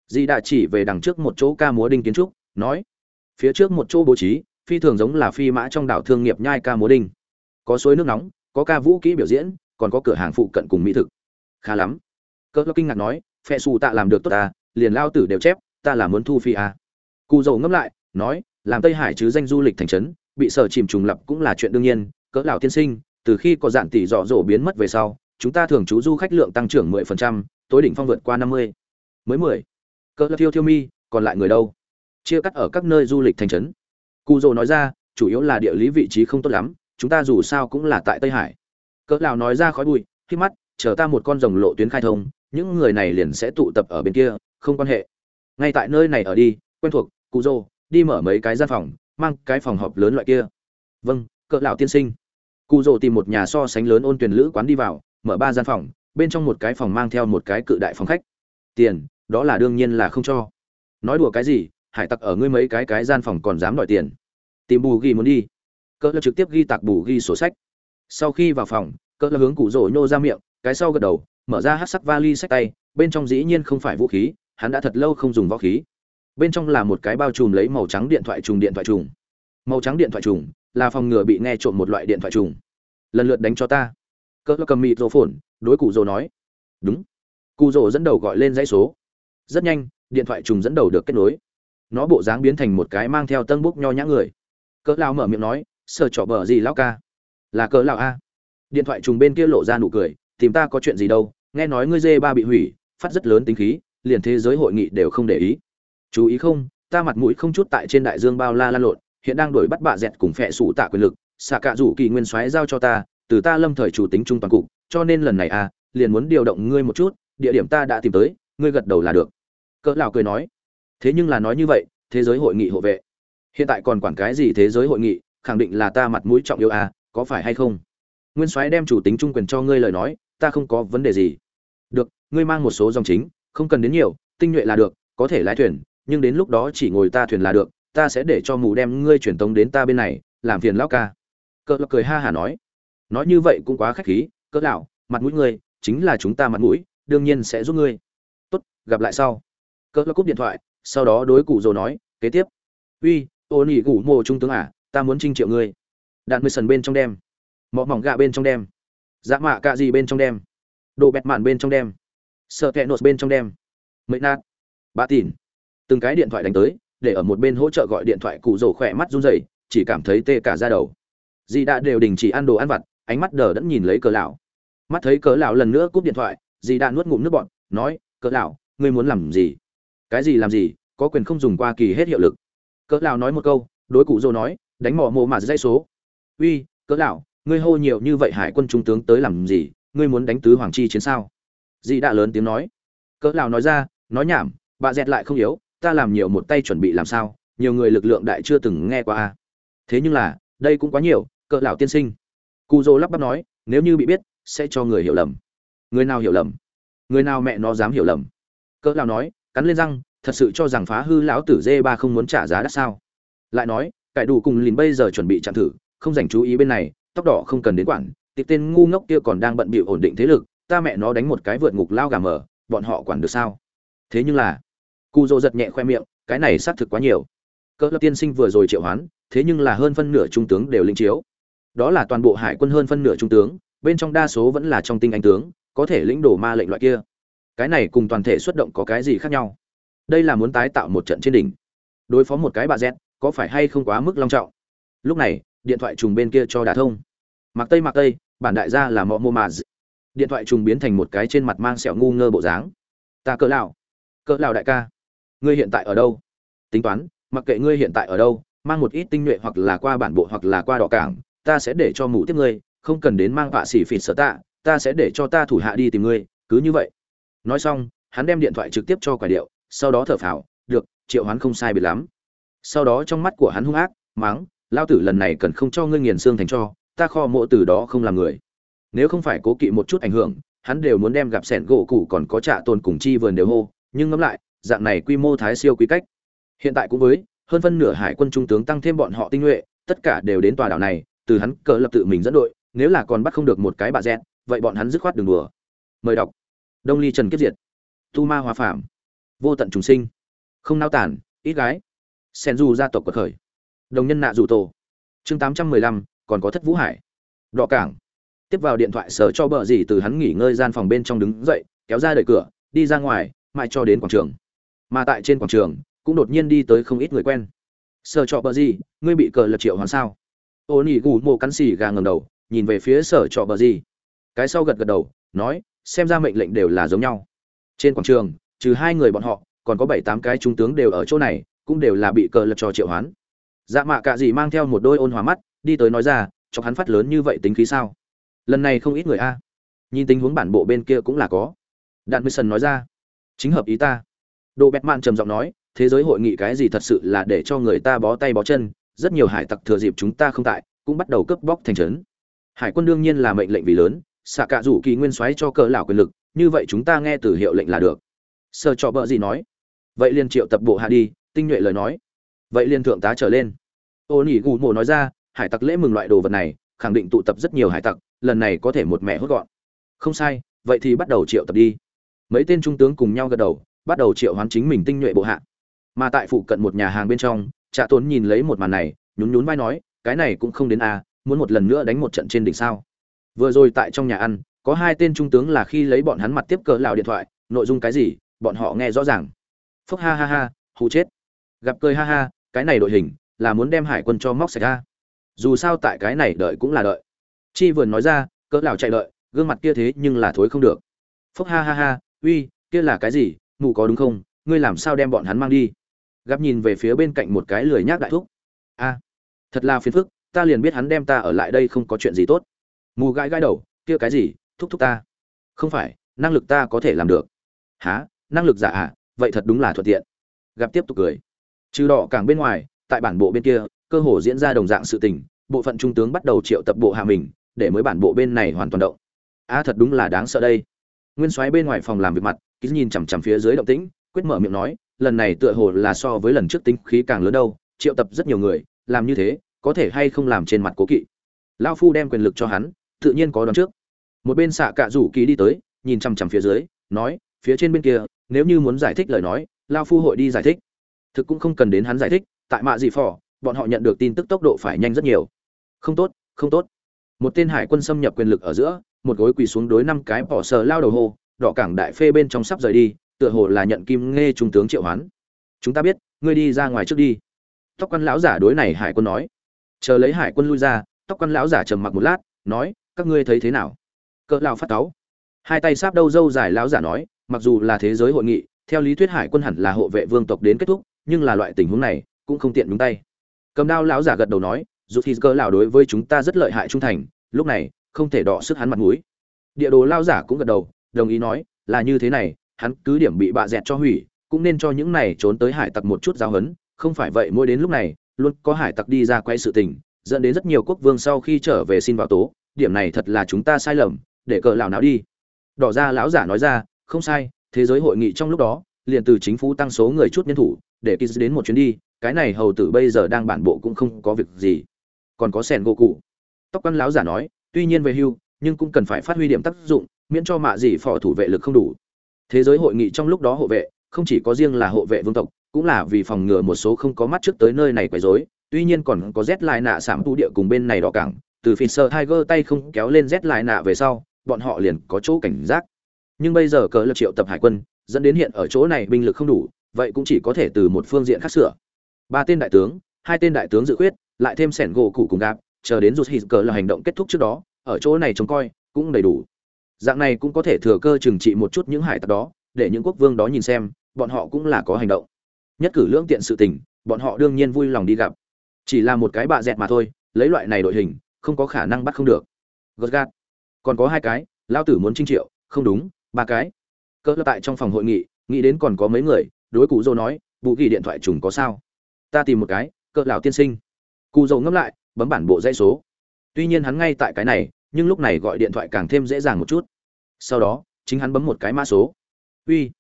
Di đã chỉ về đằng trước một chỗ ca múa đinh kiến trúc, nói, phía trước một chỗ bố trí phi thường giống là phi mã trong đảo thương nghiệp nhai ca múa đinh có suối nước nóng có ca vũ kỹ biểu diễn còn có cửa hàng phụ cận cùng mỹ thực khá lắm cỡ kinh ngạc nói phe xù tạ làm được tốt ta liền lao tử đều chép ta là muốn thu phi à. cụ dầu ngâm lại nói làm tây hải chứ danh du lịch thành trấn bị sở chìm trùng lập cũng là chuyện đương nhiên cỡ lão tiên sinh từ khi có dạn tỷ dọ dỗ biến mất về sau chúng ta thường trú du khách lượng tăng trưởng 10%, tối đỉnh phong vượt qua 50. mới 10. cỡ lão thiêu thiêu mi còn lại người đâu chia cắt ở các nơi du lịch thành trấn cụ dồ nói ra, chủ yếu là địa lý vị trí không tốt lắm, chúng ta dù sao cũng là tại tây hải. Cỡ lão nói ra khói bụi, khi mắt, chờ ta một con rồng lộ tuyến khai thông, những người này liền sẽ tụ tập ở bên kia, không quan hệ. Ngay tại nơi này ở đi, quen thuộc, cụ dồ đi mở mấy cái gian phòng, mang cái phòng họp lớn loại kia. Vâng cỡ lão tiên sinh. Cụ dồ tìm một nhà so sánh lớn ôn tuyển lữ quán đi vào, mở ba gian phòng, bên trong một cái phòng mang theo một cái cự đại phòng khách. Tiền, đó là đương nhiên là không cho. Nói đùa cái gì, hải tặc ở ngươi mấy cái cái gian phòng còn dám đòi tiền tìm bù ghi muốn đi. Cỡ là trực tiếp ghi tạc bù ghi sổ sách. Sau khi vào phòng, cỡ là hướng cụ rỗ nhô ra miệng, cái sau gật đầu, mở ra hát sắc vali sách tay, bên trong dĩ nhiên không phải vũ khí, hắn đã thật lâu không dùng võ khí. Bên trong là một cái bao trùm lấy màu trắng điện thoại trùng điện thoại trùng. Màu trắng điện thoại trùng là phòng ngừa bị nghe trộm một loại điện thoại trùng. Lần lượt đánh cho ta. Cỡ cầm mịt rổ phồn đối cụ rồ nói. Đúng. Cụ rồ dẫn đầu gọi lên dãy số. Rất nhanh, điện thoại trùng dẫn đầu được kết nối. Nó bộ dáng biến thành một cái mang theo tân bút nho nhã người cỡ lao mở miệng nói sợ trọ bờ gì lão ca? Là cỡ lao a. Điện thoại trùng bên kia lộ ra nụ cười, tìm ta có chuyện gì đâu, nghe nói ngươi dê ba bị hủy, phát rất lớn tính khí, liền thế giới hội nghị đều không để ý. Chú ý không, ta mặt mũi không chút tại trên đại dương bao la lan lộn, hiện đang đổi bắt bạ dẹt cùng phệ sủ tạ quyền lực, xạ cạ rủ kỳ nguyên soái giao cho ta, từ ta lâm thời chủ tính trung toàn cục, cho nên lần này a, liền muốn điều động ngươi một chút, địa điểm ta đã tìm tới, ngươi gật đầu là được. Cỡ lão cười nói, thế nhưng là nói như vậy, thế giới hội nghị hộ vệ hiện tại còn quản cái gì thế giới hội nghị, khẳng định là ta mặt mũi trọng yêu à có phải hay không? Nguyên soái đem chủ tính trung quyền cho ngươi lời nói, ta không có vấn đề gì. Được, ngươi mang một số dòng chính, không cần đến nhiều, tinh nhuệ là được, có thể lái thuyền, nhưng đến lúc đó chỉ ngồi ta thuyền là được, ta sẽ để cho mù đem ngươi truyền tống đến ta bên này, làm phiền lão ca. Cỡ lão cười ha hà nói. Nói như vậy cũng quá khách khí cỡ lão, mặt mũi ngươi, chính là chúng ta mặt mũi, đương nhiên sẽ giúp ngươi. Tốt, gặp lại sau. Cỡ lão cúp điện thoại, sau đó đối cụ rồ nói, kế tiếp. Uy ô nỉ gủ mộ trung tướng à ta muốn trinh triệu ngươi. Đạn mười sần bên trong đem. Mọ mỏng gạ bên trong đem. Dạ mạ cạ gì bên trong đem. Đồ bẹt mạn bên trong đem. Sợ kẹ nốt bên trong đem. Mấy nát. Ba tỉn. Từng cái điện thoại đánh tới, để ở một bên hỗ trợ gọi điện thoại cụ rổ khỏe mắt run rẩy, chỉ cảm thấy tê cả da đầu. Dì đã đều đình chỉ ăn đồ ăn vặt, ánh mắt đờ đẫn nhìn lấy cờ lão. Mắt thấy cờ lão lần nữa cúp điện thoại, dì đã nuốt ngụm nước bọn nói, cờ lão, ngươi muốn làm gì? Cái gì làm gì? Có quyền không dùng qua kỳ hết hiệu lực cỡ lão nói một câu, đối cụ dô nói, đánh mỏ mồ mà dây số. Uy, cỡ lão, ngươi hô nhiều như vậy hải quân trung tướng tới làm gì? Ngươi muốn đánh tứ hoàng chi chiến sao? Dị đã lớn tiếng nói. Cỡ lão nói ra, nói nhảm, bà dẹt lại không yếu, ta làm nhiều một tay chuẩn bị làm sao, nhiều người lực lượng đại chưa từng nghe qua a. Thế nhưng là, đây cũng quá nhiều, cỡ lão tiên sinh. Cụ dô lắp bắp nói, nếu như bị biết, sẽ cho người hiểu lầm. Người nào hiểu lầm? Người nào mẹ nó dám hiểu lầm? Cỡ lão nói, cắn lên răng thật sự cho rằng phá hư lão tử dê ba không muốn trả giá đắt sao? Lại nói, cải đủ cùng lìn bây giờ chuẩn bị chạm thử, không dành chú ý bên này, tóc đỏ không cần đến quản tịp tên ngu ngốc kia còn đang bận bịu ổn định thế lực, ta mẹ nó đánh một cái vượt ngục lao gà mở bọn họ quản được sao? Thế nhưng là, cu dô giật nhẹ khoe miệng, cái này xác thực quá nhiều. Cỡ lập tiên sinh vừa rồi triệu hoán, thế nhưng là hơn phân nửa trung tướng đều linh chiếu. Đó là toàn bộ hải quân hơn phân nửa trung tướng, bên trong đa số vẫn là trong tinh anh tướng, có thể lĩnh đồ ma lệnh loại kia. Cái này cùng toàn thể xuất động có cái gì khác nhau? Đây là muốn tái tạo một trận trên đỉnh. Đối phó một cái bà z có phải hay không quá mức long trọng? Lúc này, điện thoại trùng bên kia cho đả thông. Mặc tây mặc tây, bản đại gia là mọ mô mà điện thoại trùng biến thành một cái trên mặt mang sẹo ngu ngơ bộ dáng. Ta cỡ lão cỡ lão đại ca, ngươi hiện tại ở đâu? Tính toán, mặc kệ ngươi hiện tại ở đâu, mang một ít tinh nhuệ hoặc là qua bản bộ hoặc là qua đỏ cảng, ta sẽ để cho mũ tiếp ngươi, không cần đến mang vạ xỉ phịt sở tạ, ta sẽ để cho ta thủ hạ đi tìm ngươi, cứ như vậy. Nói xong, hắn đem điện thoại trực tiếp cho quả điệu sau đó thở phào, được, triệu hoán không sai biệt lắm. Sau đó trong mắt của hắn hung ác, mắng lao tử lần này cần không cho ngươi nghiền xương thành cho, ta kho mộ từ đó không làm người. Nếu không phải cố kỵ một chút ảnh hưởng, hắn đều muốn đem gặp sẻn gỗ cụ còn có trả tồn cùng chi vườn đều hô, nhưng ngẫm lại, dạng này quy mô thái siêu quý cách. Hiện tại cũng với, hơn phân nửa hải quân trung tướng tăng thêm bọn họ tinh nhuệ, tất cả đều đến tòa đảo này, từ hắn cờ lập tự mình dẫn đội, nếu là còn bắt không được một cái bà dẹt, vậy bọn hắn dứt khoát đường đùa. Mời đọc. Đông ly trần kiếp diệt. Tu ma hòa phạm vô tận trùng sinh, không nao tản, ít gái. Sen du gia tộc quật khởi. Đồng nhân nạ dù tổ. Chương tám trăm mười lăm, còn có thất vũ hải. Đọ cảng. Tiếp vào điện thoại sở cho bờ gì từ hắn nghỉ ngơi gian phòng bên trong đứng dậy, kéo ra đợi cửa, đi ra ngoài, mãi cho đến quảng trường. Mà tại trên quảng trường, cũng đột nhiên đi tới không ít người quen. Sở cho bờ gì, ngươi bị cờ lật triệu hoàn sao? Ô nỉ gù mộ cắn xì gà ngầm đầu, nhìn về phía sở cho bờ gì. Cái sau gật gật đầu, nói, xem ra mệnh lệnh đều là giống nhau. Trên quảng trường trừ hai người bọn họ, còn có bảy tám cái trung tướng đều ở chỗ này, cũng đều là bị cờ lật trò triệu hoán. Dạ mạ cạ gì mang theo một đôi ôn hòa mắt, đi tới nói ra cho hắn phát lớn như vậy tính khí sao? Lần này không ít người a. Nhìn tình huống bản bộ bên kia cũng là có. Đạn mười sần nói ra, chính hợp ý ta. Đồ bẹt mạn trầm giọng nói, thế giới hội nghị cái gì thật sự là để cho người ta bó tay bó chân, rất nhiều hải tặc thừa dịp chúng ta không tại, cũng bắt đầu cướp bóc thành trấn. Hải quân đương nhiên là mệnh lệnh vì lớn, xạ cạ rủ kỳ nguyên soái cho cỡ lão quyền lực, như vậy chúng ta nghe từ hiệu lệnh là được sơ cho bợ gì nói. Vậy liền triệu tập bộ hạ đi tinh nhuệ lời nói. Vậy liền thượng tá trở lên. Ô nỉ gù mộ nói ra hải tặc lễ mừng loại đồ vật này khẳng định tụ tập rất nhiều hải tặc lần này có thể một mẹ hốt gọn. Không sai vậy thì bắt đầu triệu tập đi. Mấy tên trung tướng cùng nhau gật đầu bắt đầu triệu hoán chính mình tinh nhuệ bộ hạ. Mà tại phụ cận một nhà hàng bên trong trạ tốn nhìn lấy một màn này nhún nhún vai nói cái này cũng không đến a à, muốn một lần nữa đánh một trận trên đỉnh sao? Vừa rồi tại trong nhà ăn có hai tên trung tướng là khi lấy bọn hắn mặt tiếp cờ lào điện thoại nội dung cái gì bọn họ nghe rõ ràng. Phúc ha ha ha hụ chết. Gặp cười ha ha, cái này đội hình là muốn đem hải quân cho móc sạch ra dù sao tại cái này đợi cũng là đợi. Chi vườn nói ra, cỡ lào chạy đợi, gương mặt kia thế nhưng là thối không được. Phúc ha ha ha, uy, kia là cái gì ngủ có đúng không, ngươi làm sao đem bọn hắn mang đi? Gặp nhìn về phía bên cạnh một cái lười nhác đại thúc. A, thật là phiền phức, ta liền biết hắn đem ta ở lại đây không có chuyện gì tốt. Mù gãi gãi đầu, kia cái gì, thúc thúc ta. Không phải, năng lực ta có thể làm được. Há năng lực giả ạ à, vậy thật đúng là thuận tiện. Gặp tiếp tục cười. Trừ đỏ càng bên ngoài tại bản bộ bên kia cơ hồ diễn ra đồng dạng sự tình bộ phận trung tướng bắt đầu triệu tập bộ hạ mình để mới bản bộ bên này hoàn toàn động. A thật đúng là đáng sợ đây. Nguyên soái bên ngoài phòng làm việc mặt ký nhìn chằm chằm phía dưới động tĩnh quyết mở miệng nói lần này tựa hồ là so với lần trước tính khí càng lớn đâu triệu tập rất nhiều người làm như thế có thể hay không làm trên mặt cố kỵ. Lao phu đem quyền lực cho hắn tự nhiên có đón trước. Một bên xạ cạ rủ ký đi tới nhìn chằm chằm phía dưới nói phía trên bên kia nếu như muốn giải thích lời nói, lao phu hội đi giải thích. Thực cũng không cần đến hắn giải thích, tại mạ dị phỏ bọn họ nhận được tin tức tốc độ phải nhanh rất nhiều. Không tốt không tốt. Một tên hải quân xâm nhập quyền lực ở giữa, một gối quỳ xuống đối năm cái bỏ sờ lao đầu hồ đỏ cảng đại phê bên trong sắp rời đi, tựa hồ là nhận kim nghe trung tướng triệu hoán. Chúng ta biết, ngươi đi ra ngoài trước đi. Tóc quan lão giả đối này hải quân nói. Chờ lấy hải quân lui ra, tóc quan lão giả trầm mặc một lát, nói, các ngươi thấy thế nào? Cỡ lao phát cáu. Hai tay sáp đâu dâu dài lão giả nói mặc dù là thế giới hội nghị, theo lý thuyết hải quân hẳn là hộ vệ vương tộc đến kết thúc, nhưng là loại tình huống này cũng không tiện nhúng tay. Cầm đao lão giả gật đầu nói, dù thì cơ lão đối với chúng ta rất lợi hại trung thành, lúc này không thể đọ sức hắn mặt mũi. Địa đồ lao giả cũng gật đầu, đồng ý nói, là như thế này, hắn cứ điểm bị bạ dẹt cho hủy, cũng nên cho những này trốn tới hải tặc một chút giáo hấn không phải vậy mỗi đến lúc này, luôn có hải tặc đi ra quay sự tình, dẫn đến rất nhiều quốc vương sau khi trở về xin vào tố, điểm này thật là chúng ta sai lầm, để cờ lão nào đi. Đỏ ra lão giả nói ra không sai, thế giới hội nghị trong lúc đó, liền từ chính phủ tăng số người chút nhân thủ, để kiz đến một chuyến đi, cái này hầu tử bây giờ đang bản bộ cũng không có việc gì. Còn có sẻn gỗ cụ. Tóc quan láo giả nói, tuy nhiên về hưu, nhưng cũng cần phải phát huy điểm tác dụng, miễn cho mạ gì phò thủ vệ lực không đủ. Thế giới hội nghị trong lúc đó hộ vệ, không chỉ có riêng là hộ vệ vương tộc, cũng là vì phòng ngừa một số không có mắt trước tới nơi này quấy rối, tuy nhiên còn có rét lại nạ sảm tu địa cùng bên này đỏ cảng từ Fisher Tiger tay không kéo lên rét lại nạ về sau, bọn họ liền có chỗ cảnh giác nhưng bây giờ cờ lực triệu tập hải quân, dẫn đến hiện ở chỗ này binh lực không đủ, vậy cũng chỉ có thể từ một phương diện khác sửa. Ba tên đại tướng, hai tên đại tướng dự khuyết, lại thêm sẻn gỗ cụ cùng gạp, chờ đến rút hít cờ là hành động kết thúc trước đó, ở chỗ này trông coi, cũng đầy đủ. Dạng này cũng có thể thừa cơ trừng trị một chút những hải tặc đó, để những quốc vương đó nhìn xem, bọn họ cũng là có hành động. Nhất cử lưỡng tiện sự tình, bọn họ đương nhiên vui lòng đi gặp. Chỉ là một cái bạ dẹt mà thôi, lấy loại này đội hình, không có khả năng bắt không được. Gật gạt. Còn có hai cái lao tử muốn trinh triệu, không đúng ba cái. Cỡ tại trong phòng hội nghị, nghĩ đến còn có mấy người, đối cụ dô nói, vụ kỳ điện thoại trùng có sao? Ta tìm một cái cỡ lão tiên sinh. Cụ dô ngẫm lại, bấm bản bộ dãy số. Tuy nhiên hắn ngay tại cái này, nhưng lúc này gọi điện thoại càng thêm dễ dàng một chút. Sau đó, chính hắn bấm một cái mã số. Uy.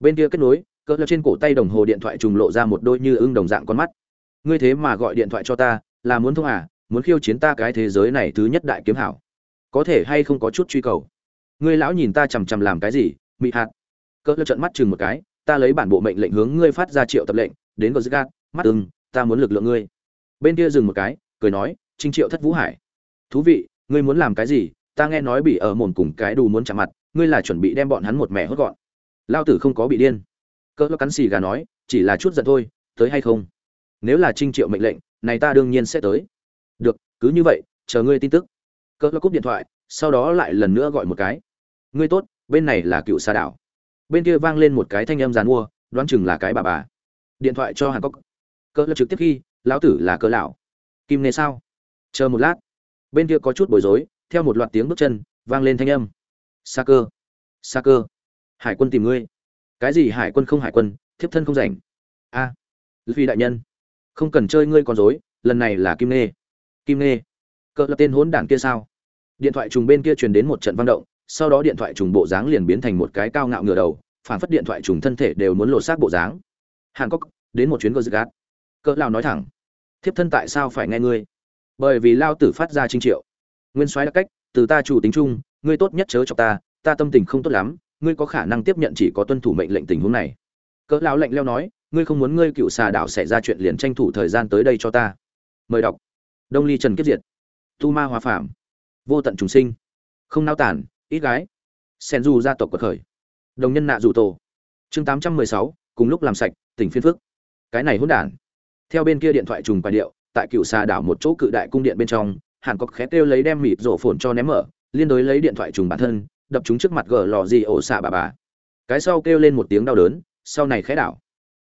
Bên kia kết nối cỡ lão trên cổ tay đồng hồ điện thoại trùng lộ ra một đôi như ưng đồng dạng con mắt. Ngươi thế mà gọi điện thoại cho ta, là muốn thông à? Muốn khiêu chiến ta cái thế giới này thứ nhất đại kiếm hảo. Có thể hay không có chút truy cầu? Ngươi lão nhìn ta chằm chằm làm cái gì, mị hạt? Cỡ lão trận mắt chừng một cái, ta lấy bản bộ mệnh lệnh hướng ngươi phát ra triệu tập lệnh, đến gờ gạt mắt ưng, ta muốn lực lượng ngươi. Bên kia dừng một cái, cười nói, trinh triệu thất vũ hải. Thú vị, ngươi muốn làm cái gì? Ta nghe nói bị ở mồn cùng cái đù muốn chạm mặt, ngươi là chuẩn bị đem bọn hắn một mẹ hốt gọn. Lao tử không có bị điên. Cỡ cắn xì gà nói, chỉ là chút giận thôi, tới hay không? Nếu là trinh triệu mệnh lệnh, này ta đương nhiên sẽ tới. Được, cứ như vậy, chờ ngươi tin tức. Cỡ cúp điện thoại, sau đó lại lần nữa gọi một cái ngươi tốt bên này là cựu xa đảo. Bên kia vang lên một cái thanh âm dàn mua đoán chừng là cái bà bà. Điện thoại cho hàn cốc cỡ trực tiếp khi lão tử là cỡ lão. Kim nê sao? Chờ một lát. Bên kia có chút bối rối theo một loạt tiếng bước chân vang lên thanh âm. Sa cơ sa cơ hải quân tìm ngươi. Cái gì hải quân không hải quân thiếp thân không rảnh. A à, đại nhân không cần chơi ngươi con rối lần này là kim nê kim nê cỡ lập tên hỗn đản kia sao? Điện thoại trùng bên kia truyền đến một trận vang động sau đó điện thoại trùng bộ dáng liền biến thành một cái cao ngạo ngửa đầu, phản phất điện thoại trùng thân thể đều muốn lột xác bộ dáng. Hàn cốc đến một chuyến gờ gạt cỡ lao nói thẳng. Thiếp thân tại sao phải nghe ngươi? Bởi vì lao tử phát ra trinh triệu. Nguyên soái đã cách, từ ta chủ tính chung, ngươi tốt nhất chớ cho ta ta tâm tình không tốt lắm, ngươi có khả năng tiếp nhận chỉ có tuân thủ mệnh lệnh tình huống này. Cỡ lão lạnh leo nói, ngươi không muốn ngươi cựu xà đảo xảy ra chuyện liền tranh thủ thời gian tới đây cho ta. Mời đọc. Đông ly trần kiếp diệt. Tu ma Hòa phạm vô tận trùng sinh. Không nao tản ít gái. Sen du gia tộc quật khởi. Đồng nhân nạ dù tổ. Chương tám trăm mười sáu, cùng lúc làm sạch, tỉnh phiên phước. Cái này hỗn đản. Theo bên kia điện thoại trùng bài điệu, tại cựu xà đảo một chỗ cự đại cung điện bên trong, hàn cọc khét kêu lấy đem mịt rổ phồn cho ném mở, liên đối lấy điện thoại trùng bản thân, đập chúng trước mặt gờ lò gì ổ xạ bà bà. Cái sau kêu lên một tiếng đau đớn, sau này khẽ đảo.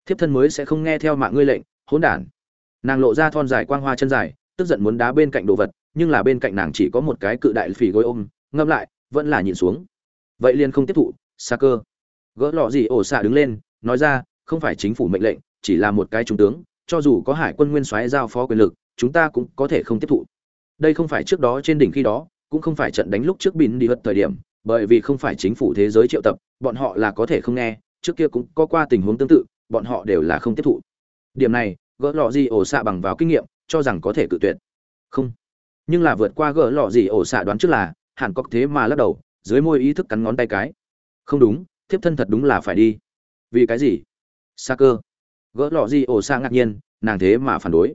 Thiếp thân mới sẽ không nghe theo mạng ngươi lệnh, hỗn đản. Nàng lộ ra thon dài quang hoa chân dài, tức giận muốn đá bên cạnh đồ vật, nhưng là bên cạnh nàng chỉ có một cái cự đại phì gối ôm, ngâm lại vẫn là nhìn xuống. Vậy liền không tiếp thụ xa cơ. Gỡ lọ gì ổ xạ đứng lên, nói ra, không phải chính phủ mệnh lệnh, chỉ là một cái trung tướng, cho dù có hải quân nguyên soái giao phó quyền lực, chúng ta cũng có thể không tiếp thụ. Đây không phải trước đó trên đỉnh khi đó, cũng không phải trận đánh lúc trước bín đi hất thời điểm, bởi vì không phải chính phủ thế giới triệu tập, bọn họ là có thể không nghe, trước kia cũng có qua tình huống tương tự, bọn họ đều là không tiếp thụ. Điểm này, gỡ lọ gì ổ xạ bằng vào kinh nghiệm, cho rằng có thể cự tuyệt. Không. Nhưng là vượt qua gỡ lọ gì ổ xạ đoán trước là hàn cốc thế mà lắc đầu, dưới môi ý thức cắn ngón tay cái. Không đúng, thiếp thân thật đúng là phải đi. Vì cái gì? Sa cơ. Gỡ lọ gì ổ xa ngạc nhiên, nàng thế mà phản đối.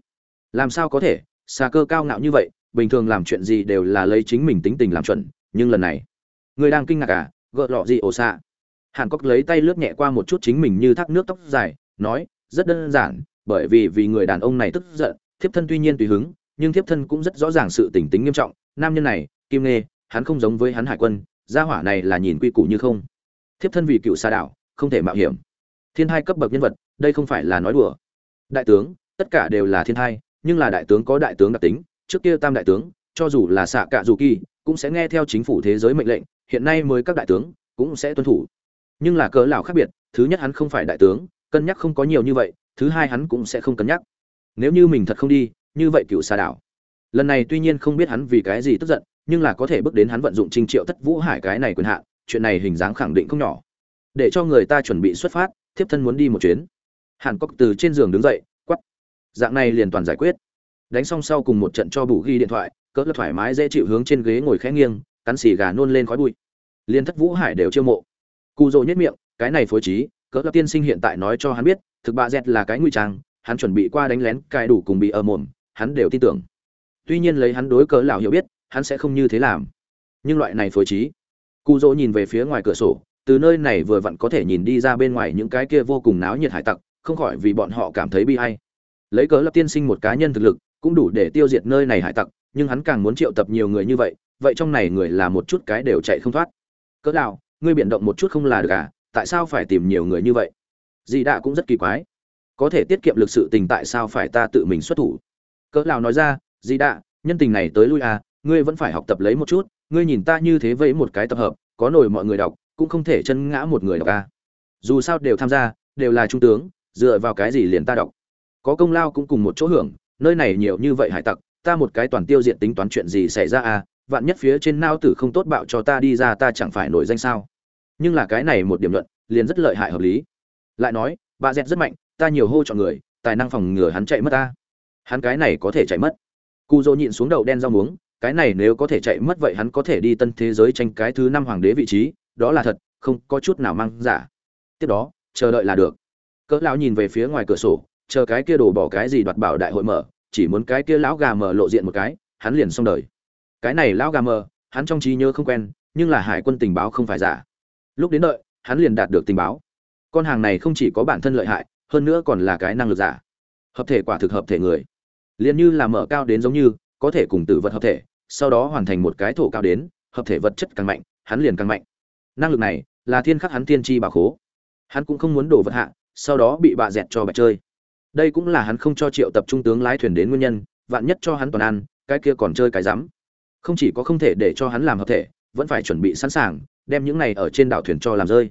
Làm sao có thể? Sa cơ cao ngạo như vậy, bình thường làm chuyện gì đều là lấy chính mình tính tình làm chuẩn, nhưng lần này, người đang kinh ngạc à? Gỡ lọ gì ổ xa. hàn cốc lấy tay lướt nhẹ qua một chút chính mình như thác nước tóc dài, nói, rất đơn giản, bởi vì vì người đàn ông này tức giận, thiếp thân tuy nhiên tùy hứng, nhưng thiếp thân cũng rất rõ ràng sự tình tính nghiêm trọng. Nam nhân này, kim nê hắn không giống với hắn hải quân, gia hỏa này là nhìn quy củ như không. Thiếp thân vì cựu xa đảo, không thể mạo hiểm. Thiên hai cấp bậc nhân vật, đây không phải là nói đùa. Đại tướng, tất cả đều là thiên hai, nhưng là đại tướng có đại tướng đặc tính, trước kia tam đại tướng, cho dù là xạ cạ dù kỳ, cũng sẽ nghe theo chính phủ thế giới mệnh lệnh, hiện nay mới các đại tướng, cũng sẽ tuân thủ. Nhưng là cỡ lão khác biệt, thứ nhất hắn không phải đại tướng, cân nhắc không có nhiều như vậy, thứ hai hắn cũng sẽ không cân nhắc. Nếu như mình thật không đi, như vậy cựu xa đảo. Lần này tuy nhiên không biết hắn vì cái gì tức giận nhưng là có thể bước đến hắn vận dụng trinh triệu thất vũ hải cái này quyền hạn, chuyện này hình dáng khẳng định không nhỏ. Để cho người ta chuẩn bị xuất phát, thiếp thân muốn đi một chuyến. Hàn cốc từ trên giường đứng dậy, quát. Dạng này liền toàn giải quyết. Đánh xong sau cùng một trận cho bù ghi điện thoại, cỡ là thoải mái dễ chịu hướng trên ghế ngồi khẽ nghiêng, cắn xì gà nôn lên khói bụi. Liên thất vũ hải đều chiêu mộ. Cù Dụ nhất miệng, cái này phối trí, cỡ là tiên sinh hiện tại nói cho hắn biết, thực bạ dẹt là cái nguy trang, hắn chuẩn bị qua đánh lén cai đủ cùng bị ở mồm, hắn đều tin tưởng. Tuy nhiên lấy hắn đối cỡ lão hiểu biết hắn sẽ không như thế làm. Nhưng loại này phối trí cụ dỗ nhìn về phía ngoài cửa sổ, từ nơi này vừa vặn có thể nhìn đi ra bên ngoài những cái kia vô cùng náo nhiệt hải tặc, không khỏi vì bọn họ cảm thấy bi hay lấy cớ lập tiên sinh một cá nhân thực lực, cũng đủ để tiêu diệt nơi này hải tặc, nhưng hắn càng muốn triệu tập nhiều người như vậy vậy trong này người là một chút cái đều chạy không thoát. Cỡ nào, ngươi biển động một chút không là được à tại sao phải tìm nhiều người như vậy? Dì đạ cũng rất kỳ quái. Có thể tiết kiệm lực sự tình tại sao phải ta tự mình xuất thủ? Cỡ nào nói ra dì đạ, nhân tình này tới lui à ngươi vẫn phải học tập lấy một chút, ngươi nhìn ta như thế vẫy một cái tập hợp, có nổi mọi người đọc, cũng không thể chân ngã một người đọc à dù sao đều tham gia, đều là trung tướng, dựa vào cái gì liền ta đọc? Có công lao cũng cùng một chỗ hưởng, nơi này nhiều như vậy hải tặc, ta một cái toàn tiêu diện tính toán chuyện gì xảy ra à vạn nhất phía trên nao tử không tốt bạo cho ta đi ra ta chẳng phải nổi danh sao? Nhưng là cái này một điểm luận, liền rất lợi hại hợp lý. Lại nói, bà dẹt rất mạnh, ta nhiều hô chọn người, tài năng phòng ngừa hắn chạy mất ta. Hắn cái này có thể chạy mất. Cụ dỗ nhịn xuống đầu đen rau muống cái này nếu có thể chạy mất vậy hắn có thể đi tân thế giới tranh cái thứ năm hoàng đế vị trí, đó là thật, không có chút nào mang giả. Tiếp đó, chờ đợi là được. Cỡ lão nhìn về phía ngoài cửa sổ, chờ cái kia đổ bỏ cái gì đoạt bảo đại hội mở, chỉ muốn cái kia lão gà mở lộ diện một cái, hắn liền xong đời. Cái này lão gà mờ hắn trong trí nhớ không quen, nhưng là hải quân tình báo không phải giả. Lúc đến đợi, hắn liền đạt được tình báo. Con hàng này không chỉ có bản thân lợi hại, hơn nữa còn là cái năng lực giả. Hợp thể quả thực hợp thể người. Liền như là mở cao đến giống như, có thể cùng tử vật hợp thể sau đó hoàn thành một cái thổ cao đến, hợp thể vật chất càng mạnh, hắn liền càng mạnh. Năng lực này là thiên khắc hắn tiên tri bà khố. Hắn cũng không muốn đổ vật hạ, sau đó bị bà dẹt cho bạch chơi. Đây cũng là hắn không cho triệu tập trung tướng lái thuyền đến nguyên nhân, vạn nhất cho hắn toàn ăn, cái kia còn chơi cái rắm. Không chỉ có không thể để cho hắn làm hợp thể, vẫn phải chuẩn bị sẵn sàng, đem những này ở trên đảo thuyền cho làm rơi.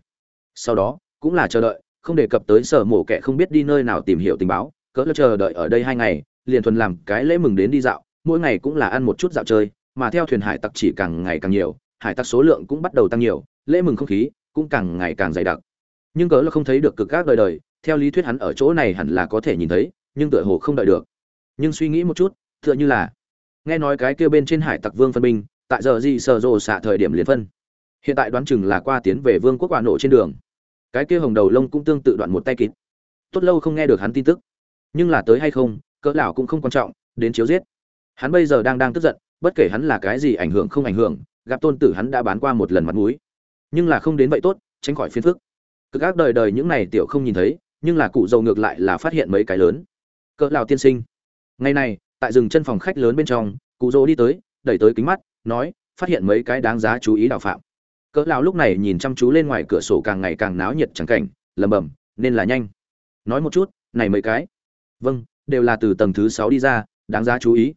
Sau đó, cũng là chờ đợi, không đề cập tới sở mổ kẻ không biết đi nơi nào tìm hiểu tình báo, cỡ chờ đợi ở đây hai ngày, liền thuần làm cái lễ mừng đến đi dạo mỗi ngày cũng là ăn một chút dạo chơi, mà theo thuyền hải tặc chỉ càng ngày càng nhiều, hải tặc số lượng cũng bắt đầu tăng nhiều, lễ mừng không khí cũng càng ngày càng dày đặc. Nhưng cỡ là không thấy được cực các đời đời, theo lý thuyết hắn ở chỗ này hẳn là có thể nhìn thấy, nhưng tựa hồ không đợi được. Nhưng suy nghĩ một chút, tựa như là, nghe nói cái kia bên trên hải tặc vương phân binh, tại giờ gì sờ rồ xạ thời điểm liền phân. Hiện tại đoán chừng là qua tiến về vương quốc quả nổ trên đường. Cái kia hồng đầu lông cũng tương tự đoạn một tay kín. tốt lâu không nghe được hắn tin tức. Nhưng là tới hay không, cỡ lão cũng không quan trọng, đến chiếu giết hắn bây giờ đang đang tức giận, bất kể hắn là cái gì ảnh hưởng không ảnh hưởng, gặp tôn tử hắn đã bán qua một lần mặt mũi. Nhưng là không đến vậy tốt, tránh khỏi phiền phức. Cực ác đời đời những này tiểu không nhìn thấy, nhưng là cụ dầu ngược lại là phát hiện mấy cái lớn. Cỡ lão tiên sinh. Ngày này, tại rừng chân phòng khách lớn bên trong, cụ dầu đi tới, đẩy tới kính mắt, nói, phát hiện mấy cái đáng giá chú ý đào phạm. Cỡ lão lúc này nhìn chăm chú lên ngoài cửa sổ càng ngày càng náo nhiệt chẳng cảnh lầm bầm nên là nhanh. Nói một chút, này mấy cái. Vâng đều là từ tầng thứ sáu đi ra, đáng giá chú ý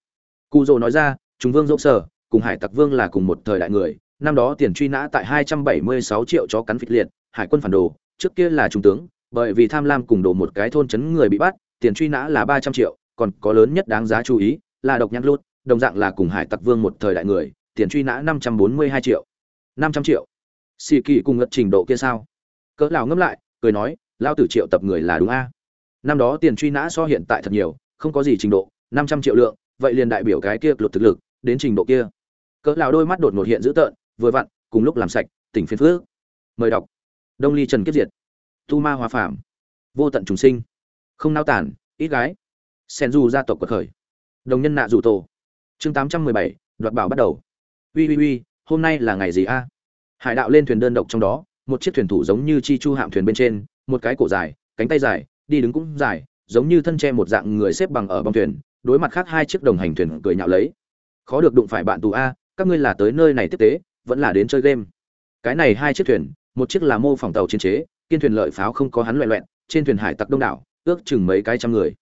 cụ dỗ nói ra, chúng vương dỗ sở, cùng hải tặc vương là cùng một thời đại người. Năm đó tiền truy nã tại hai trăm bảy mươi sáu triệu chó cắn phịch liệt, hải quân phản đồ. Trước kia là trung tướng, bởi vì tham lam cùng đổ một cái thôn chấn người bị bắt, tiền truy nã là ba trăm triệu, còn có lớn nhất đáng giá chú ý là độc nhãn lút, đồng dạng là cùng hải tặc vương một thời đại người, tiền truy nã năm trăm bốn mươi hai triệu. năm trăm triệu. Xì kỳ cùng ngất trình độ kia sao? Cỡ lão ngâm lại, cười nói lao tử triệu tập người là đúng a. Năm đó tiền truy nã so hiện tại thật nhiều, không có gì trình độ, năm trăm triệu lượng vậy liền đại biểu cái kia luật thực lực, đến trình độ kia. Cỡ lão đôi mắt đột ngột hiện dữ tợn, vừa vặn, cùng lúc làm sạch, tỉnh phiên phước mời đọc. Đông ly trần kiếp diệt. Tu ma hóa phạm vô tận trùng sinh. Không nao tản, ít gái. Sen du gia tộc quật khởi. Đồng nhân nạ rủ tổ. Chương tám trăm mười bảy, đoạt bảo bắt đầu. Uy uy uy, hôm nay là ngày gì a? Hải đạo lên thuyền đơn độc trong đó, một chiếc thuyền thủ giống như chi chu hạm thuyền bên trên, một cái cổ dài, cánh tay dài, đi đứng cũng dài, giống như thân tre một dạng người xếp bằng ở bong thuyền đối mặt khác hai chiếc đồng hành thuyền cười nhạo lấy. Khó được đụng phải bạn tù a, các ngươi là tới nơi này tiếp tế, vẫn là đến chơi game. Cái này hai chiếc thuyền, một chiếc là mô phỏng tàu chiến chế, kiên thuyền lợi pháo không có hắn loẹ loẹn, trên thuyền hải tặc đông đảo, ước chừng mấy cái trăm người.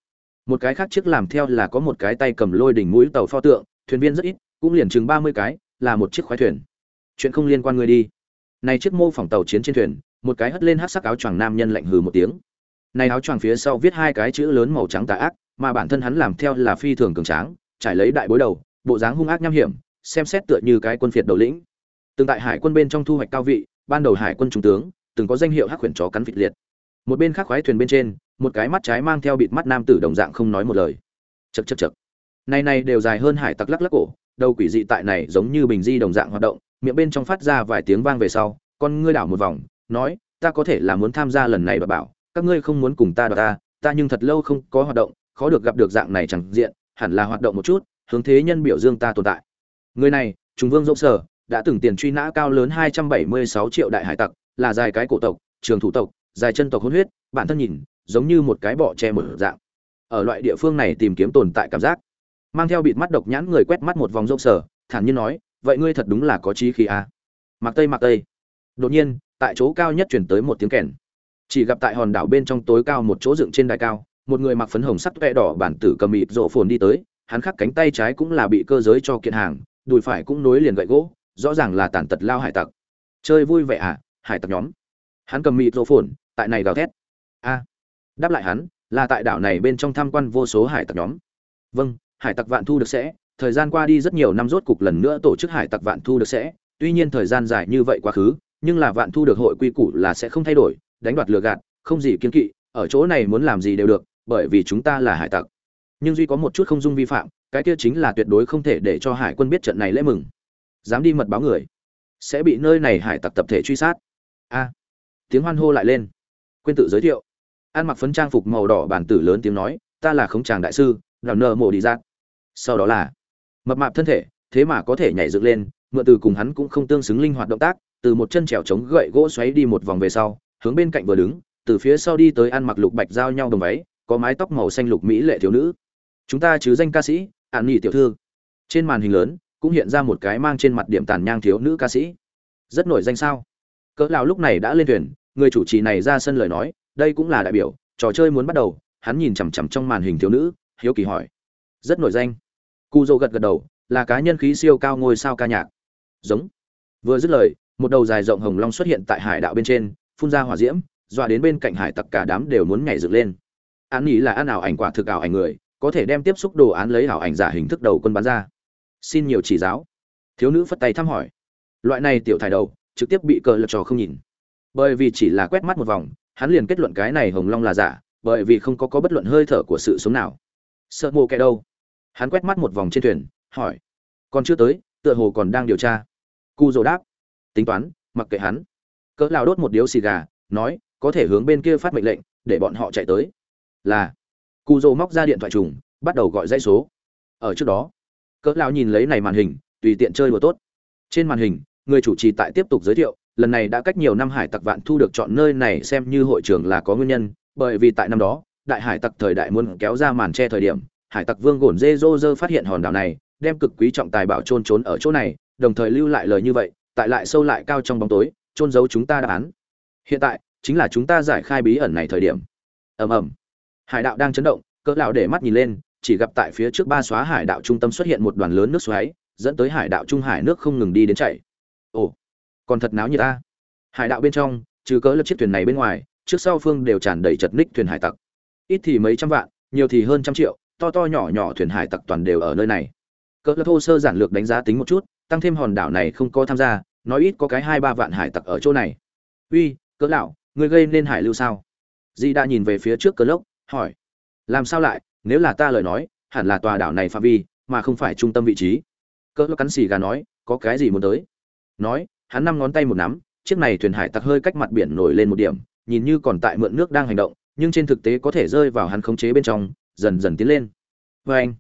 Một cái khác chiếc làm theo là có một cái tay cầm lôi đỉnh mũi tàu pho tượng, thuyền viên rất ít, cũng liền chừng ba mươi cái, là một chiếc khoái thuyền. Chuyện không liên quan người đi. Này chiếc mô phỏng tàu chiến trên thuyền, một cái hất lên hát sắc áo choàng nam nhân lạnh hừ một tiếng. Này áo choàng phía sau viết hai cái chữ lớn màu trắng tà ác mà bản thân hắn làm theo là phi thường cường tráng, trải lấy đại bối đầu, bộ dáng hung ác nham hiểm, xem xét tựa như cái quân phiệt đầu lĩnh. Từng tại hải quân bên trong thu hoạch cao vị, ban đầu hải quân trung tướng, từng có danh hiệu hắc khuyển chó cắn vịt liệt. Một bên khác khoái thuyền bên trên, một cái mắt trái mang theo bịt mắt nam tử đồng dạng không nói một lời. Chật chật chật này này đều dài hơn hải tặc lắc lắc cổ, đầu quỷ dị tại này giống như bình di đồng dạng hoạt động, miệng bên trong phát ra vài tiếng vang về sau, con ngươi đảo một vòng, nói, ta có thể là muốn tham gia lần này và bảo, các ngươi không muốn cùng ta đoạt ta ta nhưng thật lâu không có hoạt động khó được gặp được dạng này chẳng diện, hẳn là hoạt động một chút, hướng thế nhân biểu dương ta tồn tại. Người này trung vương dũng sở, đã từng tiền truy nã cao lớn hai trăm bảy mươi sáu triệu đại hải tặc, là dài cái cổ tộc, trường thủ tộc, dài chân tộc hôn huyết, bản thân nhìn, giống như một cái bọ che một dạng. Ở loại địa phương này tìm kiếm tồn tại cảm giác. Mang theo bịt mắt độc nhãn người quét mắt một vòng dũng sở, thản nhiên nói, vậy ngươi thật đúng là có trí khí à. mặc tây mặc tây. Đột nhiên, tại chỗ cao nhất chuyển tới một tiếng kèn. Chỉ gặp tại hòn đảo bên trong tối cao một chỗ dựng trên đài cao một người mặc phấn hồng sắc vẽ đỏ bản tử cầm mịt rộ phồn đi tới, hắn khắc cánh tay trái cũng là bị cơ giới cho kiện hàng, đùi phải cũng nối liền gậy gỗ, rõ ràng là tàn tật lao hải tặc. Chơi vui vẻ à hải tặc nhóm. Hắn cầm mịt rộ phồn, tại này gào thét. A. Đáp lại hắn, là tại đảo này bên trong tham quan vô số hải tặc nhóm. Vâng hải tặc vạn thu được sẽ, thời gian qua đi rất nhiều năm rốt cục lần nữa tổ chức hải tặc vạn thu được sẽ. Tuy nhiên thời gian dài như vậy quá khứ, nhưng là vạn thu được hội quy củ là sẽ không thay đổi, đánh đoạt lừa gạt, không gì kiên kỵ, ở chỗ này muốn làm gì đều được bởi vì chúng ta là hải tặc. Nhưng duy có một chút không dung vi phạm, cái kia chính là tuyệt đối không thể để cho hải quân biết trận này lễ mừng. Dám đi mật báo người, sẽ bị nơi này hải tặc tập thể truy sát. A. Tiếng hoan hô lại lên. Quên tự giới thiệu. Ăn mặc phấn trang phục màu đỏ bản tử lớn tiếng nói, ta là khống tràng đại sư làm nợ mộ đi giác. Sau đó là mập mạp thân thể, thế mà có thể nhảy dựng lên, mượn từ cùng hắn cũng không tương xứng linh hoạt động tác, từ một chân trèo chống gậy gỗ xoáy đi một vòng về sau, hướng bên cạnh vừa đứng, từ phía sau đi tới ăn mặc lục bạch giao nhau đồng váy có mái tóc màu xanh lục mỹ lệ thiếu nữ. Chúng ta chứ danh ca sĩ ạn nhị tiểu thư. Trên màn hình lớn, cũng hiện ra một cái mang trên mặt điểm tàn nhang thiếu nữ ca sĩ. Rất nổi danh sao? Cỡ lão lúc này đã lên thuyền, người chủ trì này ra sân lời nói, đây cũng là đại biểu, trò chơi muốn bắt đầu, hắn nhìn chằm chằm trong màn hình thiếu nữ, hiếu kỳ hỏi. Rất nổi danh. Cu dô gật gật đầu, là cá nhân khí siêu cao ngôi sao ca nhạc. Giống. Vừa dứt lời, một đầu dài rộng hồng long xuất hiện tại hải đạo bên trên, phun ra hỏa diễm, dọa đến bên cạnh hải tặc cả đám đều muốn nhảy dựng lên. Án nghĩ là ăn ảo ảnh quả thực ảo ảnh người, có thể đem tiếp xúc đồ án lấy ảo ảnh giả hình thức đầu quân bán ra. Xin nhiều chỉ giáo. Thiếu nữ phất tay thăm hỏi. Loại này tiểu thải đầu, trực tiếp bị cờ lật trò không nhìn. Bởi vì chỉ là quét mắt một vòng, hắn liền kết luận cái này hồng long là giả, bởi vì không có có bất luận hơi thở của sự sống nào. Sợ mộ kẻ đâu? Hắn quét mắt một vòng trên thuyền, hỏi. Còn chưa tới, tựa hồ còn đang điều tra. Cu dồ đáp. Tính toán, mặc kệ hắn. Cỡ lao đốt một điếu xì gà, nói, có thể hướng bên kia phát mệnh lệnh, để bọn họ chạy tới là, cụ dỗ móc ra điện thoại trùng, bắt đầu gọi dãy số. Ở trước đó, cỡ lão nhìn lấy này màn hình, tùy tiện chơi đùa tốt. Trên màn hình, người chủ trì tại tiếp tục giới thiệu, lần này đã cách nhiều năm hải tặc vạn thu được chọn nơi này xem như hội trường là có nguyên nhân, bởi vì tại năm đó, đại hải tặc thời đại muốn kéo ra màn che thời điểm, hải tặc vương gồn dê dô dơ phát hiện hòn đảo này, đem cực quý trọng tài bảo trôn trốn ở chỗ này, đồng thời lưu lại lời như vậy, tại lại sâu lại cao trong bóng tối trôn giấu chúng ta đáp án. Hiện tại, chính là chúng ta giải khai bí ẩn này thời điểm. Ầm ầm hải đạo đang chấn động, cỡ lão để mắt nhìn lên, chỉ gặp tại phía trước ba xóa hải đạo trung tâm xuất hiện một đoàn lớn nước xoáy, dẫn tới hải đạo trung hải nước không ngừng đi đến chảy. Ồ, còn thật náo như ta. Hải đạo bên trong, trừ cỡ lập chiếc thuyền này bên ngoài, trước sau phương đều tràn đầy chật ních thuyền hải tặc. Ít thì mấy trăm vạn, nhiều thì hơn trăm triệu, to to nhỏ nhỏ thuyền hải tặc toàn đều ở nơi này. Cỡ lập thô sơ giản lược đánh giá tính một chút, tăng thêm hòn đảo này không có tham gia, nói ít có cái hai ba vạn hải tặc ở chỗ này. Uy, cỡ lão người gây nên hải lưu sao? Di đã nhìn về phía trước cỡ lốc hỏi. Làm sao lại? Nếu là ta lời nói, hẳn là tòa đảo này phạm vi, mà không phải trung tâm vị trí. Cỡ cắn xì gà nói, có cái gì muốn tới? Nói, hắn năm ngón tay một nắm, chiếc này thuyền hải tặc hơi cách mặt biển nổi lên một điểm, nhìn như còn tại mượn nước đang hành động, nhưng trên thực tế có thể rơi vào hắn khống chế bên trong, dần dần tiến lên. Vê anh,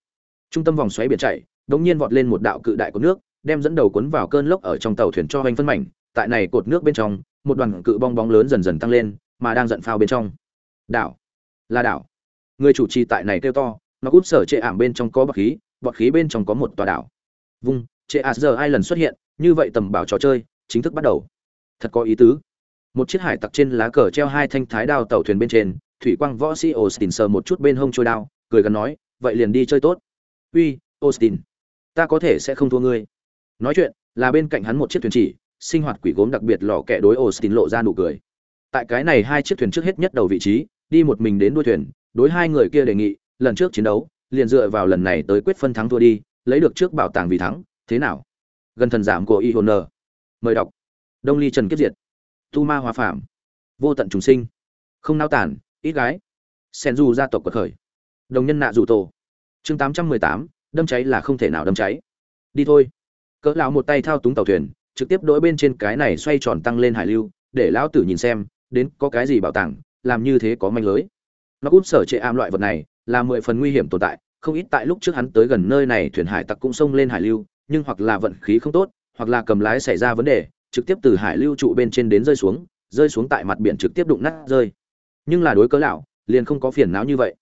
trung tâm vòng xoáy biển chạy, đột nhiên vọt lên một đạo cự đại của nước, đem dẫn đầu cuốn vào cơn lốc ở trong tàu thuyền cho anh phân mảnh. Tại này cột nước bên trong, một đoàn cự bong bóng lớn dần dần tăng lên, mà đang giận phao bên trong. Đảo là đảo. Người chủ trì tại này kêu to, nó cút sở trệ ảm bên trong có bọt khí bọt khí bên trong có một tòa đảo. Vung trệ ạt giờ hai lần xuất hiện, như vậy tầm bảo trò chơi, chính thức bắt đầu. Thật có ý tứ. Một chiếc hải tặc trên lá cờ treo hai thanh thái đao tàu thuyền bên trên, thủy quang võ sĩ austin sờ một chút bên hông trôi đao, cười gần nói, vậy liền đi chơi tốt. Uy, austin, ta có thể sẽ không thua ngươi. Nói chuyện, là bên cạnh hắn một chiếc thuyền chỉ, sinh hoạt quỷ gốm đặc biệt lò kẹ đối austin lộ ra nụ cười. Tại cái này hai chiếc thuyền trước hết nhất đầu vị trí đi một mình đến đuôi thuyền, đối hai người kia đề nghị, lần trước chiến đấu, liền dựa vào lần này tới quyết phân thắng thua đi, lấy được trước bảo tàng vì thắng, thế nào? Gần thần giảm của y hồn mời đọc. Đông ly trần kiếp diệt. Tu ma hòa phạm vô tận trùng sinh. Không nao tản, ít gái. Sen du gia tộc của khởi. Đồng nhân nạ dù tổ. Chương tám trăm mười tám, đâm cháy là không thể nào đâm cháy. Đi thôi. Cỡ lão một tay thao túng tàu thuyền, trực tiếp đỗi bên trên cái này xoay tròn tăng lên hải lưu, để lão tử nhìn xem, đến có cái gì bảo tàng làm như thế có manh lưới. Nó cút sở trệ am loại vật này là mười phần nguy hiểm tồn tại, không ít tại lúc trước hắn tới gần nơi này thuyền hải tặc cũng xông lên hải lưu, nhưng hoặc là vận khí không tốt, hoặc là cầm lái xảy ra vấn đề, trực tiếp từ hải lưu trụ bên trên đến rơi xuống rơi xuống tại mặt biển trực tiếp đụng nát rơi. Nhưng là đối cớ lão, liền không có phiền não như vậy.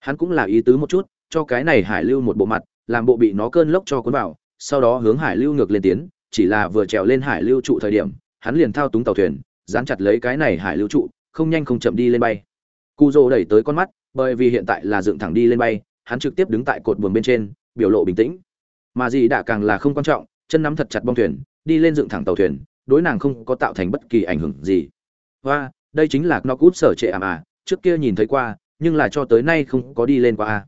Hắn cũng là ý tứ một chút, cho cái này hải lưu một bộ mặt, làm bộ bị nó cơn lốc cho cuốn vào, sau đó hướng hải lưu ngược lên tiến, chỉ là vừa trèo lên hải lưu trụ thời điểm, hắn liền thao túng tàu thuyền, dán chặt lấy cái này hải lưu trụ không nhanh không chậm đi lên bay. Cu dô đẩy tới con mắt, bởi vì hiện tại là dựng thẳng đi lên bay, hắn trực tiếp đứng tại cột buồng bên trên, biểu lộ bình tĩnh. Mà gì đã càng là không quan trọng, chân nắm thật chặt bong thuyền, đi lên dựng thẳng tàu thuyền, đối nàng không có tạo thành bất kỳ ảnh hưởng gì. Và đây chính là nó cút sở trệ ảm à trước kia nhìn thấy qua, nhưng là cho tới nay không có đi lên qua à.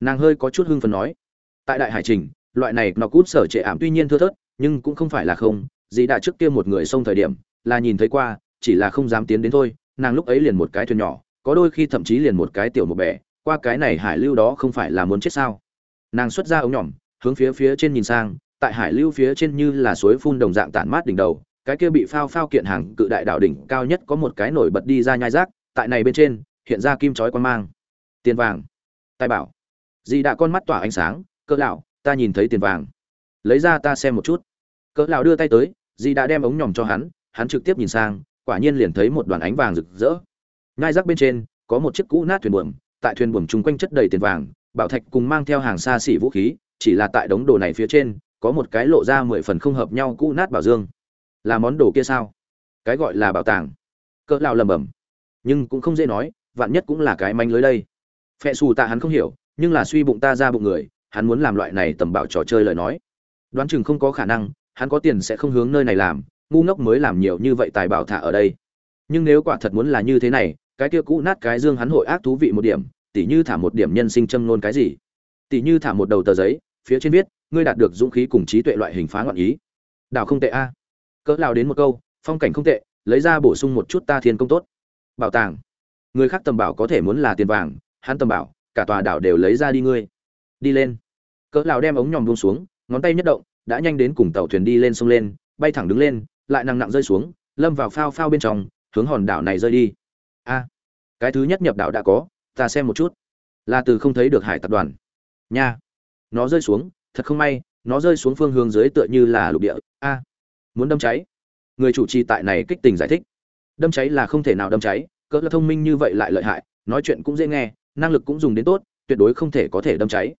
Nàng hơi có chút hưng phấn nói. Tại đại hải trình, loại này nó cút sở trệ ảm tuy nhiên thưa thớt, nhưng cũng không phải là không. Dì đã trước kia một người xông thời điểm, là nhìn thấy qua, chỉ là không dám tiến đến thôi nàng lúc ấy liền một cái thuyền nhỏ, có đôi khi thậm chí liền một cái tiểu một bè, qua cái này hải lưu đó không phải là muốn chết sao? Nàng xuất ra ống nhỏm, hướng phía phía trên nhìn sang, tại hải lưu phía trên như là suối phun đồng dạng tản mát đỉnh đầu, cái kia bị phao phao kiện hàng cự đại đảo đỉnh cao nhất có một cái nổi bật đi ra nhai rác, tại này bên trên, hiện ra kim chói quan mang. Tiền vàng. Tài bảo. Dì đã con mắt tỏa ánh sáng, cỡ lão, ta nhìn thấy tiền vàng. Lấy ra ta xem một chút. Cỡ lão đưa tay tới, dì đã đem ống nhòm cho hắn hắn trực tiếp nhìn sang quả nhiên liền thấy một đoàn ánh vàng rực rỡ. Ngay rác bên trên, có một chiếc cũ nát thuyền buồm, tại thuyền buồm chung quanh chất đầy tiền vàng, bảo thạch cùng mang theo hàng xa xỉ vũ khí, chỉ là tại đống đồ này phía trên, có một cái lộ ra mười phần không hợp nhau cũ nát bảo dương. Là món đồ kia sao? Cái gọi là bảo tàng. Cỡ lão lầm bầm nhưng cũng không dễ nói, vạn nhất cũng là cái manh lưới đây. Phệ xù tạ hắn không hiểu, nhưng là suy bụng ta ra bụng người, hắn muốn làm loại này tầm bảo trò chơi lời nói. Đoán chừng không có khả năng, hắn có tiền sẽ không hướng nơi này làm ngu ngốc mới làm nhiều như vậy tài bảo thả ở đây. Nhưng nếu quả thật muốn là như thế này, cái kia cũ nát cái dương hắn hội ác thú vị một điểm, tỉ như thả một điểm nhân sinh châm nôn cái gì? Tỉ như thả một đầu tờ giấy, phía trên viết, ngươi đạt được dũng khí cùng trí tuệ loại hình phá ngọn ý. Đảo không tệ a. Cỡ lao đến một câu, phong cảnh không tệ, lấy ra bổ sung một chút ta thiên công tốt. Bảo tàng. Người khác tầm bảo có thể muốn là tiền vàng, hắn tầm bảo, cả tòa đảo đều lấy ra đi ngươi. Đi lên. Cỡ lao đem ống nhòm buông xuống, ngón tay nhất động, đã nhanh đến cùng tàu thuyền đi lên sông lên, bay thẳng đứng lên lại nặng nặng rơi xuống, lâm vào phao phao bên trong, hướng hòn đảo này rơi đi. A, cái thứ nhất nhập đảo đã có, ta xem một chút. Là từ không thấy được hải tập đoàn. Nha, nó rơi xuống, thật không may, nó rơi xuống phương hướng dưới tựa như là lục địa. A, muốn đâm cháy. Người chủ trì tại này kích tình giải thích. Đâm cháy là không thể nào đâm cháy, cỡ là thông minh như vậy lại lợi hại, nói chuyện cũng dễ nghe, năng lực cũng dùng đến tốt, tuyệt đối không thể có thể đâm cháy.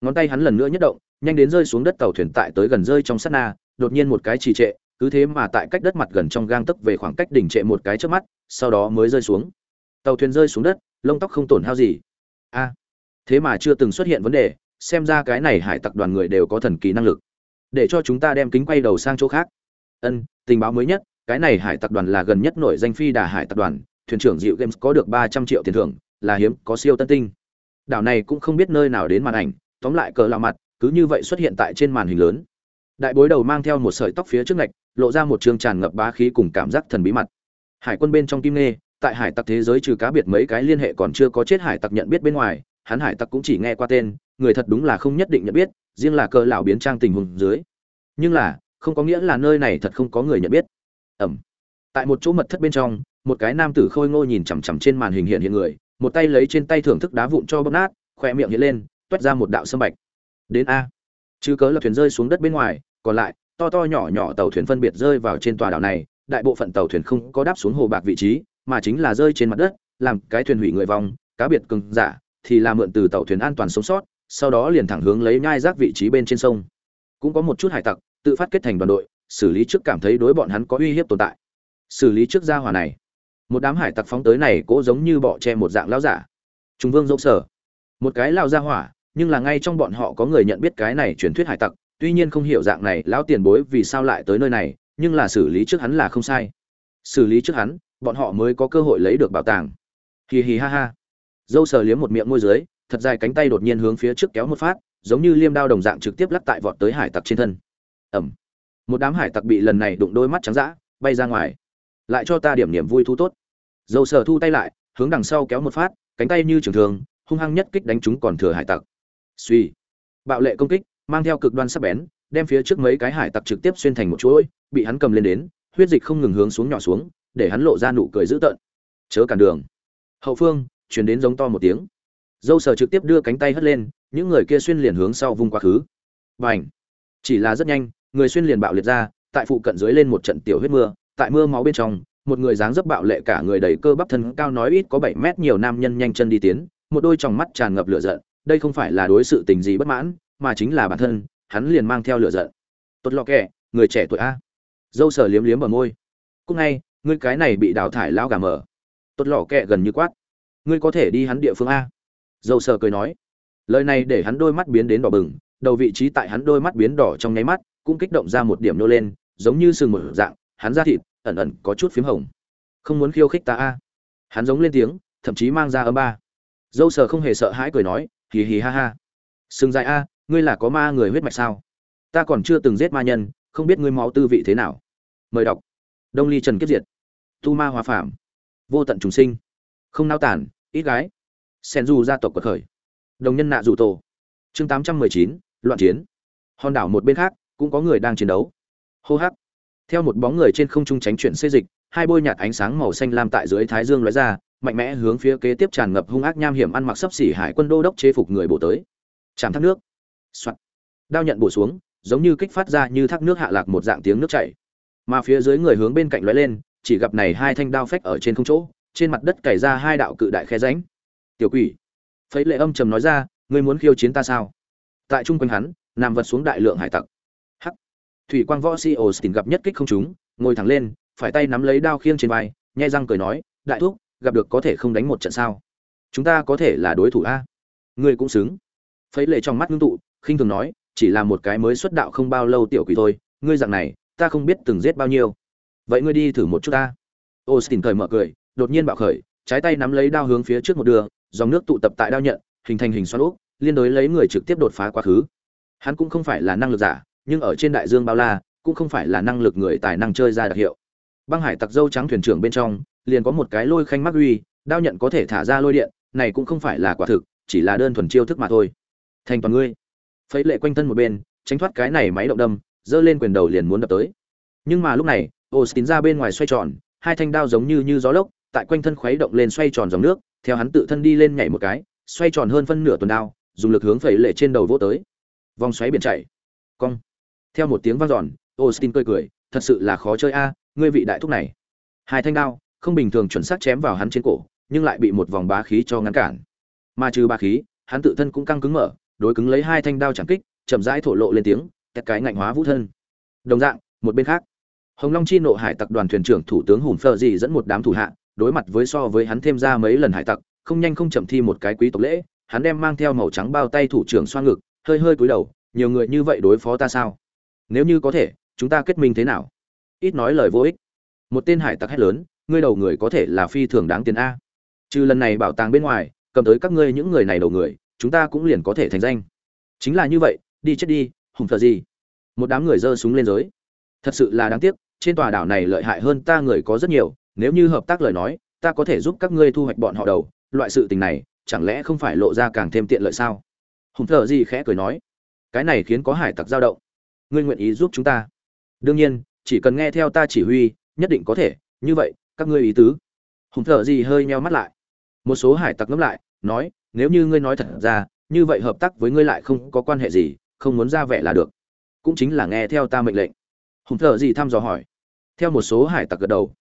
Ngón tay hắn lần nữa nhất động, nhanh đến rơi xuống đất tàu thuyền tại tới gần rơi trong sát na, đột nhiên một cái trì trệ cứ thế mà tại cách đất mặt gần trong gang tấc về khoảng cách đỉnh trệ một cái trước mắt, sau đó mới rơi xuống. Tàu thuyền rơi xuống đất, lông tóc không tổn hao gì. A, thế mà chưa từng xuất hiện vấn đề, xem ra cái này hải tặc đoàn người đều có thần kỳ năng lực. Để cho chúng ta đem kính quay đầu sang chỗ khác. Ân, tình báo mới nhất, cái này hải tặc đoàn là gần nhất nổi danh phi đà hải tặc đoàn, thuyền trưởng dịu games có được ba trăm triệu tiền thưởng, là hiếm, có siêu tân tinh. Đảo này cũng không biết nơi nào đến màn ảnh, tóm lại cờ lạ mặt, cứ như vậy xuất hiện tại trên màn hình lớn. Đại bối đầu mang theo một sợi tóc phía trước ngạch lộ ra một trường tràn ngập bá khí cùng cảm giác thần bí mặt. Hải quân bên trong kim nê tại hải tặc thế giới trừ cá biệt mấy cái liên hệ còn chưa có chết hải tặc nhận biết bên ngoài, hắn hải tặc cũng chỉ nghe qua tên, người thật đúng là không nhất định nhận biết, riêng là cờ lão biến trang tình huống dưới. Nhưng là, không có nghĩa là nơi này thật không có người nhận biết. Ẩm. Tại một chỗ mật thất bên trong, một cái nam tử khôi ngô nhìn chằm chằm trên màn hình hiện hiện người, một tay lấy trên tay thưởng thức đá vụn cho bóp nát khoe miệng hiện lên toét ra một đạo sâm bạch. Đến a. Chứ cớ là thuyền rơi xuống đất bên ngoài, còn lại to to nhỏ nhỏ tàu thuyền phân biệt rơi vào trên tòa đảo này, đại bộ phận tàu thuyền không có đáp xuống hồ bạc vị trí, mà chính là rơi trên mặt đất, làm cái thuyền hủy người vong, cá biệt cường giả, thì là mượn từ tàu thuyền an toàn sống sót, sau đó liền thẳng hướng lấy nhai rác vị trí bên trên sông. Cũng có một chút hải tặc, tự phát kết thành đoàn đội, xử lý trước cảm thấy đối bọn hắn có uy hiếp tồn tại. Xử lý trước gia hòa này. Một đám hải tặc phóng tới này cố giống như bọ che một dạng lão giả. Trung vương dỗ sở. Một cái lao gia hỏa, nhưng là ngay trong bọn họ có người nhận biết cái này truyền thuyết hải tặc tuy nhiên không hiểu dạng này, lão tiền bối vì sao lại tới nơi này, nhưng là xử lý trước hắn là không sai. Xử lý trước hắn, bọn họ mới có cơ hội lấy được bảo tàng. Hì hì ha ha. Dâu sờ liếm một miệng môi dưới, thật dài cánh tay đột nhiên hướng phía trước kéo một phát, giống như liêm đao đồng dạng trực tiếp lắc tại vọt tới hải tặc trên thân. Ẩm. Một đám hải tặc bị lần này đụng đôi mắt trắng dã, bay ra ngoài. Lại cho ta điểm niềm vui thu tốt. Dâu sờ thu tay lại, hướng đằng sau kéo một phát, cánh tay như trường thường, hung hăng nhất kích đánh chúng còn thừa hải tặc. Suy bạo lệ công kích mang theo cực đoan sắc bén, đem phía trước mấy cái hải tặc trực tiếp xuyên thành một chuỗi, bị hắn cầm lên đến, huyết dịch không ngừng hướng xuống nhỏ xuống, để hắn lộ ra nụ cười dữ tợn. Chớ cản đường. Hậu phương, truyền đến giống to một tiếng. Dâu sờ trực tiếp đưa cánh tay hất lên, những người kia xuyên liền hướng sau vung quá khứ. Bành. chỉ là rất nhanh, người xuyên liền bạo liệt ra, tại phụ cận dưới lên một trận tiểu huyết mưa, tại mưa máu bên trong, một người dáng dấp bạo lệ cả người đầy cơ bắp thân cao nói ít có bảy mét nhiều nam nhân nhanh chân đi tiến, một đôi tròng mắt tràn ngập lửa giận, đây không phải là đối sự tình gì bất mãn mà chính là bản thân, hắn liền mang theo lửa giận. Tốt lọ kẹ, người trẻ tuổi a. Dâu sờ liếm liếm ở môi. Cúc ngay, ngươi cái này bị đào thải lao gà mở tốt lọ kẹ gần như quát. Ngươi có thể đi hắn địa phương a. Dâu sờ cười nói. Lời này để hắn đôi mắt biến đến đỏ bừng, đầu vị trí tại hắn đôi mắt biến đỏ trong nháy mắt, cũng kích động ra một điểm nô lên, giống như sừng một dạng, hắn ra thịt, ẩn ẩn có chút phím hồng. Không muốn khiêu khích ta a. Hắn giống lên tiếng, thậm chí mang ra âm ba. Dâu sờ không hề sợ hãi cười nói, hì hì ha ha. Sừng dài a ngươi là có ma người huyết mạch sao? Ta còn chưa từng giết ma nhân, không biết ngươi máu tư vị thế nào. Mời đọc. Đông ly trần kiếp diệt. Tu ma hòa phạm vô tận trùng sinh. Không nao tản, ít gái. Sen du gia tộc của khởi. Đồng nhân nạ dù tổ. Chương tám trăm mười chín, loạn chiến. Hòn đảo một bên khác, cũng có người đang chiến đấu. Hô hắc. Theo một bóng người trên không trung tránh chuyển xê dịch, hai bôi nhạt ánh sáng màu xanh lam tại dưới thái dương lóe ra, mạnh mẽ hướng phía kế tiếp tràn ngập hung ác nham hiểm ăn mặc sấp xỉ hải quân đô đốc chế phục người bổ tới. Chạm thác nước. Soạt. đao nhận bổ xuống, giống như kích phát ra như thác nước hạ lạc một dạng tiếng nước chảy. Mà phía dưới người hướng bên cạnh lóe lên, chỉ gặp này hai thanh đao phách ở trên không chỗ, trên mặt đất cày ra hai đạo cự đại khe ránh tiểu quỷ. Phấy lệ âm trầm nói ra, ngươi muốn khiêu chiến ta sao? Tại trung quanh hắn nằm vật xuống đại lượng hải tặc. Hắc. Thủy quang võ si austin gặp nhất kích không chúng ngồi thẳng lên, phải tay nắm lấy đao khiêng trên vai, nhai răng cười nói, đại thúc, gặp được có thể không đánh một trận sao? Chúng ta có thể là đối thủ a. Ngươi cũng xứng. Phấy lệ trong mắt ngưng tụ khinh thường nói chỉ là một cái mới xuất đạo không bao lâu tiểu quỷ thôi ngươi dạng này ta không biết từng giết bao nhiêu. Vậy ngươi đi thử một chút ta. Austin cười mở cười đột nhiên bạo khởi trái tay nắm lấy đao hướng phía trước một đường dòng nước tụ tập tại đao nhận hình thành hình xoắn ốc, liên đối lấy người trực tiếp đột phá quá khứ. Hắn cũng không phải là năng lực giả nhưng ở trên đại dương bao la cũng không phải là năng lực người tài năng chơi ra đặc hiệu. Băng hải tặc dâu trắng thuyền trưởng bên trong liền có một cái lôi khanh mắc uy đao nhận có thể thả ra lôi điện này cũng không phải là quả thực chỉ là đơn thuần chiêu thức mà thôi. Thành toàn ngươi phấy lệ quanh thân một bên, tránh thoát cái này máy động đâm, giơ lên quyền đầu liền muốn đập tới. Nhưng mà lúc này, austin ra bên ngoài xoay tròn, hai thanh đao giống như như gió lốc, tại quanh thân khuấy động lên xoay tròn dòng nước, theo hắn tự thân đi lên nhảy một cái, xoay tròn hơn phân nửa tuần đao, dùng lực hướng phẩy lệ trên đầu vỗ tới. Vòng xoáy biển chảy. Cong. Theo một tiếng vang dọn, austin cười cười, thật sự là khó chơi a, ngươi vị đại thúc này. Hai thanh đao, không bình thường chuẩn xác chém vào hắn trên cổ, nhưng lại bị một vòng bá khí cho ngăn cản. Mà trừ bá khí, hắn tự thân cũng căng cứng mở đối cứng lấy hai thanh đao chẳng kích, chậm rãi thổ lộ lên tiếng các cái ngạnh hóa vũ thân. Đồng dạng, một bên khác, hồng long chi nộ hải tặc đoàn thuyền trưởng thủ tướng hùn phờ dị dẫn một đám thủ hạ, đối mặt với so với hắn thêm ra mấy lần hải tặc, không nhanh không chậm thi một cái quý tộc lễ, hắn đem mang theo màu trắng bao tay thủ trưởng xoa ngực, hơi hơi cúi đầu, nhiều người như vậy đối phó ta sao? Nếu như có thể, chúng ta kết minh thế nào? Ít nói lời vô ích. Một tên hải tặc hét lớn, ngươi đầu người có thể là phi thường đáng tiền a. Trừ lần này bảo tàng bên ngoài, cầm tới các ngươi những người này đầu người chúng ta cũng liền có thể thành danh. Chính là như vậy, đi chết đi, hùng thờ gì? Một đám người giơ súng lên giới. Thật sự là đáng tiếc, trên tòa đảo này lợi hại hơn ta người có rất nhiều, nếu như hợp tác lời nói, ta có thể giúp các ngươi thu hoạch bọn họ đầu. Loại sự tình này, chẳng lẽ không phải lộ ra càng thêm tiện lợi sao? Hùng thờ gì khẽ cười nói. Cái này khiến có hải tặc dao động. Ngươi nguyện ý giúp chúng ta? Đương nhiên, chỉ cần nghe theo ta chỉ huy, nhất định có thể. Như vậy, các ngươi ý tứ. Hùng thợ gì hơi nheo mắt lại. Một số hải tặc ngẫm lại, nói nếu như ngươi nói thật ra, như vậy hợp tác với ngươi lại không có quan hệ gì, không muốn ra vẻ là được. Cũng chính là nghe theo ta mệnh lệnh. Hùng thợ gì thăm dò hỏi. Theo một số hải tặc gật đầu.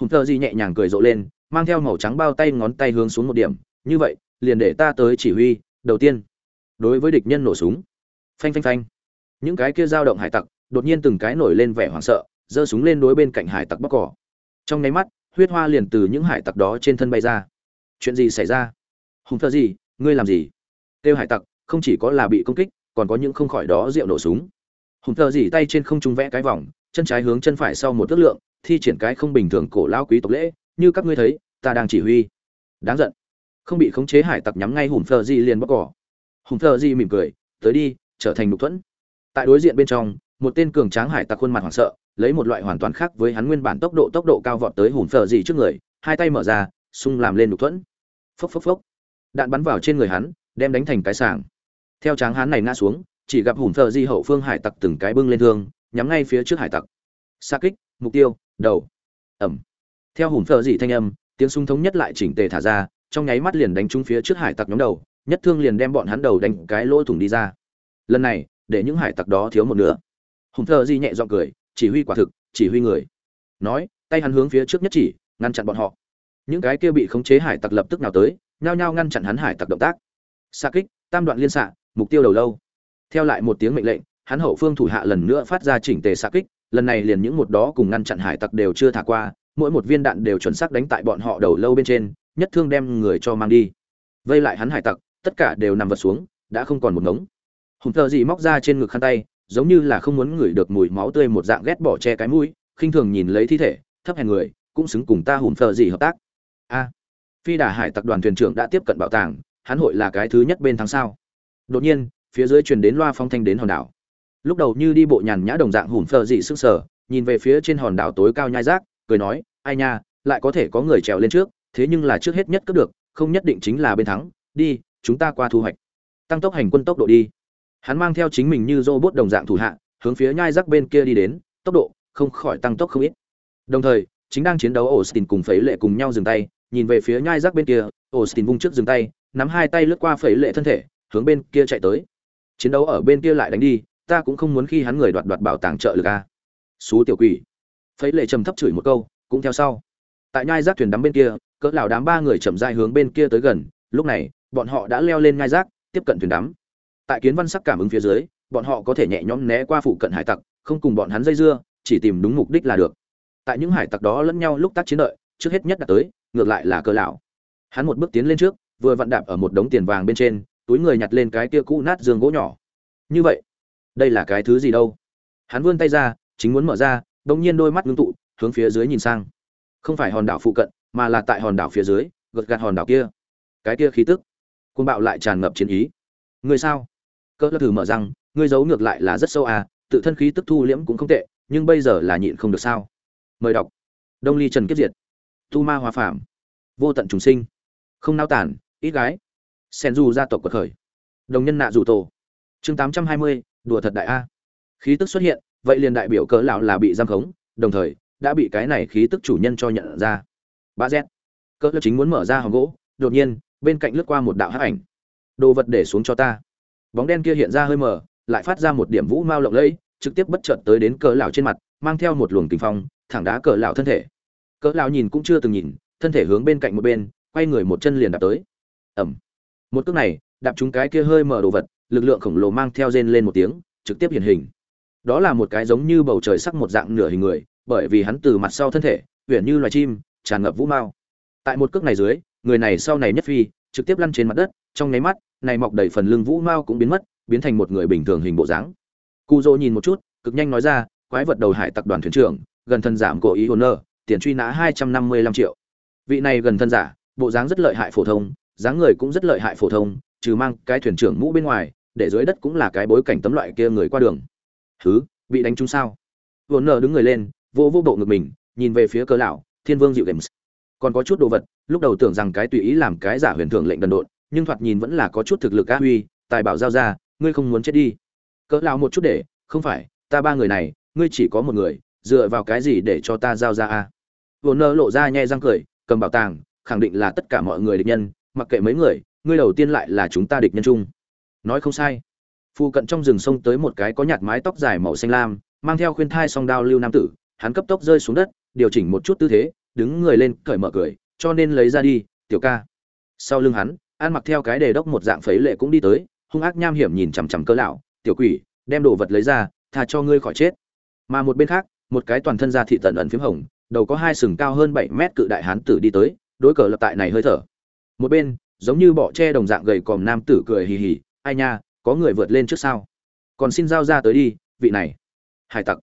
Hùng thợ gì nhẹ nhàng cười rộ lên, mang theo màu trắng bao tay ngón tay hướng xuống một điểm. Như vậy, liền để ta tới chỉ huy. Đầu tiên, đối với địch nhân nổ súng. Phanh phanh phanh. Những cái kia dao động hải tặc, đột nhiên từng cái nổi lên vẻ hoảng sợ, giơ súng lên đối bên cạnh hải tặc bóc cỏ trong nháy mắt, huyết hoa liền từ những hải tặc đó trên thân bay ra. Chuyện gì xảy ra? Hùng thơ gì? Ngươi làm gì? Kêu hải tặc, không chỉ có là bị công kích, còn có những không khỏi đó rượu nổ súng. Hùng thơ gì tay trên không trung vẽ cái vòng, chân trái hướng chân phải sau một ước lượng, thi triển cái không bình thường cổ lao quý tộc lễ, như các ngươi thấy, ta đang chỉ huy. Đáng giận. Không bị khống chế hải tặc nhắm ngay hùng thơ gì liền bóc cỏ. Hùng thơ gì mỉm cười, tới đi, trở thành nục thuẫn. Tại đối diện bên trong, một tên cường tráng hải tặc khuôn mặt hoảng sợ, lấy một loại hoàn toàn khác với hắn nguyên bản tốc độ tốc độ cao vọt tới hùn phờ gì trước người, hai tay mở ra xung làm lên đục thuẫn. Phốc phốc phốc đạn bắn vào trên người hắn, đem đánh thành cái sàng theo tráng hán này ngã xuống, chỉ gặp hùng phờ di hậu phương hải tặc từng cái bưng lên thương, nhắm ngay phía trước hải tặc. Xa kích, mục tiêu, đầu. Ẩm. Theo hùng phờ di thanh âm, tiếng súng thống nhất lại chỉnh tề thả ra, trong nháy mắt liền đánh trúng phía trước hải tặc nhóm đầu, nhất thương liền đem bọn hắn đầu đánh cái lỗ thủng đi ra. Lần này, để những hải tặc đó thiếu một nửa. Hùng thơ di nhẹ giọng cười, chỉ huy quả thực, chỉ huy người. Nói, tay hắn hướng phía trước nhất chỉ, ngăn chặn bọn họ. Những cái kia bị khống chế hải tặc lập tức nào tới nhao nhao ngăn chặn hắn hải tặc động tác. Xa kích, tam đoạn liên xạ, mục tiêu đầu lâu. Theo lại một tiếng mệnh lệnh, hắn hậu phương thủ hạ lần nữa phát ra chỉnh tề xa kích, lần này liền những một đó cùng ngăn chặn hải tặc đều chưa thả qua, mỗi một viên đạn đều chuẩn xác đánh tại bọn họ đầu lâu bên trên, nhất thương đem người cho mang đi. Vây lại hắn hải tặc, tất cả đều nằm vật xuống, đã không còn một ngống. Hùng thợ gì móc ra trên ngực khăn tay, giống như là không muốn ngửi được mùi máu tươi một dạng ghét bỏ che cái mũi, khinh thường nhìn lấy thi thể, thấp hèn người, cũng xứng cùng ta hùng thợ gì hợp tác. A phi đà hải tập đoàn thuyền trưởng đã tiếp cận bảo tàng, hắn hội là cái thứ nhất bên tháng sau đột nhiên, phía dưới truyền đến loa phong thanh đến hòn đảo. Lúc đầu như đi bộ nhàn nhã đồng dạng hùn phờ dị sức sở nhìn về phía trên hòn đảo tối cao nhai rác, cười nói, ai nha, lại có thể có người trèo lên trước, thế nhưng là trước hết nhất cướp được, không nhất định chính là bên thắng, đi, chúng ta qua thu hoạch. Tăng tốc hành quân tốc độ đi. Hắn mang theo chính mình như rô bốt đồng dạng thủ hạ, hướng phía nhai rác bên kia đi đến, tốc độ không khỏi tăng tốc không ít. Đồng thời, chính đang chiến đấu austin cùng Phế lệ cùng nhau dừng tay nhìn về phía nhai rác bên kia, austin vung trước dừng tay, nắm hai tay lướt qua phẩy lệ thân thể, hướng bên kia chạy tới. Chiến đấu ở bên kia lại đánh đi, ta cũng không muốn khi hắn người đoạt đoạt bảo tàng trợ lực a. Xú tiểu quỷ. Phẩy lệ trầm thấp chửi một câu, cũng theo sau. Tại nhai rác thuyền đắm bên kia, cỡ lão đám ba người chậm rãi hướng bên kia tới gần, lúc này, bọn họ đã leo lên nhai rác, tiếp cận thuyền đắm. Tại kiến văn sắc cảm ứng phía dưới, bọn họ có thể nhẹ nhõm né qua phụ cận hải tặc, không cùng bọn hắn dây dưa, chỉ tìm đúng mục đích là được. Tại những hải tặc đó lẫn nhau lúc tác chiến đợi trước hết nhất đã tới, ngược lại là cơ lão. Hắn một bước tiến lên trước, vừa vặn đạp ở một đống tiền vàng bên trên, túi người nhặt lên cái kia cũ nát giường gỗ nhỏ. Như vậy, đây là cái thứ gì đâu? Hắn vươn tay ra, chính muốn mở ra, đột nhiên đôi mắt ngưng tụ, hướng phía dưới nhìn sang. Không phải hòn đảo phụ cận, mà là tại hòn đảo phía dưới, gật gạt hòn đảo kia. Cái kia khí tức côn bạo lại tràn ngập chiến ý. Người sao? Cỡ thử mở răng ngươi giấu ngược lại là rất sâu à tự thân khí tức thu liễm cũng không tệ, nhưng bây giờ là nhịn không được sao? Mời đọc. Đông ly trần kiếp diệt tu ma hòa phạm vô tận trùng sinh, không nao tản, ít gái. Sen du gia tộc quật khởi. Đồng nhân nạ dù tổ. Chương tám trăm hai mươi, đùa thật đại a. Khí tức xuất hiện, vậy liền đại biểu cỡ lão là bị giam khống, đồng thời, đã bị cái này khí tức chủ nhân cho nhận ra. Ba z. Cỡ lão chính muốn mở ra hòm gỗ, đột nhiên, bên cạnh lướt qua một đạo hắc ảnh. Đồ vật để xuống cho ta. Bóng đen kia hiện ra hơi mờ, lại phát ra một điểm vũ mau lộng lẫy, trực tiếp bất chợt tới đến cỡ lão trên mặt, mang theo một luồng kinh phong, thẳng đá cỡ lão thân thể cỡ lão nhìn cũng chưa từng nhìn, thân thể hướng bên cạnh một bên, quay người một chân liền đạp tới. Ẩm một cước này, đạp chúng cái kia hơi mở đồ vật, lực lượng khổng lồ mang theo rên lên một tiếng, trực tiếp hiện hình. Đó là một cái giống như bầu trời sắc một dạng nửa hình người, bởi vì hắn từ mặt sau thân thể uyển như loài chim, tràn ngập vũ mao. Tại một cước này dưới, người này sau này nhất phi, trực tiếp lăn trên mặt đất, trong nháy mắt, này mọc đầy phần lưng vũ mao cũng biến mất, biến thành một người bình thường hình bộ dáng. Cu dô nhìn một chút, cực nhanh nói ra, quái vật đầu hải tặc đoàn thuyền trưởng, gần thân giảm cổ ý hồn nơ tiền truy nã hai trăm năm mươi lăm triệu. Vị này gần thân giả, bộ dáng rất lợi hại phổ thông, dáng người cũng rất lợi hại phổ thông, trừ mang cái thuyền trưởng mũ bên ngoài, để dưới đất cũng là cái bối cảnh tấm loại kia người qua đường. Thứ bị đánh trúng sao? Vốn nở đứng người lên, vô vô bộ ngực mình, nhìn về phía cờ lão, thiên vương dịu games. Còn có chút đồ vật, lúc đầu tưởng rằng cái tùy ý làm cái giả huyền thượng lệnh đần độn, nhưng thoạt nhìn vẫn là có chút thực lực á huy, tài bảo giao ra, ngươi không muốn chết đi. Cỡ lão một chút để, không phải, ta ba người này, ngươi chỉ có một người, dựa vào cái gì để cho ta giao ra a? Vồn nơ lộ ra nhe răng cười, cầm bảo tàng, khẳng định là tất cả mọi người địch nhân, mặc kệ mấy người, ngươi đầu tiên lại là chúng ta địch nhân chung. Nói không sai. Phu cận trong rừng sông tới một cái có nhạt mái tóc dài màu xanh lam, mang theo khuyên thai song đao lưu nam tử, hắn cấp tốc rơi xuống đất, điều chỉnh một chút tư thế, đứng người lên, cởi mở cười, cho nên lấy ra đi, tiểu ca. Sau lưng hắn an mặc theo cái đề đốc một dạng phấy lệ cũng đi tới, hung ác nham hiểm nhìn chằm chằm cơ lão, tiểu quỷ, đem đồ vật lấy ra, tha cho ngươi khỏi chết. Mà một bên khác, một cái toàn thân da thị tận ẩn phím hồng đầu có hai sừng cao hơn bảy mét cự đại hán tử đi tới, đối cờ lập tại này hơi thở. Một bên, giống như bọ tre đồng dạng gầy còm nam tử cười hì hì, ai nha, có người vượt lên trước sao? Còn xin giao ra tới đi, vị này. Hải tặc.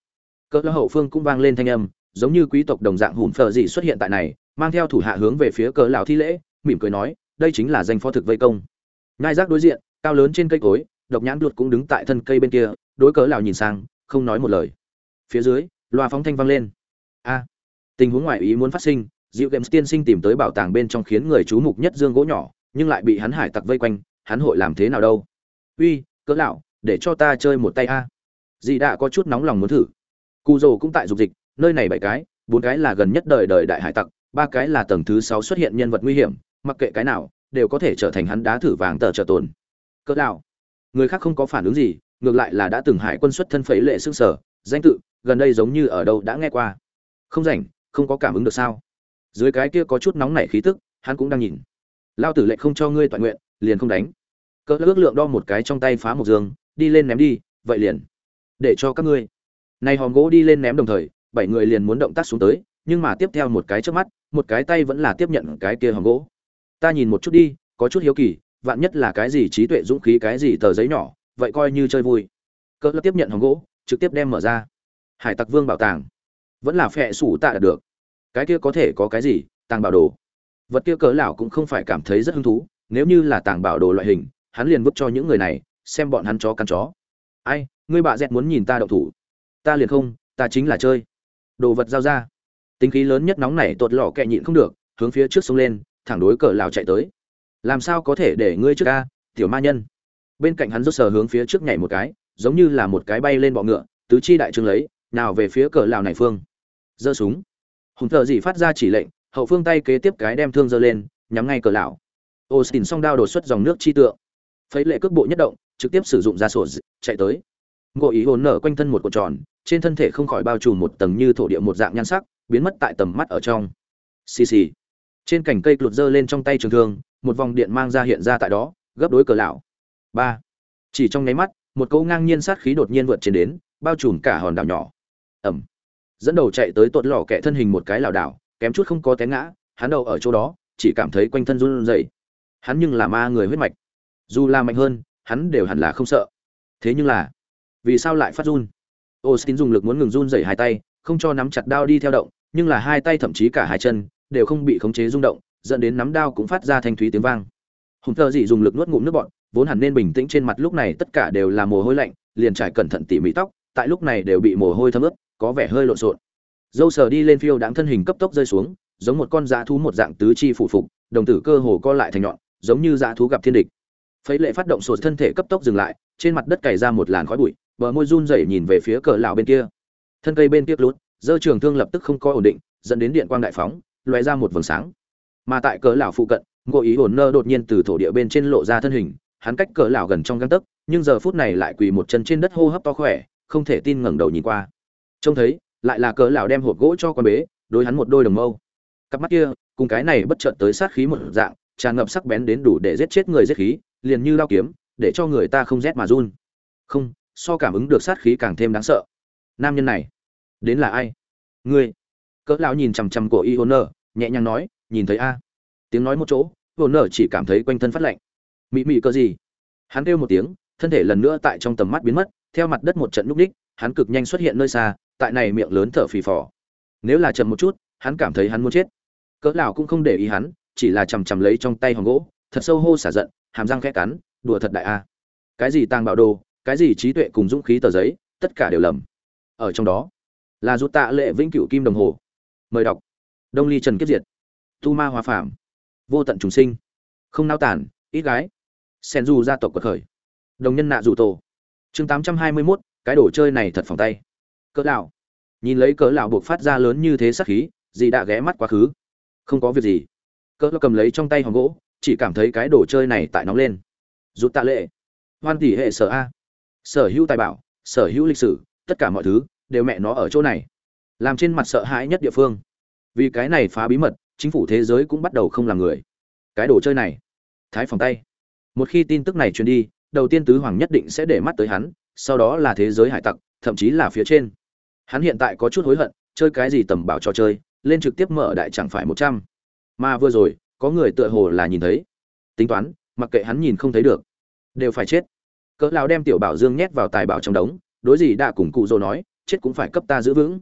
Cỡ hậu phương cũng vang lên thanh âm, giống như quý tộc đồng dạng hùn phở dị xuất hiện tại này, mang theo thủ hạ hướng về phía cỡ lão thi lễ, mỉm cười nói, đây chính là danh phó thực vây công. Ngai giác đối diện, cao lớn trên cây cối, độc nhãn đuột cũng đứng tại thân cây bên kia, đối cỡ lão nhìn sang, không nói một lời. Phía dưới, loa phóng thanh vang lên. A! Tình huống ngoại ý muốn phát sinh dịu games tiên sinh tìm tới bảo tàng bên trong khiến người chú mục nhất dương gỗ nhỏ, nhưng lại bị hắn hải tặc vây quanh, hắn hội làm thế nào đâu? Uy, cỡ lão, để cho ta chơi một tay a. Dì đã có chút nóng lòng muốn thử. Cù rồ cũng tại dục dịch, nơi này bảy cái, bốn cái là gần nhất đời đời đại hải tặc, ba cái là tầng thứ sáu xuất hiện nhân vật nguy hiểm, mặc kệ cái nào, đều có thể trở thành hắn đá thử vàng tờ trợ tồn. Cỡ lão, người khác không có phản ứng gì, ngược lại là đã từng hải quân xuất thân phẩy lệ xương sở, danh tự, gần đây giống như ở đâu đã nghe qua. Không rảnh không có cảm ứng được sao? Dưới cái kia có chút nóng nảy khí tức, hắn cũng đang nhìn. Lao tử lệnh không cho ngươi toàn nguyện, liền không đánh. Cỡ ước lượng đo một cái trong tay phá một giường đi lên ném đi, vậy liền. Để cho các ngươi. Này hòm gỗ đi lên ném đồng thời, bảy người liền muốn động tác xuống tới, nhưng mà tiếp theo một cái trước mắt, một cái tay vẫn là tiếp nhận cái kia hòm gỗ. Ta nhìn một chút đi, có chút hiếu kỳ, vạn nhất là cái gì trí tuệ dũng khí, cái gì tờ giấy nhỏ, vậy coi như chơi vui. Cỡ tiếp nhận hòm gỗ, trực tiếp đem mở ra. Hải tặc vương bảo tàng vẫn là phệ sủ tạ được. Cái kia có thể có cái gì, tàng bảo đồ? Vật kia cỡ lão cũng không phải cảm thấy rất hứng thú, nếu như là tàng bảo đồ loại hình, hắn liền vứt cho những người này, xem bọn hắn chó cắn chó. Ai, ngươi bà dẹt muốn nhìn ta đậu thủ. Ta liền không, ta chính là chơi. Đồ vật giao ra. Tính khí lớn nhất nóng này tột lọ kẹ nhịn không được, hướng phía trước sông lên, thẳng đối cỡ lão chạy tới. Làm sao có thể để ngươi trước ca tiểu ma nhân? Bên cạnh hắn rốt sờ hướng phía trước nhảy một cái, giống như là một cái bay lên bọ ngựa, tứ chi đại trương lấy, nào về phía cỡ lão này phương giơ súng. Hùng thợ gì phát ra chỉ lệnh, hậu phương tay kế tiếp cái đem thương giơ lên, nhắm ngay cờ lão. Austin song đao đột xuất dòng nước chi tượng. Phấy lệ cước bộ nhất động, trực tiếp sử dụng ra sổ chạy tới. Ngộ ý hồn nở quanh thân một cột tròn, trên thân thể không khỏi bao trùm một tầng như thổ địa một dạng nhan sắc, biến mất tại tầm mắt ở trong. Xì xì. Trên cành cây lụt dơ lên trong tay trường thương, một vòng điện mang ra hiện ra tại đó, gấp đối cờ lão. Ba. Chỉ trong nháy mắt, một cỗ ngang nhiên sát khí đột nhiên vượt trên đến, bao trùm cả hòn đảo nhỏ. Ẩm dẫn đầu chạy tới tuột lò kẻ thân hình một cái lảo đảo, kém chút không có té ngã, hắn đầu ở chỗ đó, chỉ cảm thấy quanh thân run rẩy. Hắn nhưng là ma người huyết mạch. Dù là mạnh hơn, hắn đều hẳn là không sợ. Thế nhưng là, vì sao lại phát run? Austin dùng lực muốn ngừng run rẩy hai tay, không cho nắm chặt đao đi theo động, nhưng là hai tay thậm chí cả hai chân đều không bị khống chế rung động, dẫn đến nắm đao cũng phát ra thanh thúy tiếng vang. Hùng thơ dị dùng lực nuốt ngụm nước bọn vốn hẳn nên bình tĩnh trên mặt lúc này tất cả đều là mồ hôi lạnh, liền trải cẩn thận tỉ mỉ tóc tại lúc này đều bị mồ hôi thấm ướt, có vẻ hơi lộn xộn. Dâu sờ đi lên phiêu đáng thân hình cấp tốc rơi xuống, giống một con dã thú một dạng tứ chi phụ phục, đồng tử cơ hồ co lại thành nhọn, giống như dã thú gặp thiên địch. Phấy lệ phát động sổ thân thể cấp tốc dừng lại, trên mặt đất cày ra một làn khói bụi, bờ môi run rẩy nhìn về phía cờ lão bên kia. Thân cây bên kia lút dơ trường thương lập tức không có ổn định, dẫn đến điện quang đại phóng, lóe ra một vầng sáng. Mà tại cờ lão phụ cận ngộ ý hồn nơ đột nhiên từ thổ địa bên trên lộ ra thân hình, hắn cách cờ lão gần trong gang tấc, nhưng giờ phút này lại quỳ một chân trên đất hô hấp to khỏe không thể tin ngẩng đầu nhìn qua. Trông thấy, lại là cỡ lão đem hộp gỗ cho con bế, đối hắn một đôi đồng mâu. Cặp mắt kia, cùng cái này bất chợt tới sát khí một dạng, tràn ngập sắc bén đến đủ để giết chết người giết khí, liền như lao kiếm, để cho người ta không rét mà run. Không, so cảm ứng được sát khí càng thêm đáng sợ. Nam nhân này, đến là ai? Ngươi. Cỡ lão nhìn chằm chằm cổ y hồn nở, nhẹ nhàng nói, nhìn thấy a. Tiếng nói một chỗ, hồn nở chỉ cảm thấy quanh thân phát lạnh. Mị mị cơ gì? Hắn kêu một tiếng, thân thể lần nữa tại trong tầm mắt biến mất theo mặt đất một trận núp đích hắn cực nhanh xuất hiện nơi xa, tại này miệng lớn thở phì phò. Nếu là chậm một chút, hắn cảm thấy hắn muốn chết. Cỡ lão cũng không để ý hắn, chỉ là chầm chầm lấy trong tay hòn gỗ, thật sâu hô xả giận, hàm răng khẽ cắn, đùa thật đại a. Cái gì tàng bảo đồ, cái gì trí tuệ cùng dũng khí tờ giấy, tất cả đều lầm. Ở trong đó, là rút tạ lệ vĩnh cửu kim đồng hồ. Mời đọc. Đông ly trần kiếp diệt. Tu ma hòa phạm vô tận trùng sinh. Không nao tản, ít gái. Sen du gia tộc quật khởi. Đồng nhân nạ dù tổ chương tám trăm hai mươi 821, cái đồ chơi này thật phòng tay. Cỡ lão. Nhìn lấy cỡ lão buộc phát ra lớn như thế sát khí gì đã ghé mắt quá khứ. Không có việc gì. Cỡ lão cầm lấy trong tay hòn gỗ chỉ cảm thấy cái đồ chơi này tại nóng lên. Rút tạ lệ. Hoan tỷ hệ sở a. Sở hữu tài bảo sở hữu lịch sử tất cả mọi thứ đều mẹ nó ở chỗ này. Làm trên mặt sợ hãi nhất địa phương. Vì cái này phá bí mật chính phủ thế giới cũng bắt đầu không làm người. Cái đồ chơi này. Thái phòng tay. Một khi tin tức này truyền đi đầu tiên tứ hoàng nhất định sẽ để mắt tới hắn, sau đó là thế giới hải tặc, thậm chí là phía trên. Hắn hiện tại có chút hối hận, chơi cái gì tầm bảo trò chơi, lên trực tiếp mở đại chẳng phải một trăm. Mà vừa rồi, có người tựa hồ là nhìn thấy. Tính toán, mặc kệ hắn nhìn không thấy được, đều phải chết. Cỡ lão đem tiểu bảo dương nhét vào tài bảo trong đống, đối gì đã cùng cụ dô nói, chết cũng phải cấp ta giữ vững.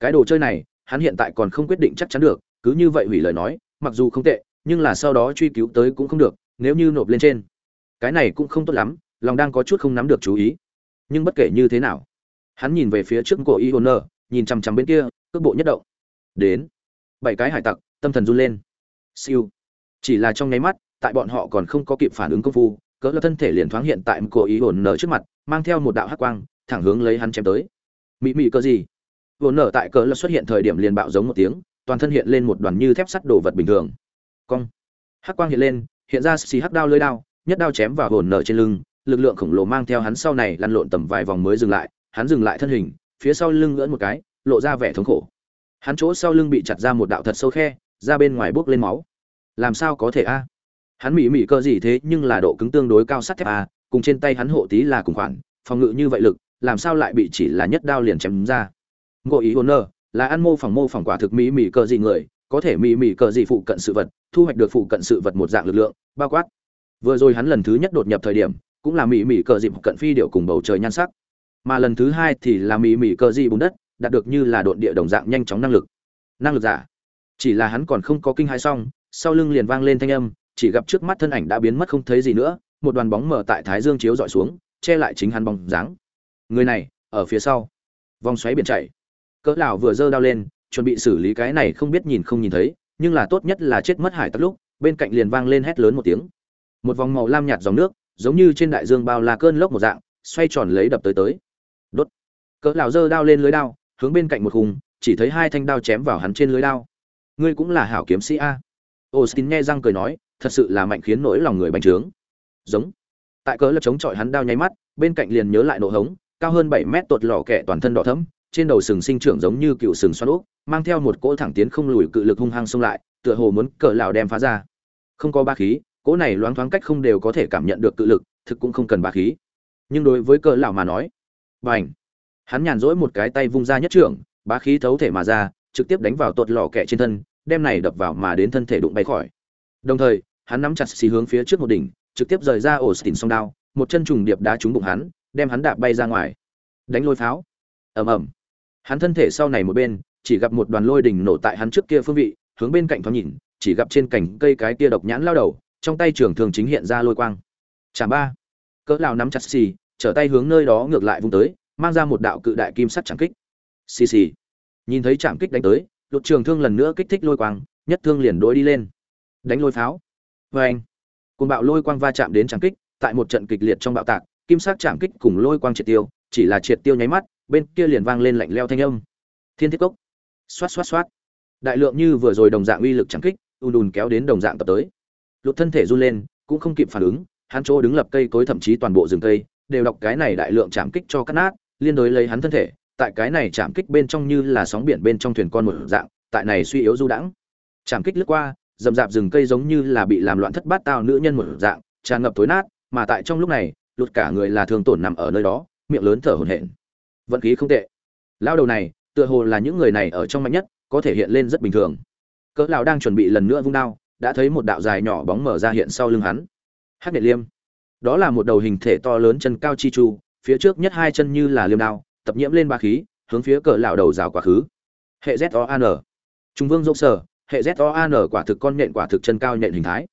Cái đồ chơi này, hắn hiện tại còn không quyết định chắc chắn được, cứ như vậy hủy lời nói, mặc dù không tệ, nhưng là sau đó truy cứu tới cũng không được, nếu như nộp lên trên cái này cũng không tốt lắm, lòng đang có chút không nắm được chú ý. Nhưng bất kể như thế nào, hắn nhìn về phía trước cổ y hồn nơ, nhìn chằm chằm bên kia, cước bộ nhất động. Đến. Bảy cái hải tặc, tâm thần run lên. Siêu. Chỉ là trong nháy mắt, tại bọn họ còn không có kịp phản ứng công phu, cỡ là thân thể liền thoáng hiện tại cổ ý hồn nở trước mặt, mang theo một đạo hắc quang, thẳng hướng lấy hắn chém tới. Mị mị cơ gì? Hồn nở tại cỡ là xuất hiện thời điểm liền bạo giống một tiếng, toàn thân hiện lên một đoàn như thép sắt đồ vật bình thường. Cong. Hắc quang hiện lên, hiện ra xì hắc đao lưới đao nhất đao chém vào hồn nở trên lưng, lực lượng khổng lồ mang theo hắn sau này lăn lộn tầm vài vòng mới dừng lại, hắn dừng lại thân hình, phía sau lưng ngưỡn một cái, lộ ra vẻ thống khổ. Hắn chỗ sau lưng bị chặt ra một đạo thật sâu khe, ra bên ngoài bốc lên máu. Làm sao có thể a? Hắn mỉ mỉ cơ gì thế, nhưng là độ cứng tương đối cao sắt thép a, cùng trên tay hắn hộ tí là cùng khoản, phòng ngự như vậy lực, làm sao lại bị chỉ là nhất đao liền chém ra? Ngộ ý hồn nơ là ăn mô phỏng mô phỏng quả thực mỉ mỉ cơ gì người, có thể mỉ mỉ cơ gì phụ cận sự vật, thu hoạch được phụ cận sự vật một dạng lực lượng, bao quát vừa rồi hắn lần thứ nhất đột nhập thời điểm cũng là mỹ mỹ cờ dịp cận phi điệu cùng bầu trời nhan sắc. Mà lần thứ hai thì là mỹ mỹ cờ dị bùn đất đạt được như là độn địa đồng dạng nhanh chóng năng lực. Năng lực giả. Chỉ là hắn còn không có kinh hãi xong sau lưng liền vang lên thanh âm chỉ gặp trước mắt thân ảnh đã biến mất không thấy gì nữa một đoàn bóng mở tại thái dương chiếu dọi xuống che lại chính hắn bóng dáng. Người này ở phía sau. Vòng xoáy biển chạy, cỡ lão vừa giơ đao lên chuẩn bị xử lý cái này không biết nhìn không nhìn thấy nhưng là tốt nhất là chết mất hải tặc lúc bên cạnh liền vang lên hét lớn một tiếng một vòng màu lam nhạt dòng nước, giống như trên đại dương bao la cơn lốc một dạng, xoay tròn lấy đập tới tới. Đốt. Cỡ lão dơ đao lên lưới đao, hướng bên cạnh một hùng chỉ thấy hai thanh đao chém vào hắn trên lưới đao. Ngươi cũng là hảo kiếm sĩ a. Austin nghe răng cười nói, thật sự là mạnh khiến nỗi lòng người bành trướng. Giống. Tại cỡ lập chống chọi hắn đao nháy mắt, bên cạnh liền nhớ lại nổ hống, cao hơn bảy mét tột lò kẹ toàn thân đỏ thẫm, trên đầu sừng sinh trưởng giống như cựu sừng xoắn ốc, mang theo một cỗ thẳng tiến không lùi cự lực hung hăng xông lại, tựa hồ muốn cỡ lão đem phá ra. Không có ba khí cỗ này loáng thoáng cách không đều có thể cảm nhận được cự lực, thực cũng không cần ba khí. Nhưng đối với cỡ lão mà nói, bành. Hắn nhàn rỗi một cái tay vung ra nhất trưởng, bá khí thấu thể mà ra, trực tiếp đánh vào tuột lò kẹ trên thân, đem này đập vào mà đến thân thể đụng bay khỏi. Đồng thời, hắn nắm chặt xì hướng phía trước một đỉnh, trực tiếp rời ra ổ xỉn song đao, một chân trùng điệp đá trúng bụng hắn, đem hắn đạp bay ra ngoài. Đánh lôi pháo. Ầm ầm. Hắn thân thể sau này một bên, chỉ gặp một đoàn lôi đỉnh nổ tại hắn trước kia phương vị, hướng bên cạnh thoáng nhìn, chỉ gặp trên cành cây cái kia độc nhãn lao đầu trong tay trường thường chính hiện ra lôi quang. Chạm ba. Cỡ lao nắm chặt xì, trở tay hướng nơi đó ngược lại vung tới, mang ra một đạo cự đại kim sắt chạm kích. Xì xì. Nhìn thấy chạm kích đánh tới lục trường thương lần nữa kích thích lôi quang, nhất thương liền đối đi lên. Đánh lôi pháo. Vê anh. Cùng bạo lôi quang va chạm đến chạm kích, tại một trận kịch liệt trong bạo tạc, kim sắc chạm kích cùng lôi quang triệt tiêu, chỉ là triệt tiêu nháy mắt, bên kia liền vang lên lạnh leo thanh âm. Thiên thiết cốc. Xoát xoát xoát. Đại lượng như vừa rồi đồng dạng uy lực chẳng kích, ùn ùn kéo đến đồng dạng tập tới lụt thân thể run lên, cũng không kịp phản ứng, hắn chỗ đứng lập cây cối thậm chí toàn bộ rừng cây, đều đọc cái này đại lượng chạm kích cho cắt nát, liên đối lấy hắn thân thể, tại cái này chạm kích bên trong như là sóng biển bên trong thuyền con một dạng, tại này suy yếu du đãng. Chạm kích lướt qua, rậm rạp rừng cây giống như là bị làm loạn thất bát tao nữ nhân một dạng, tràn ngập tối nát, mà tại trong lúc này lụt cả người là thường tổn nằm ở nơi đó, miệng lớn thở hổn hển. Vận khí không tệ. Lao đầu này, tựa hồ là những người này ở trong mạnh nhất, có thể hiện lên rất bình thường. Cỡ lão đang chuẩn bị lần nữa vung đao đã thấy một đạo dài nhỏ bóng mở ra hiện sau lưng hắn. Hắc nhật liêm. Đó là một đầu hình thể to lớn chân cao chi chu, phía trước nhất hai chân như là liêm đao, tập nhiễm lên ba khí, hướng phía cỡ lão đầu rào quá khứ. Hệ z o an trung vương dỗ sở, hệ z o an quả thực con nhện quả thực chân cao nhện hình thái.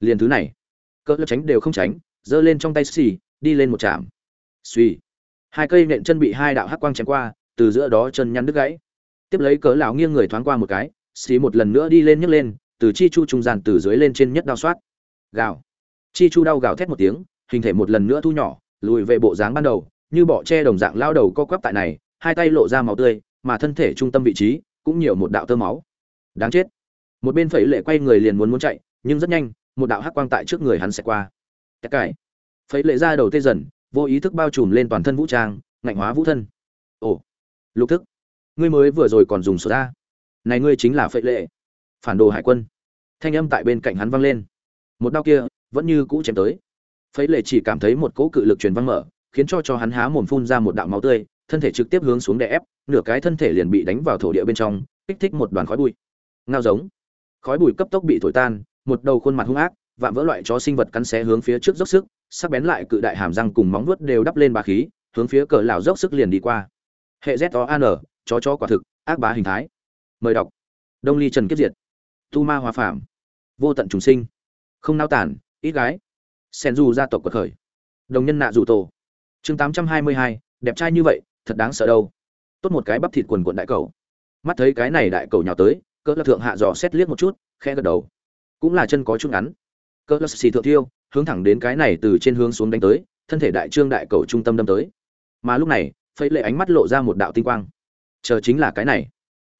Liền thứ này, cỡ lão tránh đều không tránh, giơ lên trong tay xì, đi lên một chạm suy hai cây nện chân bị hai đạo hắc quang chém qua, từ giữa đó chân nhăn đứt gãy. Tiếp lấy cỡ lão nghiêng người thoáng qua một cái, xì một lần nữa đi lên nhấc lên từ chi chu trung gian từ dưới lên trên nhất đao soát. Gào. Chi chu đau gào thét một tiếng, hình thể một lần nữa thu nhỏ, lùi về bộ dáng ban đầu, như bọ che đồng dạng lao đầu co quắp tại này, hai tay lộ ra máu tươi, mà thân thể trung tâm vị trí cũng nhiều một đạo tơ máu. Đáng chết. Một bên phẩy lệ quay người liền muốn muốn chạy, nhưng rất nhanh, một đạo hắc quang tại trước người hắn sẽ qua. Tất cải. Phẩy lệ ra đầu tê dần, vô ý thức bao trùm lên toàn thân vũ trang, ngạnh hóa vũ thân. Ồ. Lục thức. Ngươi mới vừa rồi còn dùng số ra. Này ngươi chính là phệ lệ phản đồ hải quân. Thanh âm tại bên cạnh hắn vang lên. Một đau kia vẫn như cũ chém tới. Phấy lệ chỉ cảm thấy một cỗ cự lực truyền văng mở, khiến cho cho hắn há mồm phun ra một đạo máu tươi, thân thể trực tiếp hướng xuống đè ép, nửa cái thân thể liền bị đánh vào thổ địa bên trong, kích thích một đoàn khói bụi. Ngao giống. Khói bụi cấp tốc bị thổi tan, một đầu khuôn mặt hung ác, vạm vỡ loại chó sinh vật cắn xé hướng phía trước dốc sức, sắc bén lại cự đại hàm răng cùng móng vuốt đều đắp lên bà khí, hướng phía cờ lão dốc sức liền đi qua. Hệ z o an chó chó quả thực, ác bá hình thái. Mời đọc. Đông ly trần kiếp diệt tu ma hòa phạm vô tận trùng sinh, không nao tản, ít gái. Sen du gia tộc quật khởi. Đồng nhân nạ rủ tổ. Chương tám trăm hai mươi hai, đẹp trai như vậy, thật đáng sợ đâu. Tốt một cái bắp thịt quần quận đại cầu. Mắt thấy cái này đại cầu nhào tới, cỡ lắc thượng hạ dò xét liếc một chút khe gật đầu. Cũng là chân có chút ngắn. Cỡ lắc xì thượng tiêu hướng thẳng đến cái này từ trên hướng xuống đánh tới, thân thể đại trương đại cầu trung tâm đâm tới. Mà lúc này phây lệ ánh mắt lộ ra một đạo tinh quang. Chờ chính là cái này.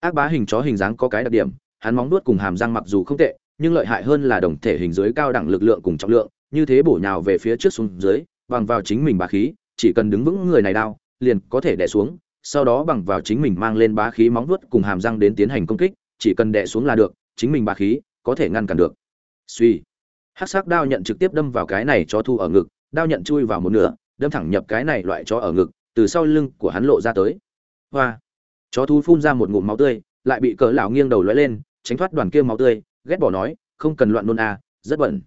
Ác bá hình chó hình dáng có cái đặc điểm hắn móng nuốt cùng hàm răng mặc dù không tệ, nhưng lợi hại hơn là đồng thể hình dưới cao đẳng lực lượng cùng trọng lượng, như thế bổ nhào về phía trước xuống dưới, bằng vào chính mình bá khí, chỉ cần đứng vững người này đao, liền có thể đè xuống, sau đó bằng vào chính mình mang lên bá khí móng vuốt cùng hàm răng đến tiến hành công kích, chỉ cần đè xuống là được, chính mình bá khí có thể ngăn cản được. Suy. Hắc sắc đao nhận trực tiếp đâm vào cái này cho thu ở ngực, đao nhận chui vào một nửa, đâm thẳng nhập cái này loại chó ở ngực, từ sau lưng của hắn lộ ra tới. Hoa. Chó thu phun ra một ngụm máu tươi, lại bị cỡ lão nghiêng đầu lóe lên tránh thoát đoàn kia máu tươi, ghét bỏ nói, không cần loạn nôn à rất bẩn.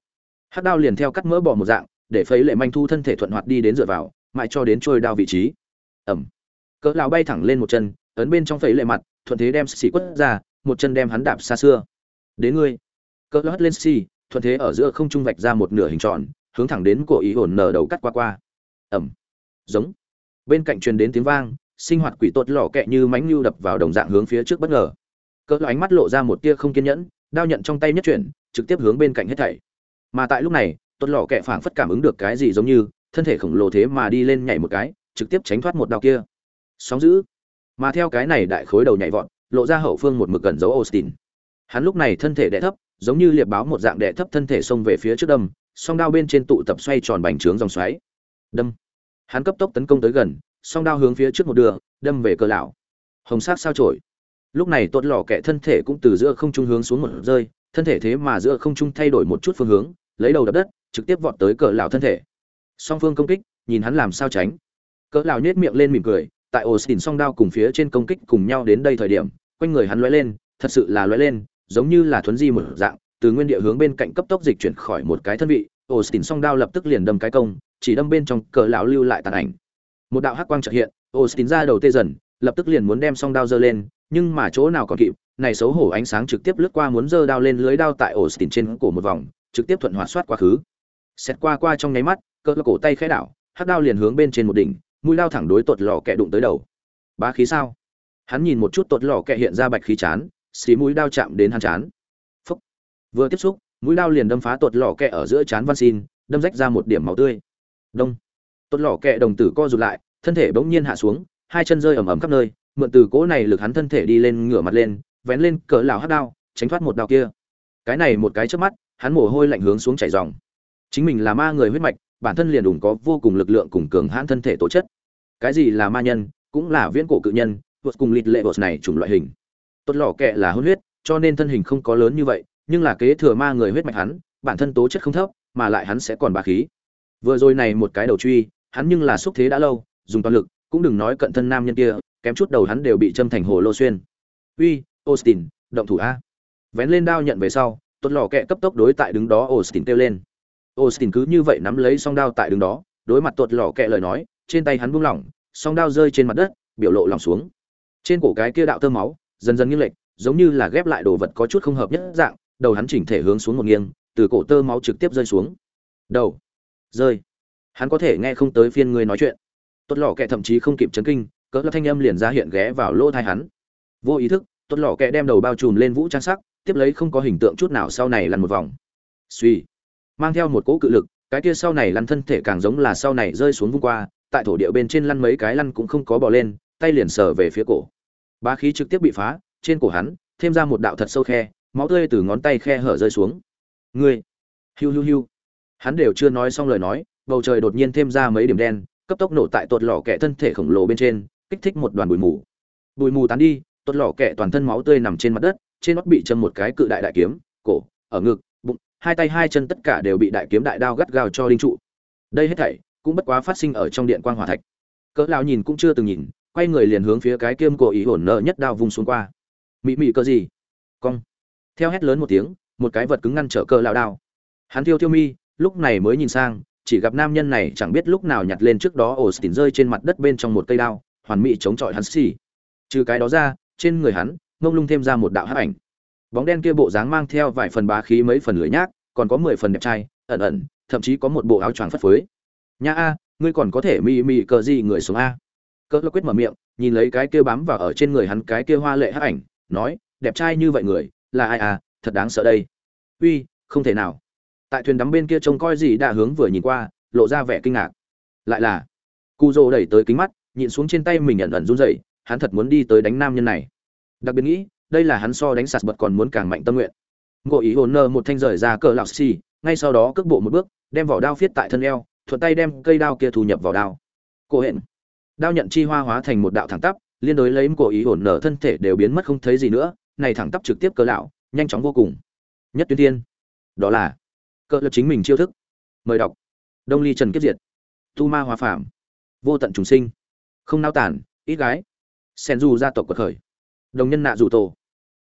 Hắc đao liền theo cắt mỡ bỏ một dạng, để phấy lệ manh thu thân thể thuận hoạt đi đến dựa vào, mãi cho đến trôi đao vị trí. Ẩm. Cỡ lão bay thẳng lên một chân, ấn bên trong phấy lệ mặt, thuận thế đem xì quất ra, một chân đem hắn đạp xa xưa. Đến ngươi. Cỡ lão hất lên xì, thuận thế ở giữa không trung vạch ra một nửa hình tròn, hướng thẳng đến cổ ý hồn nở đầu cắt qua qua. Ẩm. Giống. Bên cạnh truyền đến tiếng vang, sinh hoạt quỷ tốt lò kẹ như mánh lưu đập vào đồng dạng hướng phía trước bất ngờ cỡ ánh mắt lộ ra một tia không kiên nhẫn, đao nhận trong tay nhất chuyển, trực tiếp hướng bên cạnh hết thảy. Mà tại lúc này tốt lò kẹ phảng phất cảm ứng được cái gì giống như, thân thể khổng lồ thế mà đi lên nhảy một cái, trực tiếp tránh thoát một đao kia. Sóng giữ mà theo cái này đại khối đầu nhảy vọt, lộ ra hậu phương một mực gần dấu austin. Hắn lúc này thân thể đẻ thấp, giống như liệp báo một dạng đẻ thấp thân thể xông về phía trước đâm, song đao bên trên tụ tập xoay tròn bành trướng dòng xoáy. Đâm. Hắn cấp tốc tấn công tới gần, song đao hướng phía trước một đường, đâm về cờ lão. Hồng sắc sao trổi lúc này tốt lò kẹ thân thể cũng từ giữa không trung hướng xuống một rơi, thân thể thế mà giữa không trung thay đổi một chút phương hướng, lấy đầu đập đất, trực tiếp vọt tới cỡ lão thân thể. Song phương công kích, nhìn hắn làm sao tránh. Cỡ lão nhếch miệng lên mỉm cười, tại Austin song đao cùng phía trên công kích cùng nhau đến đây thời điểm, quanh người hắn lóe lên, thật sự là lóe lên, giống như là thuấn di một dạng, từ nguyên địa hướng bên cạnh cấp tốc dịch chuyển khỏi một cái thân vị, Austin song đao lập tức liền đâm cái công, chỉ đâm bên trong cỡ lão lưu lại tàn ảnh. Một đạo hắc quang chợt hiện, austin ra đầu tê dần, lập tức liền muốn đem song đao giơ lên nhưng mà chỗ nào còn kịp, này xấu hổ ánh sáng trực tiếp lướt qua muốn giơ đao lên lưới đao tại austin trên cổ một vòng, trực tiếp thuận hoạt soát quá khứ. Xét qua qua trong nháy mắt cỡ cổ tay khẽ đảo, hắc đao liền hướng bên trên một đỉnh, mũi đao thẳng đối tột lò kẹ đụng tới đầu. Bá khí sao? Hắn nhìn một chút tột lò kẹ hiện ra bạch khí chán xí mũi đao chạm đến hắn chán. Phúc. Vừa tiếp xúc, mũi đao liền đâm phá tột lò kẹ ở giữa chán văn xin, đâm rách ra một điểm máu tươi. Đông. Tốt lò kẹ đồng tử co rụt lại, thân thể bỗng nhiên hạ xuống, hai chân rơi ầm ầm khắp nơi mượn từ cỗ này lực hắn thân thể đi lên ngửa mặt lên, vén lên cỡ lão hát đao, tránh thoát một đao kia. Cái này một cái trước mắt, hắn mồ hôi lạnh hướng xuống chảy ròng. Chính mình là ma người huyết mạch, bản thân liền đủ có vô cùng lực lượng cùng cường hãn thân thể tố chất. Cái gì là ma nhân, cũng là viễn cổ cự nhân, vượt cùng lịt lệ vượt này chủng loại hình. Tốt lò kệ là hôn huyết, cho nên thân hình không có lớn như vậy, nhưng là kế thừa ma người huyết mạch hắn, bản thân tố chất không thấp, mà lại hắn sẽ còn bá khí. Vừa rồi này một cái đầu truy, hắn nhưng là xúc thế đã lâu, dùng toàn lực, cũng đừng nói cận thân nam nhân kia kém chút đầu hắn đều bị châm thành hồ lô xuyên. Uy, austin, động thủ a. Vén lên đao nhận về sau tốt lò kẹ cấp tốc đối tại đứng đó, austin kêu lên. Austin cứ như vậy nắm lấy song đao tại đứng đó, đối mặt tuột lò kẹ lời nói, trên tay hắn buông lỏng, song đao rơi trên mặt đất, biểu lộ lỏng xuống. Trên cổ cái kia đạo tơ máu, dần dần nghiêng lệch, giống như là ghép lại đồ vật có chút không hợp nhất dạng, đầu hắn chỉnh thể hướng xuống một nghiêng, từ cổ tơ máu trực tiếp rơi xuống. Đầu. Rơi. Hắn có thể nghe không tới phiên người nói chuyện. Tốt lò kẹ thậm chí không kịp chấn kinh cỡ thanh âm liền ra hiện ghé vào lỗ thai hắn. Vô ý thức tuất lò kẹ đem đầu bao trùm lên vũ trang sắc, tiếp lấy không có hình tượng chút nào sau này lăn một vòng. Suy mang theo một cỗ cự lực, cái kia sau này lăn thân thể càng giống là sau này rơi xuống vung qua, tại thổ địa bên trên lăn mấy cái lăn cũng không có bò lên, tay liền sờ về phía cổ. Ba khí trực tiếp bị phá, trên cổ hắn, thêm ra một đạo thật sâu khe, máu tươi từ ngón tay khe hở rơi xuống. Ngươi, hiu hiu hiu. Hắn đều chưa nói xong lời nói, bầu trời đột nhiên thêm ra mấy điểm đen, cấp tốc nổ tại tuột lò kẹ thân thể khổng lồ bên trên kích thích một đoàn bụi mù. Bụi mù tán đi, tuột lò kẹ toàn thân máu tươi nằm trên mặt đất, trên nót bị châm một cái cự đại đại kiếm, cổ, ở ngực, bụng, hai tay hai chân tất cả đều bị đại kiếm đại đao gắt gao cho đinh trụ. Đây hết thảy cũng bất quá phát sinh ở trong điện quang hỏa thạch. Cỡ lão nhìn cũng chưa từng nhìn, quay người liền hướng phía cái kiêm cổ ý hồn nợ nhất đao vung xuống qua. Mị mị cơ gì? Cong. Theo hét lớn một tiếng, một cái vật cứng ngăn trở cỡ lão đao. Hắn thiêu thiêu mi, lúc này mới nhìn sang, chỉ gặp nam nhân này chẳng biết lúc nào nhặt lên trước đó ổ xỉn rơi trên mặt đất bên trong một cây đao hoàn mỹ chống chọi hắn xì. Trừ cái đó ra, trên người hắn ngông lung thêm ra một đạo hắc ảnh. Bóng đen kia bộ dáng mang theo vài phần bá khí mấy phần lưỡi nhác, còn có mười phần đẹp trai, ẩn ẩn, thậm chí có một bộ áo choàng phất phới. Nha a, ngươi còn có thể mị mị cờ gì người sống a? Cỡ quyết mở miệng, nhìn lấy cái kia bám vào ở trên người hắn cái kia hoa lệ hắc ảnh, nói, đẹp trai như vậy người, là ai à? Thật đáng sợ đây. Uy, không thể nào. Tại thuyền đắm bên kia trông coi gì đã hướng vừa nhìn qua, lộ ra vẻ kinh ngạc. Lại là cu dô đẩy tới kính mắt nhìn xuống trên tay mình ẩn ẩn run rẩy, hắn thật muốn đi tới đánh nam nhân này. Đặc biệt nghĩ, đây là hắn so đánh sạt bật còn muốn càng mạnh tâm nguyện. Ngộ ý hồn nơ một thanh rời ra cờ lão xì, ngay sau đó cước bộ một bước, đem vỏ đao phiết tại thân eo, thuận tay đem cây đao kia thu nhập vào đao. Cô hẹn đao nhận chi hoa hóa thành một đạo thẳng tắp, liên đối lấy cổ ý hồn nở thân thể đều biến mất không thấy gì nữa, này thẳng tắp trực tiếp cờ lão nhanh chóng vô cùng. Nhất tuyến tiên đó là cờ lập chính mình chiêu thức. Mời đọc. Đông ly trần kiếp diệt. Tu ma hòa Phàm. vô tận trùng sinh không nao tản ít gái. Sen du gia tộc quật khởi. Đồng nhân nạ dù tổ.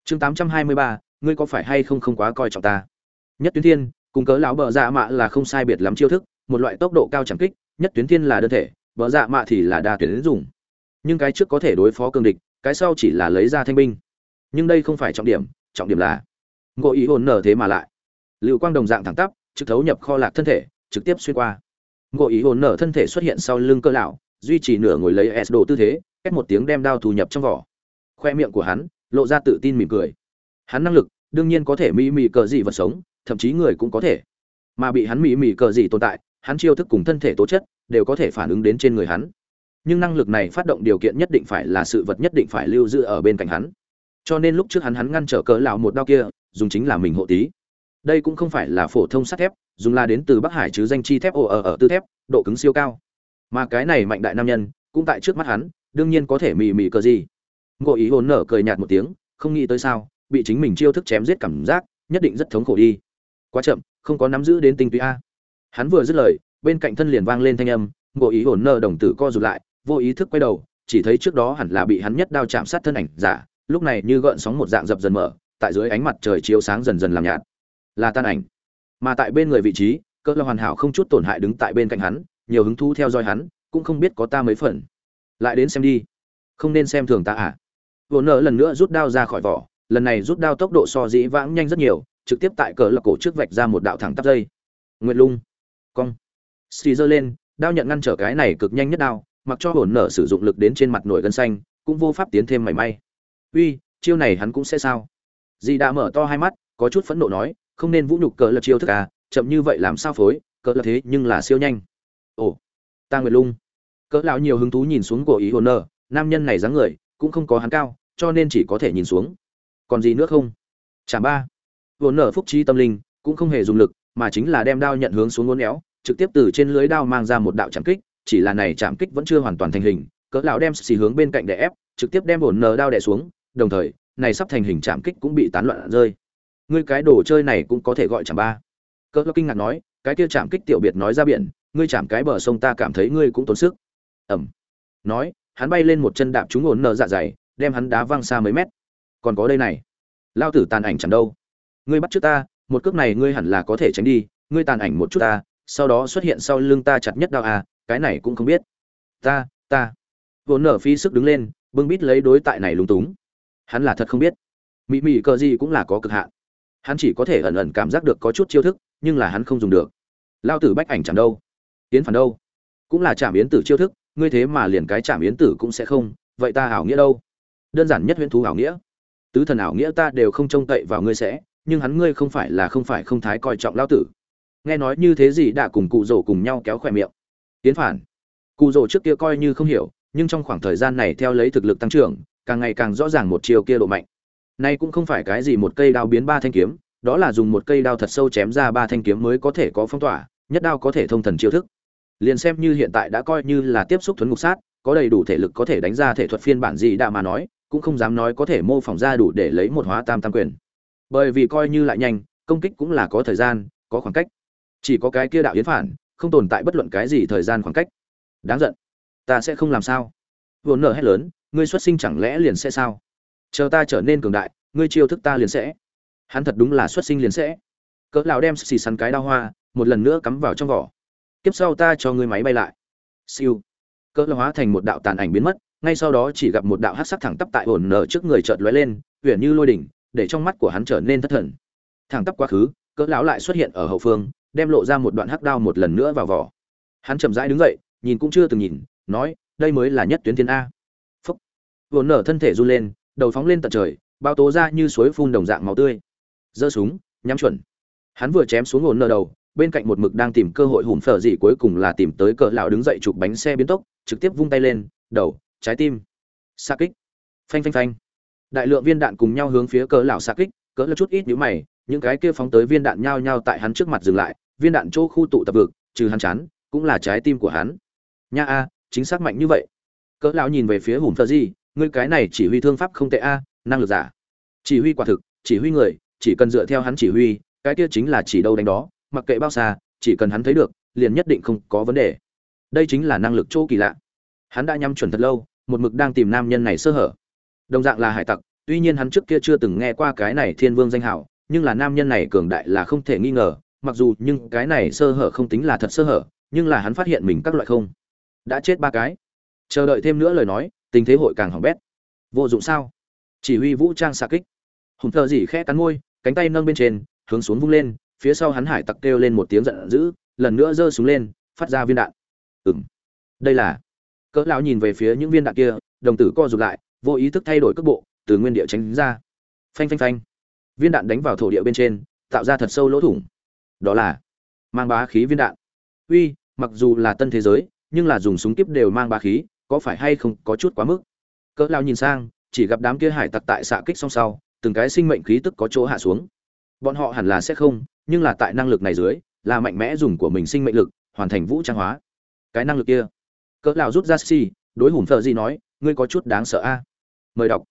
Chương tám trăm hai mươi ba, ngươi có phải hay không không quá coi trọng ta? Nhất tuyến thiên, cùng cớ lão bờ dạ mạ là không sai biệt lắm chiêu thức, một loại tốc độ cao chẳng kích, nhất tuyến thiên là đơn thể, bờ dạ mạ thì là đa tuyến dùng. Nhưng cái trước có thể đối phó cương địch, cái sau chỉ là lấy ra thanh binh. Nhưng đây không phải trọng điểm trọng điểm là ngộ ý hồn nở thế mà lại. Lưu quang đồng dạng thẳng tắp, trực thấu nhập kho lạc thân thể, trực tiếp xuyên qua. Ngộ ý hồn nở thân thể xuất hiện sau lưng cơ lão duy trì nửa ngồi lấy s đồ tư thế, cách một tiếng đem đao thu nhập trong vỏ. Khoe miệng của hắn, lộ ra tự tin mỉm cười. Hắn năng lực, đương nhiên có thể mỹ mị cờ gì vật sống, thậm chí người cũng có thể. Mà bị hắn mỹ mị cờ gì tồn tại, hắn chiêu thức cùng thân thể tố chất, đều có thể phản ứng đến trên người hắn. Nhưng năng lực này phát động điều kiện nhất định phải là sự vật nhất định phải lưu giữ ở bên cạnh hắn. Cho nên lúc trước hắn hắn ngăn trở cỡ lão một đao kia, dùng chính là mình hộ tí đây cũng không phải là phổ thông sắt thép, dùng là đến từ bắc hải chứ danh chi thép ồ ở ở tư thép, độ cứng siêu cao mà cái này mạnh đại nam nhân cũng tại trước mắt hắn, đương nhiên có thể mì mì cờ gì. Ngộ ý hồn nở cười nhạt một tiếng, không nghĩ tới sao, bị chính mình chiêu thức chém giết cảm giác, nhất định rất thống khổ đi. Quá chậm, không có nắm giữ đến tinh túy a. Hắn vừa dứt lời, bên cạnh thân liền vang lên thanh âm, ngộ ý hồn nở đồng tử co rụt lại, vô ý thức quay đầu, chỉ thấy trước đó hẳn là bị hắn nhất đao chạm sát thân ảnh giả, lúc này như gợn sóng một dạng dập dần mở, tại dưới ánh mặt trời chiếu sáng dần dần làm nhạt. Là tan ảnh. Mà tại bên người vị trí, cỡ là hoàn hảo không chút tổn hại đứng tại bên cạnh hắn nhiều hứng thú theo dõi hắn, cũng không biết có ta mấy phần. Lại đến xem đi. Không nên xem thường ta à? Vồn nợ lần nữa rút đao ra khỏi vỏ, lần này rút đao tốc độ so dĩ vãng nhanh rất nhiều, trực tiếp tại cỡ là cổ trước vạch ra một đạo thẳng tắp dây. Nguyệt lung. Cong. Xì giơ lên, đao nhận ngăn trở cái này cực nhanh nhất đao, mặc cho hồn nở sử dụng lực đến trên mặt nổi gân xanh, cũng vô pháp tiến thêm mảy may. Uy, chiêu này hắn cũng sẽ sao? Dì đã mở to hai mắt, có chút phẫn nộ nói, không nên vũ nhục cỡ lật chiêu thức à chậm như vậy làm sao phối cỡ lật thế nhưng là siêu nhanh ồ, ta nguyệt lung. Cỡ lão nhiều hứng thú nhìn xuống của ý hồn nơ nam nhân này dáng người cũng không có hắn cao, cho nên chỉ có thể nhìn xuống. Còn gì nữa không? Chạm ba. Hồn nở phúc chi tâm linh, cũng không hề dùng lực, mà chính là đem đao nhận hướng xuống uốn éo, trực tiếp từ trên lưới đao mang ra một đạo chạm kích, chỉ là này chạm kích vẫn chưa hoàn toàn thành hình. Cỡ lão đem xì hướng bên cạnh để ép, trực tiếp đem hồn nở đao đè xuống, đồng thời, này sắp thành hình chạm kích cũng bị tán loạn rơi. Ngươi cái đồ chơi này cũng có thể gọi chạm ba. Cỡ lão kinh ngạc nói cái kia chạm kích tiểu biệt nói ra biển, ngươi chạm cái bờ sông ta cảm thấy ngươi cũng tốn sức. Ẩm. Nói, hắn bay lên một chân đạp chúng ổn nở dạ dày, đem hắn đá văng xa mấy mét. Còn có đây này. Lao tử tàn ảnh chẳng đâu. Ngươi bắt trước ta, một cước này ngươi hẳn là có thể tránh đi, ngươi tàn ảnh một chút ta, sau đó xuất hiện sau lưng ta chặt nhất đau à cái này cũng không biết. Ta ta. Vốn nở phi sức đứng lên, bưng bít lấy đối tại này lúng túng. Hắn là thật không biết. Mị mị cờ gì cũng là có cực hạn. Hắn chỉ có thể ẩn ẩn cảm giác được có chút chiêu thức, nhưng là hắn không dùng được lao tử bách ảnh chẳng đâu. Tiến phản đâu? Cũng là chạm yến tử chiêu thức, ngươi thế mà liền cái chạm yến tử cũng sẽ không, vậy ta ảo nghĩa đâu? Đơn giản nhất huyễn thú ảo nghĩa. Tứ thần ảo nghĩa ta đều không trông cậy vào ngươi sẽ, nhưng hắn ngươi không phải là không phải không thái coi trọng lao tử. Nghe nói như thế gì đã cùng cụ rổ cùng nhau kéo khỏe miệng. Tiến phản, cụ rổ trước kia coi như không hiểu, nhưng trong khoảng thời gian này theo lấy thực lực tăng trưởng, càng ngày càng rõ ràng một chiều kia độ mạnh. Nay cũng không phải cái gì một cây đao biến ba thanh kiếm đó là dùng một cây đao thật sâu chém ra ba thanh kiếm mới có thể có phong tỏa, nhất đao có thể thông thần chiêu thức. Liền xem như hiện tại đã coi như là tiếp xúc thuấn ngục sát, có đầy đủ thể lực có thể đánh ra thể thuật phiên bản gì đã mà nói, cũng không dám nói có thể mô phỏng ra đủ để lấy một hóa tam tam quyền. Bởi vì coi như lại nhanh, công kích cũng là có thời gian, có khoảng cách. Chỉ có cái kia đạo yến phản, không tồn tại bất luận cái gì thời gian khoảng cách. Đáng giận. Ta sẽ không làm sao? Vốn nở hét lớn, ngươi xuất sinh chẳng lẽ liền sẽ sao? Chờ ta trở nên cường đại, ngươi chiêu thức ta liền sẽ hắn thật đúng là xuất sinh liền sẽ. Cỡ lão đem xì sắn cái đao hoa, một lần nữa cắm vào trong vỏ. Tiếp sau ta cho ngươi máy bay lại. Siêu. Cỡ lão hóa thành một đạo tàn ảnh biến mất, ngay sau đó chỉ gặp một đạo hắc sắc thẳng tắp tại ổn nở trước người chợt lóe lên uyển như lôi đỉnh, để trong mắt của hắn trở nên thất thần. Thẳng tắp quá khứ, cỡ lão lại xuất hiện ở hậu phương, đem lộ ra một đoạn hắc đao một lần nữa vào vỏ. Hắn chậm rãi đứng dậy, nhìn cũng chưa từng nhìn, nói, đây mới là nhất tuyến thiên a. Phúc. Ổn nở thân thể run lên, đầu phóng lên tận trời, bao tố ra như suối phun đồng dạng máu tươi giơ súng, nhắm chuẩn. Hắn vừa chém xuống ổn nơ đầu, bên cạnh một mực đang tìm cơ hội hùm phở gì cuối cùng là tìm tới cỡ lão đứng dậy chụp bánh xe biến tốc, trực tiếp vung tay lên, đầu, trái tim. Xa kích. Phanh phanh phanh. Đại lượng viên đạn cùng nhau hướng phía cỡ lão xa kích, cỡ là chút ít nhíu mày, những cái kia phóng tới viên đạn nhao nhao tại hắn trước mặt dừng lại, viên đạn chỗ khu tụ tập vực, trừ hắn chán, cũng là trái tim của hắn. Nha a, chính xác mạnh như vậy. Cỡ lão nhìn về phía hùm phở gì, ngươi cái này chỉ huy thương pháp không tệ a, năng lực giả. Chỉ huy quả thực, chỉ huy người chỉ cần dựa theo hắn chỉ huy cái kia chính là chỉ đâu đánh đó mặc kệ bao xa chỉ cần hắn thấy được liền nhất định không có vấn đề. Đây chính là năng lực chỗ kỳ lạ. Hắn đã nhắm chuẩn thật lâu một mực đang tìm nam nhân này sơ hở. Đồng dạng là hải tặc tuy nhiên hắn trước kia chưa từng nghe qua cái này thiên vương danh hiệu, nhưng là nam nhân này cường đại là không thể nghi ngờ mặc dù nhưng cái này sơ hở không tính là thật sơ hở nhưng là hắn phát hiện mình các loại không. Đã chết ba cái. Chờ đợi thêm nữa lời nói tình thế hội càng hỏng bét. Vô dụng sao? Chỉ huy vũ trang xạ kích. Hùng thờ gì khẽ cắn môi cánh tay nâng bên trên, hướng xuống vung lên, phía sau hắn hải tặc kêu lên một tiếng giận dữ, lần nữa giơ súng lên, phát ra viên đạn. Ừng đây là. Cỡ lão nhìn về phía những viên đạn kia, đồng tử co rụt lại, vô ý thức thay đổi cước bộ, từ nguyên địa tránh ra. Phanh phanh phanh. Viên đạn đánh vào thổ địa bên trên, tạo ra thật sâu lỗ thủng. Đó là mang bá khí viên đạn. Uy, mặc dù là tân thế giới, nhưng là dùng súng kiếp đều mang bá khí, có phải hay không có chút quá mức? Cỡ lão nhìn sang, chỉ gặp đám kia hải tặc tại xạ kích song sau từng cái sinh mệnh khí tức có chỗ hạ xuống. Bọn họ hẳn là sẽ không nhưng là tại năng lực này dưới là mạnh mẽ dùng của mình sinh mệnh lực hoàn thành vũ trang hóa. Cái năng lực kia. Cỡ lão rút ra xì đối hùm thợ gì nói ngươi có chút đáng sợ a. Mời đọc.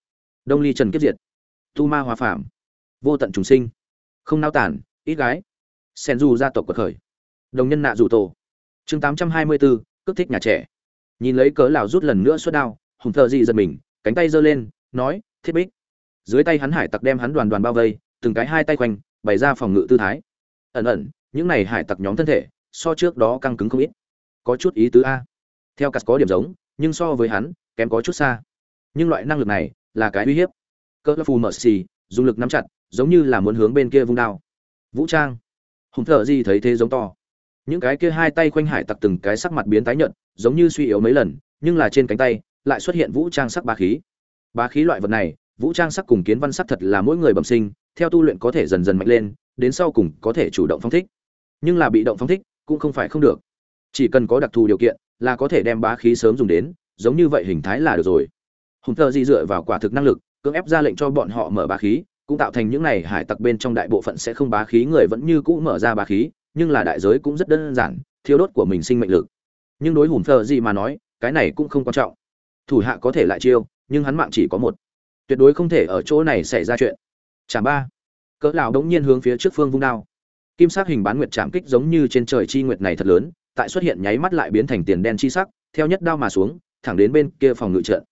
Đông ly trần kiếp diệt. Tu ma hòa phạm vô tận trùng sinh. Không nao tản ít gái. Sen du gia tộc quật khởi. Đồng nhân nạ dù tổ. Chương 824, cướp thích nhà trẻ. Nhìn lấy cỡ lão rút lần nữa xuất đao hùng thợ gì giật mình cánh tay giơ lên nói thiết bích dưới tay hắn hải tặc đem hắn đoàn đoàn bao vây, từng cái hai tay quanh, bày ra phòng ngự tư thái. Ẩn ẩn, những này hải tặc nhóm thân thể, so trước đó căng cứng không ít. Có chút ý tứ a. Theo cắt có điểm giống, nhưng so với hắn, kém có chút xa. Nhưng loại năng lực này, là cái uy hiếp. Cỡ phù mở xì, dùng lực nắm chặt, giống như là muốn hướng bên kia vung đao. Vũ trang. Hùng thợ gì thấy thế giống to. Những cái kia hai tay quanh hải tặc từng cái sắc mặt biến tái nhợt, giống như suy yếu mấy lần, nhưng là trên cánh tay, lại xuất hiện vũ trang sắc bá khí. Bá khí loại vật này vũ trang sắc cùng kiến văn sắc thật là mỗi người bẩm sinh, theo tu luyện có thể dần dần mạnh lên, đến sau cùng có thể chủ động phong thích. Nhưng là bị động phong thích, cũng không phải không được. Chỉ cần có đặc thù điều kiện, là có thể đem bá khí sớm dùng đến, giống như vậy hình thái là được rồi. Hùng thơ di dựa vào quả thực năng lực, cưỡng ép ra lệnh cho bọn họ mở bá khí, cũng tạo thành những này hải tặc bên trong đại bộ phận sẽ không bá khí, người vẫn như cũ mở ra bá khí, nhưng là đại giới cũng rất đơn giản thiếu đốt của mình sinh mệnh lực. Nhưng đối hùm thơ gì mà nói, cái này cũng không quan trọng. Thủ hạ có thể lại chiêu, nhưng hắn mạng chỉ có một tuyệt đối không thể ở chỗ này xảy ra chuyện. Chạm ba. Cỡ lão đống nhiên hướng phía trước phương vung đao. Kim sắc hình bán nguyệt chạm kích giống như trên trời chi nguyệt này thật lớn, tại xuất hiện nháy mắt lại biến thành tiền đen chi sắc, theo nhất đao mà xuống, thẳng đến bên kia phòng ngự trận.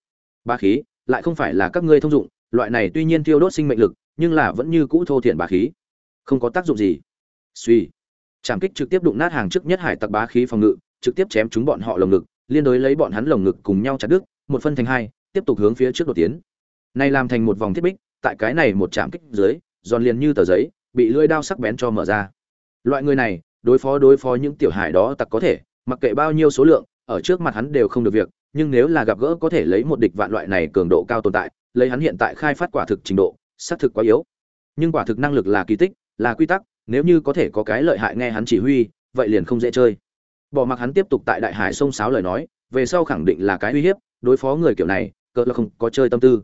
Ba khí, lại không phải là các ngươi thông dụng, loại này tuy nhiên tiêu đốt sinh mệnh lực, nhưng là vẫn như cũ thô thiện bá khí. Không có tác dụng gì. Suy. Chạm kích trực tiếp đụng nát hàng trước nhất hải tặc bá khí phòng ngự, trực tiếp chém chúng bọn họ lồng ngực, liên đối lấy bọn hắn lồng ngực cùng nhau chặt đứt, một phân thành hai, tiếp tục hướng phía trước đột tiến này làm thành một vòng thiết bích, tại cái này một chạm kích dưới, giòn liền như tờ giấy, bị lưỡi đao sắc bén cho mở ra. Loại người này, đối phó đối phó những tiểu hải đó tặc có thể, mặc kệ bao nhiêu số lượng, ở trước mặt hắn đều không được việc, nhưng nếu là gặp gỡ có thể lấy một địch vạn loại này cường độ cao tồn tại, lấy hắn hiện tại khai phát quả thực trình độ, xác thực quá yếu. Nhưng quả thực năng lực là kỳ tích, là quy tắc, nếu như có thể có cái lợi hại nghe hắn chỉ huy, vậy liền không dễ chơi. Bỏ mặc hắn tiếp tục tại đại hải sông sáo lời nói, về sau khẳng định là cái uy hiếp, đối phó người kiểu này, cỡ là không có chơi tâm tư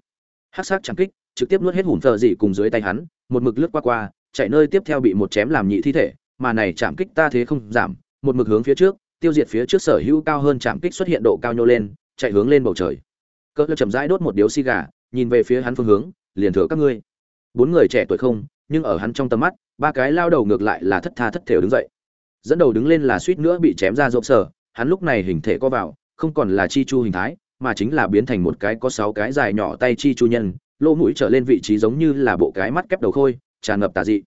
hắc sắc chẳng kích, trực tiếp nuốt hết hùn thợ dị cùng dưới tay hắn, một mực lướt qua qua, chạy nơi tiếp theo bị một chém làm nhị thi thể, mà này chạm kích ta thế không giảm, một mực hướng phía trước, tiêu diệt phía trước sở hữu cao hơn chạm kích xuất hiện độ cao nhô lên, chạy hướng lên bầu trời. Cỡ chậm rãi đốt một điếu xi gà, nhìn về phía hắn phương hướng, liền thừa các ngươi. Bốn người trẻ tuổi không, nhưng ở hắn trong tầm mắt, ba cái lao đầu ngược lại là thất tha thất thểu đứng dậy. Dẫn đầu đứng lên là suýt nữa bị chém ra rộp sở, hắn lúc này hình thể co vào, không còn là chi chu hình thái mà chính là biến thành một cái có sáu cái dài nhỏ tay chi chu nhân, lỗ mũi trở lên vị trí giống như là bộ cái mắt kép đầu khôi, tràn ngập tà dị.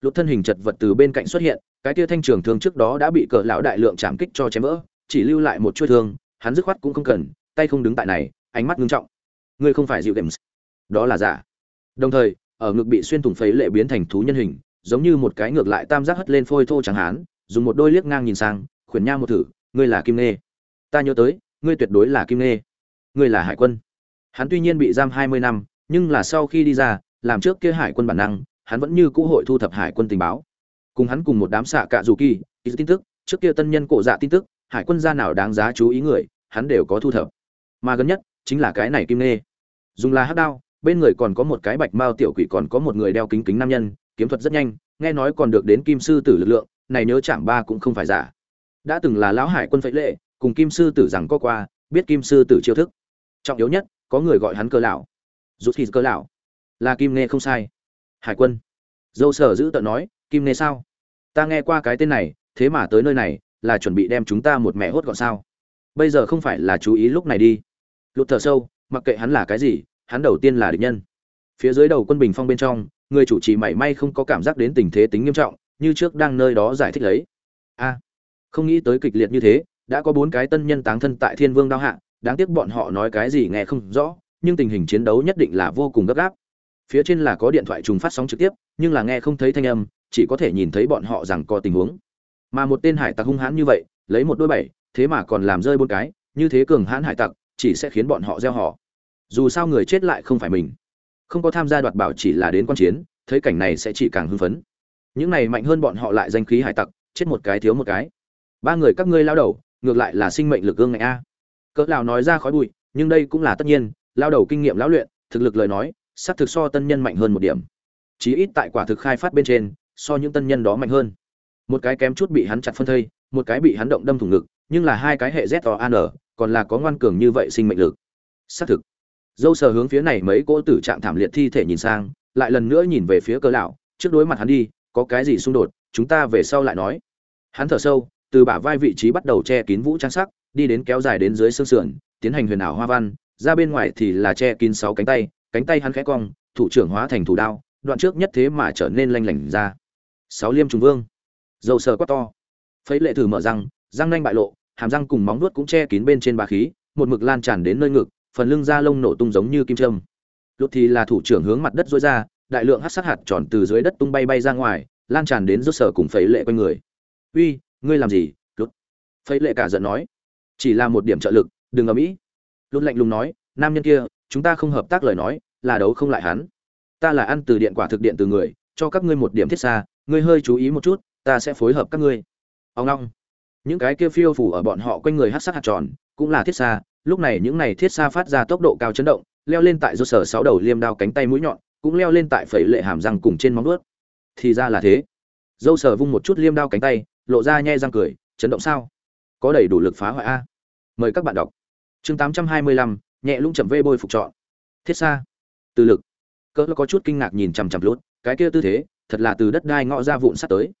Lột thân hình chật vật từ bên cạnh xuất hiện, cái tia thanh trường thương trước đó đã bị cỡ lão đại lượng chạm kích cho chém vỡ, chỉ lưu lại một chuôi thương, hắn dứt khoát cũng không cần, tay không đứng tại này, ánh mắt ngưng trọng. Ngươi không phải dịu games đó là giả. Đồng thời, ở ngực bị xuyên thủng phấy lệ biến thành thú nhân hình, giống như một cái ngược lại tam giác hất lên phôi thô chẳng hán, dùng một đôi liếc ngang nhìn sang, khuyển nha một thử, ngươi là kim nê ta nhớ tới, ngươi tuyệt đối là kim nê ngươi là hải quân. Hắn tuy nhiên bị giam hai mươi năm, nhưng là sau khi đi ra, làm trước kia hải quân bản năng, hắn vẫn như cũ hội thu thập hải quân tình báo. Cùng hắn cùng một đám xạ cạ dù kỳ tin tức, trước kia tân nhân cổ dạ tin tức, hải quân gia nào đáng giá chú ý người, hắn đều có thu thập. Mà gần nhất, chính là cái này kim nê dùng là hát đao, bên người còn có một cái bạch mao tiểu quỷ, còn có một người đeo kính kính nam nhân, kiếm thuật rất nhanh, nghe nói còn được đến kim sư tử lực lượng, này nhớ chạm ba cũng không phải giả. Đã từng là lão hải quân phẫy lệ, cùng kim sư tử rằng có qua, biết kim sư tử chiêu thức trọng yếu nhất, có người gọi hắn cơ lão. Rút khi cơ lão. Là kim nghe không sai. Hải quân. Dâu sở giữ tợn nói, kim nghe sao? Ta nghe qua cái tên này, thế mà tới nơi này, là chuẩn bị đem chúng ta một mẹ hốt gọn sao? Bây giờ không phải là chú ý lúc này đi. Lụt thở sâu, mặc kệ hắn là cái gì, hắn đầu tiên là địch nhân. Phía dưới đầu quân bình phong bên trong, người chủ trì mảy may không có cảm giác đến tình thế tính nghiêm trọng, như trước đang nơi đó giải thích lấy. A, không nghĩ tới kịch liệt như thế, đã có bốn cái tân nhân táng thân tại thiên vương đao hạ đáng tiếc bọn họ nói cái gì nghe không rõ, nhưng tình hình chiến đấu nhất định là vô cùng gấp gáp. Phía trên là có điện thoại trùng phát sóng trực tiếp, nhưng là nghe không thấy thanh âm, chỉ có thể nhìn thấy bọn họ rằng có tình huống. Mà một tên hải tặc hung hãn như vậy, lấy một đôi bảy, thế mà còn làm rơi bốn cái, như thế cường hãn hải tặc, chỉ sẽ khiến bọn họ gieo họ. Dù sao người chết lại không phải mình. Không có tham gia đoạt bảo chỉ là đến quan chiến, thấy cảnh này sẽ chỉ càng hưng phấn. Những này mạnh hơn bọn họ lại danh khí hải tặc, chết một cái thiếu một cái. Ba người các ngươi lao đầu, ngược lại là sinh mệnh lực gương ngạnh a cỡ lão nói ra khói bụi, nhưng đây cũng là tất nhiên, lao đầu kinh nghiệm lão luyện, thực lực lời nói sát thực so tân nhân mạnh hơn một điểm. Chí ít tại quả thực khai phát bên trên, so những tân nhân đó mạnh hơn. Một cái kém chút bị hắn chặt phân thây, một cái bị hắn động đâm thủng ngực, nhưng là hai cái hệ z o an còn là có ngoan cường như vậy sinh mệnh lực. Xác thực. Dâu sờ hướng phía này mấy cỗ tử trạng thảm liệt thi thể nhìn sang, lại lần nữa nhìn về phía cơ lão trước đối mặt hắn đi, có cái gì xung đột, chúng ta về sau lại nói. Hắn thở sâu, từ bả vai vị trí bắt đầu che kín vũ trang sắc đi đến kéo dài đến dưới xương sườn, tiến hành huyền ảo hoa văn, ra bên ngoài thì là che kín sáu cánh tay cánh tay hắn khẽ cong, thủ trưởng hóa thành thủ đao, đoạn trước nhất thế mà trở nên lanh lảnh ra. Sáu liêm trùng vương. Dầu sờ quá to. Phấy lệ thử mở răng răng nanh bại lộ, hàm răng cùng móng vuốt cũng che kín bên trên bá khí, một mực lan tràn đến nơi ngực, phần lưng da lông nổ tung giống như kim châm. Lúc thì là thủ trưởng hướng mặt đất rũa ra, đại lượng hắc sát hạt tròn từ dưới đất tung bay bay ra ngoài, lan tràn đến rốt sở cùng phấy lệ quanh người. Uy, ngươi làm gì? Lúc, phấy lệ cả giận nói chỉ là một điểm trợ lực, đừng ở mỹ lúc lạnh lùng nói, nam nhân kia, chúng ta không hợp tác lời nói, là đấu không lại hắn. Ta là ăn từ điện quả thực điện từ người, cho các ngươi một điểm thiết xa, ngươi hơi chú ý một chút, ta sẽ phối hợp các ngươi. Ông long những cái kia phiêu phủ ở bọn họ quanh người hát sắc hạt tròn, cũng là thiết xa. Lúc này những này thiết xa phát ra tốc độ cao chấn động, leo lên tại do sở sáu đầu liêm đao cánh tay mũi nhọn, cũng leo lên tại phẩy lệ hàm răng cùng trên móng vuốt. Thì ra là thế. Dâu sở vung một chút liêm đao cánh tay, lộ ra nhai răng cười, chấn động sao? Có đầy đủ lực phá hoại a. Mời các bạn đọc. Chương tám trăm hai mươi lăm, nhẹ lũng chậm vê bôi phục trọn. Thiết xa từ lực. Cỡ có chút kinh ngạc nhìn chằm chằm lút cái kia tư thế, thật là từ đất đai ngõ ra vụn sắt tới.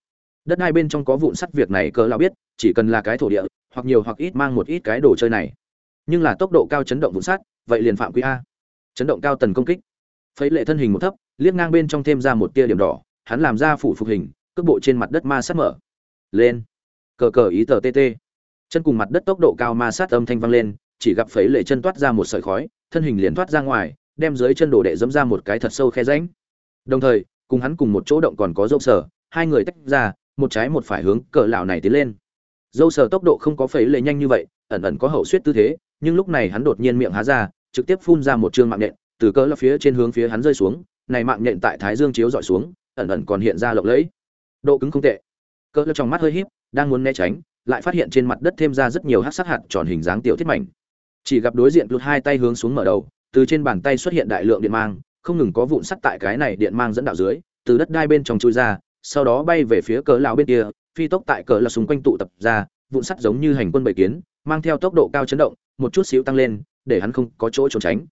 Đất đai bên trong có vụn sắt việc này cỡ lão biết, chỉ cần là cái thổ địa, hoặc nhiều hoặc ít mang một ít cái đồ chơi này. Nhưng là tốc độ cao chấn động vụn sắt, vậy liền phạm quy a. Chấn động cao tần công kích. Phấy lệ thân hình một thấp, liếc ngang bên trong thêm ra một tia điểm đỏ, hắn làm ra phủ phục hình, cước bộ trên mặt đất ma sát mở. Lên. Cờ cờ ý tờ tt chân cùng mặt đất tốc độ cao ma sát âm thanh vang lên, chỉ gặp phấy lệ chân toát ra một sợi khói, thân hình liền thoát ra ngoài, đem dưới chân đổ đệ dẫm ra một cái thật sâu khe rãnh. Đồng thời, cùng hắn cùng một chỗ động còn có dâu sở hai người tách ra, một trái một phải hướng cờ lão này tiến lên. Dâu sở tốc độ không có phấy lệ nhanh như vậy, ẩn ẩn có hậu suýt tư thế, nhưng lúc này hắn đột nhiên miệng há ra, trực tiếp phun ra một trương mạng nhện, từ cỡ là phía trên hướng phía hắn rơi xuống, này mạng nhện tại thái dương chiếu dọi xuống, ẩn ẩn còn hiện ra lộng lẫy. Độ cứng không tệ. Cỡ trong mắt hơi híp, đang muốn né tránh lại phát hiện trên mặt đất thêm ra rất nhiều hắc sắc hạt tròn hình dáng tiểu thiết mảnh. Chỉ gặp đối diện lụt hai tay hướng xuống mở đầu, từ trên bàn tay xuất hiện đại lượng điện mang, không ngừng có vụn sắt tại cái này điện mang dẫn đạo dưới, từ đất đai bên trong chui ra, sau đó bay về phía cỡ lão bên kia, phi tốc tại cỡ là xung quanh tụ tập ra, vụn sắt giống như hành quân bầy kiến, mang theo tốc độ cao chấn động, một chút xíu tăng lên, để hắn không có chỗ trốn tránh.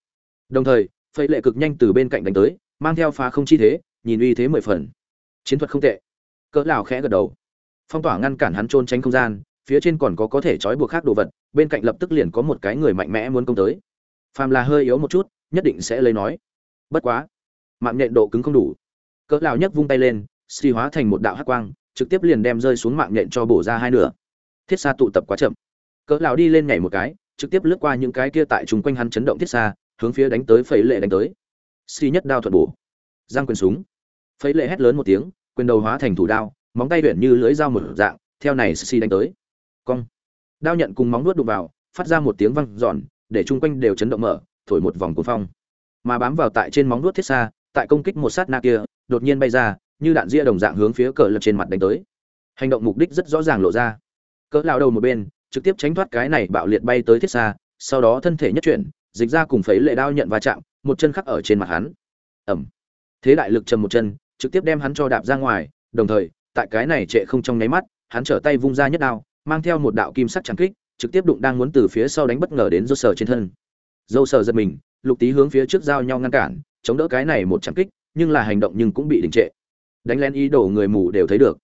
Đồng thời phẩy lệ cực nhanh từ bên cạnh đánh tới, mang theo phá không chi thế, nhìn uy thế mười phần. Chiến thuật không tệ. Cỡ lão khẽ gật đầu phong tỏa ngăn cản hắn trôn tránh không gian, phía trên còn có có thể trói buộc khác đồ vật, bên cạnh lập tức liền có một cái người mạnh mẽ muốn công tới. Phàm là hơi yếu một chút, nhất định sẽ lấy nói. Bất quá, mạng nhện độ cứng không đủ. Cỡ lão nhấc vung tay lên, suy hóa thành một đạo hắc quang, trực tiếp liền đem rơi xuống mạng nhện cho bổ ra hai nửa. Thiết xa tụ tập quá chậm. Cỡ lão đi lên nhảy một cái, trực tiếp lướt qua những cái kia tại chung quanh hắn chấn động thiết xa hướng phía đánh tới phẩy lệ đánh tới. Suy nhất đao thuật bổ. Giang quyền súng. Phẩy lệ hét lớn một tiếng, quyền đầu hóa thành thủ đao móng tay huyện như lưỡi dao một dạng, theo này xì đánh tới. Cong. Đao nhận cùng móng nuốt đụng vào, phát ra một tiếng vang giòn để chung quanh đều chấn động mở, thổi một vòng cuồng phong. Mà bám vào tại trên móng nuốt thiết xa, tại công kích một sát na kia, đột nhiên bay ra, như đạn ria đồng dạng hướng phía cờ lật trên mặt đánh tới. Hành động mục đích rất rõ ràng lộ ra. Cỡ lao đầu một bên, trực tiếp tránh thoát cái này bạo liệt bay tới thiết xa, sau đó thân thể nhất chuyển, dịch ra cùng phấy lệ đao nhận va chạm, một chân khắc ở trên mặt hắn. Ẩm. Thế đại lực trầm một chân, trực tiếp đem hắn cho đạp ra ngoài, đồng thời tại cái này trệ không trong nháy mắt hắn trở tay vung ra nhất đao mang theo một đạo kim sắc chẳng kích trực tiếp đụng đang muốn từ phía sau đánh bất ngờ đến dâu sờ trên thân. Dâu sờ giật mình lục tí hướng phía trước giao nhau ngăn cản chống đỡ cái này một chẳng kích nhưng là hành động nhưng cũng bị đình trệ. Đánh lén ý đồ người mù đều thấy được.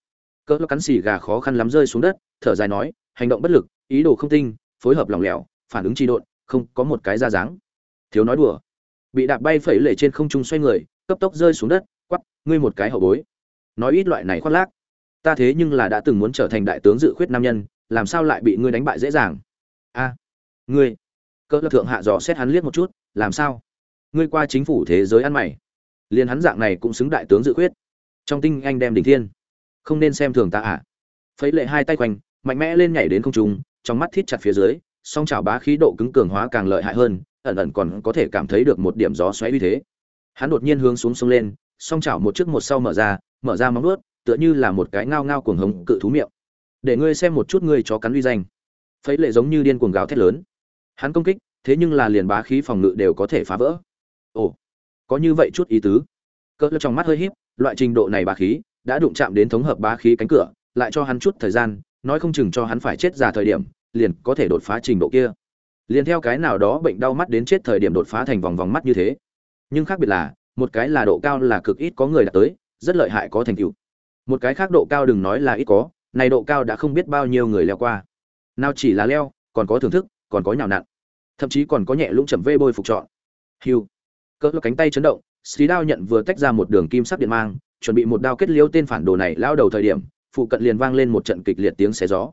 Cỡ cắn xì gà khó khăn lắm rơi xuống đất thở dài nói hành động bất lực ý đồ không tinh phối hợp lỏng lẻo phản ứng trì độn không có một cái ra dáng. Thiếu nói đùa. Bị đạp bay phẩy lệ trên không trung xoay người cấp tốc rơi xuống đất quắc, ngươi một cái hậu bối. Nói ít loại này khoác lác ta thế nhưng là đã từng muốn trở thành đại tướng dự khuyết nam nhân, làm sao lại bị ngươi đánh bại dễ dàng? A, ngươi cỡ thượng hạ dò xét hắn liếc một chút, làm sao? Ngươi qua chính phủ thế giới ăn mày. Liền hắn dạng này cũng xứng đại tướng dự khuyết. Trong tinh anh đem đỉnh thiên. Không nên xem thường ta à? Phấy lệ hai tay quanh, mạnh mẽ lên nhảy đến không trung, trong mắt thít chặt phía dưới, song chảo bá khí độ cứng cường hóa càng lợi hại hơn, ẩn ẩn còn có thể cảm thấy được một điểm gió xoáy uy thế. Hắn đột nhiên hướng xuống sông lên, song chảo một trước một sau mở ra mở ra móng ướt tựa như là một cái ngao ngao cuồng hống cự thú miệng. Để ngươi xem một chút ngươi chó cắn uy danh. Phấy lệ giống như điên cuồng gào thét lớn. Hắn công kích, thế nhưng là liền bá khí phòng ngự đều có thể phá vỡ. Ồ, có như vậy chút ý tứ. Cỡ trong mắt hơi híp, loại trình độ này bá khí đã đụng chạm đến thống hợp bá khí cánh cửa, lại cho hắn chút thời gian, nói không chừng cho hắn phải chết già thời điểm, liền có thể đột phá trình độ kia. Liền theo cái nào đó bệnh đau mắt đến chết thời điểm đột phá thành vòng vòng mắt như thế. Nhưng khác biệt là, một cái là độ cao là cực ít có người đạt tới, rất lợi hại có thành tựu một cái khác độ cao đừng nói là ít có, này độ cao đã không biết bao nhiêu người leo qua. Nào chỉ là leo, còn có thưởng thức, còn có nhào nặn. Thậm chí còn có nhẹ lũng chậm vê bôi phục trọn. Hiu cỡ cánh tay chấn động xí đao nhận vừa tách ra một đường kim sắc điện mang, chuẩn bị một đao kết liêu tên phản đồ này lao đầu thời điểm, phụ cận liền vang lên một trận kịch liệt tiếng xé gió.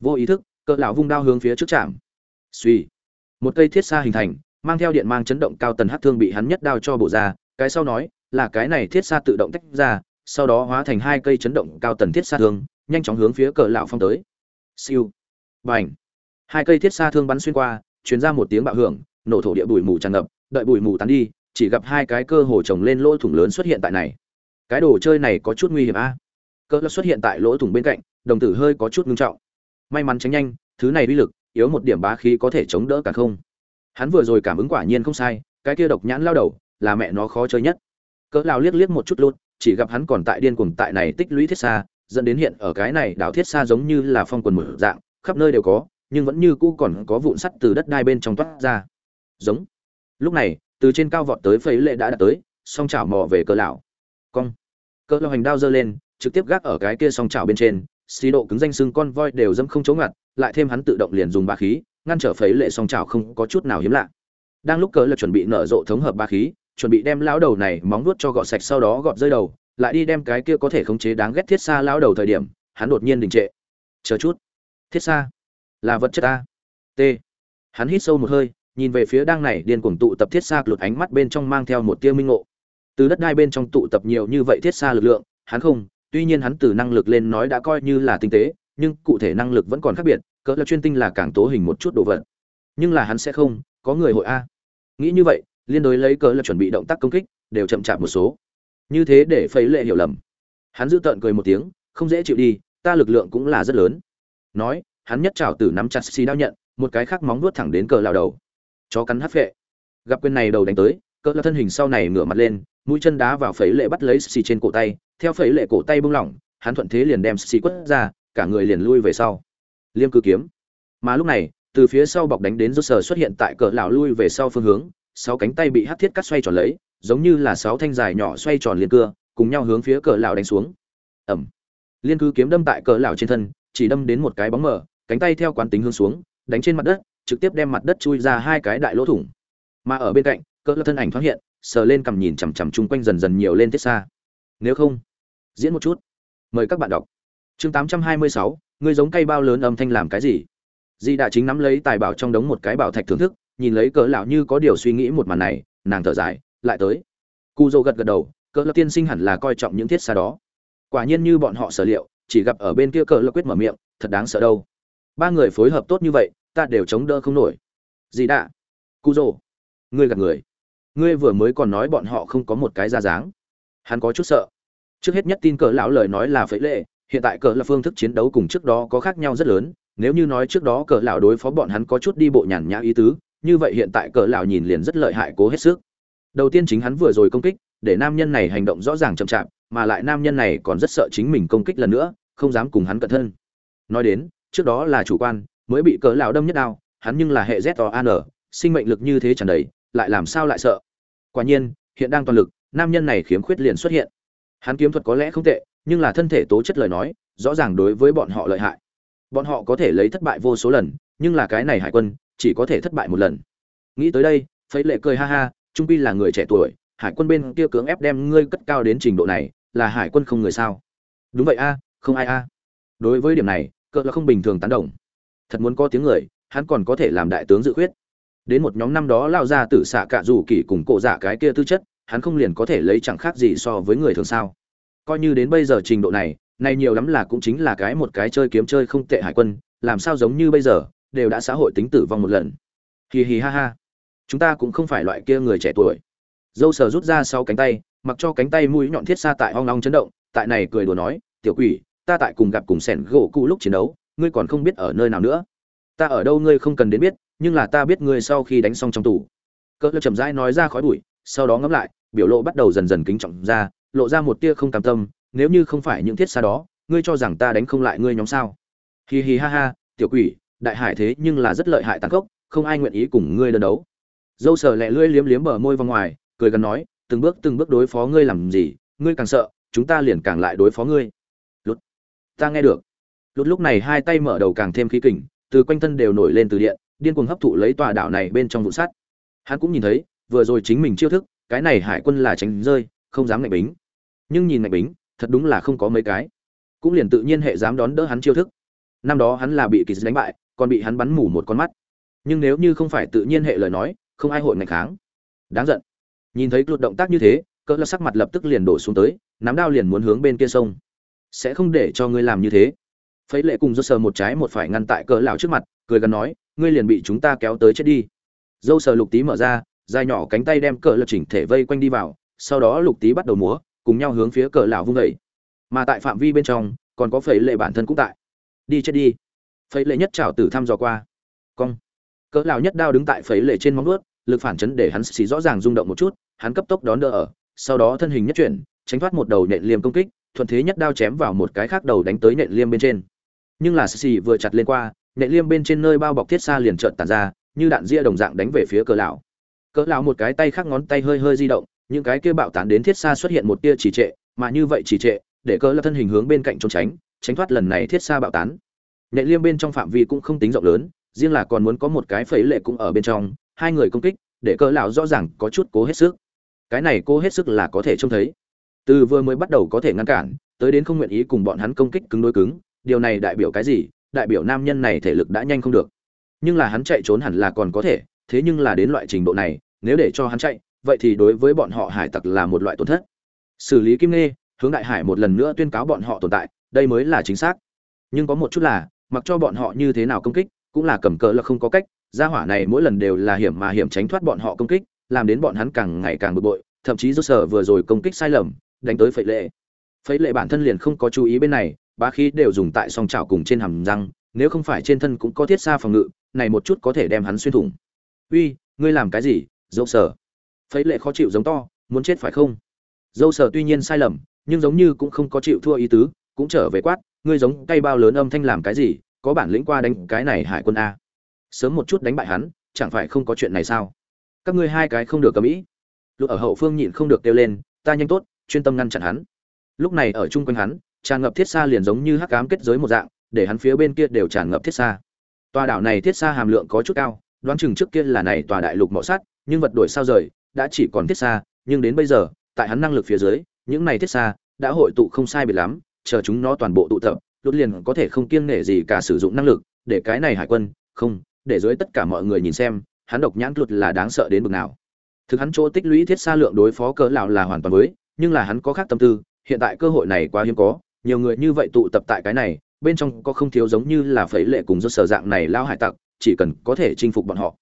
Vô ý thức cỡ lão vung đao hướng phía trước chạm. Suy một cây thiết xa hình thành, mang theo điện mang chấn động cao tần hát thương bị hắn nhất đao cho bổ ra, cái sau nói, là cái này thiết xa tự động tách ra sau đó hóa thành hai cây chấn động cao tần thiết xa thương, nhanh chóng hướng phía cỡ lão phong tới. Siêu. Bành. Hai cây thiết xa thương bắn xuyên qua, truyền ra một tiếng bạo hưởng, nổ thổ địa bụi mù tràn ngập, đợi bụi mù tán đi, chỉ gặp hai cái cơ hồ trồng lên lỗ thủng lớn xuất hiện tại này. Cái đồ chơi này có chút nguy hiểm a. À? cỡ xuất hiện tại lỗ thủng bên cạnh, đồng tử hơi có chút ngưng trọng. May mắn tránh nhanh, thứ này uy lực, yếu một điểm bá khí có thể chống đỡ cả không. Hắn vừa rồi cảm ứng quả nhiên không sai, cái kia độc nhãn lao đầu, là mẹ nó khó chơi nhất. Cỡ lão liếc liếc một chút luôn chỉ gặp hắn còn tại điên cuồng tại này tích lũy thiết xa, dẫn đến hiện ở cái này đảo thiết xa giống như là phong quần mở dạng, khắp nơi đều có, nhưng vẫn như cũ còn có vụn sắt từ đất đai bên trong toát ra. Giống. Lúc này, từ trên cao vọt tới phẩy lệ đã đạt tới, song chảo mò về cỡ lão. Cong. Cỡ lão hành đao giơ lên, trực tiếp gác ở cái kia song chảo bên trên, xí độ cứng danh xương con voi đều dâm không chống ngặt, lại thêm hắn tự động liền dùng ba khí, ngăn trở phẩy lệ song chảo không có chút nào hiếm lạ. Đang lúc cỡ là chuẩn bị nở rộ thống hợp ba khí chuẩn bị đem lão đầu này móng vuốt cho gọt sạch sau đó gọt rơi đầu, lại đi đem cái kia có thể khống chế đáng ghét thiết xa lão đầu thời điểm, hắn đột nhiên đình trệ. Chờ chút. Thiết xa? Là vật chất a. T. Hắn hít sâu một hơi, nhìn về phía đang này điên cuồng tụ tập thiết xa lụt ánh mắt bên trong mang theo một tia minh ngộ. Từ đất đai bên trong tụ tập nhiều như vậy thiết xa lực lượng, hắn không, tuy nhiên hắn từ năng lực lên nói đã coi như là tinh tế, nhưng cụ thể năng lực vẫn còn khác biệt, cỡ là chuyên tinh là càng tố hình một chút đồ vật. Nhưng là hắn sẽ không, có người hội a. Nghĩ như vậy liên đối lấy cớ là chuẩn bị động tác công kích, đều chậm chạp một số. Như thế để phấy lệ hiểu lầm. Hắn giữ tợn cười một tiếng, không dễ chịu đi, ta lực lượng cũng là rất lớn. Nói, hắn nhất trào tử nắm chặt xì đao nhận, một cái khác móng vuốt thẳng đến cờ lao đầu. Chó cắn hắt phệ. Gặp quyền này đầu đánh tới cỡ là thân hình sau này ngửa mặt lên, mũi chân đá vào phẩy lệ bắt lấy xì trên cổ tay, theo phẩy lệ cổ tay bung lỏng, hắn thuận thế liền đem xì quất ra, cả người liền lui về sau. Liêm cư kiếm. Mà lúc này, từ phía sau bọc đánh đến rốt sờ xuất hiện tại cỡ lão lui về sau phương hướng sáu cánh tay bị hắc thiết cắt xoay tròn lấy giống như là sáu thanh dài nhỏ xoay tròn liên cưa cùng nhau hướng phía cờ lão đánh xuống. Ẩm liên cư kiếm đâm tại cờ lão trên thân chỉ đâm đến một cái bóng mờ cánh tay theo quán tính hướng xuống đánh trên mặt đất trực tiếp đem mặt đất chui ra hai cái đại lỗ thủng. Mà ở bên cạnh cỡ lão thân ảnh thoáng hiện sờ lên cầm nhìn chằm chằm chung quanh dần dần nhiều lên tiết xa. Nếu không diễn một chút. Mời các bạn đọc. Chương 826, ngươi giống cây bao lớn âm thanh làm cái gì? Di đã chính nắm lấy tài bảo trong đống một cái bảo thạch thưởng thức nhìn lấy cỡ lão như có điều suy nghĩ một màn này, nàng thở dài, lại tới. Cu dô gật gật đầu, cỡ lão tiên sinh hẳn là coi trọng những thiết xa đó. Quả nhiên như bọn họ sở liệu, chỉ gặp ở bên kia cỡ lão quyết mở miệng, thật đáng sợ đâu. Ba người phối hợp tốt như vậy, ta đều chống đỡ không nổi. Gì đã cu dô ngươi gạt người. Ngươi vừa mới còn nói bọn họ không có một cái ra dáng. Hắn có chút sợ. Trước hết nhất tin cỡ lão lời nói là phế lệ, hiện tại cỡ là phương thức chiến đấu cùng trước đó có khác nhau rất lớn, nếu như nói trước đó cỡ lão đối phó bọn hắn có chút đi bộ nhàn nhã ý tứ như vậy hiện tại cỡ lão nhìn liền rất lợi hại cố hết sức. Đầu tiên chính hắn vừa rồi công kích, để nam nhân này hành động rõ ràng chậm chạp, mà lại nam nhân này còn rất sợ chính mình công kích lần nữa, không dám cùng hắn cận thân. Nói đến, trước đó là chủ quan, mới bị cỡ lão đâm nhất đao, hắn nhưng là hệ z o an sinh mệnh lực như thế tràn đầy, lại làm sao lại sợ? Quả nhiên, hiện đang toàn lực, nam nhân này khiếm khuyết liền xuất hiện. Hắn kiếm thuật có lẽ không tệ, nhưng là thân thể tố chất lời nói, rõ ràng đối với bọn họ lợi hại. Bọn họ có thể lấy thất bại vô số lần, nhưng là cái này hải quân chỉ có thể thất bại một lần. Nghĩ tới đây, phấy lệ cười ha ha, trung pi là người trẻ tuổi, hải quân bên kia cưỡng ép đem ngươi cất cao đến trình độ này, là hải quân không người sao? Đúng vậy a, không ai a. Đối với điểm này, cỡ là không bình thường tán đồng. Thật muốn có tiếng người, hắn còn có thể làm đại tướng dự khuyết. Đến một nhóm năm đó lao ra tử xạ cạ rủ kỳ cùng cổ dạ cái kia tư chất, hắn không liền có thể lấy chẳng khác gì so với người thường sao? Coi như đến bây giờ trình độ này này nhiều lắm là cũng chính là cái một cái chơi kiếm chơi không tệ hải quân, làm sao giống như bây giờ đều đã xã hội tính tử vong một lần. Hì hì ha ha. Chúng ta cũng không phải loại kia người trẻ tuổi. Dâu sờ rút ra sau cánh tay, mặc cho cánh tay mũi nhọn thiết xa tại hoang long chấn động, tại này cười đùa nói, tiểu quỷ, ta tại cùng gặp cùng sẻn gỗ cụ lúc chiến đấu, ngươi còn không biết ở nơi nào nữa. Ta ở đâu ngươi không cần đến biết, nhưng là ta biết ngươi sau khi đánh xong trong tủ cỡ lập chậm rãi nói ra khói bụi, sau đó ngẫm lại, biểu lộ bắt đầu dần dần kính trọng ra, lộ ra một tia không cam tâm, nếu như không phải những thiết xa đó, ngươi cho rằng ta đánh không lại ngươi nhóm sao? Hì hì ha ha, tiểu quỷ đại hải thế nhưng là rất lợi hại tàn khốc, không ai nguyện ý cùng ngươi đơn đấu. Dâu sờ lẹ lưỡi liếm liếm bờ môi vào ngoài, cười gần nói, từng bước từng bước đối phó ngươi làm gì, ngươi càng sợ, chúng ta liền càng lại đối phó ngươi. Lút ta nghe được. Lút lúc này hai tay mở đầu càng thêm khí kình, từ quanh thân đều nổi lên từ điện, điên cuồng hấp thụ lấy tòa đảo này bên trong vụ sắt. Hắn cũng nhìn thấy, vừa rồi chính mình chiêu thức, cái này hải quân là tránh rơi, không dám ngạch bính. Nhưng nhìn ngạch bính, thật đúng là không có mấy cái. Cũng liền tự nhiên hệ dám đón đỡ hắn chiêu thức. Năm đó hắn là bị kỳ đánh bại còn bị hắn bắn mù một con mắt. Nhưng nếu như không phải tự nhiên hệ lời nói, không ai hội ngạch kháng. Đáng giận. Nhìn thấy luật động tác như thế, cỡ là sắc mặt lập tức liền đổ xuống tới, nắm đao liền muốn hướng bên kia sông sẽ không để cho ngươi làm như thế. Phấy lệ cùng dâu sờ một trái một phải ngăn tại cỡ lão trước mặt, cười gần nói, ngươi liền bị chúng ta kéo tới chết đi. Dâu sờ lục tí mở ra, dài nhỏ cánh tay đem cỡ lật chỉnh thể vây quanh đi vào, sau đó lục tí bắt đầu múa, cùng nhau hướng phía cỡ lão vung dậy. Mà tại phạm vi bên trong, còn có phẩy lệ bản thân cũng tại. Đi chết đi phẩy lệ nhất trảo tử thăm dò qua. Cong. Cỡ lão nhất đao đứng tại phẩy lệ trên móng vuốt, lực phản chấn để hắn xì rõ ràng rung động một chút, hắn cấp tốc đón đỡ ở, sau đó thân hình nhất chuyển, tránh thoát một đầu nện liêm công kích, thuận thế nhất đao chém vào một cái khác đầu đánh tới nện liêm bên trên. Nhưng là xì vừa chặt lên qua, nện liêm bên trên nơi bao bọc thiết xa liền trợn tản ra, như đạn ria đồng dạng đánh về phía cỡ lão. Cỡ lão một cái tay khác ngón tay hơi hơi di động, những cái kia bạo tán đến thiết xa xuất hiện một tia trì trệ, mà như vậy trì trệ, để cỡ lão thân hình hướng bên cạnh trốn tránh tránh thoát lần này thiết xa bạo tán nhạy liêm bên trong phạm vi cũng không tính rộng lớn, riêng là còn muốn có một cái phẩy lệ cũng ở bên trong, hai người công kích, để cỡ lão rõ ràng có chút cố hết sức. Cái này cố hết sức là có thể trông thấy. Từ vừa mới bắt đầu có thể ngăn cản, tới đến không nguyện ý cùng bọn hắn công kích cứng đối cứng, điều này đại biểu cái gì? Đại biểu nam nhân này thể lực đã nhanh không được. Nhưng là hắn chạy trốn hẳn là còn có thể, thế nhưng là đến loại trình độ này, nếu để cho hắn chạy, vậy thì đối với bọn họ hải tặc là một loại tổn thất. Xử lý kim nghe hướng đại hải một lần nữa tuyên cáo bọn họ tồn tại, đây mới là chính xác. Nhưng có một chút là mặc cho bọn họ như thế nào công kích, cũng là cầm cờ là không có cách, gia hỏa này mỗi lần đều là hiểm mà hiểm tránh thoát bọn họ công kích, làm đến bọn hắn càng ngày càng bực bội, thậm chí do sở vừa rồi công kích sai lầm, đánh tới phẩy lệ. Phẩy lệ bản thân liền không có chú ý bên này, bá khí đều dùng tại song trào cùng trên hàm răng, nếu không phải trên thân cũng có thiết xa phòng ngự, này một chút có thể đem hắn xuyên thủng. Uy, ngươi làm cái gì, dâu sở? Phẩy lệ khó chịu giống to, muốn chết phải không? Dâu sở tuy nhiên sai lầm, nhưng giống như cũng không có chịu thua ý tứ, cũng trở về quát ngươi giống cây bao lớn âm thanh làm cái gì, có bản lĩnh qua đánh cái này hải quân a. Sớm một chút đánh bại hắn, chẳng phải không có chuyện này sao? Các ngươi hai cái không được cầm ĩ lúc ở hậu phương nhịn không được kêu lên, ta nhanh tốt, chuyên tâm ngăn chặn hắn. Lúc này ở chung quanh hắn, tràn ngập thiết xa liền giống như hắc ám kết giới một dạng, để hắn phía bên kia đều tràn ngập thiết xa tòa đảo này thiết xa hàm lượng có chút cao, đoán chừng trước kia là này tòa đại lục mỏ sắt, nhưng vật đổi sao rời, đã chỉ còn thiết xa nhưng đến bây giờ, tại hắn năng lực phía dưới, những này thiết xa đã hội tụ không sai biệt lắm chờ chúng nó toàn bộ tụ tập lút liền có thể không kiêng nể gì cả sử dụng năng lực, để cái này hải quân, không, để dưới tất cả mọi người nhìn xem, hắn độc nhãn luật là đáng sợ đến mức nào. Thực hắn chỗ tích lũy thiết xa lượng đối phó cỡ lão là hoàn toàn mới, nhưng là hắn có khác tâm tư, hiện tại cơ hội này quá hiếm có, nhiều người như vậy tụ tập tại cái này, bên trong có không thiếu giống như là phẩy lệ cùng rốt sở dạng này lao hải tặc, chỉ cần có thể chinh phục bọn họ.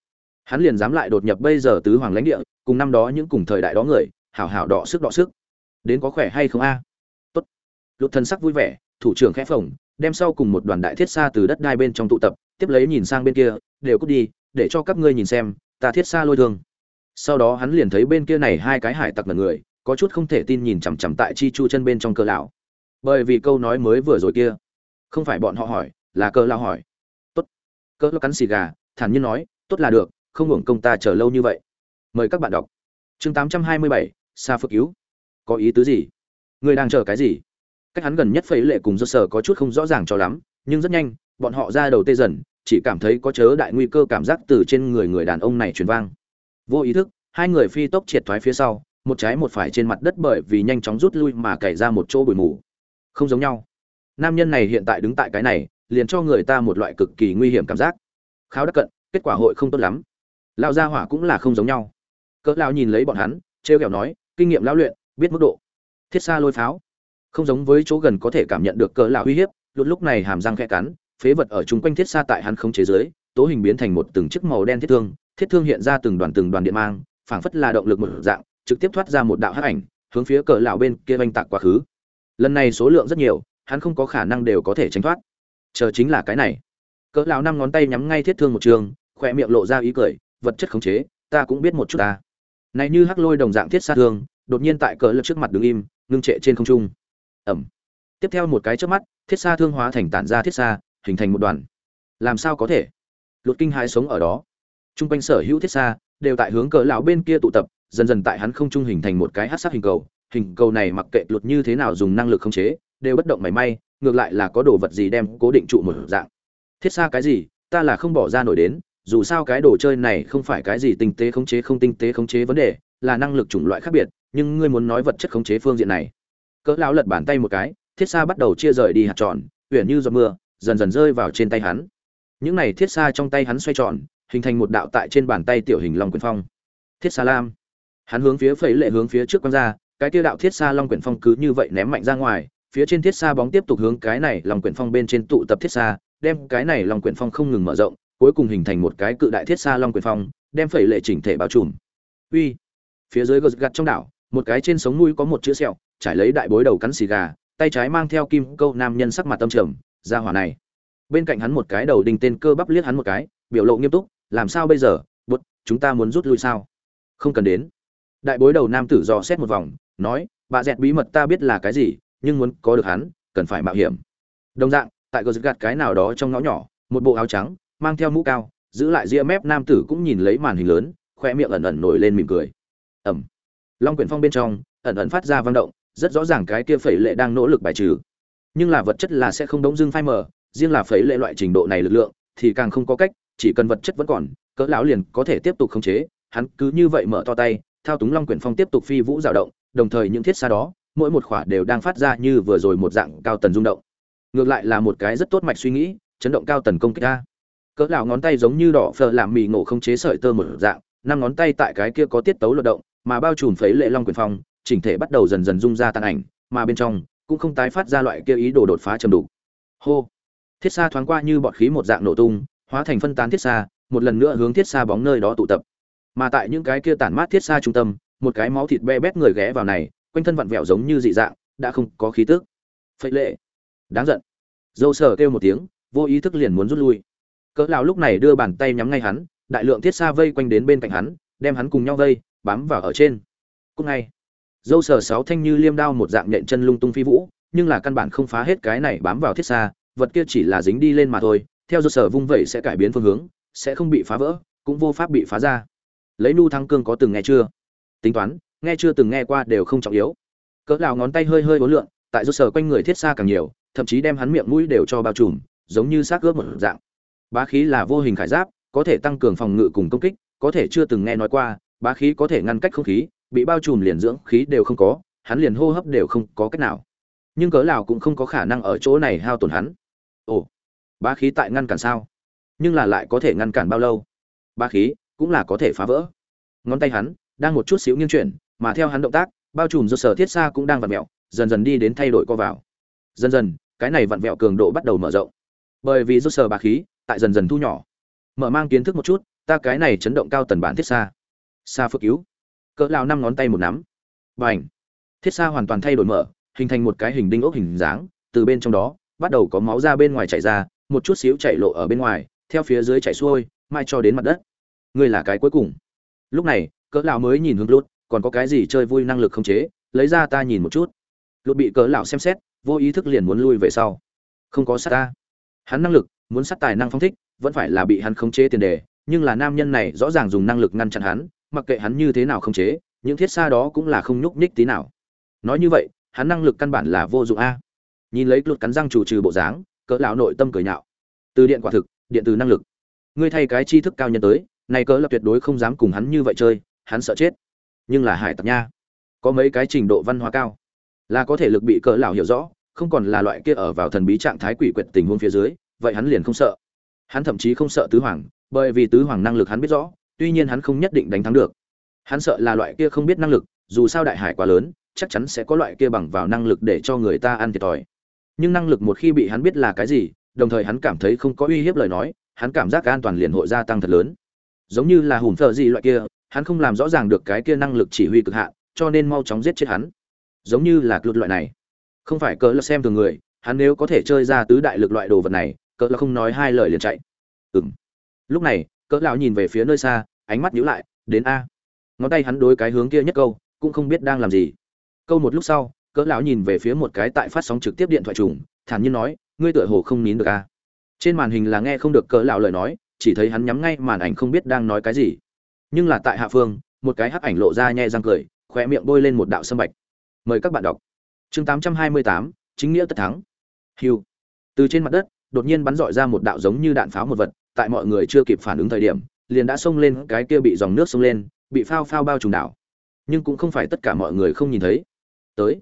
Hắn liền dám lại đột nhập bây giờ tứ hoàng lãnh địa, cùng năm đó những cùng thời đại đó người, hảo hảo đọ sức đọ sức. Đến có khỏe hay không a? Lục thần sắc vui vẻ thủ trưởng khẽ phồng đem sau cùng một đoàn đại thiết xa từ đất đai bên trong tụ tập tiếp lấy nhìn sang bên kia đều cút đi để cho các ngươi nhìn xem ta thiết xa lôi thương. Sau đó hắn liền thấy bên kia này hai cái hải tặc là người có chút không thể tin nhìn chằm chằm tại chi chu chân bên trong cơ lão. Bởi vì câu nói mới vừa rồi kia không phải bọn họ hỏi là cơ lão hỏi. Tốt. Cơ lão cắn xì gà thản nhiên nói tốt là được không hưởng công ta chờ lâu như vậy. Mời các bạn đọc. Chương 827, xa phước cứu. Có ý tứ gì? Người đang chờ cái gì? Cách hắn gần nhất phẩy lệ cùng do sở có chút không rõ ràng cho lắm, nhưng rất nhanh, bọn họ ra đầu tê dần, chỉ cảm thấy có chớ đại nguy cơ cảm giác từ trên người người đàn ông này truyền vang. Vô ý thức, hai người phi tốc triệt thoái phía sau, một trái một phải trên mặt đất bởi vì nhanh chóng rút lui mà cày ra một chỗ bụi mù. Không giống nhau. Nam nhân này hiện tại đứng tại cái này, liền cho người ta một loại cực kỳ nguy hiểm cảm giác. Kháo đắc cận, kết quả hội không tốt lắm. Lão gia hỏa cũng là không giống nhau. Cỡ lão nhìn lấy bọn hắn, trêu ghẹo nói, kinh nghiệm lão luyện, biết mức độ. Thiết xa lôi pháo không giống với chỗ gần có thể cảm nhận được cỡ lão uy hiếp, lúc lúc này hàm răng khẽ cắn, phế vật ở chung quanh thiết xa tại hắn không chế giới, tố hình biến thành một từng chiếc màu đen thiết thương thiết thương hiện ra từng đoàn từng đoàn điện mang, phảng phất là động lực một dạng, trực tiếp thoát ra một đạo hắc ảnh, hướng phía cỡ lão bên kia vanh tạc quá khứ. Lần này số lượng rất nhiều, hắn không có khả năng đều có thể tránh thoát. Chờ chính là cái này. Cỡ lão năm ngón tay nhắm ngay thiết thương một trường khoe miệng lộ ra ý cười, vật chất khống chế, ta cũng biết một chút ta. Này như hắc lôi đồng dạng thiết xa thương, đột nhiên tại cỡ lão trước mặt đứng im, ngưng trệ trên không trung ẩm. Tiếp theo một cái trước mắt, thiết xa thương hóa thành tản ra thiết xa, hình thành một đoàn. Làm sao có thể? Lột kinh hai sống ở đó. T r u n g quanh sở hữu thiết xa đều tại hướng cỡ lão bên kia tụ tập, dần dần tại hắn không trung hình thành một cái hát sắc hình cầu. Hình cầu này mặc kệ lột như thế nào dùng năng lực khống chế, đều bất động mảy may, ngược lại là có đồ vật gì đem cố định trụ một dạng. Thiết xa cái gì, ta là không bỏ ra nổi đến, dù sao cái đồ chơi này không phải cái gì tinh tế khống chế không tinh tế khống chế vấn đề, là năng lực chủng loại khác biệt, nhưng ngươi muốn nói vật chất khống chế phương diện này cỡ lão lật bàn tay một cái, thiết xa bắt đầu chia rời đi hạt tròn, uyển như giọt mưa, dần dần rơi vào trên tay hắn. Những này thiết xa trong tay hắn xoay tròn, hình thành một đạo tại trên bàn tay tiểu hình long quyển phong. Thiết xa lam. Hắn hướng phía phẩy lệ hướng phía trước quăng ra, cái tiêu đạo thiết xa long quyển phong cứ như vậy ném mạnh ra ngoài, phía trên thiết xa bóng tiếp tục hướng cái này long quyển phong bên trên tụ tập thiết xa đem cái này long quyển phong không ngừng mở rộng, cuối cùng hình thành một cái cự đại thiết xa long quyển phong, đem phẩy lệ chỉnh thể bao trùm. Uy. Phía dưới gật gặt trong đảo, một cái trên sống mũi có một chữ sẹo trải lấy đại bối đầu cắn xì gà, tay trái mang theo kim câu nam nhân sắc mặt tâm trầm ra hỏa này. Bên cạnh hắn một cái đầu đinh tên cơ bắp liếc hắn một cái, biểu lộ nghiêm túc, làm sao bây giờ? Bút chúng ta muốn rút lui sao? Không cần đến. Đại bối đầu nam tử dò xét một vòng, nói, bà dẹt bí mật ta biết là cái gì, nhưng muốn có được hắn, cần phải mạo hiểm. Đồng dạng, tại cờ gạt cái nào đó trong ngõ nhỏ, một bộ áo trắng, mang theo mũ cao, giữ lại ria mép nam tử cũng nhìn lấy màn hình lớn, khoe miệng ẩn ẩn nổi lên mỉm cười. Ẩm. Long quyển phong bên trong, ẩn ẩn phát ra vang động rất rõ ràng cái kia phẩy lệ đang nỗ lực bài trừ. Nhưng là vật chất là sẽ không đống dưng phai mờ, riêng là phẩy lệ loại trình độ này lực lượng, thì càng không có cách, chỉ cần vật chất vẫn còn, cỡ lão liền có thể tiếp tục khống chế. Hắn cứ như vậy mở to tay, thao túng long quyển phong tiếp tục phi vũ dao động, đồng thời những thiết xa đó, mỗi một khỏa đều đang phát ra như vừa rồi một dạng cao tần rung động. Ngược lại là một cái rất tốt mạch suy nghĩ, chấn động cao tần công kích ra. Cỡ lão ngón tay giống như đỏ phờ làm mì ngộ không chế sợi tơ một dạng, năm ngón tay tại cái kia có tiết tấu luật động, mà bao trùm phấy lệ long quyền phong chỉnh thể bắt đầu dần dần rung ra tàn ảnh, mà bên trong cũng không tái phát ra loại kia ý đồ đột phá trầm đủ hô! Thiết xa thoáng qua như bọt khí một dạng nổ tung, hóa thành phân tán thiết xa một lần nữa hướng thiết xa bóng nơi đó tụ tập. Mà tại những cái kia tản mát thiết xa trung tâm, một cái máu thịt be bét người ghé vào này, quanh thân vặn vẹo giống như dị dạng, đã không có khí tức. Phệ lệ! Đáng giận! Dâu sở kêu một tiếng, vô ý thức liền muốn rút lui. Cỡ lão lúc này đưa bàn tay nhắm ngay hắn, đại lượng thiết xa vây quanh đến bên cạnh hắn, đem hắn cùng nhau vây, bám vào ở trên. Cũng ngay! Dâu sờ sáu thanh như liêm đao một dạng nện chân lung tung phi vũ, nhưng là căn bản không phá hết cái này bám vào thiết xa, vật kia chỉ là dính đi lên mà thôi, theo dâu sờ vung vẩy sẽ cải biến phương hướng, sẽ không bị phá vỡ, cũng vô pháp bị phá ra. Lấy nu thăng cương có từng nghe chưa? Tính toán, nghe chưa từng nghe qua đều không trọng yếu. Cỡ lào ngón tay hơi hơi ố lượn, tại dâu sờ quanh người thiết xa càng nhiều, thậm chí đem hắn miệng mũi đều cho bao trùm, giống như xác ướp một dạng. Bá khí là vô hình khải giáp, có thể tăng cường phòng ngự cùng công kích, có thể chưa từng nghe nói qua, bá khí có thể ngăn cách không khí bị bao trùm liền dưỡng khí đều không có, hắn liền hô hấp đều không có cách nào. Nhưng cớ nào cũng không có khả năng ở chỗ này hao tổn hắn. Ồ ba khí tại ngăn cản sao? Nhưng là lại có thể ngăn cản bao lâu? Ba khí cũng là có thể phá vỡ. Ngón tay hắn đang một chút xíu nghiêng chuyển, mà theo hắn động tác, bao trùm do sở thiết xa cũng đang vặn mẹo, dần dần đi đến thay đổi co vào. Dần dần, cái này vặn vẹo cường độ bắt đầu mở rộng. Bởi vì do sở ba khí tại dần dần thu nhỏ. Mở mang kiến thức một chút, ta cái này chấn động cao tần bản thiết xa. Xa phước cứu cỡ lao năm ngón tay một nắm. B à n h thiết xa hoàn toàn thay đổi mở, hình thành một cái hình đinh ốc hình dáng, từ bên trong đó, bắt đầu có máu ra bên ngoài chảy ra, một chút xíu chảy lộ ở bên ngoài, theo phía dưới chảy xuôi, mai cho đến mặt đất. Ngươi là cái cuối cùng. Lúc này, cỡ lão mới nhìn hướng lút còn có cái gì chơi vui năng lực không chế, lấy ra ta nhìn một chút. Lút bị cỡ lão xem xét, vô ý thức liền muốn lui về sau. Không có sát ta. Hắn năng lực, muốn sát tài năng phong thích, vẫn phải là bị hắn khống chế tiền đề, nhưng là nam nhân này rõ ràng dùng năng lực ngăn chặn hắn mặc kệ hắn như thế nào không chế, những thiết xa đó cũng là không nhúc nhích tí nào. Nói như vậy, hắn năng lực căn bản là vô dụng a. Nhìn lấy lột cắn răng chủ trừ bộ dáng, cỡ lão nội tâm cười nhạo. Từ điện quả thực, điện từ năng lực. Ngươi thay cái tri thức cao nhân tới, này cỡ là tuyệt đối không dám cùng hắn như vậy chơi, hắn sợ chết. Nhưng là hải tặc nha. Có mấy cái trình độ văn hóa cao, là có thể lực bị cỡ lão hiểu rõ, không còn là loại kia ở vào thần bí trạng thái quỷ quyệt tình huống phía dưới, vậy hắn liền không sợ. Hắn thậm chí không sợ tứ hoàng, bởi vì tứ hoàng năng lực hắn biết rõ tuy nhiên hắn không nhất định đánh thắng được. Hắn sợ là loại kia không biết năng lực dù sao đại hải quá lớn chắc chắn sẽ có loại kia bằng vào năng lực để cho người ta ăn thiệt thòi. Nhưng năng lực một khi bị hắn biết là cái gì đồng thời hắn cảm thấy không có uy hiếp lời nói hắn cảm giác an toàn liền hội gia tăng thật lớn. Giống như là hùm thợ gì loại kia hắn không làm rõ ràng được cái kia năng lực chỉ huy cực hạn cho nên mau chóng giết chết hắn. Giống như là lượt loại này. Không phải cỡ là xem thường người hắn nếu có thể chơi ra tứ đại lực loại đồ vật này cỡ là không nói hai lời liền chạy. Ừm, lúc này cỡ lão nhìn về phía nơi xa ánh mắt nhíu lại đến a. Ngón tay hắn đối cái hướng kia nhất câu cũng không biết đang làm gì. Câu một lúc sau cỡ lão nhìn về phía một cái tại phát sóng trực tiếp điện thoại trùng thản nhiên nói ngươi tựa hồ không nín được a. Trên màn hình là nghe không được cỡ lão lời nói chỉ thấy hắn nhắm ngay màn ảnh không biết đang nói cái gì. Nhưng là tại hạ phương một cái hắc ảnh lộ ra nhe răng cười khóe miệng bôi lên một đạo sâm bạch. Mời các bạn đọc. Chương 828, chính nghĩa tất thắng. Hưu. từ trên mặt đất đột nhiên bắn rọi ra một đạo giống như đạn pháo một vật tại mọi người chưa kịp phản ứng thời điểm liền đã xông lên, cái kia bị dòng nước xông lên, bị phao phao bao trùm đảo. Nhưng cũng không phải tất cả mọi người không nhìn thấy. Tới.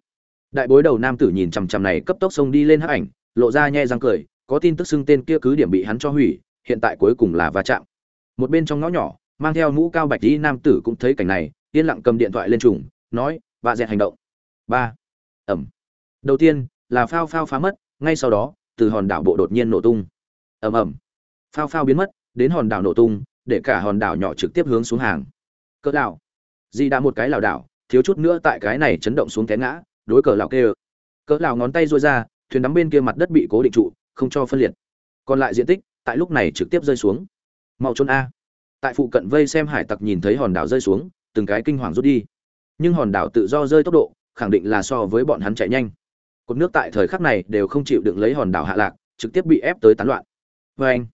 Đại bối đầu nam tử nhìn chằm chằm này cấp tốc xông đi lên hắc ảnh, lộ ra nhe răng cười, có tin tức xưng tên kia cứ điểm bị hắn cho hủy, hiện tại cuối cùng là va chạm. Một bên trong ngõ nhỏ, mang theo mũ cao bạch đi nam tử cũng thấy cảnh này, yên lặng cầm điện thoại lên trùng, nói và dẹt hành động. Ba. Ẩm. Đầu tiên, là phao phao phá mất, ngay sau đó, từ hòn đảo bộ đột nhiên nổ tung. Ầm ầm phao phao biến mất, đến hòn đảo nổ tung để cả hòn đảo nhỏ trực tiếp hướng xuống hàng. Cỡ đảo di đã một cái lảo đảo, thiếu chút nữa tại cái này chấn động xuống té ngã, đối cờ lão kêu. Cỡ lão ngón tay duỗi ra, thuyền đắm bên kia mặt đất bị cố định trụ, không cho phân liệt. Còn lại diện tích, tại lúc này trực tiếp rơi xuống. Mau trốn a. Tại phụ cận vây xem hải tặc nhìn thấy hòn đảo rơi xuống, từng cái kinh hoàng rút đi. Nhưng hòn đảo tự do rơi tốc độ, khẳng định là so với bọn hắn chạy nhanh. Cột nước tại thời khắc này đều không chịu đựng lấy hòn đảo hạ lạc, trực tiếp bị ép tới tán loạn. Vê anh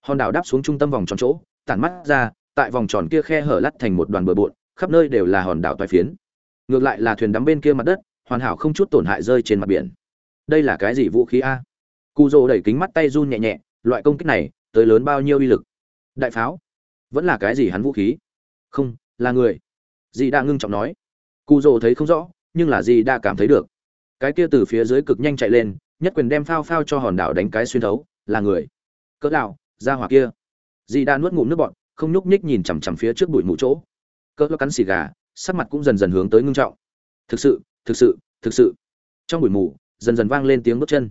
hòn đảo đáp xuống trung tâm vòng tròn chỗ tản mắt ra, tại vòng tròn kia khe hở lắt thành một đoàn bờ bộn, khắp nơi đều là hòn đảo toái phiến. Ngược lại là thuyền đắm bên kia mặt đất, hoàn hảo không chút tổn hại rơi trên mặt biển. Đây là cái gì vũ khí a? Cụ đẩy kính mắt tay run nhẹ nhẹ, loại công kích này, tới lớn bao nhiêu uy lực? Đại pháo? Vẫn là cái gì hắn vũ khí? Không, là người. Dì đã ngưng trọng nói. Cụ thấy không rõ, nhưng là dì đã cảm thấy được. Cái kia từ phía dưới cực nhanh chạy lên, nhất quyền đem phao phao cho hòn đảo đánh cái xuyên thấu, là người. Cỡ đạo ra hỏa kia dì đã nuốt ngụm nước bọt, không nhúc nhích nhìn chằm chằm phía trước bụi mù chỗ. Cỡ cắn xì gà sắc mặt cũng dần dần hướng tới ngưng trọng. Thực sự thực sự thực sự. Trong bụi mù dần dần vang lên tiếng bước chân.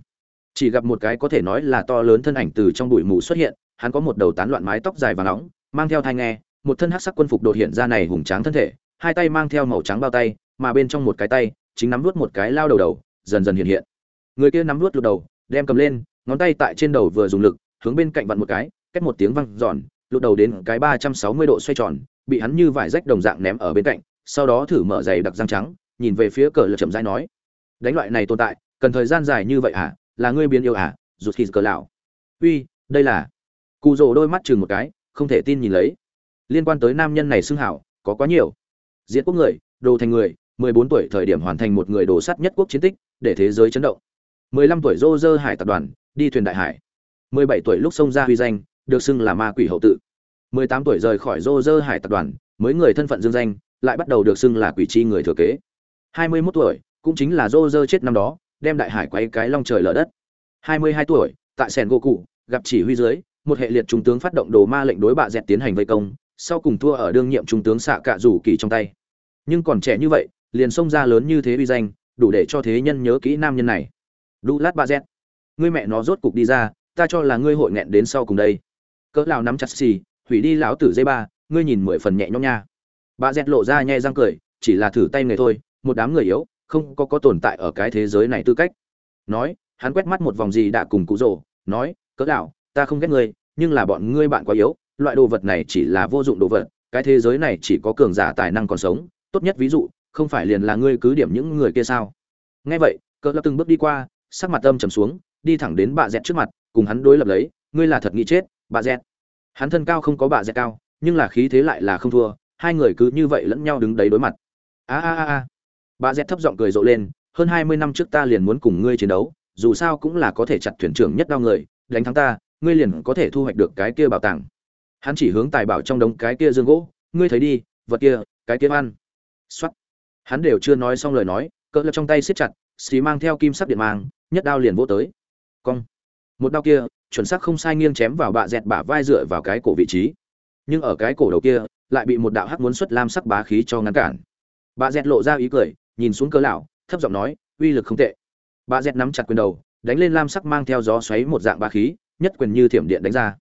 Chỉ gặp một cái có thể nói là to lớn thân ảnh từ trong bụi mù xuất hiện hắn có một đầu tán loạn mái tóc dài và nóng mang theo thai nghe một thân hắc sắc quân phục đột hiện ra này hùng tráng thân thể hai tay mang theo màu trắng bao tay mà bên trong một cái tay chính nắm nuốt một cái lao đầu đầu dần dần hiện hiện. Người kia nắm nuốt lục đầu đem cầm lên ngón tay tại trên đầu vừa dùng lực hướng bên cạnh vặn một cái cách một tiếng văng giòn lục đầu đến cái ba trăm sáu mươi độ xoay tròn, bị hắn như vải rách đồng dạng ném ở bên cạnh, sau đó thử mở giày đặc răng trắng, nhìn về phía cờ lật chậm rãi nói, đánh loại này tồn tại, cần thời gian dài như vậy à? Là ngươi biến yêu à? Rụt khi cờ lão. Uy, đây là cụ rồ đôi mắt chừng một cái, không thể tin nhìn lấy. Liên quan tới nam nhân này xưng hảo, có quá nhiều. Diễn quốc người, đồ thành người 14 tuổi thời điểm hoàn thành một người đồ sắt nhất quốc chiến tích, để thế giới chấn động. 15 tuổi rô rơ hải tập đoàn, đi thuyền đại hải. 17 tuổi lúc xông ra huy danh được xưng là ma quỷ hậu tự. 18 tuổi rời khỏi rô hải tập đoàn, mới người thân phận dương danh, lại bắt đầu được xưng là quỷ chi người thừa kế. 21 tuổi, cũng chính là rô chết năm đó, đem đại hải quay cái long trời lở đất. 22 tuổi, tại sẻn gỗ cụ gặp chỉ huy dưới, một hệ liệt trung tướng phát động đồ ma lệnh đối bạ dẹt tiến hành vây công, sau cùng thua ở đương nhiệm trung tướng xạ cạ rủ kỳ trong tay. Nhưng còn trẻ như vậy, liền xông ra lớn như thế uy danh, đủ để cho thế nhân nhớ kỹ nam nhân này. Đu lát bạ dẹt. Ngươi mẹ nó rốt cục đi ra, ta cho là ngươi hội nghẹn đến sau cùng đây cỡ lão nắm chặt xì, hủy đi lão tử dây ba ngươi nhìn mười phần nhẹ nhõm nha. Bà dẹt lộ ra nhe răng cười, chỉ là thử tay người thôi, một đám người yếu, không có có tồn tại ở cái thế giới này tư cách. Nói, hắn quét mắt một vòng gì đã cùng cụ rồ, nói, cỡ lão ta không ghét ngươi, nhưng là bọn ngươi bạn quá yếu, loại đồ vật này chỉ là vô dụng đồ vật, cái thế giới này chỉ có cường giả tài năng còn sống, tốt nhất ví dụ, không phải liền là ngươi cứ điểm những người kia sao? Nghe vậy, cỡ lão từng bước đi qua, sắc mặt âm trầm xuống, đi thẳng đến bà dẹt trước mặt, cùng hắn đối lập lấy, ngươi là thật nghĩ chết bà dẹt hắn thân cao không có bà dẹt cao, nhưng là khí thế lại là không thua, hai người cứ như vậy lẫn nhau đứng đấy đối mặt. A a a bà dẹt thấp giọng cười rộ lên, hơn hai mươi năm trước ta liền muốn cùng ngươi chiến đấu, dù sao cũng là có thể chặt thuyền trưởng nhất đau người, đánh thắng ta, ngươi liền có thể thu hoạch được cái kia bảo tàng. Hắn chỉ hướng tài bảo trong đống cái kia dương gỗ, ngươi thấy đi, vật kia, cái kia ăn. Xuất hắn đều chưa nói xong lời nói, cỡ lập trong tay siết chặt xí mang theo kim sắc điện mang, nhất đao liền vỗ tới. Cong. Một đao kia chuẩn xác không sai nghiêng chém vào bạ dẹt bả vai dựa vào cái cổ vị trí. Nhưng ở cái cổ đầu kia, lại bị một đạo hắc muốn xuất lam sắc bá khí cho ngăn cản. Bà dẹt lộ ra ý cười, nhìn xuống cỡ lão, thấp giọng nói, uy lực không tệ. Bà dẹt nắm chặt quyền đầu, đánh lên lam sắc mang theo gió xoáy một dạng bá khí, nhất quyền như thiểm điện đánh ra.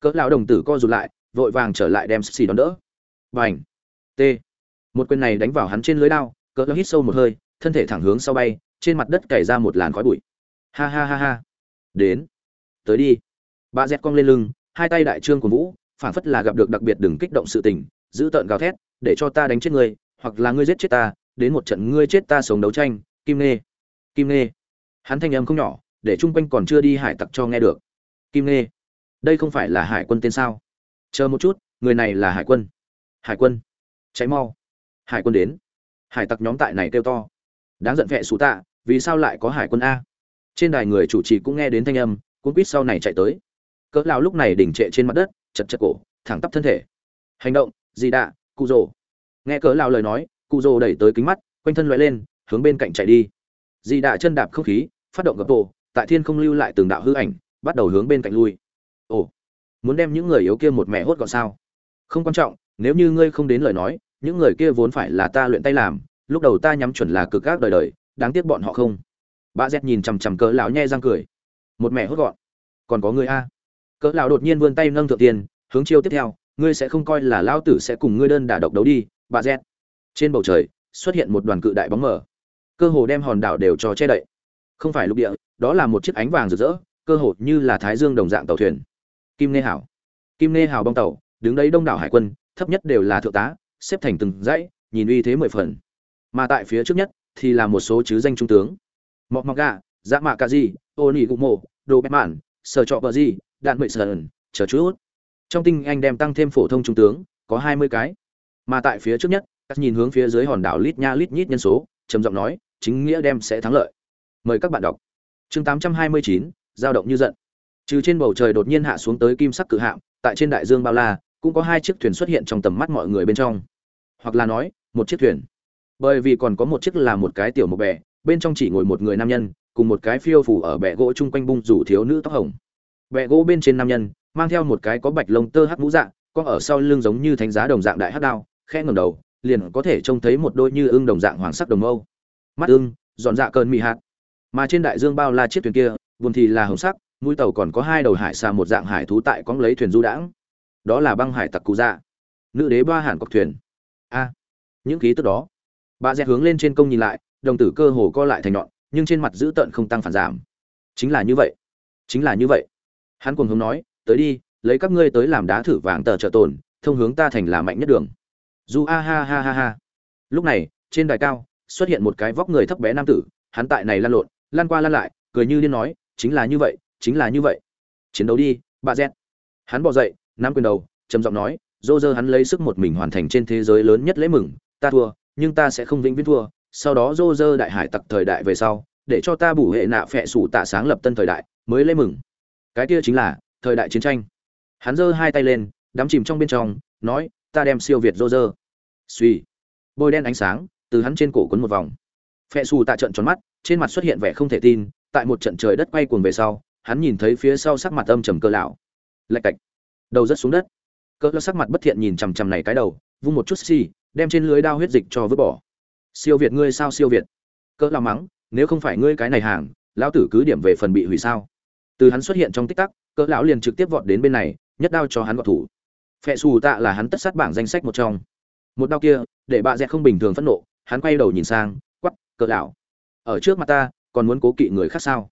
Cỡ lão đồng tử co rụt lại, vội vàng trở lại đem xì đón đỡ. Bành! T! Một quyền này đánh vào hắn trên lưới đao, cỡ lão hít sâu một hơi, thân thể thẳng hướng sau bay, trên mặt đất cày ra một làn khói bụi. Ha ha ha ha. Đến! Tới đi. Bà dẹt cong lên lưng, hai tay đại trương của vũ, phảng phất là gặp được đặc biệt đừng kích động sự tình, giữ tợn gào thét, để cho ta đánh chết ngươi, hoặc là ngươi giết chết ta, đến một trận ngươi chết ta sống đấu tranh. Kim nê kim nê hắn thanh âm không nhỏ, để chung quanh còn chưa đi hải tặc cho nghe được. Kim nê đây không phải là hải quân tên sao? Chờ một chút, người này là hải quân. Hải quân. Cháy mau. Hải quân đến. Hải tặc nhóm tại này kêu to. Đáng giận vẹ xú tạ, vì sao lại có hải quân a? Trên đài người chủ trì cũng nghe đến thanh âm cuốn quýt sau này chạy tới. Cỡ lao lúc này đỉnh trệ trên mặt đất, chật chật cổ, thẳng tắp thân thể. Hành động, gì đạ, cụ rồ. Nghe cỡ lao lời nói, cụ rồ đẩy tới kính mắt, quanh thân loại lên, hướng bên cạnh chạy đi. Dì đạ chân đạp không khí, phát động gập tổ tại thiên không lưu lại từng đạo hư ảnh, bắt đầu hướng bên cạnh lui. Ồ, muốn đem những người yếu kia một mẹ hốt gọn sao? Không quan trọng, nếu như ngươi không đến lời nói, những người kia vốn phải là ta luyện tay làm, lúc đầu ta nhắm chuẩn là cực các đời đời, đáng tiếc bọn họ không. Bà z nhìn chằm chằm cỡ lão nhe răng cười một mẹ hốt gọn. Còn có người a. Cỡ lão đột nhiên vươn tay nâng thượng tiền, hướng chiêu tiếp theo, ngươi sẽ không coi là lão tử sẽ cùng ngươi đơn đả độc đấu đi, bà z. Trên bầu trời, xuất hiện một đoàn cự đại bóng mờ. Cơ hồ đem hòn đảo đều cho che đậy. Không phải lục địa, đó là một chiếc ánh vàng rực rỡ, cơ hồ như là thái dương đồng dạng tàu thuyền. Kim nê hảo. Kim nê Hảo bong tàu, đứng đấy đông đảo hải quân, thấp nhất đều là thượng tá, xếp thành từng dãy, nhìn uy thế mười phần. Mà tại phía trước nhất, thì là một số chứ danh trung tướng. Mọc mọc gà dạ mạ cà di ô nỉ gục mộ đồ bẹp mạn sở trọ bờ gì, đạn mệ sờn chờ chút trong tinh anh đem tăng thêm phổ thông trung tướng có hai mươi cái. Mà tại phía trước nhất các nhìn hướng phía dưới hòn đảo lít nha lít nhít nhân số trầm giọng nói chính nghĩa đem sẽ thắng lợi. Mời các bạn đọc. Chương tám trăm hai mươi chín giao động như giận. Trừ trên bầu trời đột nhiên hạ xuống tới kim sắc cự hạm tại trên đại dương bao la cũng có hai chiếc thuyền xuất hiện trong tầm mắt mọi người bên trong. Hoặc là nói một chiếc thuyền. Bởi vì còn có một chiếc là một cái tiểu mộc bè bên trong chỉ ngồi một người nam nhân cùng một cái phiêu phủ ở bệ gỗ chung quanh bung rủ thiếu nữ tóc hồng. Bệ gỗ bên trên nam nhân, mang theo một cái có bạch lông tơ hắc mũ dạng có ở sau lưng giống như thánh giá đồng dạng đại hắc đao, khẽ ngẩng đầu, liền có thể trông thấy một đôi như ưng đồng dạng hoàng sắc đồng âu mắt ưng dọn dạ cơn mị hạt. Mà trên đại dương bao la chiếc thuyền kia, buồn thì là hồng sắc, mũi tàu còn có hai đầu hải xa một dạng hải thú tại cóng lấy thuyền du đãng. Đó là băng hải tặc cụ dạ. Nữ đế ba hàn cọc thuyền. A, những ký tức đó. Bà dẹt hướng lên trên công nhìn lại, đồng tử cơ hồ co lại thành nhọn nhưng trên mặt giữ tợn không tăng phản giảm. Chính là như vậy. Chính là như vậy. Hắn cuồng hướng nói, tới đi, lấy các ngươi tới làm đá thử vàng tờ trợ tồn, thông hướng ta thành là mạnh nhất đường. Du a ha ha ha ha. Lúc này, trên đài cao, xuất hiện một cái vóc người thấp bé nam tử, hắn tại này lăn lộn, lăn qua lăn lại, cười như điên nói, chính là như vậy, chính là như vậy. Chiến đấu đi bà z hắn bỏ dậy, nắm quyền đầu, trầm giọng nói, dô dơ hắn lấy sức một mình hoàn thành trên thế giới lớn nhất lễ mừng, ta thua, nhưng ta sẽ không vĩnh viễn thua sau đó dô dơ đại hải tặc thời đại về sau, để cho ta bủ hệ nạ phẹ sủ tạ sáng lập tân thời đại, mới lấy mừng. Cái kia chính là, thời đại chiến tranh. Hắn giơ hai tay lên, đắm chìm trong bên trong, nói, ta đem siêu việt dô dơ suy bôi đen ánh sáng, từ hắn trên cổ quấn một vòng. Phẹ sù tạ trận tròn mắt, trên mặt xuất hiện vẻ không thể tin, tại một trận trời đất quay cuồng về sau, hắn nhìn thấy phía sau sắc mặt âm trầm cơ lão. Lạch cạch. Đầu rất xuống đất. Cơ lão sắc mặt bất thiện nhìn chằm chằm này cái đầu, vung một chút xì, đem trên lưới đao huyết dịch cho vứt bỏ siêu việt ngươi sao siêu việt? Cỡ lão mắng, nếu không phải ngươi cái này hàng, lão tử cứ điểm về phần bị hủy sao? Từ hắn xuất hiện trong tích tắc, cỡ lão liền trực tiếp vọt đến bên này, nhất đao cho hắn gọt thủ. Phệ xù tạ là hắn tất sát bảng danh sách một trong. Một đao kia, để bà dẹt không bình thường phẫn nộ, hắn quay đầu nhìn sang quắp cỡ lão. Ở trước mặt ta, còn muốn cố kỵ người khác sao?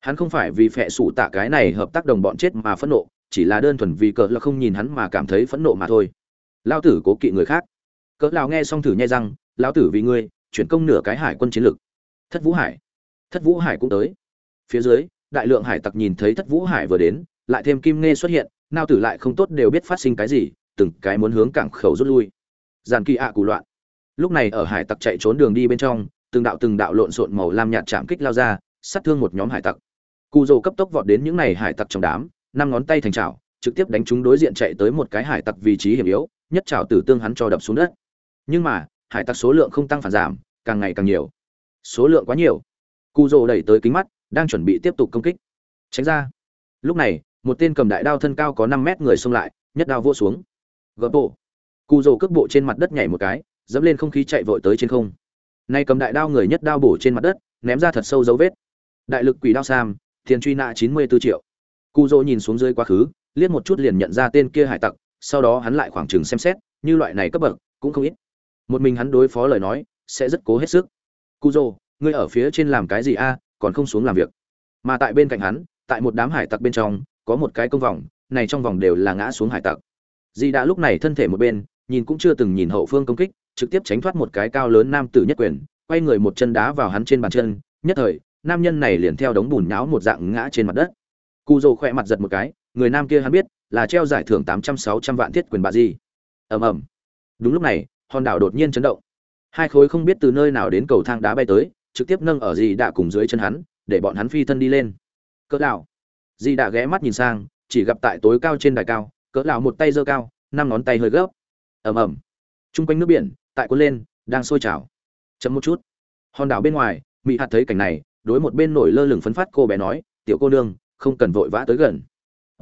Hắn không phải vì phệ xù tạ cái này hợp tác đồng bọn chết mà phẫn nộ, chỉ là đơn thuần vì cỡ lão không nhìn hắn mà cảm thấy phẫn nộ mà thôi. Lão tử cố kỵ người khác. Cỡ lão nghe xong thử nhai răng lão tử vì ngươi, chuyển công nửa cái hải quân chiến lực thất vũ hải. Thất vũ hải cũng tới. Phía dưới, đại lượng hải tặc nhìn thấy thất vũ hải vừa đến, lại thêm kim nghe xuất hiện, nao tử lại không tốt đều biết phát sinh cái gì, từng cái muốn hướng cảng khẩu rút lui. Giàn kỳ ạ à cụ loạn. Lúc này ở hải tặc chạy trốn đường đi bên trong, từng đạo từng đạo lộn xộn màu lam nhạt chạm kích lao ra, sát thương một nhóm hải tặc. Cụ rồ cấp tốc vọt đến những này hải tặc trong đám, năm ngón tay thành chảo, trực tiếp đánh chúng đối diện chạy tới một cái hải tặc vị trí hiểm yếu, nhất chảo tử tương hắn cho đập xuống đất. Nhưng mà hải tặc số lượng không tăng phản giảm, càng ngày càng nhiều. Số lượng quá nhiều. Cụ rồ đẩy tới kính mắt, đang chuẩn bị tiếp tục công kích. Tránh ra. Lúc này, một tên cầm đại đao thân cao có năm mét người xông lại, nhất đao vô xuống. Gỡ bộ cụ rồ cước bộ trên mặt đất nhảy một cái, dẫm lên không khí chạy vội tới trên không. Nay cầm đại đao người nhất đao bổ trên mặt đất, ném ra thật sâu dấu vết. Đại lực quỷ đao sam, tiền truy nã chín mươi 94 triệu. Cụ dỗ nhìn xuống dưới quá khứ, liếc một chút liền nhận ra tên kia hải tặc, sau đó hắn lại khoảng chừng xem xét, như loại này cấp bậc, cũng không ít một mình hắn đối phó lời nói, sẽ rất cố hết sức. Cu dô ngươi ở phía trên làm cái gì a? Còn không xuống làm việc. Mà tại bên cạnh hắn, tại một đám hải tặc bên trong, có một cái công vòng, này trong vòng đều là ngã xuống hải tặc. Di đã lúc này thân thể một bên, nhìn cũng chưa từng nhìn hậu phương công kích, trực tiếp tránh thoát một cái cao lớn nam tử nhất quyền, quay người một chân đá vào hắn trên bàn chân, nhất thời, nam nhân này liền theo đống bùn nháo một dạng ngã trên mặt đất. Cu dô khỏe mặt giật một cái, người nam kia hắn biết là treo giải thưởng tám trăm, sáu trăm vạn thiết quyền bà di ầm ầm. Đúng lúc này hòn đảo đột nhiên chấn động. Hai khối không biết từ nơi nào đến cầu thang đá bay tới, trực tiếp nâng ở dì đạ cùng dưới chân hắn, để bọn hắn phi thân đi lên. Cỡ đảo dì đạ ghé mắt nhìn sang, chỉ gặp tại tối cao trên đài cao, cỡ lão một tay giơ cao, năm ngón tay hơi gấp. Ầm ầm. Trung quanh nước biển, tại cuốn lên, đang sôi trào. Chậm một chút. Hòn đảo bên ngoài mỹ hạt thấy cảnh này, đối một bên nổi lơ lửng phấn phát cô bé nói, tiểu cô nương, không cần vội vã tới gần.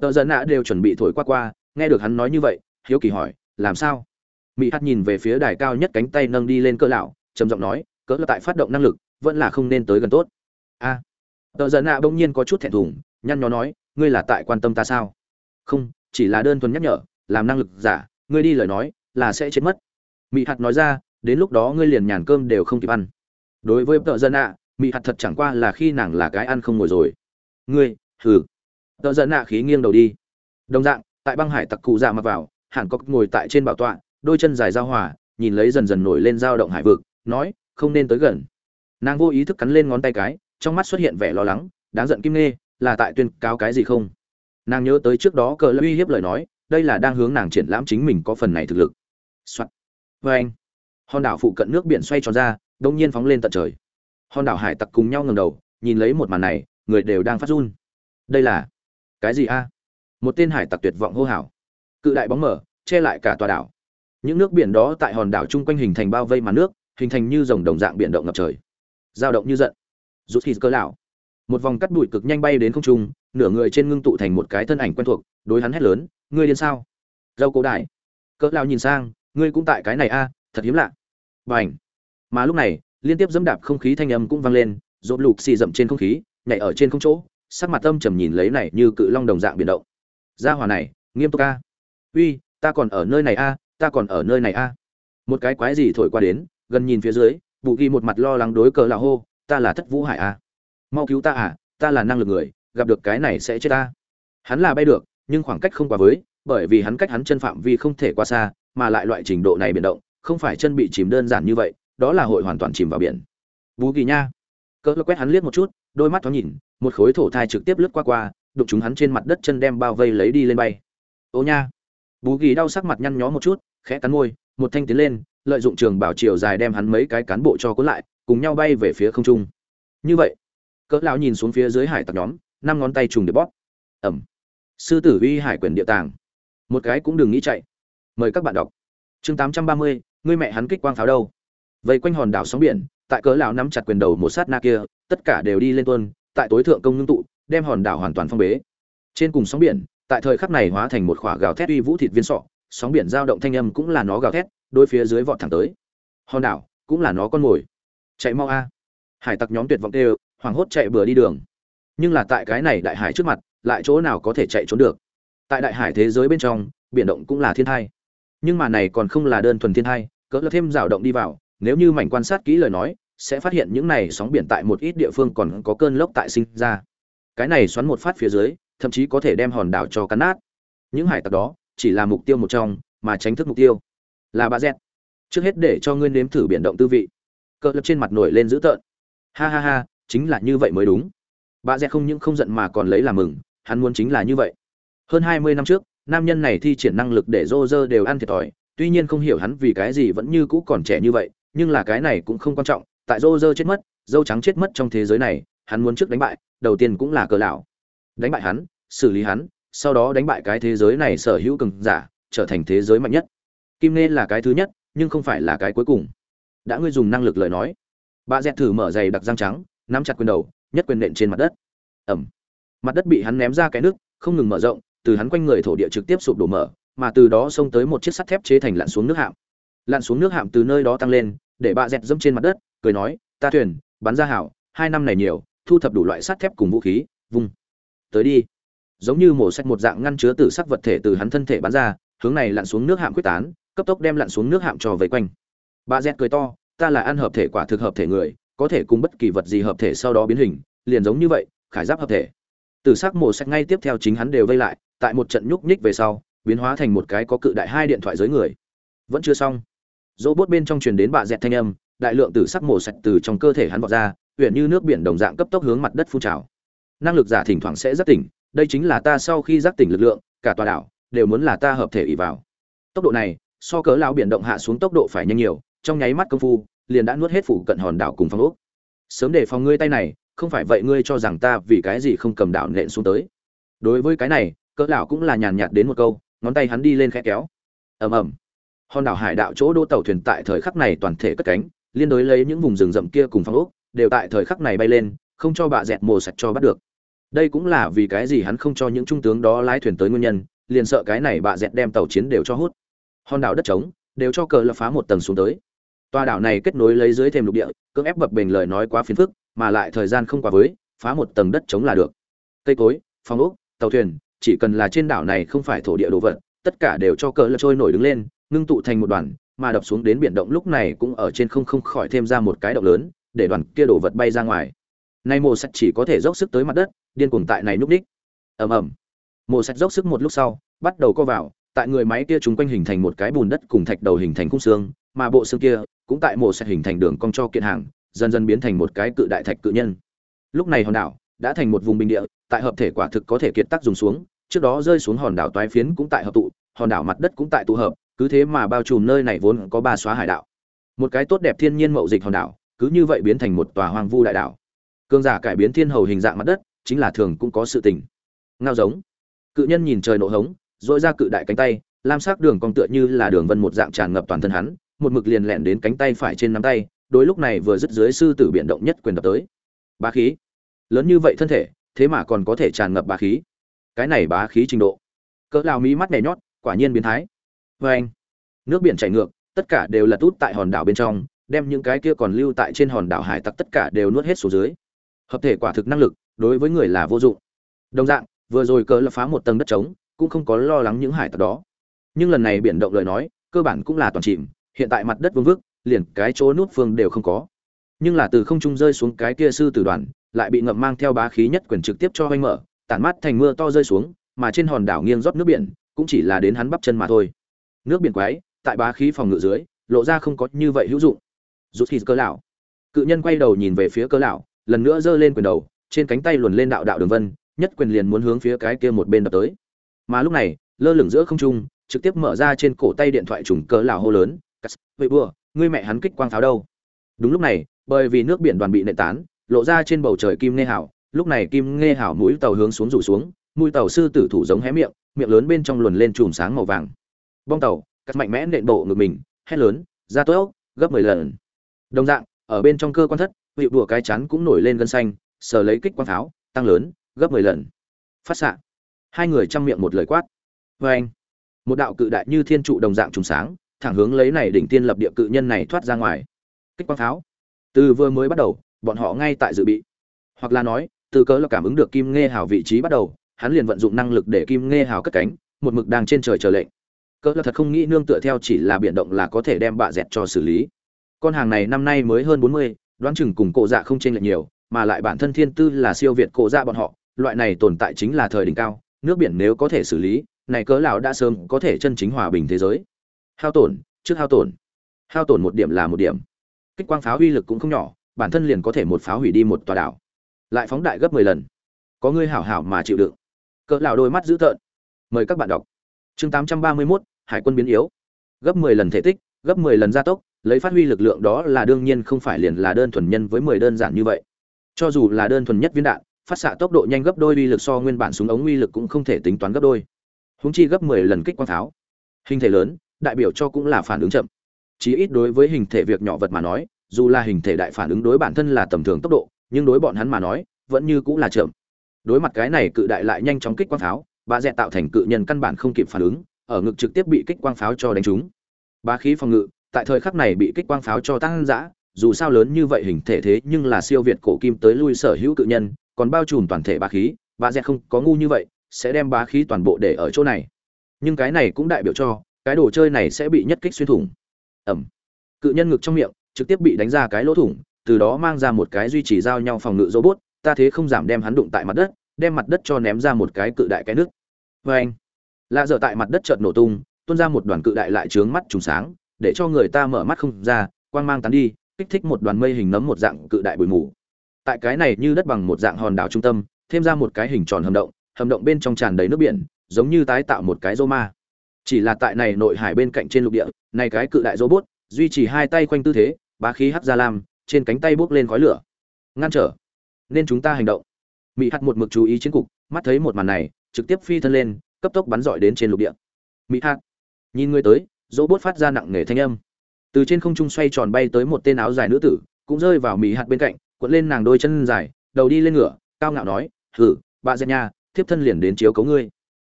Tờ dân nạ đều chuẩn bị thổi qua qua, nghe được hắn nói như vậy, hiếu kỳ hỏi, làm sao? Mỹ hạt nhìn về phía đài cao nhất cánh tay nâng đi lên cỡ lão, trầm giọng nói, cỡ là tại phát động năng lực, vẫn là không nên tới gần tốt. A. Tờ dân nạ bỗng nhiên có chút thẹn thùng, nhăn nhó nói, ngươi là tại quan tâm ta sao? Không, chỉ là đơn thuần nhắc nhở, làm năng lực giả, ngươi đi lời nói, là sẽ chết mất. Mỹ hạt nói ra, đến lúc đó ngươi liền nhàn cơm đều không kịp ăn. Đối với tợ dân ạ mỹ hạt thật chẳng qua là khi nàng là cái ăn không ngồi rồi. Ngươi, hừ. Tợ giận nạ khí nghiêng đầu đi. Đồng dạng, tại băng hải tặc cụ dạ mặc vào hẳn có ngồi tại trên bảo tọa đôi chân dài giao hòa nhìn lấy dần dần nổi lên dao động hải vực nói không nên tới gần nàng vô ý thức cắn lên ngón tay cái trong mắt xuất hiện vẻ lo lắng đáng giận kim nê là tại tuyên cáo cái gì không nàng nhớ tới trước đó cờ uy hiếp lời nói đây là đang hướng nàng triển lãm chính mình có phần này thực lực soạt Và anh, hòn đảo phụ cận nước biển xoay tròn ra, đột nhiên phóng lên tận trời. Hòn đảo hải tặc cùng nhau ngẩng đầu, nhìn lấy một màn này, người đều đang phát run. Đây là cái gì a? Một tên hải tặc tuyệt vọng hô hào. Cự đại bóng mở, che lại cả tòa đảo. Những nước biển đó tại hòn đảo chung quanh hình thành bao vây màn nước, hình thành như dòng đồng dạng biển động ngập trời. Dao động như giận. Rút khi cơ lão. Một vòng cắt bụi cực nhanh bay đến không trung, nửa người trên ngưng tụ thành một cái thân ảnh quen thuộc, đối hắn hét lớn, ngươi điên sao? Râu cổ đại. Cỡ lão nhìn sang, ngươi cũng tại cái này a thật hiếm lạ Bành, mà lúc này liên tiếp dẫm đạp không khí thanh âm cũng vang lên rộp lục xì dậm trên không khí nhảy ở trên không chỗ sắc mặt tâm trầm nhìn lấy này như cự long đồng dạng biển động gia hỏa này nghiêm túc a uy ta còn ở nơi này a ta còn ở nơi này a. Một cái quái gì thổi qua đến, gần nhìn phía dưới bù ghi một mặt lo lắng đối cờ là hô, ta là thất vũ hải a. Mau cứu ta à ta là năng lực người, gặp được cái này sẽ chết ta. Hắn là bay được, nhưng khoảng cách không quá với, bởi vì hắn cách hắn chân phạm vi không thể qua xa, mà lại loại trình độ này biển động, không phải chân bị chìm đơn giản như vậy, đó là hội hoàn toàn chìm vào biển. Vũ kỳ nha. Cỡ quét hắn liếc một chút, đôi mắt thoáng nhìn, một khối thổ thai trực tiếp lướt qua qua, đụng chúng hắn trên mặt đất chân đem bao vây lấy đi lên bay. Ô nha bú kỳ đau sắc mặt nhăn nhó một chút khẽ cắn môi một thanh tiến lên lợi dụng trường bảo chiều dài đem hắn mấy cái cán bộ cho cuốn lại cùng nhau bay về phía không trung. Như vậy cỡ lão nhìn xuống phía dưới hải tặc nhóm năm ngón tay trùng để bóp. Ẩm. Sư tử uy hải quyền địa tàng. Một cái cũng đừng nghĩ chạy. Mời các bạn đọc. Chương 830, ngươi mẹ hắn kích quang pháo đâu? Vây quanh hòn đảo sóng biển tại cỡ lão nắm chặt quyền đầu một sát na kia tất cả đều đi lên tuôn tại tối thượng công ngưng tụ đem hòn đảo hoàn toàn phong bế. Trên cùng sóng biển tại thời khắc này hóa thành một khỏa gào thét uy vũ thịt viên sọ, sóng biển dao động thanh âm cũng là nó gào thét, đôi phía dưới vọt thẳng tới. Hòn đảo cũng là nó con mồi. Chạy mau a. Hải tặc nhóm tuyệt vọng đều hoảng hốt chạy bừa đi đường. Nhưng là tại cái này đại hải trước mặt, lại chỗ nào có thể chạy trốn được? Tại đại hải thế giới bên trong, biển động cũng là thiên thai. Nhưng mà này còn không là đơn thuần thiên thai, cỡ là thêm rào động đi vào, nếu như mảnh quan sát kỹ lời nói, sẽ phát hiện những này sóng biển tại một ít địa phương còn có cơn lốc tại sinh ra. Cái này xoắn một phát phía dưới thậm chí có thể đem hòn đảo cho cắn nát. Những hải tặc đó chỉ là mục tiêu một trong, mà tránh thức mục tiêu là bà dẹt. Trước hết để cho ngươi nếm thử biển động tư vị. Cỡ lập trên mặt nổi lên dữ tợn. Ha ha ha, chính là như vậy mới đúng. Bà dẹt không những không giận mà còn lấy làm mừng, hắn muốn chính là như vậy. Hơn hai mươi năm trước, nam nhân này thi triển năng lực để rô rơ đều ăn thiệt thòi, tuy nhiên không hiểu hắn vì cái gì vẫn như cũ còn trẻ như vậy, nhưng là cái này cũng không quan trọng, tại rô rơ chết mất, dâu trắng chết mất trong thế giới này, hắn muốn trước đánh bại, đầu tiên cũng là cờ lão đánh bại hắn xử lý hắn sau đó đánh bại cái thế giới này sở hữu cường giả trở thành thế giới mạnh nhất. Kim nên là cái thứ nhất nhưng không phải là cái cuối cùng. Đã ngươi dùng năng lực lời nói. Bà dẹt thử mở giày đặc răng trắng nắm chặt quyền đầu nhất quyền nện trên mặt đất. Ẩm. Mặt đất bị hắn ném ra cái nước không ngừng mở rộng từ hắn quanh người thổ địa trực tiếp sụp đổ mở, mà từ đó xông tới một chiếc sắt thép chế thành lặn xuống nước hạm. Lặn xuống nước hạm từ nơi đó tăng lên, để bạ dẹt dẫm trên mặt đất, cười nói, "Ta thuyền, bắn ra hảo, hai năm này nhiều, thu thập đủ loại sắt thép cùng vũ khí, vung. Tới đi." Giống như mổ sách một dạng ngăn chứa tử sắc vật thể từ hắn thân thể bắn ra, hướng này lặn xuống nước hạm quyết tán, cấp tốc đem lặn xuống nước hạm cho vây quanh. Bạ dẹt cười to, "Ta là ăn hợp thể quả thực hợp thể người, có thể cùng bất kỳ vật gì hợp thể sau đó biến hình, liền giống như vậy, khải giáp hợp thể." Tử sắc mổ sách ngay tiếp theo chính hắn đều vây lại, tại một trận nhúc nhích về sau biến hóa thành một cái có cự đại hai điện thoại giới người vẫn chưa xong dỗ bốt bên trong truyền đến bạ dẹt thanh âm đại lượng tử sắc mổ sạch từ trong cơ thể hắn vọt ra huyện như nước biển đồng dạng cấp tốc hướng mặt đất phun trào năng lực giả thỉnh thoảng sẽ giác tỉnh, đây chính là ta sau khi giác tỉnh lực lượng, cả tòa đảo đều muốn là ta hợp thể ỉ vào. Tốc độ này, so cớ lao biển động hạ xuống tốc độ phải nhanh nhiều, trong nháy mắt công phu, liền đã nuốt hết phủ cận hòn đảo cùng phong ốc. Sớm để phòng ngươi tay này, không phải vậy ngươi cho rằng ta vì cái gì không cầm đảo nện xuống tới. Đối với cái này, cỡ lão cũng là nhàn nhạt đến một câu, ngón tay hắn đi lên khẽ kéo. Ầm ầm. Hòn đảo hải đạo chỗ đỗ tàu thuyền tại thời khắc này toàn thể cất cánh, liên đối lấy những vùng rừng rậm kia cùng phong ốc, đều tại thời khắc này bay lên không cho bà dẹt mồ sạch cho bắt được. Đây cũng là vì cái gì hắn không cho những trung tướng đó lái thuyền tới nguyên nhân, liền sợ cái này bà dẹt đem tàu chiến đều cho hút. Hòn đảo đất trống, đều cho cờ lập phá một tầng xuống tới. Toa đảo này kết nối lấy dưới thêm lục địa, cưỡng ép bập bình lời nói quá phiền phức, mà lại thời gian không quá với, phá một tầng đất trống là được. Cây cối, phong ốc, tàu thuyền, chỉ cần là trên đảo này không phải thổ địa đồ vật, tất cả đều cho cờ lập trôi nổi đứng lên, ngưng tụ thành một đoàn, mà đập xuống đến biển động lúc này cũng ở trên không không khỏi thêm ra một cái động lớn, để đoàn kia đổ vật bay ra ngoài nay mồ sạch chỉ có thể dốc sức tới mặt đất, điên cuồng tại này núp đích. Ầm ầm. Mổ sạch dốc sức một lúc sau, bắt đầu co vào, tại người máy kia chúng quanh hình thành một cái bùn đất cùng thạch đầu hình thành khung xương, mà bộ xương kia cũng tại mổ sạch hình thành đường cong cho kiện hàng, dần dần biến thành một cái cự đại thạch cự nhân. Lúc này hòn đảo đã thành một vùng bình địa, tại hợp thể quả thực có thể kiệt tác dùng xuống, trước đó rơi xuống hòn đảo toái phiến cũng tại hợp tụ, hòn đảo mặt đất cũng tại tụ hợp, cứ thế mà bao trùm nơi này vốn có ba xóa hải đảo. Một cái tốt đẹp thiên nhiên mậu dịch hòn đảo, cứ như vậy biến thành một tòa hoang vu đại đảo cương giả cải biến thiên hầu hình dạng mặt đất, chính là thường cũng có sự tình. Ngao giống. Cự nhân nhìn trời nộ hống dội ra cự đại cánh tay, lam sắc đường cong tựa như là đường vân một dạng tràn ngập toàn thân hắn, một mực liền lẹn đến cánh tay phải trên nắm tay, đối lúc này vừa dứt dưới sư tử biển động nhất quyền đập tới. Bá khí. Lớn như vậy thân thể, thế mà còn có thể tràn ngập bá khí. Cái này bá khí trình độ. Cỡ lao mỹ mắt nhảy nhót, quả nhiên biến thái. Vê anh, nước biển chảy ngược, tất cả đều là tút tại hòn đảo bên trong, đem những cái kia còn lưu tại trên hòn đảo hải tặc tất cả đều nuốt hết xuống dưới hợp thể quả thực năng lực, đối với người là vô dụng. Đồng dạng, vừa rồi cỡ lập phá một tầng đất trống, cũng không có lo lắng những hải tặc đó. Nhưng lần này biển động lời nói, cơ bản cũng là toàn chìm, hiện tại mặt đất vương vức, liền cái chỗ nút phương đều không có. Nhưng là từ không trung rơi xuống cái kia sư tử đoàn, lại bị ngậm mang theo bá khí nhất quyền trực tiếp cho hoanh mở, tản mát thành mưa to rơi xuống, mà trên hòn đảo nghiêng rót nước biển, cũng chỉ là đến hắn bắp chân mà thôi. Nước biển quái, tại bá khí phòng ngự dưới, lộ ra không có như vậy hữu dụng. Rút khi cơ lão. Cự nhân quay đầu nhìn về phía cơ lão lần nữa giơ lên quyền đầu trên cánh tay luồn lên đạo đạo đường vân nhất quyền liền muốn hướng phía cái kia một bên đập tới. Mà lúc này lơ lửng giữa không trung trực tiếp mở ra trên cổ tay điện thoại trùng cỡ lão hô lớn vậy bùa ngươi mẹ hắn kích quang pháo đâu? Đúng lúc này bởi vì nước biển đoàn bị nện tán lộ ra trên bầu trời kim nghe hảo lúc này kim nghe hảo mũi tàu hướng xuống rủ xuống mũi tàu sư tử thủ giống hé miệng miệng lớn bên trong luồn lên chùm sáng màu vàng. Bong tàu cắt mạnh mẽ nện bộ ngực mình hét lớn ra tốc, gấp mười lần. Đồng dạng ở bên trong cơ quan thất vị đùa cái chắn cũng nổi lên gân xanh, sờ lấy kích quang pháo, tăng lớn, gấp mười lần. Phát xạ. Hai người chăm miệng một lời quát. Vê anh, một đạo cự đại như thiên trụ đồng dạng trùng sáng, thẳng hướng lấy này đỉnh tiên lập địa cự nhân này thoát ra ngoài. Kích quang pháo. Từ vừa mới bắt đầu, bọn họ ngay tại dự bị. Hoặc là nói, từ cớ là cảm ứng được kim nghe hào vị trí bắt đầu, hắn liền vận dụng năng lực để kim nghe hào cất cánh, một mực đang trên trời chờ lệnh. Cớ là thật không nghĩ nương tựa theo chỉ là biển động là có thể đem bạ dẹt cho xử lý. Con hàng này năm nay mới hơn bốn mươi đoán chừng cùng cổ dạ không chênh lệch nhiều mà lại bản thân thiên tư là siêu việt cổ dạ bọn họ loại này tồn tại chính là thời đỉnh cao nước biển nếu có thể xử lý này cớ lão đã sớm có thể chân chính hòa bình thế giới. Hao tổn trước hao tổn. Hao tổn một điểm là một điểm. Kích quang pháo uy lực cũng không nhỏ bản thân liền có thể một pháo hủy đi một tòa đảo. Lại phóng đại gấp mười lần. Có ngươi hảo hảo mà chịu đựng. Cỡ lão đôi mắt dữ tợn. Mời các bạn đọc. Chương tám trăm ba mươi 831, hải quân biến yếu. Gấp mười lần thể tích gấp mười lần gia tốc lấy phát huy lực lượng đó là đương nhiên không phải liền là đơn thuần nhân với mười đơn giản như vậy. Cho dù là đơn thuần nhất viên đạn, phát xạ tốc độ nhanh gấp đôi uy lực so nguyên bản súng ống uy lực cũng không thể tính toán gấp đôi. Húng chi gấp mười lần kích quang pháo. Hình thể lớn, đại biểu cho cũng là phản ứng chậm. Chí ít đối với hình thể việc nhỏ vật mà nói, dù là hình thể đại phản ứng đối bản thân là tầm thường tốc độ, nhưng đối bọn hắn mà nói, vẫn như cũng là chậm. Đối mặt cái này cự đại lại nhanh chóng kích quang pháo bà dẹ tạo thành cự nhân căn bản không kịp phản ứng, ở ngực trực tiếp bị kích quang pháo cho đánh trúng. Ba khí phòng ngự tại thời khắc này bị kích quang pháo cho tăng dã dù sao lớn như vậy hình thể thế nhưng là siêu việt cổ kim tới lui sở hữu cự nhân, còn bao trùm toàn thể bá khí và dẹt không có ngu như vậy, sẽ đem bá khí toàn bộ để ở chỗ này. Nhưng cái này cũng đại biểu cho, cái đồ chơi này sẽ bị nhất kích xuyên thủng. Ẩm. Cự nhân ngực trong miệng, trực tiếp bị đánh ra cái lỗ thủng, từ đó mang ra một cái duy trì giao nhau phòng ngự robot, ta thế không giảm đem hắn đụng tại mặt đất, đem mặt đất cho ném ra một cái cự đại cái nước vê anh lạ dở tại mặt đất chợt nổ tung, tuôn ra một đoàn cự đại lại trướng mắt trùng sáng để cho người ta mở mắt không ra, quang mang tán đi, kích thích một đoàn mây hình nấm một dạng cự đại bụi mù. Tại cái này như đất bằng một dạng hòn đảo trung tâm, thêm ra một cái hình tròn hầm động hầm động bên trong tràn đầy nước biển, giống như tái tạo một cái rô ma. Chỉ là tại này nội hải bên cạnh trên lục địa, này cái cự đại robot, duy trì hai tay quanh tư thế, bá khí hắt ra lam, trên cánh tay bốc lên khói lửa. Ngăn trở. Nên chúng ta hành động. Mỹ hắt một mực chú ý chiến cục, mắt thấy một màn này, trực tiếp phi thân lên, cấp tốc bắn dọi đến trên lục địa. Mỹ hắt nhìn người tới robot phát ra nặng nề thanh âm. Từ trên không trung xoay tròn bay tới một tên áo dài nữ tử, cũng rơi vào mì hạt bên cạnh, cuộn lên nàng đôi chân dài, đầu đi lên ngựa, cao ngạo nói, hử, bà dẹt nha, thiếp thân liền đến chiếu cấu ngươi.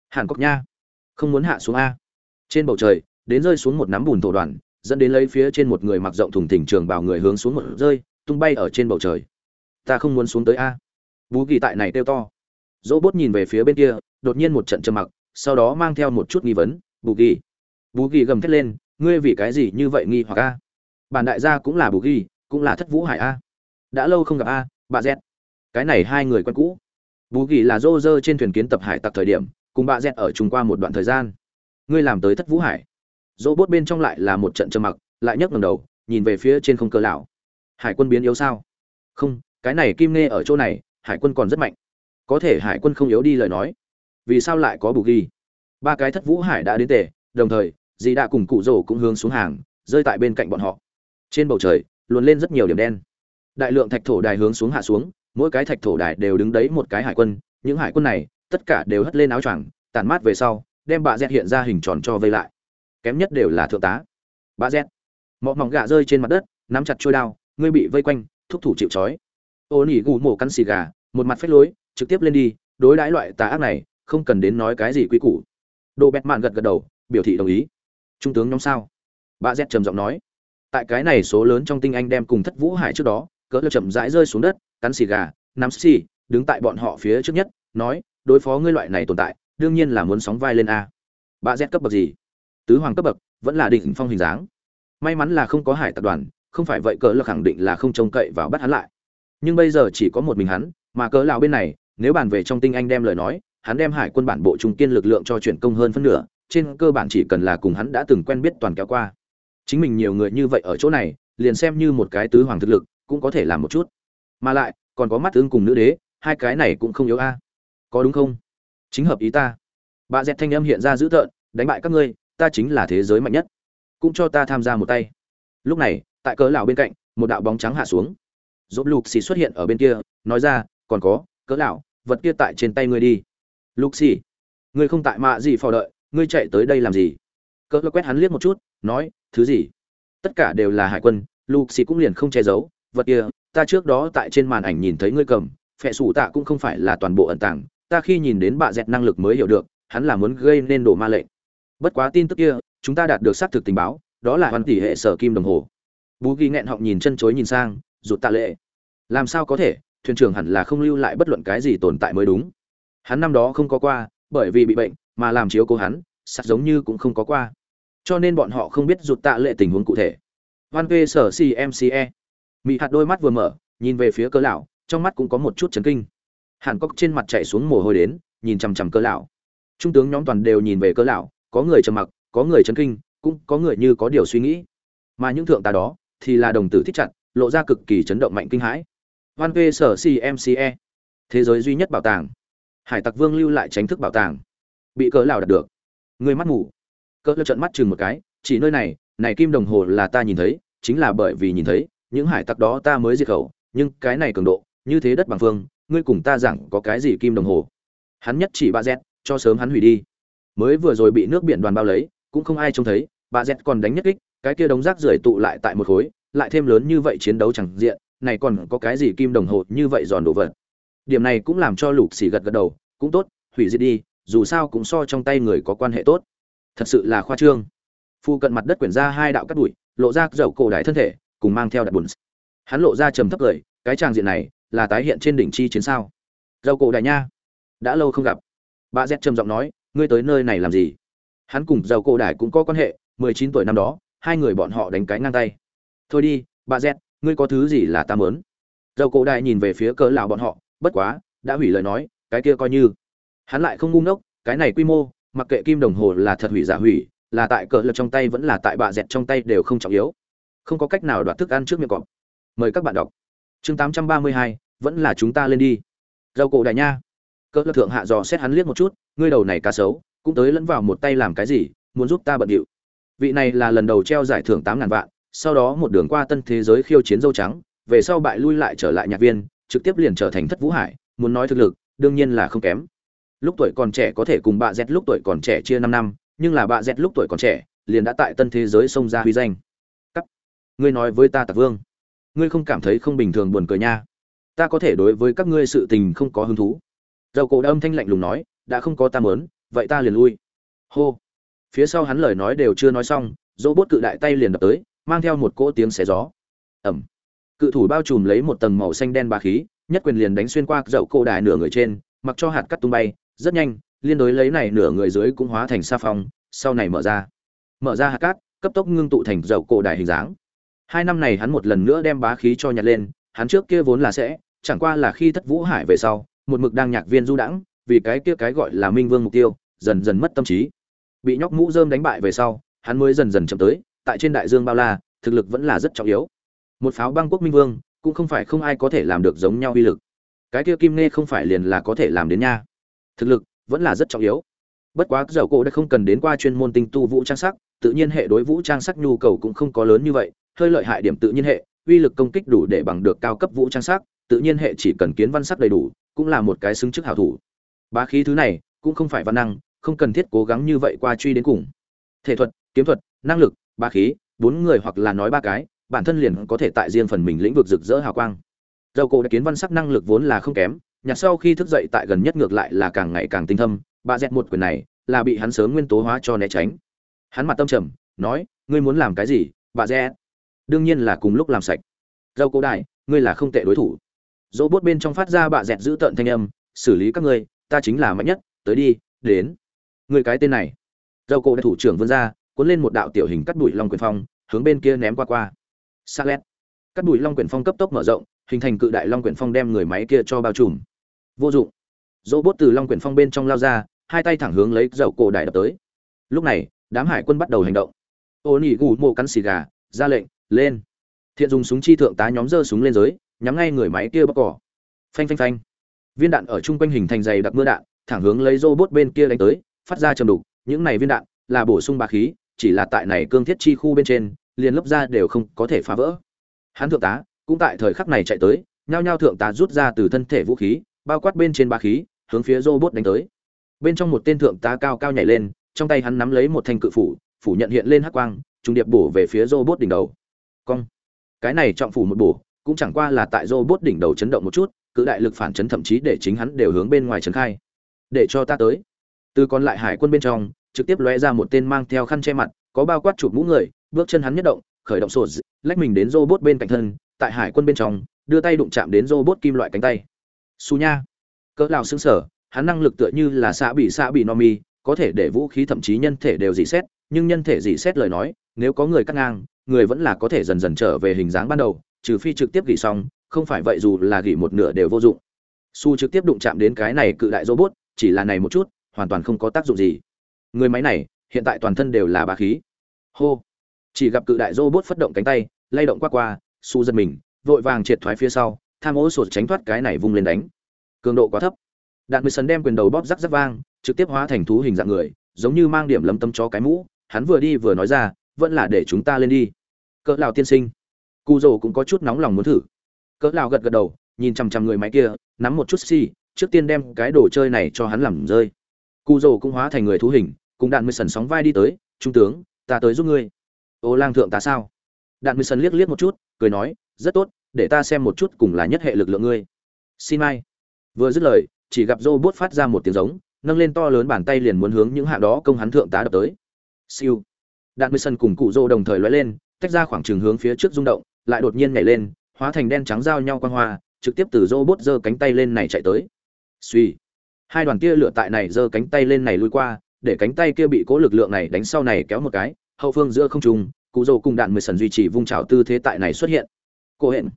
Hàn cốc nha, không muốn hạ xuống a. Trên bầu trời, đến rơi xuống một nắm bùn thổ đoàn, dẫn đến lấy phía trên một người mặc rộng thùng thỉnh trường bảo người hướng xuống một rơi, tung bay ở trên bầu trời. Ta không muốn xuống tới a. Bú kỳ tại này kêu to. Dỗ bốt nhìn về phía bên kia, đột nhiên một trận trầm mặc, sau đó mang theo một chút nghi vấn bù kỳ bù kỳ gầm thét lên, ngươi vì cái gì như vậy nghi hoặc a? Bản đại gia cũng là bù kỳ cũng là thất vũ hải a. Đã lâu không gặp a, bà z. Cái này hai người quen cũ. Bù ghi là rô rơ trên thuyền kiến tập hải tặc thời điểm, cùng bà dẹt ở chung qua một đoạn thời gian. Ngươi làm tới thất vũ hải. Dỗ bốt bên trong lại là một trận trầm mặc, lại nhấc ngầm đầu, nhìn về phía trên không cơ lão. Hải quân biến yếu sao? Không, cái này kim nghe ở chỗ này, hải quân còn rất mạnh. Có thể hải quân không yếu đi lời nói. Vì sao lại có bù ghi? Ba cái thất vũ hải đã đến tề, đồng thời dì đã cùng cụ rổ cũng hướng xuống hàng, rơi tại bên cạnh bọn họ. Trên bầu trời, luồn lên rất nhiều điểm đen. Đại lượng thạch thổ đài hướng xuống hạ xuống, mỗi cái thạch thổ đài đều đứng đấy một cái hải quân, những hải quân này, tất cả đều hất lên áo choàng, tản mát về sau, đem bà dẹt hiện ra hình tròn cho vây lại. Kém nhất đều là thượng tá. Bà dẹt. Mọ mỏng gà rơi trên mặt đất, nắm chặt trôi đao, ngươi bị vây quanh, thúc thủ chịu trói. Ô nỉ gù mổ căn xì gà, một mặt phách lối, trực tiếp lên đi, đối đãi loại tà ác này, không cần đến nói cái gì quý củ. Đồ bẹt mạn gật gật đầu, biểu thị đồng ý trung tướng nhóm sao? Bà z trầm giọng nói. Tại cái này số lớn trong tinh anh đem cùng thất vũ hải trước đó, cỡ lơ chậm rãi rơi xuống đất, cắn xì gà, nắm xì, đứng tại bọn họ phía trước nhất, nói, đối phó ngươi loại này tồn tại, đương nhiên là muốn sóng vai lên a. Bà z cấp bậc gì? Tứ hoàng cấp bậc, vẫn là đỉnh phong hình dáng. May mắn là không có hải tập đoàn, không phải vậy cỡ lơ khẳng định là không trông cậy vào bắt hắn lại. Nhưng bây giờ chỉ có một mình hắn, mà cỡ lão bên này, nếu bàn về trong tinh anh đem lời nói, hắn đem hải quân bản bộ trung kiên lực lượng cho chuyển công hơn phân nửa trên cơ bản chỉ cần là cùng hắn đã từng quen biết toàn kéo qua. Chính mình nhiều người như vậy ở chỗ này, liền xem như một cái tứ hoàng thực lực, cũng có thể làm một chút. Mà lại, còn có mắt tương cùng nữ đế, hai cái này cũng không yếu a. Có đúng không? Chính hợp ý ta. Bà dẹt thanh âm hiện ra dữ tợn, đánh bại các ngươi, ta chính là thế giới mạnh nhất. Cũng cho ta tham gia một tay. Lúc này, tại cớ lão bên cạnh, một đạo bóng trắng hạ xuống. Dốt lục xì xuất hiện ở bên kia, nói ra, còn có cớ lão, vật kia tại trên tay ngươi đi. Lục xì? Ngươi không tại mạ gì phò đợi ngươi chạy tới đây làm gì? Cỡ lão quét hắn liếc một chút, nói, thứ gì? Tất cả đều là hải quân lục xì cũng liền không che giấu. Vật kia, ta trước đó tại trên màn ảnh nhìn thấy ngươi cầm, phệ sủ tạ cũng không phải là toàn bộ ẩn tàng. Ta khi nhìn đến bạ dẹt năng lực mới hiểu được, hắn là muốn gây nên đổ ma lệnh. Bất quá tin tức kia, chúng ta đạt được xác thực tình báo, đó là hoàn tỷ hệ sở kim đồng hồ. Bú ghi nghẹn họng nhìn chân chối nhìn sang, rụt tạ lệ. Làm sao có thể, thuyền trưởng hẳn là không lưu lại bất luận cái gì tồn tại mới đúng. Hắn năm đó không có qua, bởi vì bị bệnh mà làm chiếu cố hắn, sắt giống như cũng không có qua. Cho nên bọn họ không biết rụt tạ lệ tình huống cụ thể. Van p sở cmce mỹ hạt đôi mắt vừa mở, nhìn về phía cơ lão, trong mắt cũng có một chút chấn kinh. Hàn cốc trên mặt chạy xuống mồ hôi đến, nhìn chằm chằm cơ lão. Trung tướng nhóm toàn đều nhìn về cơ lão, có người trầm mặc, có người chấn kinh, cũng có người như có điều suy nghĩ. Mà những thượng tá đó thì là đồng tử thích chặt, lộ ra cực kỳ chấn động mạnh kinh hãi. Van p sở cmce thế giới duy nhất bảo tàng. Hải tặc vương lưu lại tránh thức bảo tàng bị cỡ lão đạt được. Người mắt ngủ cỡ lão trận mắt chừng một cái, chỉ nơi này này kim đồng hồ là ta nhìn thấy, chính là bởi vì nhìn thấy, những hải tặc đó ta mới diệt khẩu, nhưng cái này cường độ, như thế đất bằng phương, ngươi cùng ta rằng có cái gì kim đồng hồ? Hắn nhất chỉ ba z, cho sớm hắn hủy đi. Mới vừa rồi bị nước biển đoàn bao lấy, cũng không ai trông thấy, bà z còn đánh nhất kích, cái kia đống rác rưởi tụ lại tại một khối, lại thêm lớn như vậy chiến đấu chẳng diện, này còn có cái gì kim đồng hồ như vậy giòn đồ vật? Điểm này cũng làm cho lục xỉ gật gật đầu, cũng tốt, hủy diệt đi dù sao cũng so trong tay người có quan hệ tốt. Thật sự là khoa trương. Phu cận mặt đất quyển ra hai đạo cắt đùi, lộ ra dầu cổ đại thân thể, cùng mang theo đặt bùn. Hắn lộ ra trầm thấp cười, cái tràng diện này là tái hiện trên đỉnh chi chiến sao? Dầu cổ đại nha, đã lâu không gặp. Bà z trầm giọng nói, ngươi tới nơi này làm gì? Hắn cùng dầu cổ đại cũng có quan hệ, mười chín tuổi năm đó, hai người bọn họ đánh cái ngang tay. Thôi đi, bà z, ngươi có thứ gì là ta mớn dầu cổ đại nhìn về phía cỡ lão bọn họ, bất quá, đã hủy lời nói, cái kia coi như hắn lại không ngu ngốc, cái này quy mô, mặc kệ kim đồng hồ là thật hủy giả hủy, là tại cỡ lực trong tay vẫn là tại bạ dẹt trong tay đều không trọng yếu. Không có cách nào đoạt thức ăn trước miệng cọp. Mời các bạn đọc. Chương tám trăm ba mươi hai, vẫn là chúng ta lên đi. Rau cổ đại nha. Cỡ lực thượng hạ dò xét hắn liếc một chút, ngươi đầu này cá sấu, cũng tới lẫn vào một tay làm cái gì, muốn giúp ta bận điệu. Vị này là lần đầu treo giải thưởng tám ngàn vạn, sau đó một đường qua tân thế giới khiêu chiến dâu trắng, về sau bại lui lại trở lại nhạc viên, trực tiếp liền trở thành thất vũ hải, muốn nói thực lực, đương nhiên là không kém lúc tuổi còn trẻ có thể cùng bà z lúc tuổi còn trẻ chia năm năm, nhưng là bà z lúc tuổi còn trẻ liền đã tại tân thế giới xông ra huy danh. Cắt. Ngươi nói với ta tạc vương. Ngươi không cảm thấy không bình thường buồn cười nha. Ta có thể đối với các ngươi sự tình không có hứng thú. Dầu cổ âm thanh lạnh lùng nói, đã không có ta mớn vậy ta liền lui. Hô. Phía sau hắn lời nói đều chưa nói xong dỗ bốt cự đại tay liền đập tới, mang theo một cỗ tiếng xé gió. Ẩm. Cự thủ bao trùm lấy một tầng màu xanh đen ba khí, nhất quyền liền đánh xuyên qua dậu cổ đài nửa người trên, mặc cho hạt cắt tung bay rất nhanh, liên đối lấy này nửa người dưới cũng hóa thành sa phong, sau này mở ra. Mở ra hạt cát, cấp tốc ngưng tụ thành dầu cổ đại hình dáng. Hai năm này hắn một lần nữa đem bá khí cho nhặt lên, hắn trước kia vốn là sẽ, chẳng qua là khi thất vũ hải về sau, một mực đang nhạc viên du đãng, vì cái kia cái gọi là minh vương mục tiêu, dần dần mất tâm trí. Bị nhóc mũ dơm đánh bại về sau, hắn mới dần dần chậm tới, tại trên đại dương bao la, thực lực vẫn là rất trọng yếu. Một pháo băng quốc minh vương, cũng không phải không ai có thể làm được giống nhau uy lực. Cái kia kim nghe không phải liền là có thể làm đến nha thực lực vẫn là rất trọng yếu. Bất quá dầu cổ đã không cần đến qua chuyên môn tinh tu vũ trang sắc, tự nhiên hệ đối vũ trang sắc nhu cầu cũng không có lớn như vậy, hơi lợi hại điểm tự nhiên hệ, uy lực công kích đủ để bằng được cao cấp vũ trang sắc, tự nhiên hệ chỉ cần kiến văn sắc đầy đủ, cũng là một cái xứng chức hảo thủ. Bá khí thứ này cũng không phải văn năng, không cần thiết cố gắng như vậy qua truy đến cùng. Thể thuật, kiếm thuật, năng lực, bá khí, bốn người hoặc là nói ba cái, bản thân liền có thể tại riêng phần mình lĩnh vực rực rỡ hào quang. Dầu cổ đã kiến văn sắc năng lực vốn là không kém nhặt sau khi thức dậy tại gần nhất ngược lại là càng ngày càng tinh thâm, bà dẹt một quyền này là bị hắn sớm nguyên tố hóa cho né tránh. Hắn mặt tâm trầm, nói, ngươi muốn làm cái gì, bà dẹt? Đương nhiên là cùng lúc làm sạch. Dâu cổ đại ngươi là không tệ đối thủ. Dỗ bốt bên trong phát ra bà dẹt giữ tợn thanh âm, xử lý các ngươi, ta chính là mạnh nhất, tới đi, đến. Ngươi cái tên này. Dâu cổ đại thủ trưởng vươn ra, cuốn lên một đạo tiểu hình cắt đuổi long quyền phong, hướng bên kia ném qua qua. Sa lét. Cắt đuổi long quyền phong cấp tốc mở rộng, hình thành cự đại long quyển phong đem người máy kia cho bao trùm vô dụng. Dỗ bốt từ long quyển phong bên trong lao ra, hai tay thẳng hướng lấy dầu cổ đại đập tới. Lúc này, đám hải quân bắt đầu hành động. Ô nỉ gù mộ cắn xì gà, ra lệnh, lên. Thiện dùng súng chi thượng tá nhóm giơ súng lên giới, nhắm ngay người máy kia bóc cỏ. Phanh phanh phanh. Viên đạn ở chung quanh hình thành dày đặc mưa đạn, thẳng hướng lấy rô bốt bên kia đánh tới, phát ra trầm đục. Những này viên đạn là bổ sung bá khí, chỉ là tại này cương thiết chi khu bên trên, liền lấp ra đều không có thể phá vỡ. Hắn thượng tá cũng tại thời khắc này chạy tới, nhao nhao thượng tá rút ra từ thân thể vũ khí bao quát bên trên ba khí hướng phía robot đánh tới. Bên trong một tên thượng tá cao cao nhảy lên trong tay hắn nắm lấy một thanh cự phủ phủ nhận hiện lên hắc quang trùng điệp bổ về phía robot đỉnh đầu. Cong. Cái này trọng phủ một bổ cũng chẳng qua là tại robot đỉnh đầu chấn động một chút cự đại lực phản chấn thậm chí để chính hắn đều hướng bên ngoài trấn khai. Để cho ta tới. Từ còn lại hải quân bên trong trực tiếp lóe ra một tên mang theo khăn che mặt có bao quát chụp mũ người bước chân hắn nhất động khởi động sổ, lách mình đến robot bên cạnh thân tại hải quân bên trong đưa tay đụng chạm đến robot kim loại cánh tay su nha. Cỡ lào xứng sở, hắn năng lực tựa như là xạ bị xạ bị no mi, có thể để vũ khí thậm chí nhân thể đều dị xét, nhưng nhân thể dị xét lời nói, nếu có người cắt ngang, người vẫn là có thể dần dần trở về hình dáng ban đầu, trừ phi trực tiếp gỉ xong, không phải vậy dù là gỉ một nửa đều vô dụng. Su trực tiếp đụng chạm đến cái này cự đại robot, chỉ là này một chút, hoàn toàn không có tác dụng gì. Người máy này, hiện tại toàn thân đều là bá khí. Hô. Chỉ gặp cự đại robot phất động cánh tay, lay động qua qua, su giật mình, vội vàng triệt thoái phía sau tham ô sột tránh thoát cái này vung lên đánh. Cường độ quá thấp. Đạn mười sần đem quyền đầu bóp rắc rắc vang trực tiếp hóa thành thú hình dạng người giống như mang điểm lấm tâm cho cái mũ. Hắn vừa đi vừa nói ra vẫn là để chúng ta lên đi. Cỡ lào tiên sinh. Cụ rồ cũng có chút nóng lòng muốn thử. Cỡ lào gật gật đầu nhìn chằm chằm người máy kia nắm một chút xi、si, trước tiên đem cái đồ chơi này cho hắn làm rơi. Cụ rồ cũng hóa thành người thú hình cùng đạn mười sần sóng vai đi tới trung tướng ta tới giúp ngươi. Ô lang thượng ta sao? Đạn mười sần liếc liếc một chút cười nói rất tốt để ta xem một chút cùng là nhất hệ lực lượng ngươi. Xin mai vừa dứt lời, chỉ gặp robot phát ra một tiếng giống, nâng lên to lớn bàn tay liền muốn hướng những hạ đó công hắn thượng tá đập tới. Siêu. Đạn mười sân cùng cụ rô đồng thời lóe lên, tách ra khoảng trường hướng phía trước rung động, lại đột nhiên nhảy lên, hóa thành đen trắng giao nhau quang hoa, trực tiếp từ robot giơ cánh tay lên này chạy tới. Suy hai đoàn tia lửa tại này giơ cánh tay lên này lui qua, để cánh tay kia bị cố lực lượng này đánh sau này kéo một cái, hậu phương giữa không trung, cụ rô cùng đạn mười sần duy trì vung trào tư thế tại này xuất hiện. Cô hẹn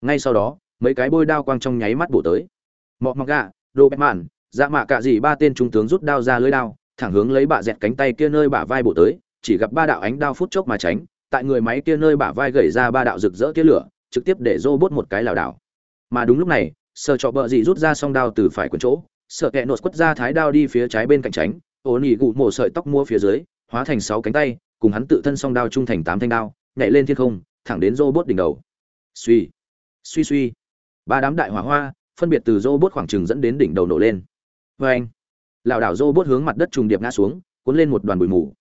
ngay sau đó, mấy cái bôi đao quang trong nháy mắt bổ tới. Mọ mọc gà đồ bẹt mạn dạ mạ cả gì ba tên trung tướng rút đao ra lưới đao, thẳng hướng lấy bạ dẹt cánh tay kia nơi bả vai bổ tới, chỉ gặp ba đạo ánh đao phút chốc mà tránh, tại người máy kia nơi bả vai gầy ra ba đạo rực rỡ tia lửa, trực tiếp để rô bốt một cái lảo đảo. Mà đúng lúc này sợ trọ bợ gì rút ra song đao từ phải quần chỗ sợ kẹ nột quất ra thái đao đi phía trái bên cạnh tránh ổ nỉ gụ mổ sợi tóc mua phía dưới, hóa thành sáu cánh tay, cùng hắn tự thân song đao trung thành tám thanh đao, nhảy lên thiên không, thẳng đến rô bốt đỉnh đầu. Suy suy suy. Ba đám đại hỏa hoa, phân biệt từ robot khoảng trừng dẫn đến đỉnh đầu nổ lên. Vê anh, lảo đảo robot hướng mặt đất trùng điệp ngã xuống, cuốn lên một đoàn bụi mù.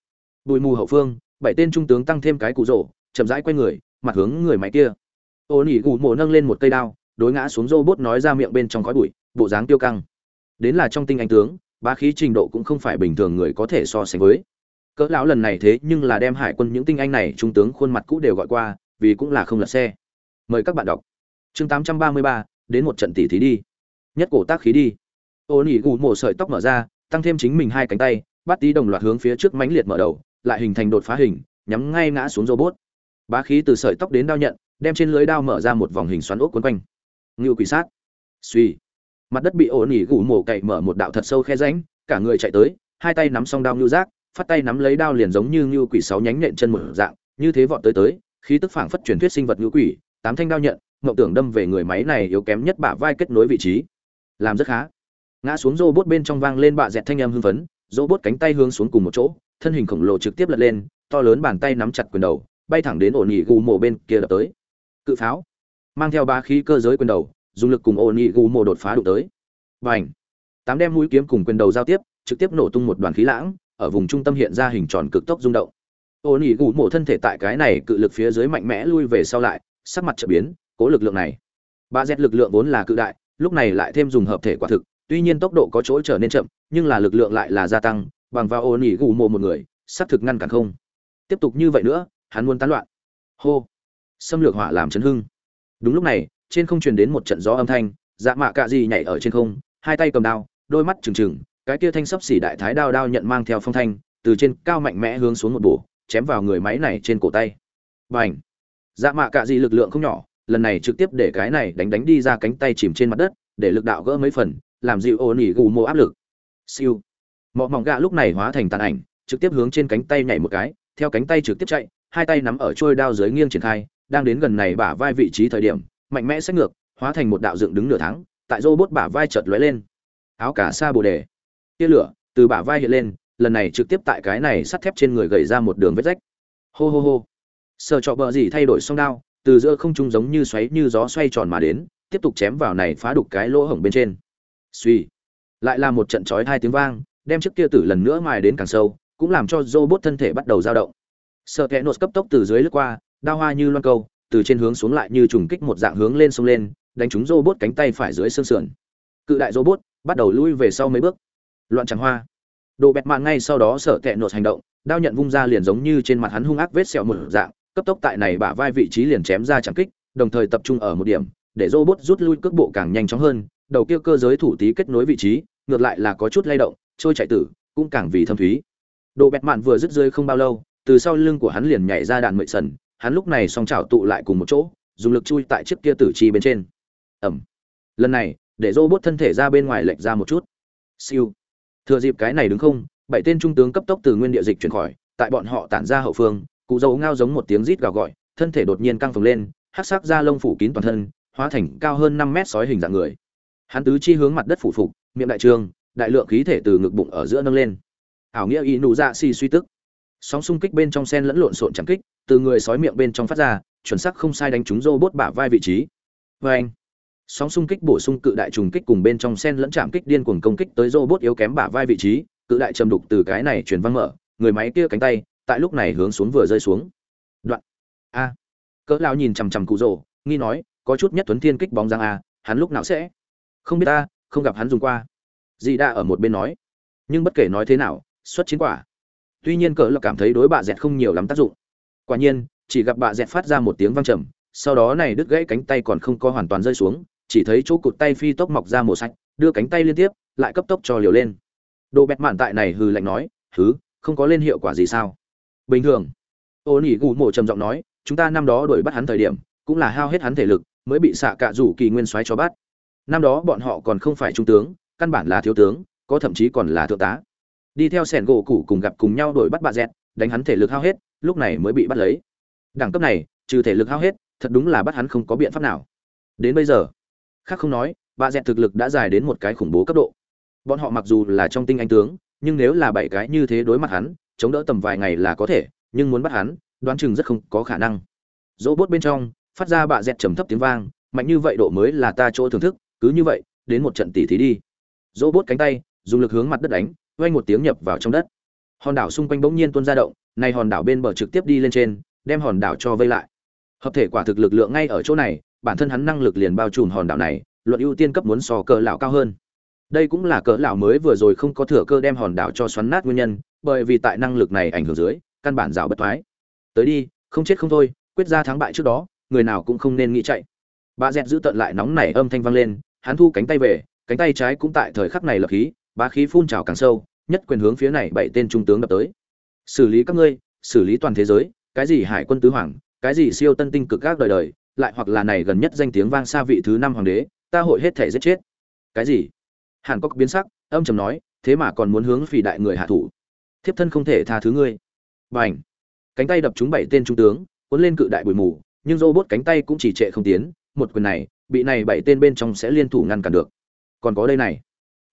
Bụi mù hậu phương, bảy tên trung tướng tăng thêm cái cụ rổ, chậm rãi quay người, mặt hướng người máy kia. Ô nỉ gù mổ nâng lên một cây đao, đối ngã xuống robot nói ra miệng bên trong khói bụi, bộ dáng tiêu căng. Đến là trong tinh anh tướng, bá khí trình độ cũng không phải bình thường người có thể so sánh với. Cỡ lão lần này thế nhưng là đem hải quân những tinh anh này trung tướng khuôn mặt cũ đều gọi qua, vì cũng là không lật xe. Mời các bạn đọc chương 833, đến một trận tỷ thí đi. Nhất cổ tác khí đi. Ô nỉ gù mổ sợi tóc mở ra tăng thêm chính mình hai cánh tay bắt tí đồng loạt hướng phía trước mãnh liệt mở đầu lại hình thành đột phá hình nhắm ngay ngã xuống robot. Bá khí từ sợi tóc đến đao nhận đem trên lưới đao mở ra một vòng hình xoắn ốc quấn quanh. Ngưu quỷ sát. Suy mặt đất bị ổn ỉ gù mổ cậy mở một đạo thật sâu khe ránh cả người chạy tới hai tay nắm song đao ngưu giác phát tay nắm lấy đao liền giống như ngưu quỷ sáu nhánh nện chân một dạng như thế vọt tới tới khí tức phảng phất truyền thuyết sinh vật ngưu quỷ tám thanh đao nhận ngậu tưởng đâm về người máy này yếu kém nhất bả vai kết nối vị trí. Làm rất khá. Ngã xuống rô bốt bên trong vang lên bạ dẹt thanh âm hưng phấn rô bốt cánh tay hướng xuống cùng một chỗ, thân hình khổng lồ trực tiếp lật lên, to lớn bàn tay nắm chặt quyền đầu, bay thẳng đến ổn ỉ gù mổ bên kia đập tới. Cự pháo. Mang theo ba khí cơ giới quyền đầu, dùng lực cùng ổn ỉ gù mổ đột phá đụng tới. Và tám đem mũi kiếm cùng quyền đầu giao tiếp, trực tiếp nổ tung một đoàn khí lãng, ở vùng trung tâm hiện ra hình tròn cực tốc rung động. Ổn ỉ gù mổ thân thể tại cái này cự lực phía dưới mạnh mẽ lui về sau lại, sắc mặt trở biến cố lực lượng này. Ba z lực lượng vốn là cự đại, lúc này lại thêm dùng hợp thể quả thực, tuy nhiên tốc độ có chỗ trở nên chậm, nhưng là lực lượng lại là gia tăng, bằng vào ổn ỉ gù mổ một người, xác thực ngăn cản không. Tiếp tục như vậy nữa, hắn muốn tán loạn. Hô. Xâm lược hỏa làm chấn hưng. Đúng lúc này, trên không truyền đến một trận gió âm thanh dạ mạ cạ gì nhảy ở trên không, hai tay cầm đao, đôi mắt trừng trừng, cái kia thanh sấp xỉ đại thái đao đao nhận mang theo phong thanh, từ trên cao mạnh mẽ hướng xuống một bổ, chém vào người máy này trên cổ tay. Bành. dạ mạ cạ gì lực lượng không nhỏ lần này trực tiếp để cái này đánh đánh đi ra cánh tay chìm trên mặt đất, để lực đạo gỡ mấy phần, làm dịu ô nỉ gù mô áp lực. Siêu. Mọ mỏng gạ lúc này hóa thành tàn ảnh, trực tiếp hướng trên cánh tay nhảy một cái, theo cánh tay trực tiếp chạy, hai tay nắm ở trôi đao dưới nghiêng triển khai, đang đến gần này bả vai vị trí thời điểm, mạnh mẽ xét ngược, hóa thành một đạo dựng đứng nửa tháng, tại rô bốt bả vai chợt lóe lên. Áo cả xa bồ đề. Tia lửa từ bả vai hiện lên, lần này trực tiếp tại cái này sắt thép trên người gầy ra một đường vết rách. Hô hô hô. Sợ trọ bờ gì thay đổi song đao từ giữa không trung giống như xoáy như gió xoay tròn mà đến, tiếp tục chém vào này phá đục cái lỗ hổng bên trên. Suy lại là một trận chói hai tiếng vang, đem chiếc kia tử lần nữa mài đến càng sâu, cũng làm cho robot thân thể bắt đầu dao động. Sợ kẽ nốt cấp tốc từ dưới lướt qua, đao hoa như loan câu, từ trên hướng xuống lại như trùng kích một dạng hướng lên sông lên, đánh trúng robot cánh tay phải dưới xương sườn. Cự đại robot, bắt đầu lui về sau mấy bước. Loạn tràng hoa. Đồ bẹt mạng ngay sau đó sợ kẽ nốt hành động, đao nhận vung ra liền giống như trên mặt hắn hung ác vết sẹo một dạng cấp tốc tại này bả vai vị trí liền chém ra chẳng kích, đồng thời tập trung ở một điểm, để robot rút lui cước bộ càng nhanh chóng hơn, đầu kia cơ giới thủ tí kết nối vị trí, ngược lại là có chút lay động, trôi chạy tử, cũng càng vì thâm thúy. Đồ bẹt mạn vừa dứt rơi không bao lâu, từ sau lưng của hắn liền nhảy ra đạn mệnh sần, hắn lúc này song chảo tụ lại cùng một chỗ, dùng lực chui tại chiếc kia tử chi bên trên. Ẩm lần này, để robot thân thể ra bên ngoài lệch ra một chút. Siêu. Thừa dịp cái này đứng không, bảy tên trung tướng cấp tốc từ nguyên địa dịch chuyển khỏi, tại bọn họ tản ra hậu phương cụ dấu ngao giống một tiếng rít gào gọi, thân thể đột nhiên căng phồng lên, hắc sắc da lông phủ kín toàn thân, hóa thành cao hơn năm mét sói hình dạng người. Hắn tứ chi hướng mặt đất phủ phục, miệng đại trường, đại lượng khí thể từ ngực bụng ở giữa nâng lên. Ảo nghĩa y nụ dạ xì suy tức. Sóng xung kích bên trong sen lẫn lộn xộn chẳng kích, từ người sói miệng bên trong phát ra, chuẩn xác không sai đánh trúng rô bốt bả vai vị trí. Vê anh, sóng xung kích bổ sung cự đại trùng kích cùng bên trong sen lẫn chạm kích điên cuồng công kích tới rô bốt yếu kém bả vai vị trí, cự đại trầm đục từ cái này truyền văng mở, người máy kia cánh tay tại lúc này hướng xuống vừa rơi xuống. Đoạn. A. Cỡ lao nhìn chằm chằm cụ rồ, nghi nói, có chút nhất tuấn thiên kích bóng giang a, hắn lúc nào sẽ? Không biết ta không gặp hắn dùng qua. Dì đã ở một bên nói. Nhưng bất kể nói thế nào, xuất chiến quả. Tuy nhiên cỡ là cảm thấy đối bạ dẹt không nhiều lắm tác dụng. Quả nhiên, chỉ gặp bạ dẹt phát ra một tiếng vang trầm, sau đó này đứt gãy cánh tay còn không có hoàn toàn rơi xuống, chỉ thấy chỗ cụt tay phi tốc mọc ra màu sạch đưa cánh tay liên tiếp, lại cấp tốc cho liều lên. Đồ bẹt mạn tại này hừ lạnh nói, hứ, không có lên hiệu quả gì sao? Bình thường. Ô nỉ gù mộ trầm giọng nói, chúng ta năm đó đuổi bắt hắn thời điểm, cũng là hao hết hắn thể lực, mới bị xạ cạ rủ kỳ nguyên soái cho bắt. Năm đó bọn họ còn không phải trung tướng, căn bản là thiếu tướng, có thậm chí còn là thượng tá. Đi theo sẻn gỗ cũ cùng gặp cùng nhau đuổi bắt bà dẹt, đánh hắn thể lực hao hết, lúc này mới bị bắt lấy. Đẳng cấp này, trừ thể lực hao hết, thật đúng là bắt hắn không có biện pháp nào. Đến bây giờ, khác không nói, bà dẹt thực lực đã dài đến một cái khủng bố cấp độ. Bọn họ mặc dù là trong tinh anh tướng, nhưng nếu là bảy cái như thế đối mặt hắn chống đỡ tầm vài ngày là có thể, nhưng muốn bắt hắn, đoán chừng rất không có khả năng. Dỗ bốt bên trong, phát ra bạ dẹt trầm thấp tiếng vang, mạnh như vậy độ mới là ta chỗ thưởng thức, cứ như vậy, đến một trận tỉ thí đi. Dỗ bốt cánh tay, dùng lực hướng mặt đất đánh, vang một tiếng nhập vào trong đất. Hòn đảo xung quanh bỗng nhiên tuôn ra động này hòn đảo bên bờ trực tiếp đi lên trên, đem hòn đảo cho vây lại. Hợp thể quả thực lực lượng ngay ở chỗ này, bản thân hắn năng lực liền bao trùm hòn đảo này, luận ưu tiên cấp muốn so cỡ lão cao hơn. Đây cũng là cỡ lão mới vừa rồi không có thừa cơ đem hòn đảo cho xoắn nát nguyên nhân bởi vì tại năng lực này ảnh hưởng dưới, căn bản rào bất thoái. Tới đi, không chết không thôi, quyết ra thắng bại trước đó, người nào cũng không nên nghĩ chạy. Bà dẹt giữ tận lại nóng nảy âm thanh vang lên, hắn thu cánh tay về, cánh tay trái cũng tại thời khắc này lập khí, bá khí phun trào càng sâu, nhất quyền hướng phía này bảy tên trung tướng đập tới. Xử lý các ngươi, xử lý toàn thế giới, cái gì hải quân tứ hoàng, cái gì siêu tân tinh cực các đời đời, lại hoặc là này gần nhất danh tiếng vang xa vị thứ năm hoàng đế, ta hội hết thể giết chết. Cái gì? Hàn cốc biến sắc, âm trầm nói, thế mà còn muốn hướng phì đại người hạ thủ thiếp thân không thể tha thứ ngươi. B à n h cánh tay đập trúng bảy tên trung tướng, cuốn lên cự đại bụi mù, nhưng robot cánh tay cũng chỉ trệ không tiến, một quyền này, bị này bảy tên bên trong sẽ liên thủ ngăn cản được. Còn có đây này.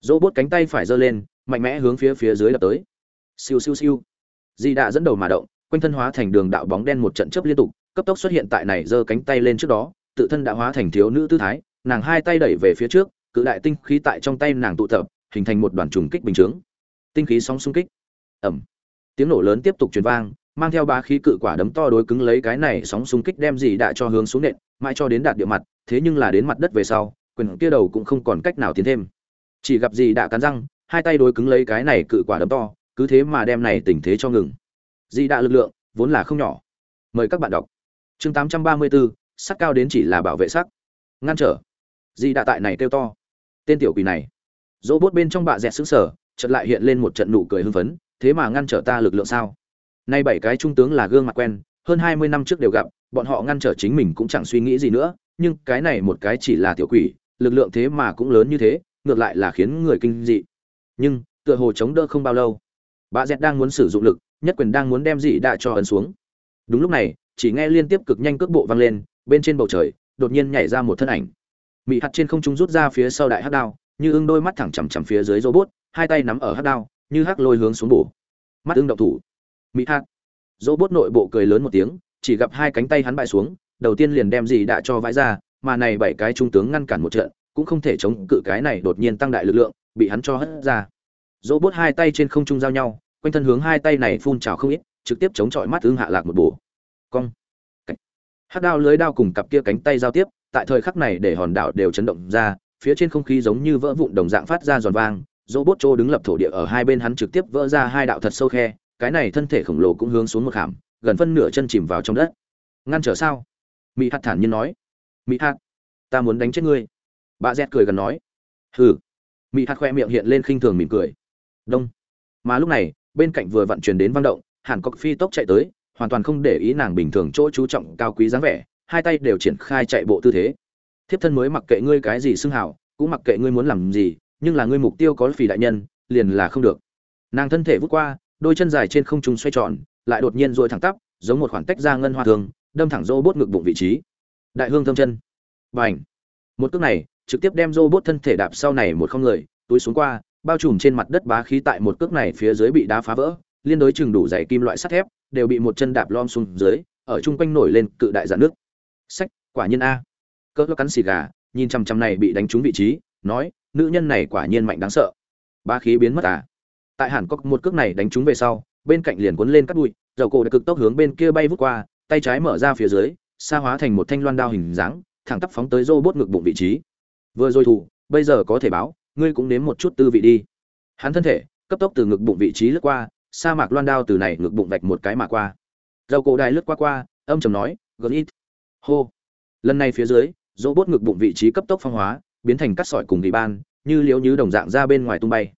Robot cánh tay phải giơ lên, mạnh mẽ hướng phía phía dưới đập tới. Siêu siêu siêu. Di đã dẫn đầu mà động, quanh thân hóa thành đường đạo bóng đen một trận chớp liên tục, cấp tốc xuất hiện tại này giơ cánh tay lên trước đó, tự thân đã hóa thành thiếu nữ tư thái, nàng hai tay đẩy về phía trước, cự đại tinh khí tại trong tay nàng tụ tập, hình thành một đoàn trùng kích bình chướng. Tinh khí sóng xung kích ẩm. Tiếng nổ lớn tiếp tục truyền vang mang theo ba khí cự quả đấm to đối cứng lấy cái này sóng xung kích đem gì đã cho hướng xuống nện mãi cho đến đạt địa mặt thế nhưng là đến mặt đất về sau quyền kia đầu cũng không còn cách nào tiến thêm. Chỉ gặp gì đã cắn răng hai tay đối cứng lấy cái này cự quả đấm to cứ thế mà đem này tình thế cho ngừng. Dị đã lực lượng vốn là không nhỏ. Mời các bạn đọc. Chương 834, sắc cao đến chỉ là bảo vệ sắc. Ngăn trở. Dị đã tại này kêu to. Tên tiểu quỷ này. Dỗ bốt bên trong bạ dẹt xứng sở chợt lại hiện lên một trận nụ cười hưng phấn thế mà ngăn trở ta lực lượng sao? Nay bảy cái trung tướng là gương mặt quen, hơn hai mươi năm trước đều gặp, bọn họ ngăn trở chính mình cũng chẳng suy nghĩ gì nữa, nhưng cái này một cái chỉ là tiểu quỷ, lực lượng thế mà cũng lớn như thế, ngược lại là khiến người kinh dị. Nhưng, tựa hồ chống đỡ không bao lâu, bà dẹt đang muốn sử dụng lực, nhất quyền đang muốn đem dị đạ cho ấn xuống. Đúng lúc này, chỉ nghe liên tiếp cực nhanh cước bộ vang lên, bên trên bầu trời, đột nhiên nhảy ra một thân ảnh. Mị hạt trên không trung rút ra phía sau đại hắc đao, như ưng đôi mắt thẳng chằm chằm phía dưới robot, hai tay nắm ở hắc đao như hắc lôi hướng xuống bổ. Mắt ưng động thủ. Mị hạt robot nội bộ cười lớn một tiếng, chỉ gặp hai cánh tay hắn bại xuống, đầu tiên liền đem gì đã cho vãi ra, mà này bảy cái trung tướng ngăn cản một trận, cũng không thể chống cự cái này đột nhiên tăng đại lực lượng, bị hắn cho hất ra. Robot hai tay trên không trung giao nhau, quanh thân hướng hai tay này phun trào không ít, trực tiếp chống chọi mắt ưng hạ lạc một bổ. Cong. Hắc đao lưới đao cùng cặp kia cánh tay giao tiếp, tại thời khắc này để hòn đảo đều chấn động ra, phía trên không khí giống như vỡ vụn đồng dạng phát ra giòn vang robot trô đứng lập thổ địa ở hai bên hắn trực tiếp vỡ ra hai đạo thật sâu khe cái này thân thể khổng lồ cũng hướng xuống một hàm, gần phân nửa chân chìm vào trong đất. Ngăn trở sao? Mị hạt thản nhiên nói. Mị hạt ta muốn đánh chết ngươi. Bà dẹt cười gần nói. Hừ. Mị hạt khoe miệng hiện lên khinh thường mỉm cười. Đông. Mà lúc này bên cạnh vừa vận chuyển đến vang động hàn Cốc phi tốc chạy tới hoàn toàn không để ý nàng bình thường chỗ chú trọng cao quý dáng vẻ hai tay đều triển khai chạy bộ tư thế. Thiếp thân mới mặc kệ ngươi cái gì xưng hào, cũng mặc kệ ngươi muốn làm gì nhưng là ngươi mục tiêu có phì đại nhân, liền là không được. Nàng thân thể vút qua, đôi chân dài trên không trung xoay tròn, lại đột nhiên dội thẳng tắp, giống một khoảng tách ra ngân hoa thường, đâm thẳng rô bốt ngực bụng vị trí. Đại hương thâm chân. B à n h một cước này, trực tiếp đem rô bốt thân thể đạp sau này một không người, túi xuống qua, bao trùm trên mặt đất bá khí tại một cước này phía dưới bị đá phá vỡ, liên đối chừng đủ dày kim loại sắt thép, đều bị một chân đạp lom xuống dưới, ở chung quanh nổi lên cự đại dạn nước. Sách, quả nhiên a. Cỡ cắn xì gà, nhìn chằm chằm này bị đánh trúng vị trí, nói nữ nhân này quả nhiên mạnh đáng sợ. Ba khí biến mất à? Tại hàn cốc một cước này đánh trúng về sau, bên cạnh liền cuốn lên cắt bụi, dầu cổ đã cực tốc hướng bên kia bay vút qua, tay trái mở ra phía dưới, xa hóa thành một thanh loan đao hình dáng, thẳng tắp phóng tới rô bốt ngực bụng vị trí. Vừa rồi thủ, bây giờ có thể báo, ngươi cũng nếm một chút tư vị đi. Hắn thân thể, cấp tốc từ ngực bụng vị trí lướt qua, sa mạc loan đao từ này ngực bụng vạch một cái mà qua. Dầu cổ đài lướt qua qua, âm chầm nói gần ít hô. Lần này phía dưới dỗ bốt ngực bụng vị trí cấp tốc phong hóa biến thành cắt sỏi cùng gỉ ban, như liếu như đồng dạng ra bên ngoài tung bay.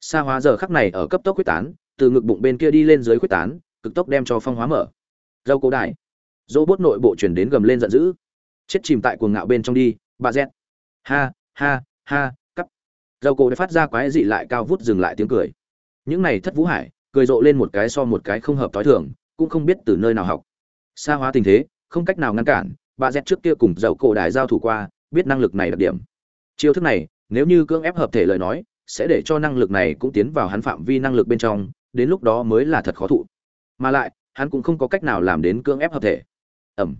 Xa hóa giờ khắc này ở cấp tốc quyết tán, từ ngực bụng bên kia đi lên dưới quyết tán, cực tốc đem cho phong hóa mở. Dâu cổ đại dỗ bốt nội bộ chuyển đến gầm lên giận dữ. Chết chìm tại cuồng ngạo bên trong đi, bà z. Ha ha ha, cắp. Dâu cổ đã phát ra quái dị lại cao vút dừng lại tiếng cười. Những này thất vũ hải, cười rộ lên một cái so một cái không hợp thói thường, cũng không biết từ nơi nào học. Xa hóa tình thế, không cách nào ngăn cản, bà z trước kia cùng dầu cổ đài giao thủ qua, biết năng lực này đặc điểm chiêu thức này, nếu như cưỡng ép hợp thể lời nói, sẽ để cho năng lực này cũng tiến vào hắn phạm vi năng lực bên trong, đến lúc đó mới là thật khó thụ. Mà lại, hắn cũng không có cách nào làm đến cưỡng ép hợp thể. Ẩm.